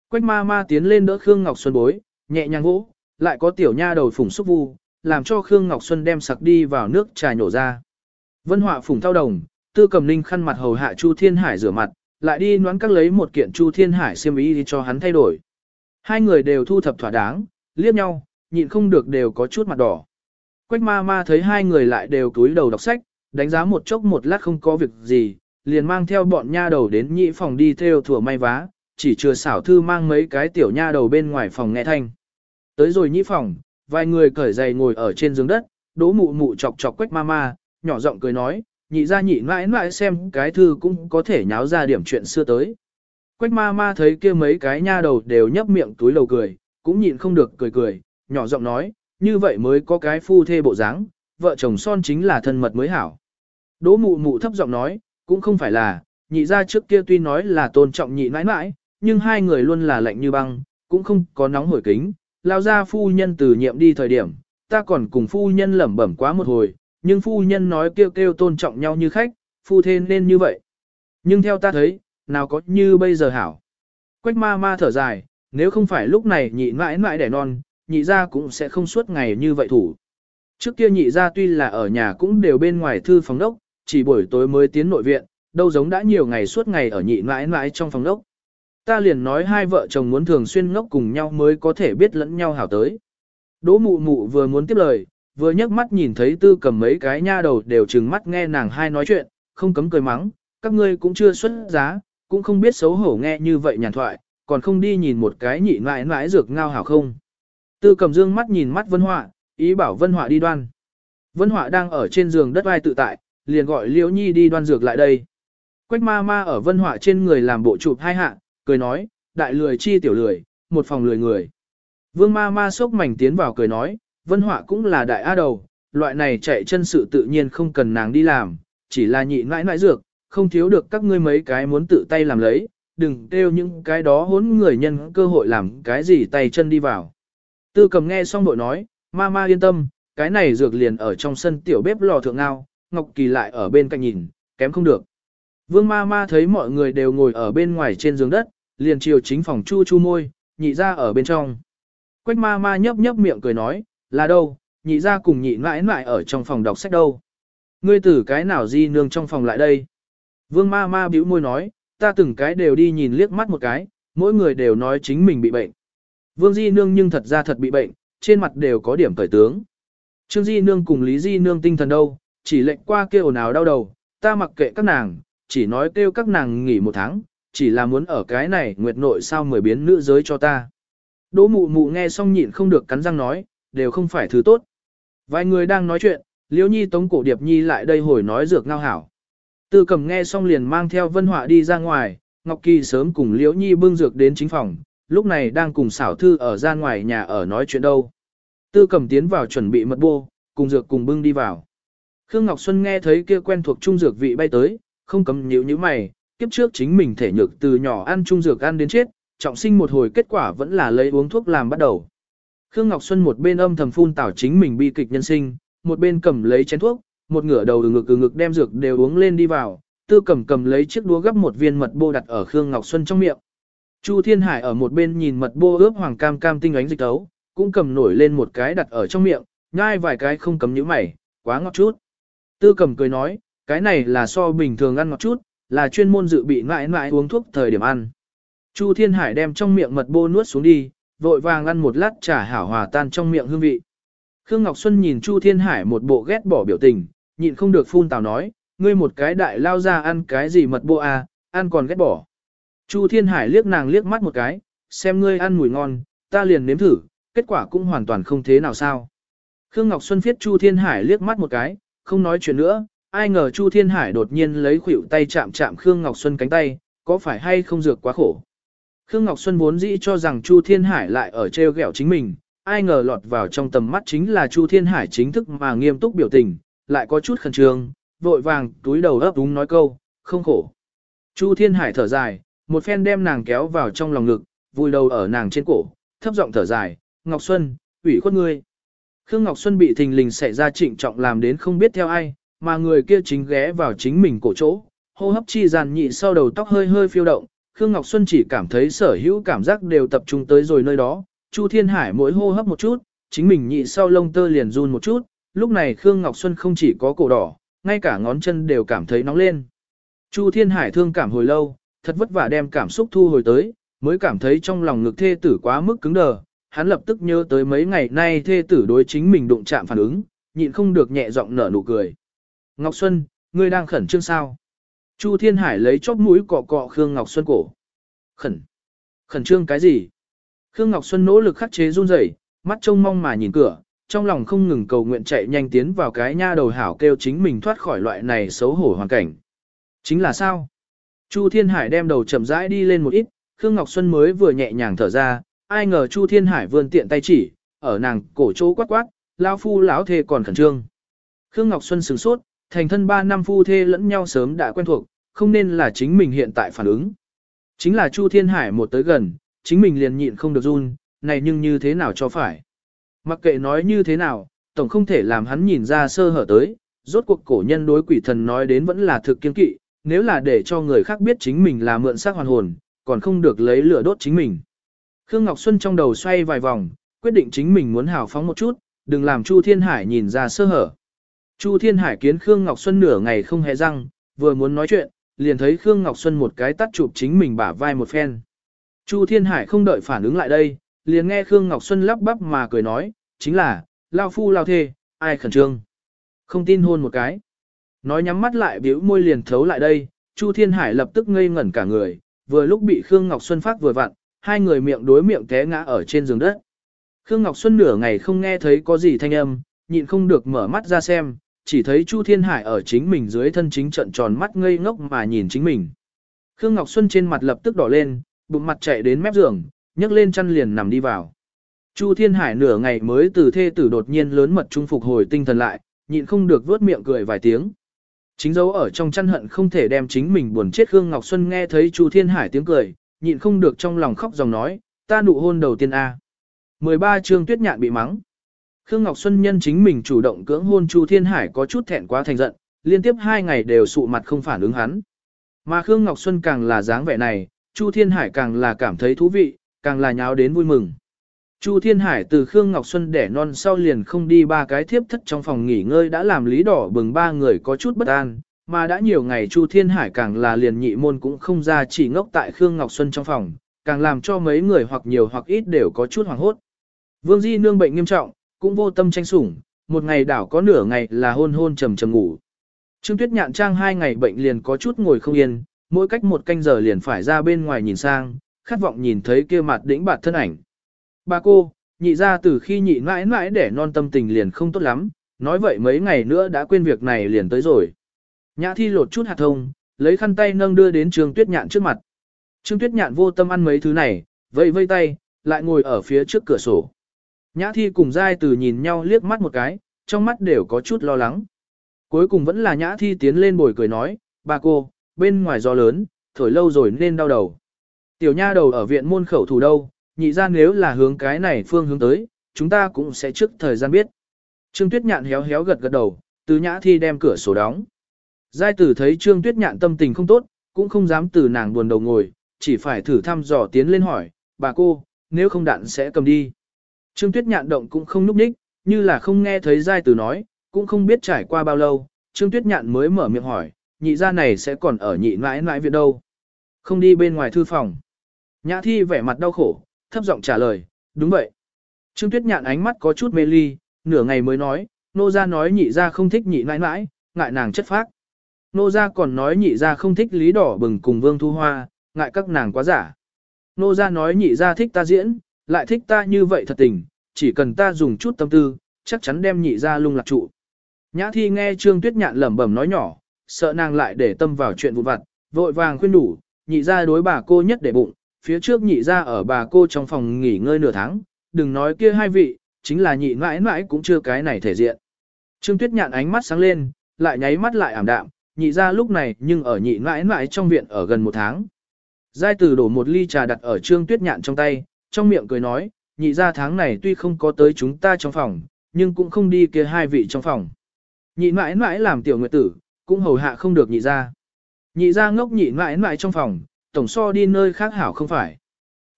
Quách ma ma tiến lên đỡ Khương Ngọc Xuân bối, nhẹ nhàng vỗ, lại có tiểu nha đầu phủng xúc vu, làm cho Khương Ngọc Xuân đem sặc đi vào nước trà nhổ ra. Vân họa phủng thao đồng, tư cầm ninh khăn mặt hầu hạ Chu Thiên Hải rửa mặt, lại đi noán các lấy một kiện Chu Thiên Hải xiêm y đi cho hắn thay đổi. Hai người đều thu thập thỏa đáng, liếc nhau, nhịn không được đều có chút mặt đỏ. Quách ma ma thấy hai người lại đều túi đầu đọc sách, đánh giá một chốc một lát không có việc gì, liền mang theo bọn nha đầu đến nhị phòng đi theo thủa may vá, chỉ chưa xảo thư mang mấy cái tiểu nha đầu bên ngoài phòng nghe thanh. Tới rồi nhị phòng, vài người cởi giày ngồi ở trên giường đất, đố mụ mụ chọc chọc quách ma ma, nhỏ giọng cười nói, nhị ra nhị mãi mãi xem cái thư cũng có thể nháo ra điểm chuyện xưa tới. Quách ma ma thấy kia mấy cái nha đầu đều nhấp miệng túi lầu cười, cũng nhịn không được cười cười, nhỏ giọng nói, như vậy mới có cái phu thê bộ dáng, vợ chồng son chính là thân mật mới hảo. Đỗ mụ mụ thấp giọng nói, cũng không phải là, nhị ra trước kia tuy nói là tôn trọng nhị mãi mãi, nhưng hai người luôn là lạnh như băng, cũng không có nóng hổi kính, lao ra phu nhân từ nhiệm đi thời điểm, ta còn cùng phu nhân lẩm bẩm quá một hồi, nhưng phu nhân nói kêu kêu tôn trọng nhau như khách, phu thê nên như vậy. Nhưng theo ta thấy, nào có như bây giờ hảo. Quách ma ma thở dài, nếu không phải lúc này nhị mãi mãi đẻ non, nhị ra cũng sẽ không suốt ngày như vậy thủ. Trước kia nhị ra tuy là ở nhà cũng đều bên ngoài thư phòng đốc, chỉ buổi tối mới tiến nội viện, đâu giống đã nhiều ngày suốt ngày ở nhị mãi mãi trong phòng đốc. Ta liền nói hai vợ chồng muốn thường xuyên ngốc cùng nhau mới có thể biết lẫn nhau hảo tới. Đỗ mụ mụ vừa muốn tiếp lời, vừa nhấc mắt nhìn thấy tư cầm mấy cái nha đầu đều trừng mắt nghe nàng hai nói chuyện, không cấm cười mắng, các ngươi cũng chưa xuất giá, cũng không biết xấu hổ nghe như vậy nhàn thoại, còn không đi nhìn một cái nhị mãi mãi dược ngao hảo không. Tư cầm dương mắt nhìn mắt vân họa, ý bảo vân họa đi đoan. Vân họa đang ở trên giường đất vai tự tại, liền gọi liễu nhi đi đoan dược lại đây. Quách ma ma ở vân họa trên người làm bộ chụp hai hạ, cười nói, đại lười chi tiểu lười, một phòng lười người. Vương ma ma sốc mảnh tiến vào cười nói, vân họa cũng là đại a đầu, loại này chạy chân sự tự nhiên không cần nàng đi làm, chỉ là nhị nãi nãi dược, không thiếu được các ngươi mấy cái muốn tự tay làm lấy, đừng kêu những cái đó hốn người nhân cơ hội làm cái gì tay chân đi vào. Tư cầm nghe xong bội nói, ma ma yên tâm, cái này dược liền ở trong sân tiểu bếp lò thượng ngao, Ngọc Kỳ lại ở bên cạnh nhìn, kém không được. Vương ma ma thấy mọi người đều ngồi ở bên ngoài trên giường đất, liền chiều chính phòng chu chu môi, nhị ra ở bên trong. Quách ma ma nhấp nhấp miệng cười nói, là đâu, nhị ra cùng nhị mãi mãi ở trong phòng đọc sách đâu. Ngươi tử cái nào di nương trong phòng lại đây. Vương ma ma bĩu môi nói, ta từng cái đều đi nhìn liếc mắt một cái, mỗi người đều nói chính mình bị bệnh. Vương Di Nương nhưng thật ra thật bị bệnh, trên mặt đều có điểm cởi tướng. Trương Di Nương cùng Lý Di Nương tinh thần đâu, chỉ lệnh qua kêu ồn ào đau đầu, ta mặc kệ các nàng, chỉ nói kêu các nàng nghỉ một tháng, chỉ là muốn ở cái này nguyệt nội sao mười biến nữ giới cho ta. Đỗ mụ mụ nghe xong nhịn không được cắn răng nói, đều không phải thứ tốt. Vài người đang nói chuyện, Liễu Nhi tống cổ Điệp Nhi lại đây hồi nói dược ngao hảo. Tư cầm nghe xong liền mang theo vân họa đi ra ngoài, Ngọc Kỳ sớm cùng Liễu Nhi bưng dược đến chính phòng, lúc này đang cùng xảo thư ở ra ngoài nhà ở nói chuyện đâu. Tư cầm tiến vào chuẩn bị mật bô, cùng dược cùng bưng đi vào. Khương Ngọc Xuân nghe thấy kia quen thuộc trung dược vị bay tới, không cấm nhíu như mày, kiếp trước chính mình thể nhược từ nhỏ ăn trung dược ăn đến chết, trọng sinh một hồi kết quả vẫn là lấy uống thuốc làm bắt đầu. Khương Ngọc Xuân một bên âm thầm phun tảo chính mình bi kịch nhân sinh, một bên cầm lấy chén thuốc, một ngửa đầu từ ngực từ ngực đem dược đều uống lên đi vào, tư cầm cầm lấy chiếc đũa gấp một viên mật bô đặt ở Khương Ngọc Xuân trong miệng. Chu Thiên Hải ở một bên nhìn mật bô ướp hoàng cam cam tinh ánh dịch tấu, cũng cầm nổi lên một cái đặt ở trong miệng, nhai vài cái không cấm nhíu mày, quá ngọt chút. Tư cầm cười nói, cái này là so bình thường ăn ngọt chút, là chuyên môn dự bị mãi mãi uống thuốc thời điểm ăn. Chu Thiên Hải đem trong miệng mật bô nuốt xuống đi, vội vàng ăn một lát trà hảo hòa tan trong miệng hương vị. Khương Ngọc Xuân nhìn Chu Thiên Hải một bộ ghét bỏ biểu tình, nhịn không được phun tào nói, ngươi một cái đại lao ra ăn cái gì mật bô à, ăn còn ghét bỏ. Chu Thiên Hải liếc nàng liếc mắt một cái, xem ngươi ăn mùi ngon, ta liền nếm thử, kết quả cũng hoàn toàn không thế nào sao. Khương Ngọc Xuân phiết Chu Thiên Hải liếc mắt một cái, không nói chuyện nữa, ai ngờ Chu Thiên Hải đột nhiên lấy khuỷu tay chạm chạm Khương Ngọc Xuân cánh tay, có phải hay không dược quá khổ. Khương Ngọc Xuân vốn dĩ cho rằng Chu Thiên Hải lại ở treo gẹo chính mình, ai ngờ lọt vào trong tầm mắt chính là Chu Thiên Hải chính thức mà nghiêm túc biểu tình, lại có chút khẩn trương, vội vàng túi đầu ấp úng nói câu, không khổ. Chu Thiên Hải thở dài, một phen đem nàng kéo vào trong lòng ngực, vùi đầu ở nàng trên cổ, thấp giọng thở dài, Ngọc Xuân, ủy khuất ngươi. Khương Ngọc Xuân bị thình lình xảy ra trịnh trọng làm đến không biết theo ai, mà người kia chính ghé vào chính mình cổ chỗ, hô hấp chi giàn nhị sau đầu tóc hơi hơi phiêu động, Khương Ngọc Xuân chỉ cảm thấy sở hữu cảm giác đều tập trung tới rồi nơi đó, Chu Thiên Hải mỗi hô hấp một chút, chính mình nhị sau lông tơ liền run một chút, lúc này Khương Ngọc Xuân không chỉ có cổ đỏ, ngay cả ngón chân đều cảm thấy nóng lên. Chu Thiên Hải thương cảm hồi lâu, thật vất vả đem cảm xúc thu hồi tới, mới cảm thấy trong lòng ngực thê tử quá mức cứng đờ, hắn lập tức nhớ tới mấy ngày nay thê tử đối chính mình đụng chạm phản ứng, nhịn không được nhẹ giọng nở nụ cười. Ngọc Xuân, ngươi đang khẩn trương sao? Chu Thiên Hải lấy chóp mũi cọ cọ Khương Ngọc Xuân cổ. Khẩn. Khẩn trương cái gì? Khương Ngọc Xuân nỗ lực khắc chế run rẩy, mắt trông mong mà nhìn cửa, trong lòng không ngừng cầu nguyện chạy nhanh tiến vào cái nha đầu hảo kêu chính mình thoát khỏi loại này xấu hổ hoàn cảnh. Chính là sao? Chu Thiên Hải đem đầu chậm rãi đi lên một ít, Khương Ngọc Xuân mới vừa nhẹ nhàng thở ra, ai ngờ Chu Thiên Hải vươn tiện tay chỉ, ở nàng cổ chỗ quát quát, lão phu lão thê còn khẩn trương. Khương Ngọc Xuân sửng sốt, thành thân 3 năm phu thê lẫn nhau sớm đã quen thuộc, không nên là chính mình hiện tại phản ứng. Chính là Chu Thiên Hải một tới gần, chính mình liền nhịn không được run, này nhưng như thế nào cho phải. Mặc kệ nói như thế nào, tổng không thể làm hắn nhìn ra sơ hở tới, rốt cuộc cổ nhân đối quỷ thần nói đến vẫn là thực kiên kỵ, nếu là để cho người khác biết chính mình là mượn xác hoàn hồn, còn không được lấy lửa đốt chính mình. Khương Ngọc Xuân trong đầu xoay vài vòng, quyết định chính mình muốn hào phóng một chút, đừng làm Chu Thiên Hải nhìn ra sơ hở. Chu Thiên Hải kiến Khương Ngọc Xuân nửa ngày không hề răng, vừa muốn nói chuyện, liền thấy Khương Ngọc Xuân một cái tắt chụp chính mình bả vai một phen. Chu Thiên Hải không đợi phản ứng lại đây, liền nghe Khương Ngọc Xuân lắp bắp mà cười nói, chính là, lao phu lao thê, ai khẩn trương. Không tin hôn một cái. Nói nhắm mắt lại biểu môi liền thấu lại đây, Chu Thiên Hải lập tức ngây ngẩn cả người, vừa lúc bị Khương Ngọc Xuân phát vừa vặn, hai người miệng đối miệng té ngã ở trên giường đất. Khương Ngọc Xuân nửa ngày không nghe thấy có gì thanh âm, nhịn không được mở mắt ra xem, chỉ thấy Chu Thiên Hải ở chính mình dưới thân chính trận tròn mắt ngây ngốc mà nhìn chính mình. Khương Ngọc Xuân trên mặt lập tức đỏ lên, bụng mặt chạy đến mép giường, nhấc lên chăn liền nằm đi vào. Chu Thiên Hải nửa ngày mới từ thê tử đột nhiên lớn mật trung phục hồi tinh thần lại, nhịn không được vớt miệng cười vài tiếng. Chính dấu ở trong chăn hận không thể đem chính mình buồn chết Khương Ngọc Xuân nghe thấy Chu Thiên Hải tiếng cười, nhịn không được trong lòng khóc dòng nói, ta nụ hôn đầu tiên A. 13 chương tuyết nhạn bị mắng. Khương Ngọc Xuân nhân chính mình chủ động cưỡng hôn Chu Thiên Hải có chút thẹn quá thành giận, liên tiếp hai ngày đều sụ mặt không phản ứng hắn. Mà Khương Ngọc Xuân càng là dáng vẻ này, Chu Thiên Hải càng là cảm thấy thú vị, càng là nháo đến vui mừng. Chu Thiên Hải từ Khương Ngọc Xuân đẻ non sau liền không đi ba cái thiếp thất trong phòng nghỉ ngơi đã làm lý đỏ bừng ba người có chút bất an, mà đã nhiều ngày Chu Thiên Hải càng là liền nhị môn cũng không ra chỉ ngốc tại Khương Ngọc Xuân trong phòng, càng làm cho mấy người hoặc nhiều hoặc ít đều có chút hoảng hốt. Vương Di nương bệnh nghiêm trọng, cũng vô tâm tranh sủng, một ngày đảo có nửa ngày là hôn hôn trầm trầm ngủ. Trương Tuyết Nhạn trang hai ngày bệnh liền có chút ngồi không yên, mỗi cách một canh giờ liền phải ra bên ngoài nhìn sang, khát vọng nhìn thấy kia mặt đĩnh bạt thân ảnh. Bà cô, nhị ra từ khi nhị mãi mãi để non tâm tình liền không tốt lắm, nói vậy mấy ngày nữa đã quên việc này liền tới rồi. Nhã thi lột chút hạt thông, lấy khăn tay nâng đưa đến Trương Tuyết Nhạn trước mặt. Trương Tuyết Nhạn vô tâm ăn mấy thứ này, vây vây tay, lại ngồi ở phía trước cửa sổ. Nhã thi cùng giai từ nhìn nhau liếc mắt một cái, trong mắt đều có chút lo lắng. Cuối cùng vẫn là nhã thi tiến lên bồi cười nói, bà cô, bên ngoài gió lớn, thổi lâu rồi nên đau đầu. Tiểu nha đầu ở viện môn khẩu thủ đâu, nhị ra nếu là hướng cái này phương hướng tới, chúng ta cũng sẽ trước thời gian biết. Trương Tuyết Nhạn héo héo gật gật đầu, từ nhã thi đem cửa sổ đóng. Giai tử thấy Trương Tuyết Nhạn tâm tình không tốt, cũng không dám từ nàng buồn đầu ngồi, chỉ phải thử thăm dò tiến lên hỏi, bà cô, nếu không đạn sẽ cầm đi. Trương Tuyết Nhạn động cũng không núp đích, như là không nghe thấy Giai tử nói, cũng không biết trải qua bao lâu, Trương Tuyết Nhạn mới mở miệng hỏi, nhị gia này sẽ còn ở nhị mãi mãi viện đâu. Không đi bên ngoài thư phòng. Nhã thi vẻ mặt đau khổ, thấp giọng trả lời, đúng vậy. Trương Tuyết Nhạn ánh mắt có chút mê ly, nửa ngày mới nói, nô gia nói nhị gia không thích nhị mãi mãi, ngại nàng chất phác. Nô gia còn nói nhị gia không thích lý đỏ bừng cùng vương thu hoa, ngại các nàng quá giả. Nô gia nói nhị gia thích ta diễn, lại thích ta như vậy thật tình, chỉ cần ta dùng chút tâm tư, chắc chắn đem nhị gia lung lạc trụ. Nhã thi nghe Trương Tuyết Nhạn lẩm bẩm nói nhỏ, sợ nàng lại để tâm vào chuyện vụn vặt, vội vàng khuyên đủ, nhị ra đối bà cô nhất để bụng, phía trước nhị ra ở bà cô trong phòng nghỉ ngơi nửa tháng, đừng nói kia hai vị, chính là nhị mãi mãi cũng chưa cái này thể diện. Trương Tuyết Nhạn ánh mắt sáng lên, lại nháy mắt lại ảm đạm, nhị ra lúc này nhưng ở nhị mãi mãi trong viện ở gần một tháng. Giai tử đổ một ly trà đặt ở Trương Tuyết Nhạn trong tay, trong miệng cười nói, nhị ra tháng này tuy không có tới chúng ta trong phòng, nhưng cũng không đi kia hai vị trong phòng. Nhị mãi mãi làm tiểu nguyệt tử, cũng hầu hạ không được nhị ra. Nhị ra ngốc nhị mãi mãi trong phòng, tổng so đi nơi khác hảo không phải.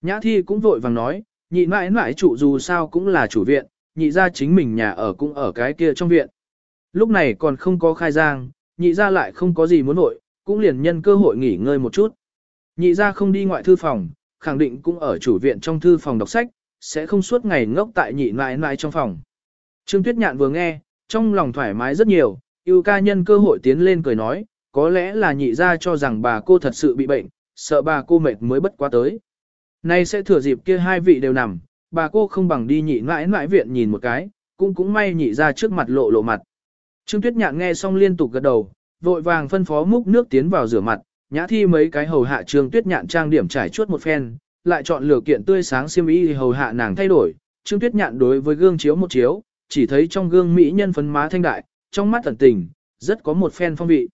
Nhã thi cũng vội vàng nói, nhị mãi mãi chủ dù sao cũng là chủ viện, nhị ra chính mình nhà ở cũng ở cái kia trong viện. Lúc này còn không có khai giang, nhị ra lại không có gì muốn nội, cũng liền nhân cơ hội nghỉ ngơi một chút. Nhị ra không đi ngoại thư phòng, khẳng định cũng ở chủ viện trong thư phòng đọc sách, sẽ không suốt ngày ngốc tại nhị mãi mãi trong phòng. Trương Tuyết Nhạn vừa nghe, trong lòng thoải mái rất nhiều, yêu ca nhân cơ hội tiến lên cười nói, có lẽ là nhị ra cho rằng bà cô thật sự bị bệnh, sợ bà cô mệt mới bất quá tới. Nay sẽ thừa dịp kia hai vị đều nằm, bà cô không bằng đi nhị mãi mãi viện nhìn một cái, cũng cũng may nhị ra trước mặt lộ lộ mặt. Trương Tuyết Nhạn nghe xong liên tục gật đầu, vội vàng phân phó múc nước tiến vào rửa mặt, nhã thi mấy cái hầu hạ Trương Tuyết Nhạn trang điểm trải chuốt một phen, lại chọn lựa kiện tươi sáng xiêm y hầu hạ nàng thay đổi. Trương Tuyết Nhạn đối với gương chiếu một chiếu, chỉ thấy trong gương mỹ nhân phấn má thanh đại, trong mắt thần tình, rất có một phen phong vị.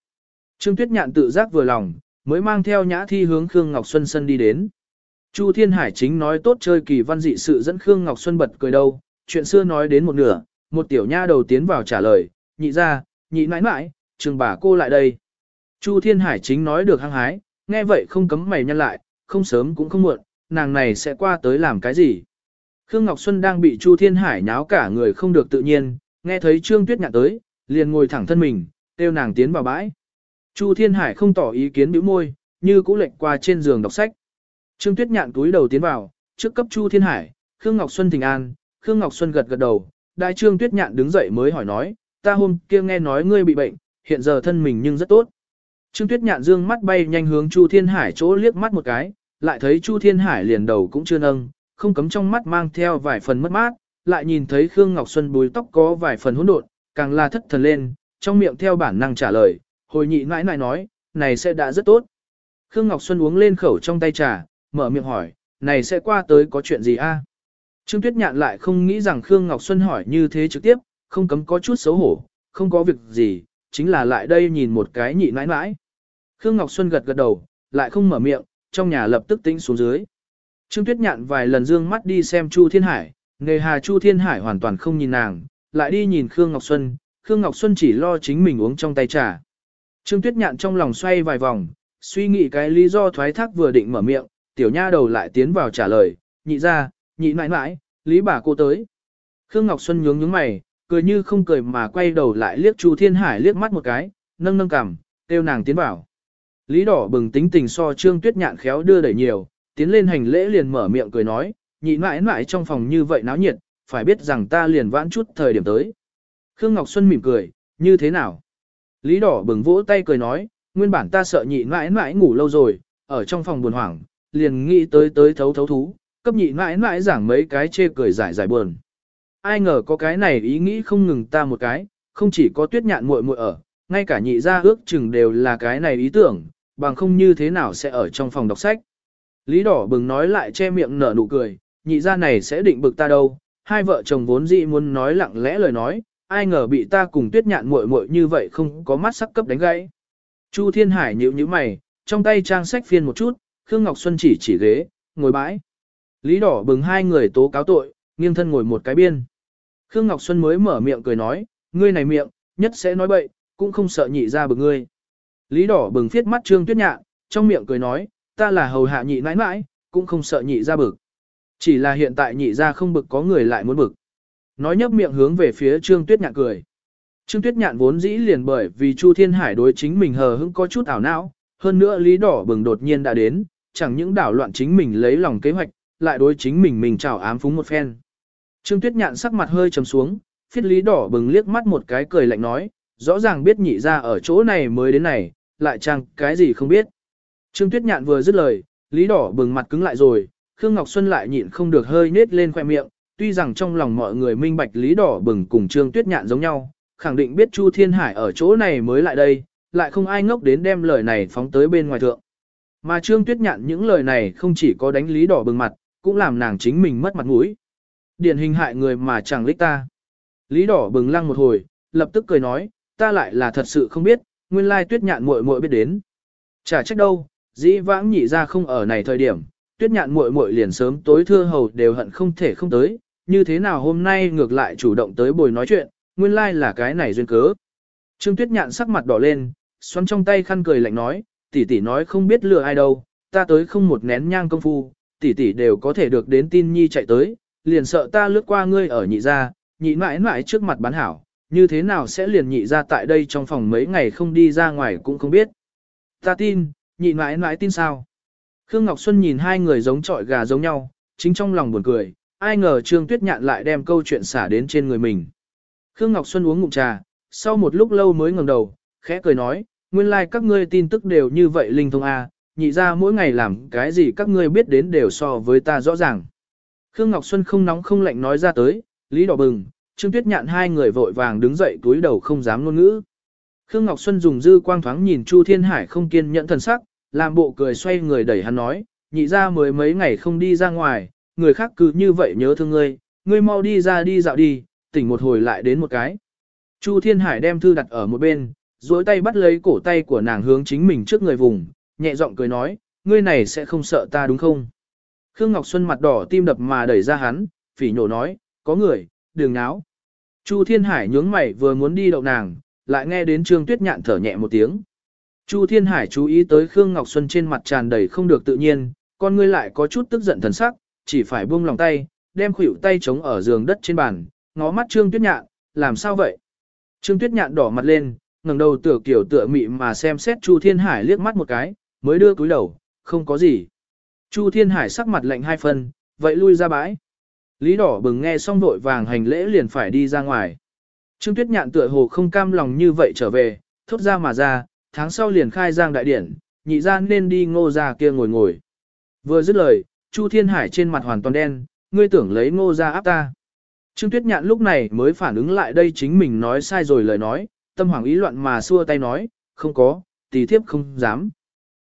Trương Tuyết Nhạn tự giác vừa lòng, mới mang theo nhã thi hướng Khương Ngọc Xuân sân đi đến. Chu Thiên Hải chính nói tốt chơi kỳ văn dị sự dẫn Khương Ngọc Xuân bật cười đâu, chuyện xưa nói đến một nửa, một tiểu nha đầu tiến vào trả lời, nhị ra, nhị mãi mãi, trường bà cô lại đây. Chu Thiên Hải chính nói được hăng hái, nghe vậy không cấm mày nhăn lại, không sớm cũng không muộn, nàng này sẽ qua tới làm cái gì. Khương Ngọc Xuân đang bị Chu Thiên Hải nháo cả người không được tự nhiên, nghe thấy Trương Tuyết nhạc tới, liền ngồi thẳng thân mình, kêu nàng tiến vào bãi. Chu Thiên Hải không tỏ ý kiến bĩu môi, như cũ lệnh qua trên giường đọc sách. Trương Tuyết nhạn túi đầu tiến vào, trước cấp Chu Thiên Hải, Khương Ngọc Xuân thỉnh an, Khương Ngọc Xuân gật gật đầu, đại Trương Tuyết nhạn đứng dậy mới hỏi nói, ta hôm kia nghe nói ngươi bị bệnh, hiện giờ thân mình nhưng rất tốt. Trương Tuyết nhạn dương mắt bay nhanh hướng Chu Thiên Hải chỗ liếc mắt một cái, lại thấy Chu Thiên Hải liền đầu cũng chưa nâng, không cấm trong mắt mang theo vài phần mất mát, lại nhìn thấy Khương Ngọc Xuân bùi tóc có vài phần hỗn độn, càng là thất thần lên, trong miệng theo bản năng trả lời, hồi nhị nãi nãi nói, này sẽ đã rất tốt. Khương Ngọc Xuân uống lên khẩu trong tay trà, mở miệng hỏi, này sẽ qua tới có chuyện gì a? Trương Tuyết Nhạn lại không nghĩ rằng Khương Ngọc Xuân hỏi như thế trực tiếp, không cấm có chút xấu hổ, không có việc gì, chính là lại đây nhìn một cái nhị nãi nãi. Khương Ngọc Xuân gật gật đầu, lại không mở miệng, trong nhà lập tức tĩnh xuống dưới. Trương Tuyết Nhạn vài lần dương mắt đi xem Chu Thiên Hải, nghề hà Chu Thiên Hải hoàn toàn không nhìn nàng, lại đi nhìn Khương Ngọc Xuân, Khương Ngọc Xuân chỉ lo chính mình uống trong tay trà. Trương Tuyết Nhạn trong lòng xoay vài vòng, suy nghĩ cái lý do thoái thác vừa định mở miệng, tiểu nha đầu lại tiến vào trả lời, nhị ra, nhị mãi mãi, lý bà cô tới. Khương Ngọc Xuân nhướng nhướng mày, cười như không cười mà quay đầu lại liếc Chu Thiên Hải liếc mắt một cái, nâng nâng cằm, kêu nàng tiến vào. Lý đỏ bừng tính tình so Trương Tuyết Nhạn khéo đưa đẩy nhiều, tiến lên hành lễ liền mở miệng cười nói, nhị mãi mãi trong phòng như vậy náo nhiệt, phải biết rằng ta liền vãn chút thời điểm tới. Khương Ngọc Xuân mỉm cười, như thế nào? Lý đỏ bừng vỗ tay cười nói, nguyên bản ta sợ nhị mãi mãi ngủ lâu rồi, ở trong phòng buồn hoảng, liền nghĩ tới tới thấu thấu thú, cấp nhị mãi mãi giảng mấy cái chê cười giải giải buồn. Ai ngờ có cái này ý nghĩ không ngừng ta một cái, không chỉ có tuyết nhạn muội muội ở, ngay cả nhị gia ước chừng đều là cái này ý tưởng, bằng không như thế nào sẽ ở trong phòng đọc sách. Lý đỏ bừng nói lại che miệng nở nụ cười, nhị gia này sẽ định bực ta đâu, hai vợ chồng vốn dĩ muốn nói lặng lẽ lời nói, ai ngờ bị ta cùng tuyết nhạn muội muội như vậy không có mắt sắc cấp đánh gãy. Chu Thiên Hải nhíu nhíu mày, trong tay trang sách phiên một chút, Khương Ngọc Xuân chỉ chỉ ghế, ngồi bãi. Lý đỏ bừng hai người tố cáo tội, nghiêng thân ngồi một cái biên. Khương Ngọc Xuân mới mở miệng cười nói, ngươi này miệng, nhất sẽ nói bậy, cũng không sợ nhị ra bực ngươi. Lý đỏ bừng phiết mắt trương tuyết nhạn, trong miệng cười nói, ta là hầu hạ nhị nãi nãi, cũng không sợ nhị ra bực. Chỉ là hiện tại nhị ra không bực có người lại muốn bực. Nói nhấp miệng hướng về phía trương tuyết nhạn cười. Trương tuyết nhạn vốn dĩ liền bởi vì Chu Thiên Hải đối chính mình hờ hững có chút ảo não, hơn nữa lý đỏ bừng đột nhiên đã đến, chẳng những đảo loạn chính mình lấy lòng kế hoạch, lại đối chính mình mình chào ám phúng một phen. Trương tuyết nhạn sắc mặt hơi trầm xuống, phiết lý đỏ bừng liếc mắt một cái cười lạnh nói, rõ ràng biết nhị ra ở chỗ này mới đến này, lại chăng cái gì không biết. Trương Tuyết Nhạn vừa dứt lời, Lý Đỏ bừng mặt cứng lại rồi, Khương Ngọc Xuân lại nhịn không được hơi nết lên khoe miệng, tuy rằng trong lòng mọi người minh bạch Lý Đỏ bừng cùng Trương Tuyết Nhạn giống nhau, khẳng định biết Chu Thiên Hải ở chỗ này mới lại đây, lại không ai ngốc đến đem lời này phóng tới bên ngoài thượng. Mà Trương Tuyết Nhạn những lời này không chỉ có đánh lý đỏ bừng mặt, cũng làm nàng chính mình mất mặt mũi. Điển hình hại người mà chẳng lích ta. Lý đỏ bừng lăng một hồi, lập tức cười nói, ta lại là thật sự không biết, nguyên lai Tuyết Nhạn muội muội biết đến. Chả trách đâu, dĩ vãng nhị ra không ở này thời điểm, Tuyết Nhạn muội muội liền sớm tối thưa hầu đều hận không thể không tới, như thế nào hôm nay ngược lại chủ động tới bồi nói chuyện, nguyên lai là cái này duyên cớ. Trương Tuyết Nhạn sắc mặt đỏ lên, xoắn trong tay khăn cười lạnh nói, tỷ tỷ nói không biết lừa ai đâu, ta tới không một nén nhang công phu, tỷ tỷ đều có thể được đến tin nhi chạy tới, liền sợ ta lướt qua ngươi ở nhị gia, nhị mãi mãi trước mặt bán hảo, như thế nào sẽ liền nhị ra tại đây trong phòng mấy ngày không đi ra ngoài cũng không biết. Ta tin, nhị mãi mãi tin sao? Khương Ngọc Xuân nhìn hai người giống trọi gà giống nhau, chính trong lòng buồn cười, ai ngờ Trương Tuyết Nhạn lại đem câu chuyện xả đến trên người mình. Khương Ngọc Xuân uống ngụm trà, sau một lúc lâu mới ngẩng đầu, khẽ cười nói, nguyên lai like các ngươi tin tức đều như vậy linh thông a, à, nhị ra mỗi ngày làm cái gì các ngươi biết đến đều so với ta rõ ràng. Khương Ngọc Xuân không nóng không lạnh nói ra tới, Lý Đỏ Bừng, Trương Tuyết Nhạn hai người vội vàng đứng dậy túi đầu không dám ngôn ngữ. Khương Ngọc Xuân dùng dư quang thoáng nhìn Chu Thiên Hải không kiên nhẫn thần sắc, làm bộ cười xoay người đẩy hắn nói, nhị ra mới mấy ngày không đi ra ngoài, người khác cứ như vậy nhớ thương ngươi, ngươi mau đi ra đi dạo đi, tỉnh một hồi lại đến một cái. Chu Thiên Hải đem thư đặt ở một bên, duỗi tay bắt lấy cổ tay của nàng hướng chính mình trước người vùng, nhẹ giọng cười nói, ngươi này sẽ không sợ ta đúng không? Khương Ngọc Xuân mặt đỏ tim đập mà đẩy ra hắn, phỉ nhổ nói, có người, đừng náo. Chu Thiên Hải nhướng mày vừa muốn đi đậu nàng, lại nghe đến Trương Tuyết Nhạn thở nhẹ một tiếng. Chu Thiên Hải chú ý tới Khương Ngọc Xuân trên mặt tràn đầy không được tự nhiên, con ngươi lại có chút tức giận thần sắc, chỉ phải buông lòng tay, đem khuỷu tay chống ở giường đất trên bàn, ngó mắt Trương Tuyết Nhạn, làm sao vậy? Trương Tuyết Nhạn đỏ mặt lên, ngẩng đầu tựa kiểu tựa mị mà xem xét Chu Thiên Hải liếc mắt một cái, mới đưa túi đầu, không có gì. Chu Thiên Hải sắc mặt lạnh hai phần vậy lui ra bãi. Lý đỏ bừng nghe xong vội vàng hành lễ liền phải đi ra ngoài. Trương Tuyết Nhạn tựa hồ không cam lòng như vậy trở về, thốt ra mà ra, tháng sau liền khai giang đại điển, nhị ra nên đi ngô ra kia ngồi ngồi. Vừa dứt lời, Chu Thiên Hải trên mặt hoàn toàn đen, ngươi tưởng lấy ngô ra áp ta. Trương Tuyết Nhạn lúc này mới phản ứng lại đây chính mình nói sai rồi lời nói, tâm hoàng ý loạn mà xua tay nói, không có, tỷ thiếp không dám.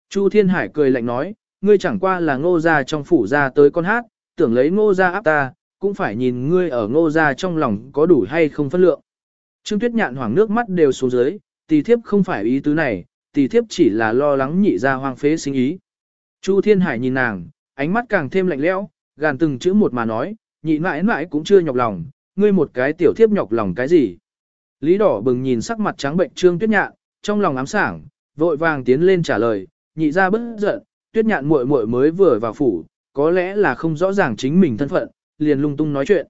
Chu Thiên Hải cười lạnh nói, ngươi chẳng qua là ngô ra trong phủ ra tới con hát, tưởng lấy ngô ra áp ta, cũng phải nhìn ngươi ở ngô ra trong lòng có đủ hay không phân lượng. Trương Tuyết Nhạn hoảng nước mắt đều xuống dưới, tỷ thiếp không phải ý tứ này, tỷ thiếp chỉ là lo lắng nhị ra hoang phế sinh ý. Chu Thiên Hải nhìn nàng, ánh mắt càng thêm lạnh lẽo, gàn từng chữ một mà nói, nhị mãi mãi cũng chưa nhọc lòng, ngươi một cái tiểu thiếp nhọc lòng cái gì. Lý đỏ bừng nhìn sắc mặt trắng bệnh Trương Tuyết Nhạn, trong lòng ám sảng, vội vàng tiến lên trả lời, nhị ra bất giận, Tuyết Nhạn muội muội mới vừa vào phủ, có lẽ là không rõ ràng chính mình thân phận, liền lung tung nói chuyện.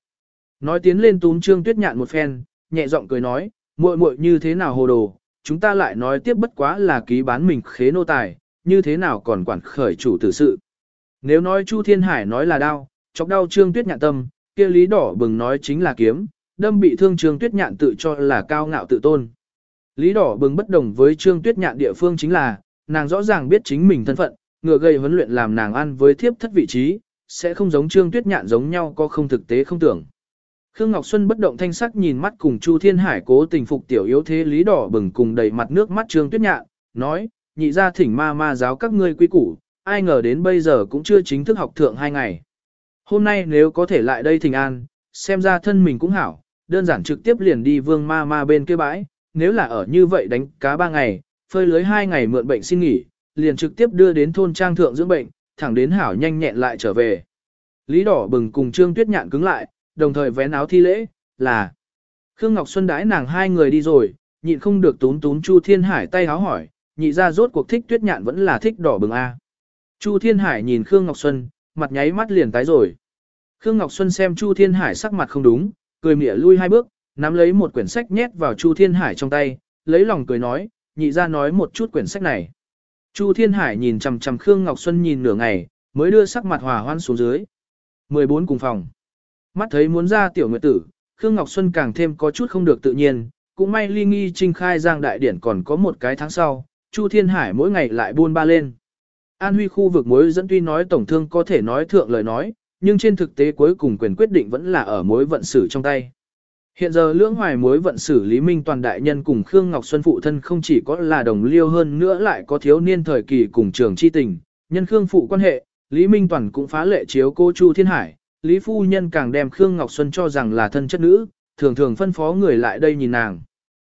Nói tiến lên túm Trương Tuyết Nhạn một phen, nhẹ giọng cười nói, muội muội như thế nào hồ đồ, chúng ta lại nói tiếp bất quá là ký bán mình khế nô tài, như thế nào còn quản khởi chủ tử sự. Nếu nói Chu Thiên Hải nói là đau, chọc đau Trương Tuyết Nhạn tâm, kia lý đỏ bừng nói chính là kiếm, đâm bị thương Trương Tuyết Nhạn tự cho là cao ngạo tự tôn. Lý đỏ bừng bất đồng với Trương Tuyết Nhạn địa phương chính là, nàng rõ ràng biết chính mình thân phận, ngựa gây huấn luyện làm nàng ăn với thiếp thất vị trí, sẽ không giống Trương Tuyết Nhạn giống nhau có không thực tế không tưởng. Khương Ngọc Xuân bất động thanh sắc nhìn mắt cùng Chu Thiên Hải cố tình phục tiểu yếu thế lý đỏ bừng cùng đầy mặt nước mắt Trương Tuyết Nhạn, nói, nhị ra thỉnh ma ma giáo các ngươi quý củ, ai ngờ đến bây giờ cũng chưa chính thức học thượng hai ngày. Hôm nay nếu có thể lại đây thỉnh an, xem ra thân mình cũng hảo, đơn giản trực tiếp liền đi vương ma ma bên kia bãi, nếu là ở như vậy đánh cá ba ngày, phơi lưới hai ngày mượn bệnh xin nghỉ, liền trực tiếp đưa đến thôn trang thượng dưỡng bệnh, thẳng đến hảo nhanh nhẹn lại trở về. Lý đỏ bừng cùng Trương Tuyết Nhạn cứng lại, đồng thời vén áo thi lễ, là Khương Ngọc Xuân đãi nàng hai người đi rồi, nhịn không được tún tún Chu Thiên Hải tay háo hỏi, nhị ra rốt cuộc thích Tuyết Nhạn vẫn là thích đỏ bừng A. Chu Thiên Hải nhìn Khương Ngọc Xuân, mặt nháy mắt liền tái rồi. Khương Ngọc Xuân xem Chu Thiên Hải sắc mặt không đúng, cười mỉa lui hai bước, nắm lấy một quyển sách nhét vào Chu Thiên Hải trong tay, lấy lòng cười nói, nhị ra nói một chút quyển sách này. Chu Thiên Hải nhìn chằm chằm Khương Ngọc Xuân nhìn nửa ngày, mới đưa sắc mặt hòa hoan xuống dưới. 14 cùng phòng. Mắt thấy muốn ra tiểu nguyệt tử, Khương Ngọc Xuân càng thêm có chút không được tự nhiên, cũng may ly nghi trinh khai giang đại điển còn có một cái tháng sau, Chu Thiên Hải mỗi ngày lại buôn ba lên. An Huy khu vực mối dẫn tuy nói tổng thương có thể nói thượng lời nói, nhưng trên thực tế cuối cùng quyền quyết định vẫn là ở mối vận xử trong tay. Hiện giờ lưỡng hoài mối vận xử Lý Minh toàn đại nhân cùng Khương Ngọc Xuân phụ thân không chỉ có là đồng liêu hơn nữa lại có thiếu niên thời kỳ cùng trường chi tình, nhân Khương phụ quan hệ, Lý Minh Toàn cũng phá lệ chiếu cô Chu Thiên Hải, Lý Phu Nhân càng đem Khương Ngọc Xuân cho rằng là thân chất nữ, thường thường phân phó người lại đây nhìn nàng.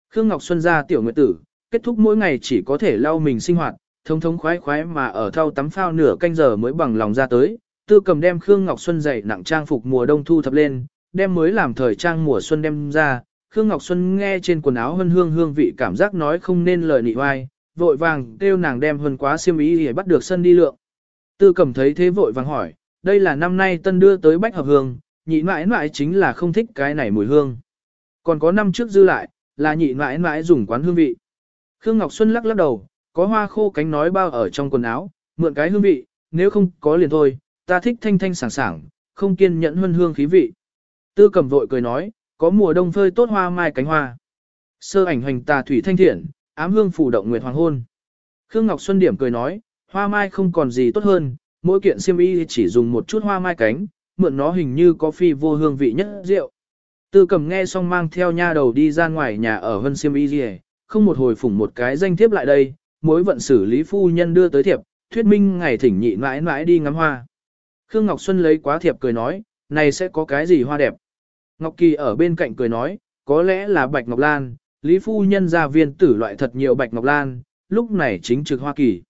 Khương Ngọc Xuân ra tiểu nguyệt tử, kết thúc mỗi ngày chỉ có thể lau mình sinh hoạt, thông thống khoái khoái mà ở thau tắm phao nửa canh giờ mới bằng lòng ra tới, tư cầm đem Khương Ngọc Xuân dậy nặng trang phục mùa đông thu thập lên, đem mới làm thời trang mùa xuân đem ra, Khương Ngọc Xuân nghe trên quần áo hân hương hương vị cảm giác nói không nên lời nị oai, vội vàng kêu nàng đem hơn quá xiêm ý để bắt được sân đi lượng. Tư cầm thấy thế vội vàng hỏi, đây là năm nay tân đưa tới bách hợp hương, nhị mãi mãi chính là không thích cái này mùi hương. Còn có năm trước dư lại, là nhị mãi mãi dùng quán hương vị. Khương Ngọc Xuân lắc lắc đầu, có hoa khô cánh nói bao ở trong quần áo, mượn cái hương vị, nếu không có liền thôi, ta thích thanh thanh sảng sảng, không kiên nhẫn hương hương khí vị. Tư cầm vội cười nói, có mùa đông phơi tốt hoa mai cánh hoa. Sơ ảnh hoành tà thủy thanh thiện, ám hương phủ động nguyệt hoàng hôn. Khương Ngọc Xuân điểm cười nói, hoa mai không còn gì tốt hơn, mỗi kiện xiêm y chỉ dùng một chút hoa mai cánh, mượn nó hình như có phi vô hương vị nhất rượu. Tư cầm nghe xong mang theo nha đầu đi ra ngoài nhà ở Vân Siêm Y Dì không một hồi phủng một cái danh thiếp lại đây, mối vận xử lý phu nhân đưa tới thiệp, thuyết minh ngày thỉnh nhị mãi mãi đi ngắm hoa. Khương Ngọc Xuân lấy quá thiệp cười nói, này sẽ có cái gì hoa đẹp. Ngọc Kỳ ở bên cạnh cười nói, có lẽ là bạch ngọc lan, Lý Phu Nhân ra viên tử loại thật nhiều bạch ngọc lan, lúc này chính trực Hoa Kỳ.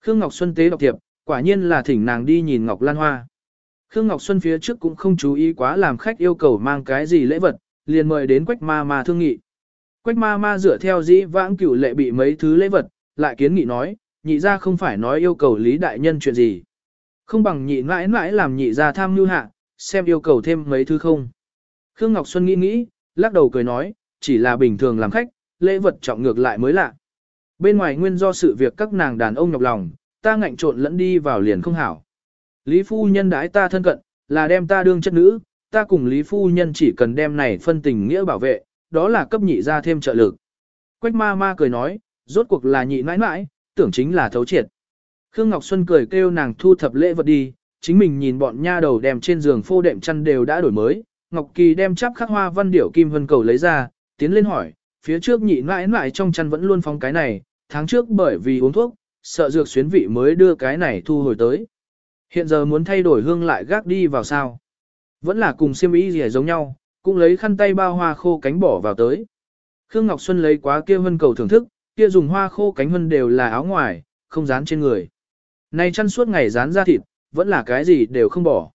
Khương Ngọc Xuân tế đọc thiệp, quả nhiên là thỉnh nàng đi nhìn Ngọc Lan Hoa. Khương Ngọc Xuân phía trước cũng không chú ý quá làm khách yêu cầu mang cái gì lễ vật, liền mời đến Quách Ma Ma thương nghị. Quách Ma Ma dựa theo dĩ vãng cửu lệ bị mấy thứ lễ vật, lại kiến nghị nói, nhị ra không phải nói yêu cầu Lý Đại Nhân chuyện gì. Không bằng nhị mãi mãi làm nhị ra tham nhu hạ, xem yêu cầu thêm mấy thứ không. Khương Ngọc Xuân nghĩ nghĩ, lắc đầu cười nói, chỉ là bình thường làm khách, lễ vật trọng ngược lại mới lạ. Bên ngoài nguyên do sự việc các nàng đàn ông nhọc lòng, ta ngạnh trộn lẫn đi vào liền không hảo. Lý phu nhân đãi ta thân cận, là đem ta đương chất nữ, ta cùng Lý phu nhân chỉ cần đem này phân tình nghĩa bảo vệ, đó là cấp nhị ra thêm trợ lực. Quách ma ma cười nói, rốt cuộc là nhị mãi mãi, tưởng chính là thấu triệt. Khương Ngọc Xuân cười kêu nàng thu thập lễ vật đi, chính mình nhìn bọn nha đầu đem trên giường phô đệm chăn đều đã đổi mới, Ngọc Kỳ đem chắp khắc hoa văn điểu kim vân cầu lấy ra, tiến lên hỏi, phía trước nhị mãi mãi trong chăn vẫn luôn phóng cái này, tháng trước bởi vì uống thuốc, sợ dược xuyến vị mới đưa cái này thu hồi tới. Hiện giờ muốn thay đổi hương lại gác đi vào sao. Vẫn là cùng siêm ý gì giống nhau, cũng lấy khăn tay bao hoa khô cánh bỏ vào tới. Khương Ngọc Xuân lấy quá kia vân cầu thưởng thức, kia dùng hoa khô cánh vân đều là áo ngoài, không dán trên người. Này chăn suốt ngày dán ra thịt, vẫn là cái gì đều không bỏ.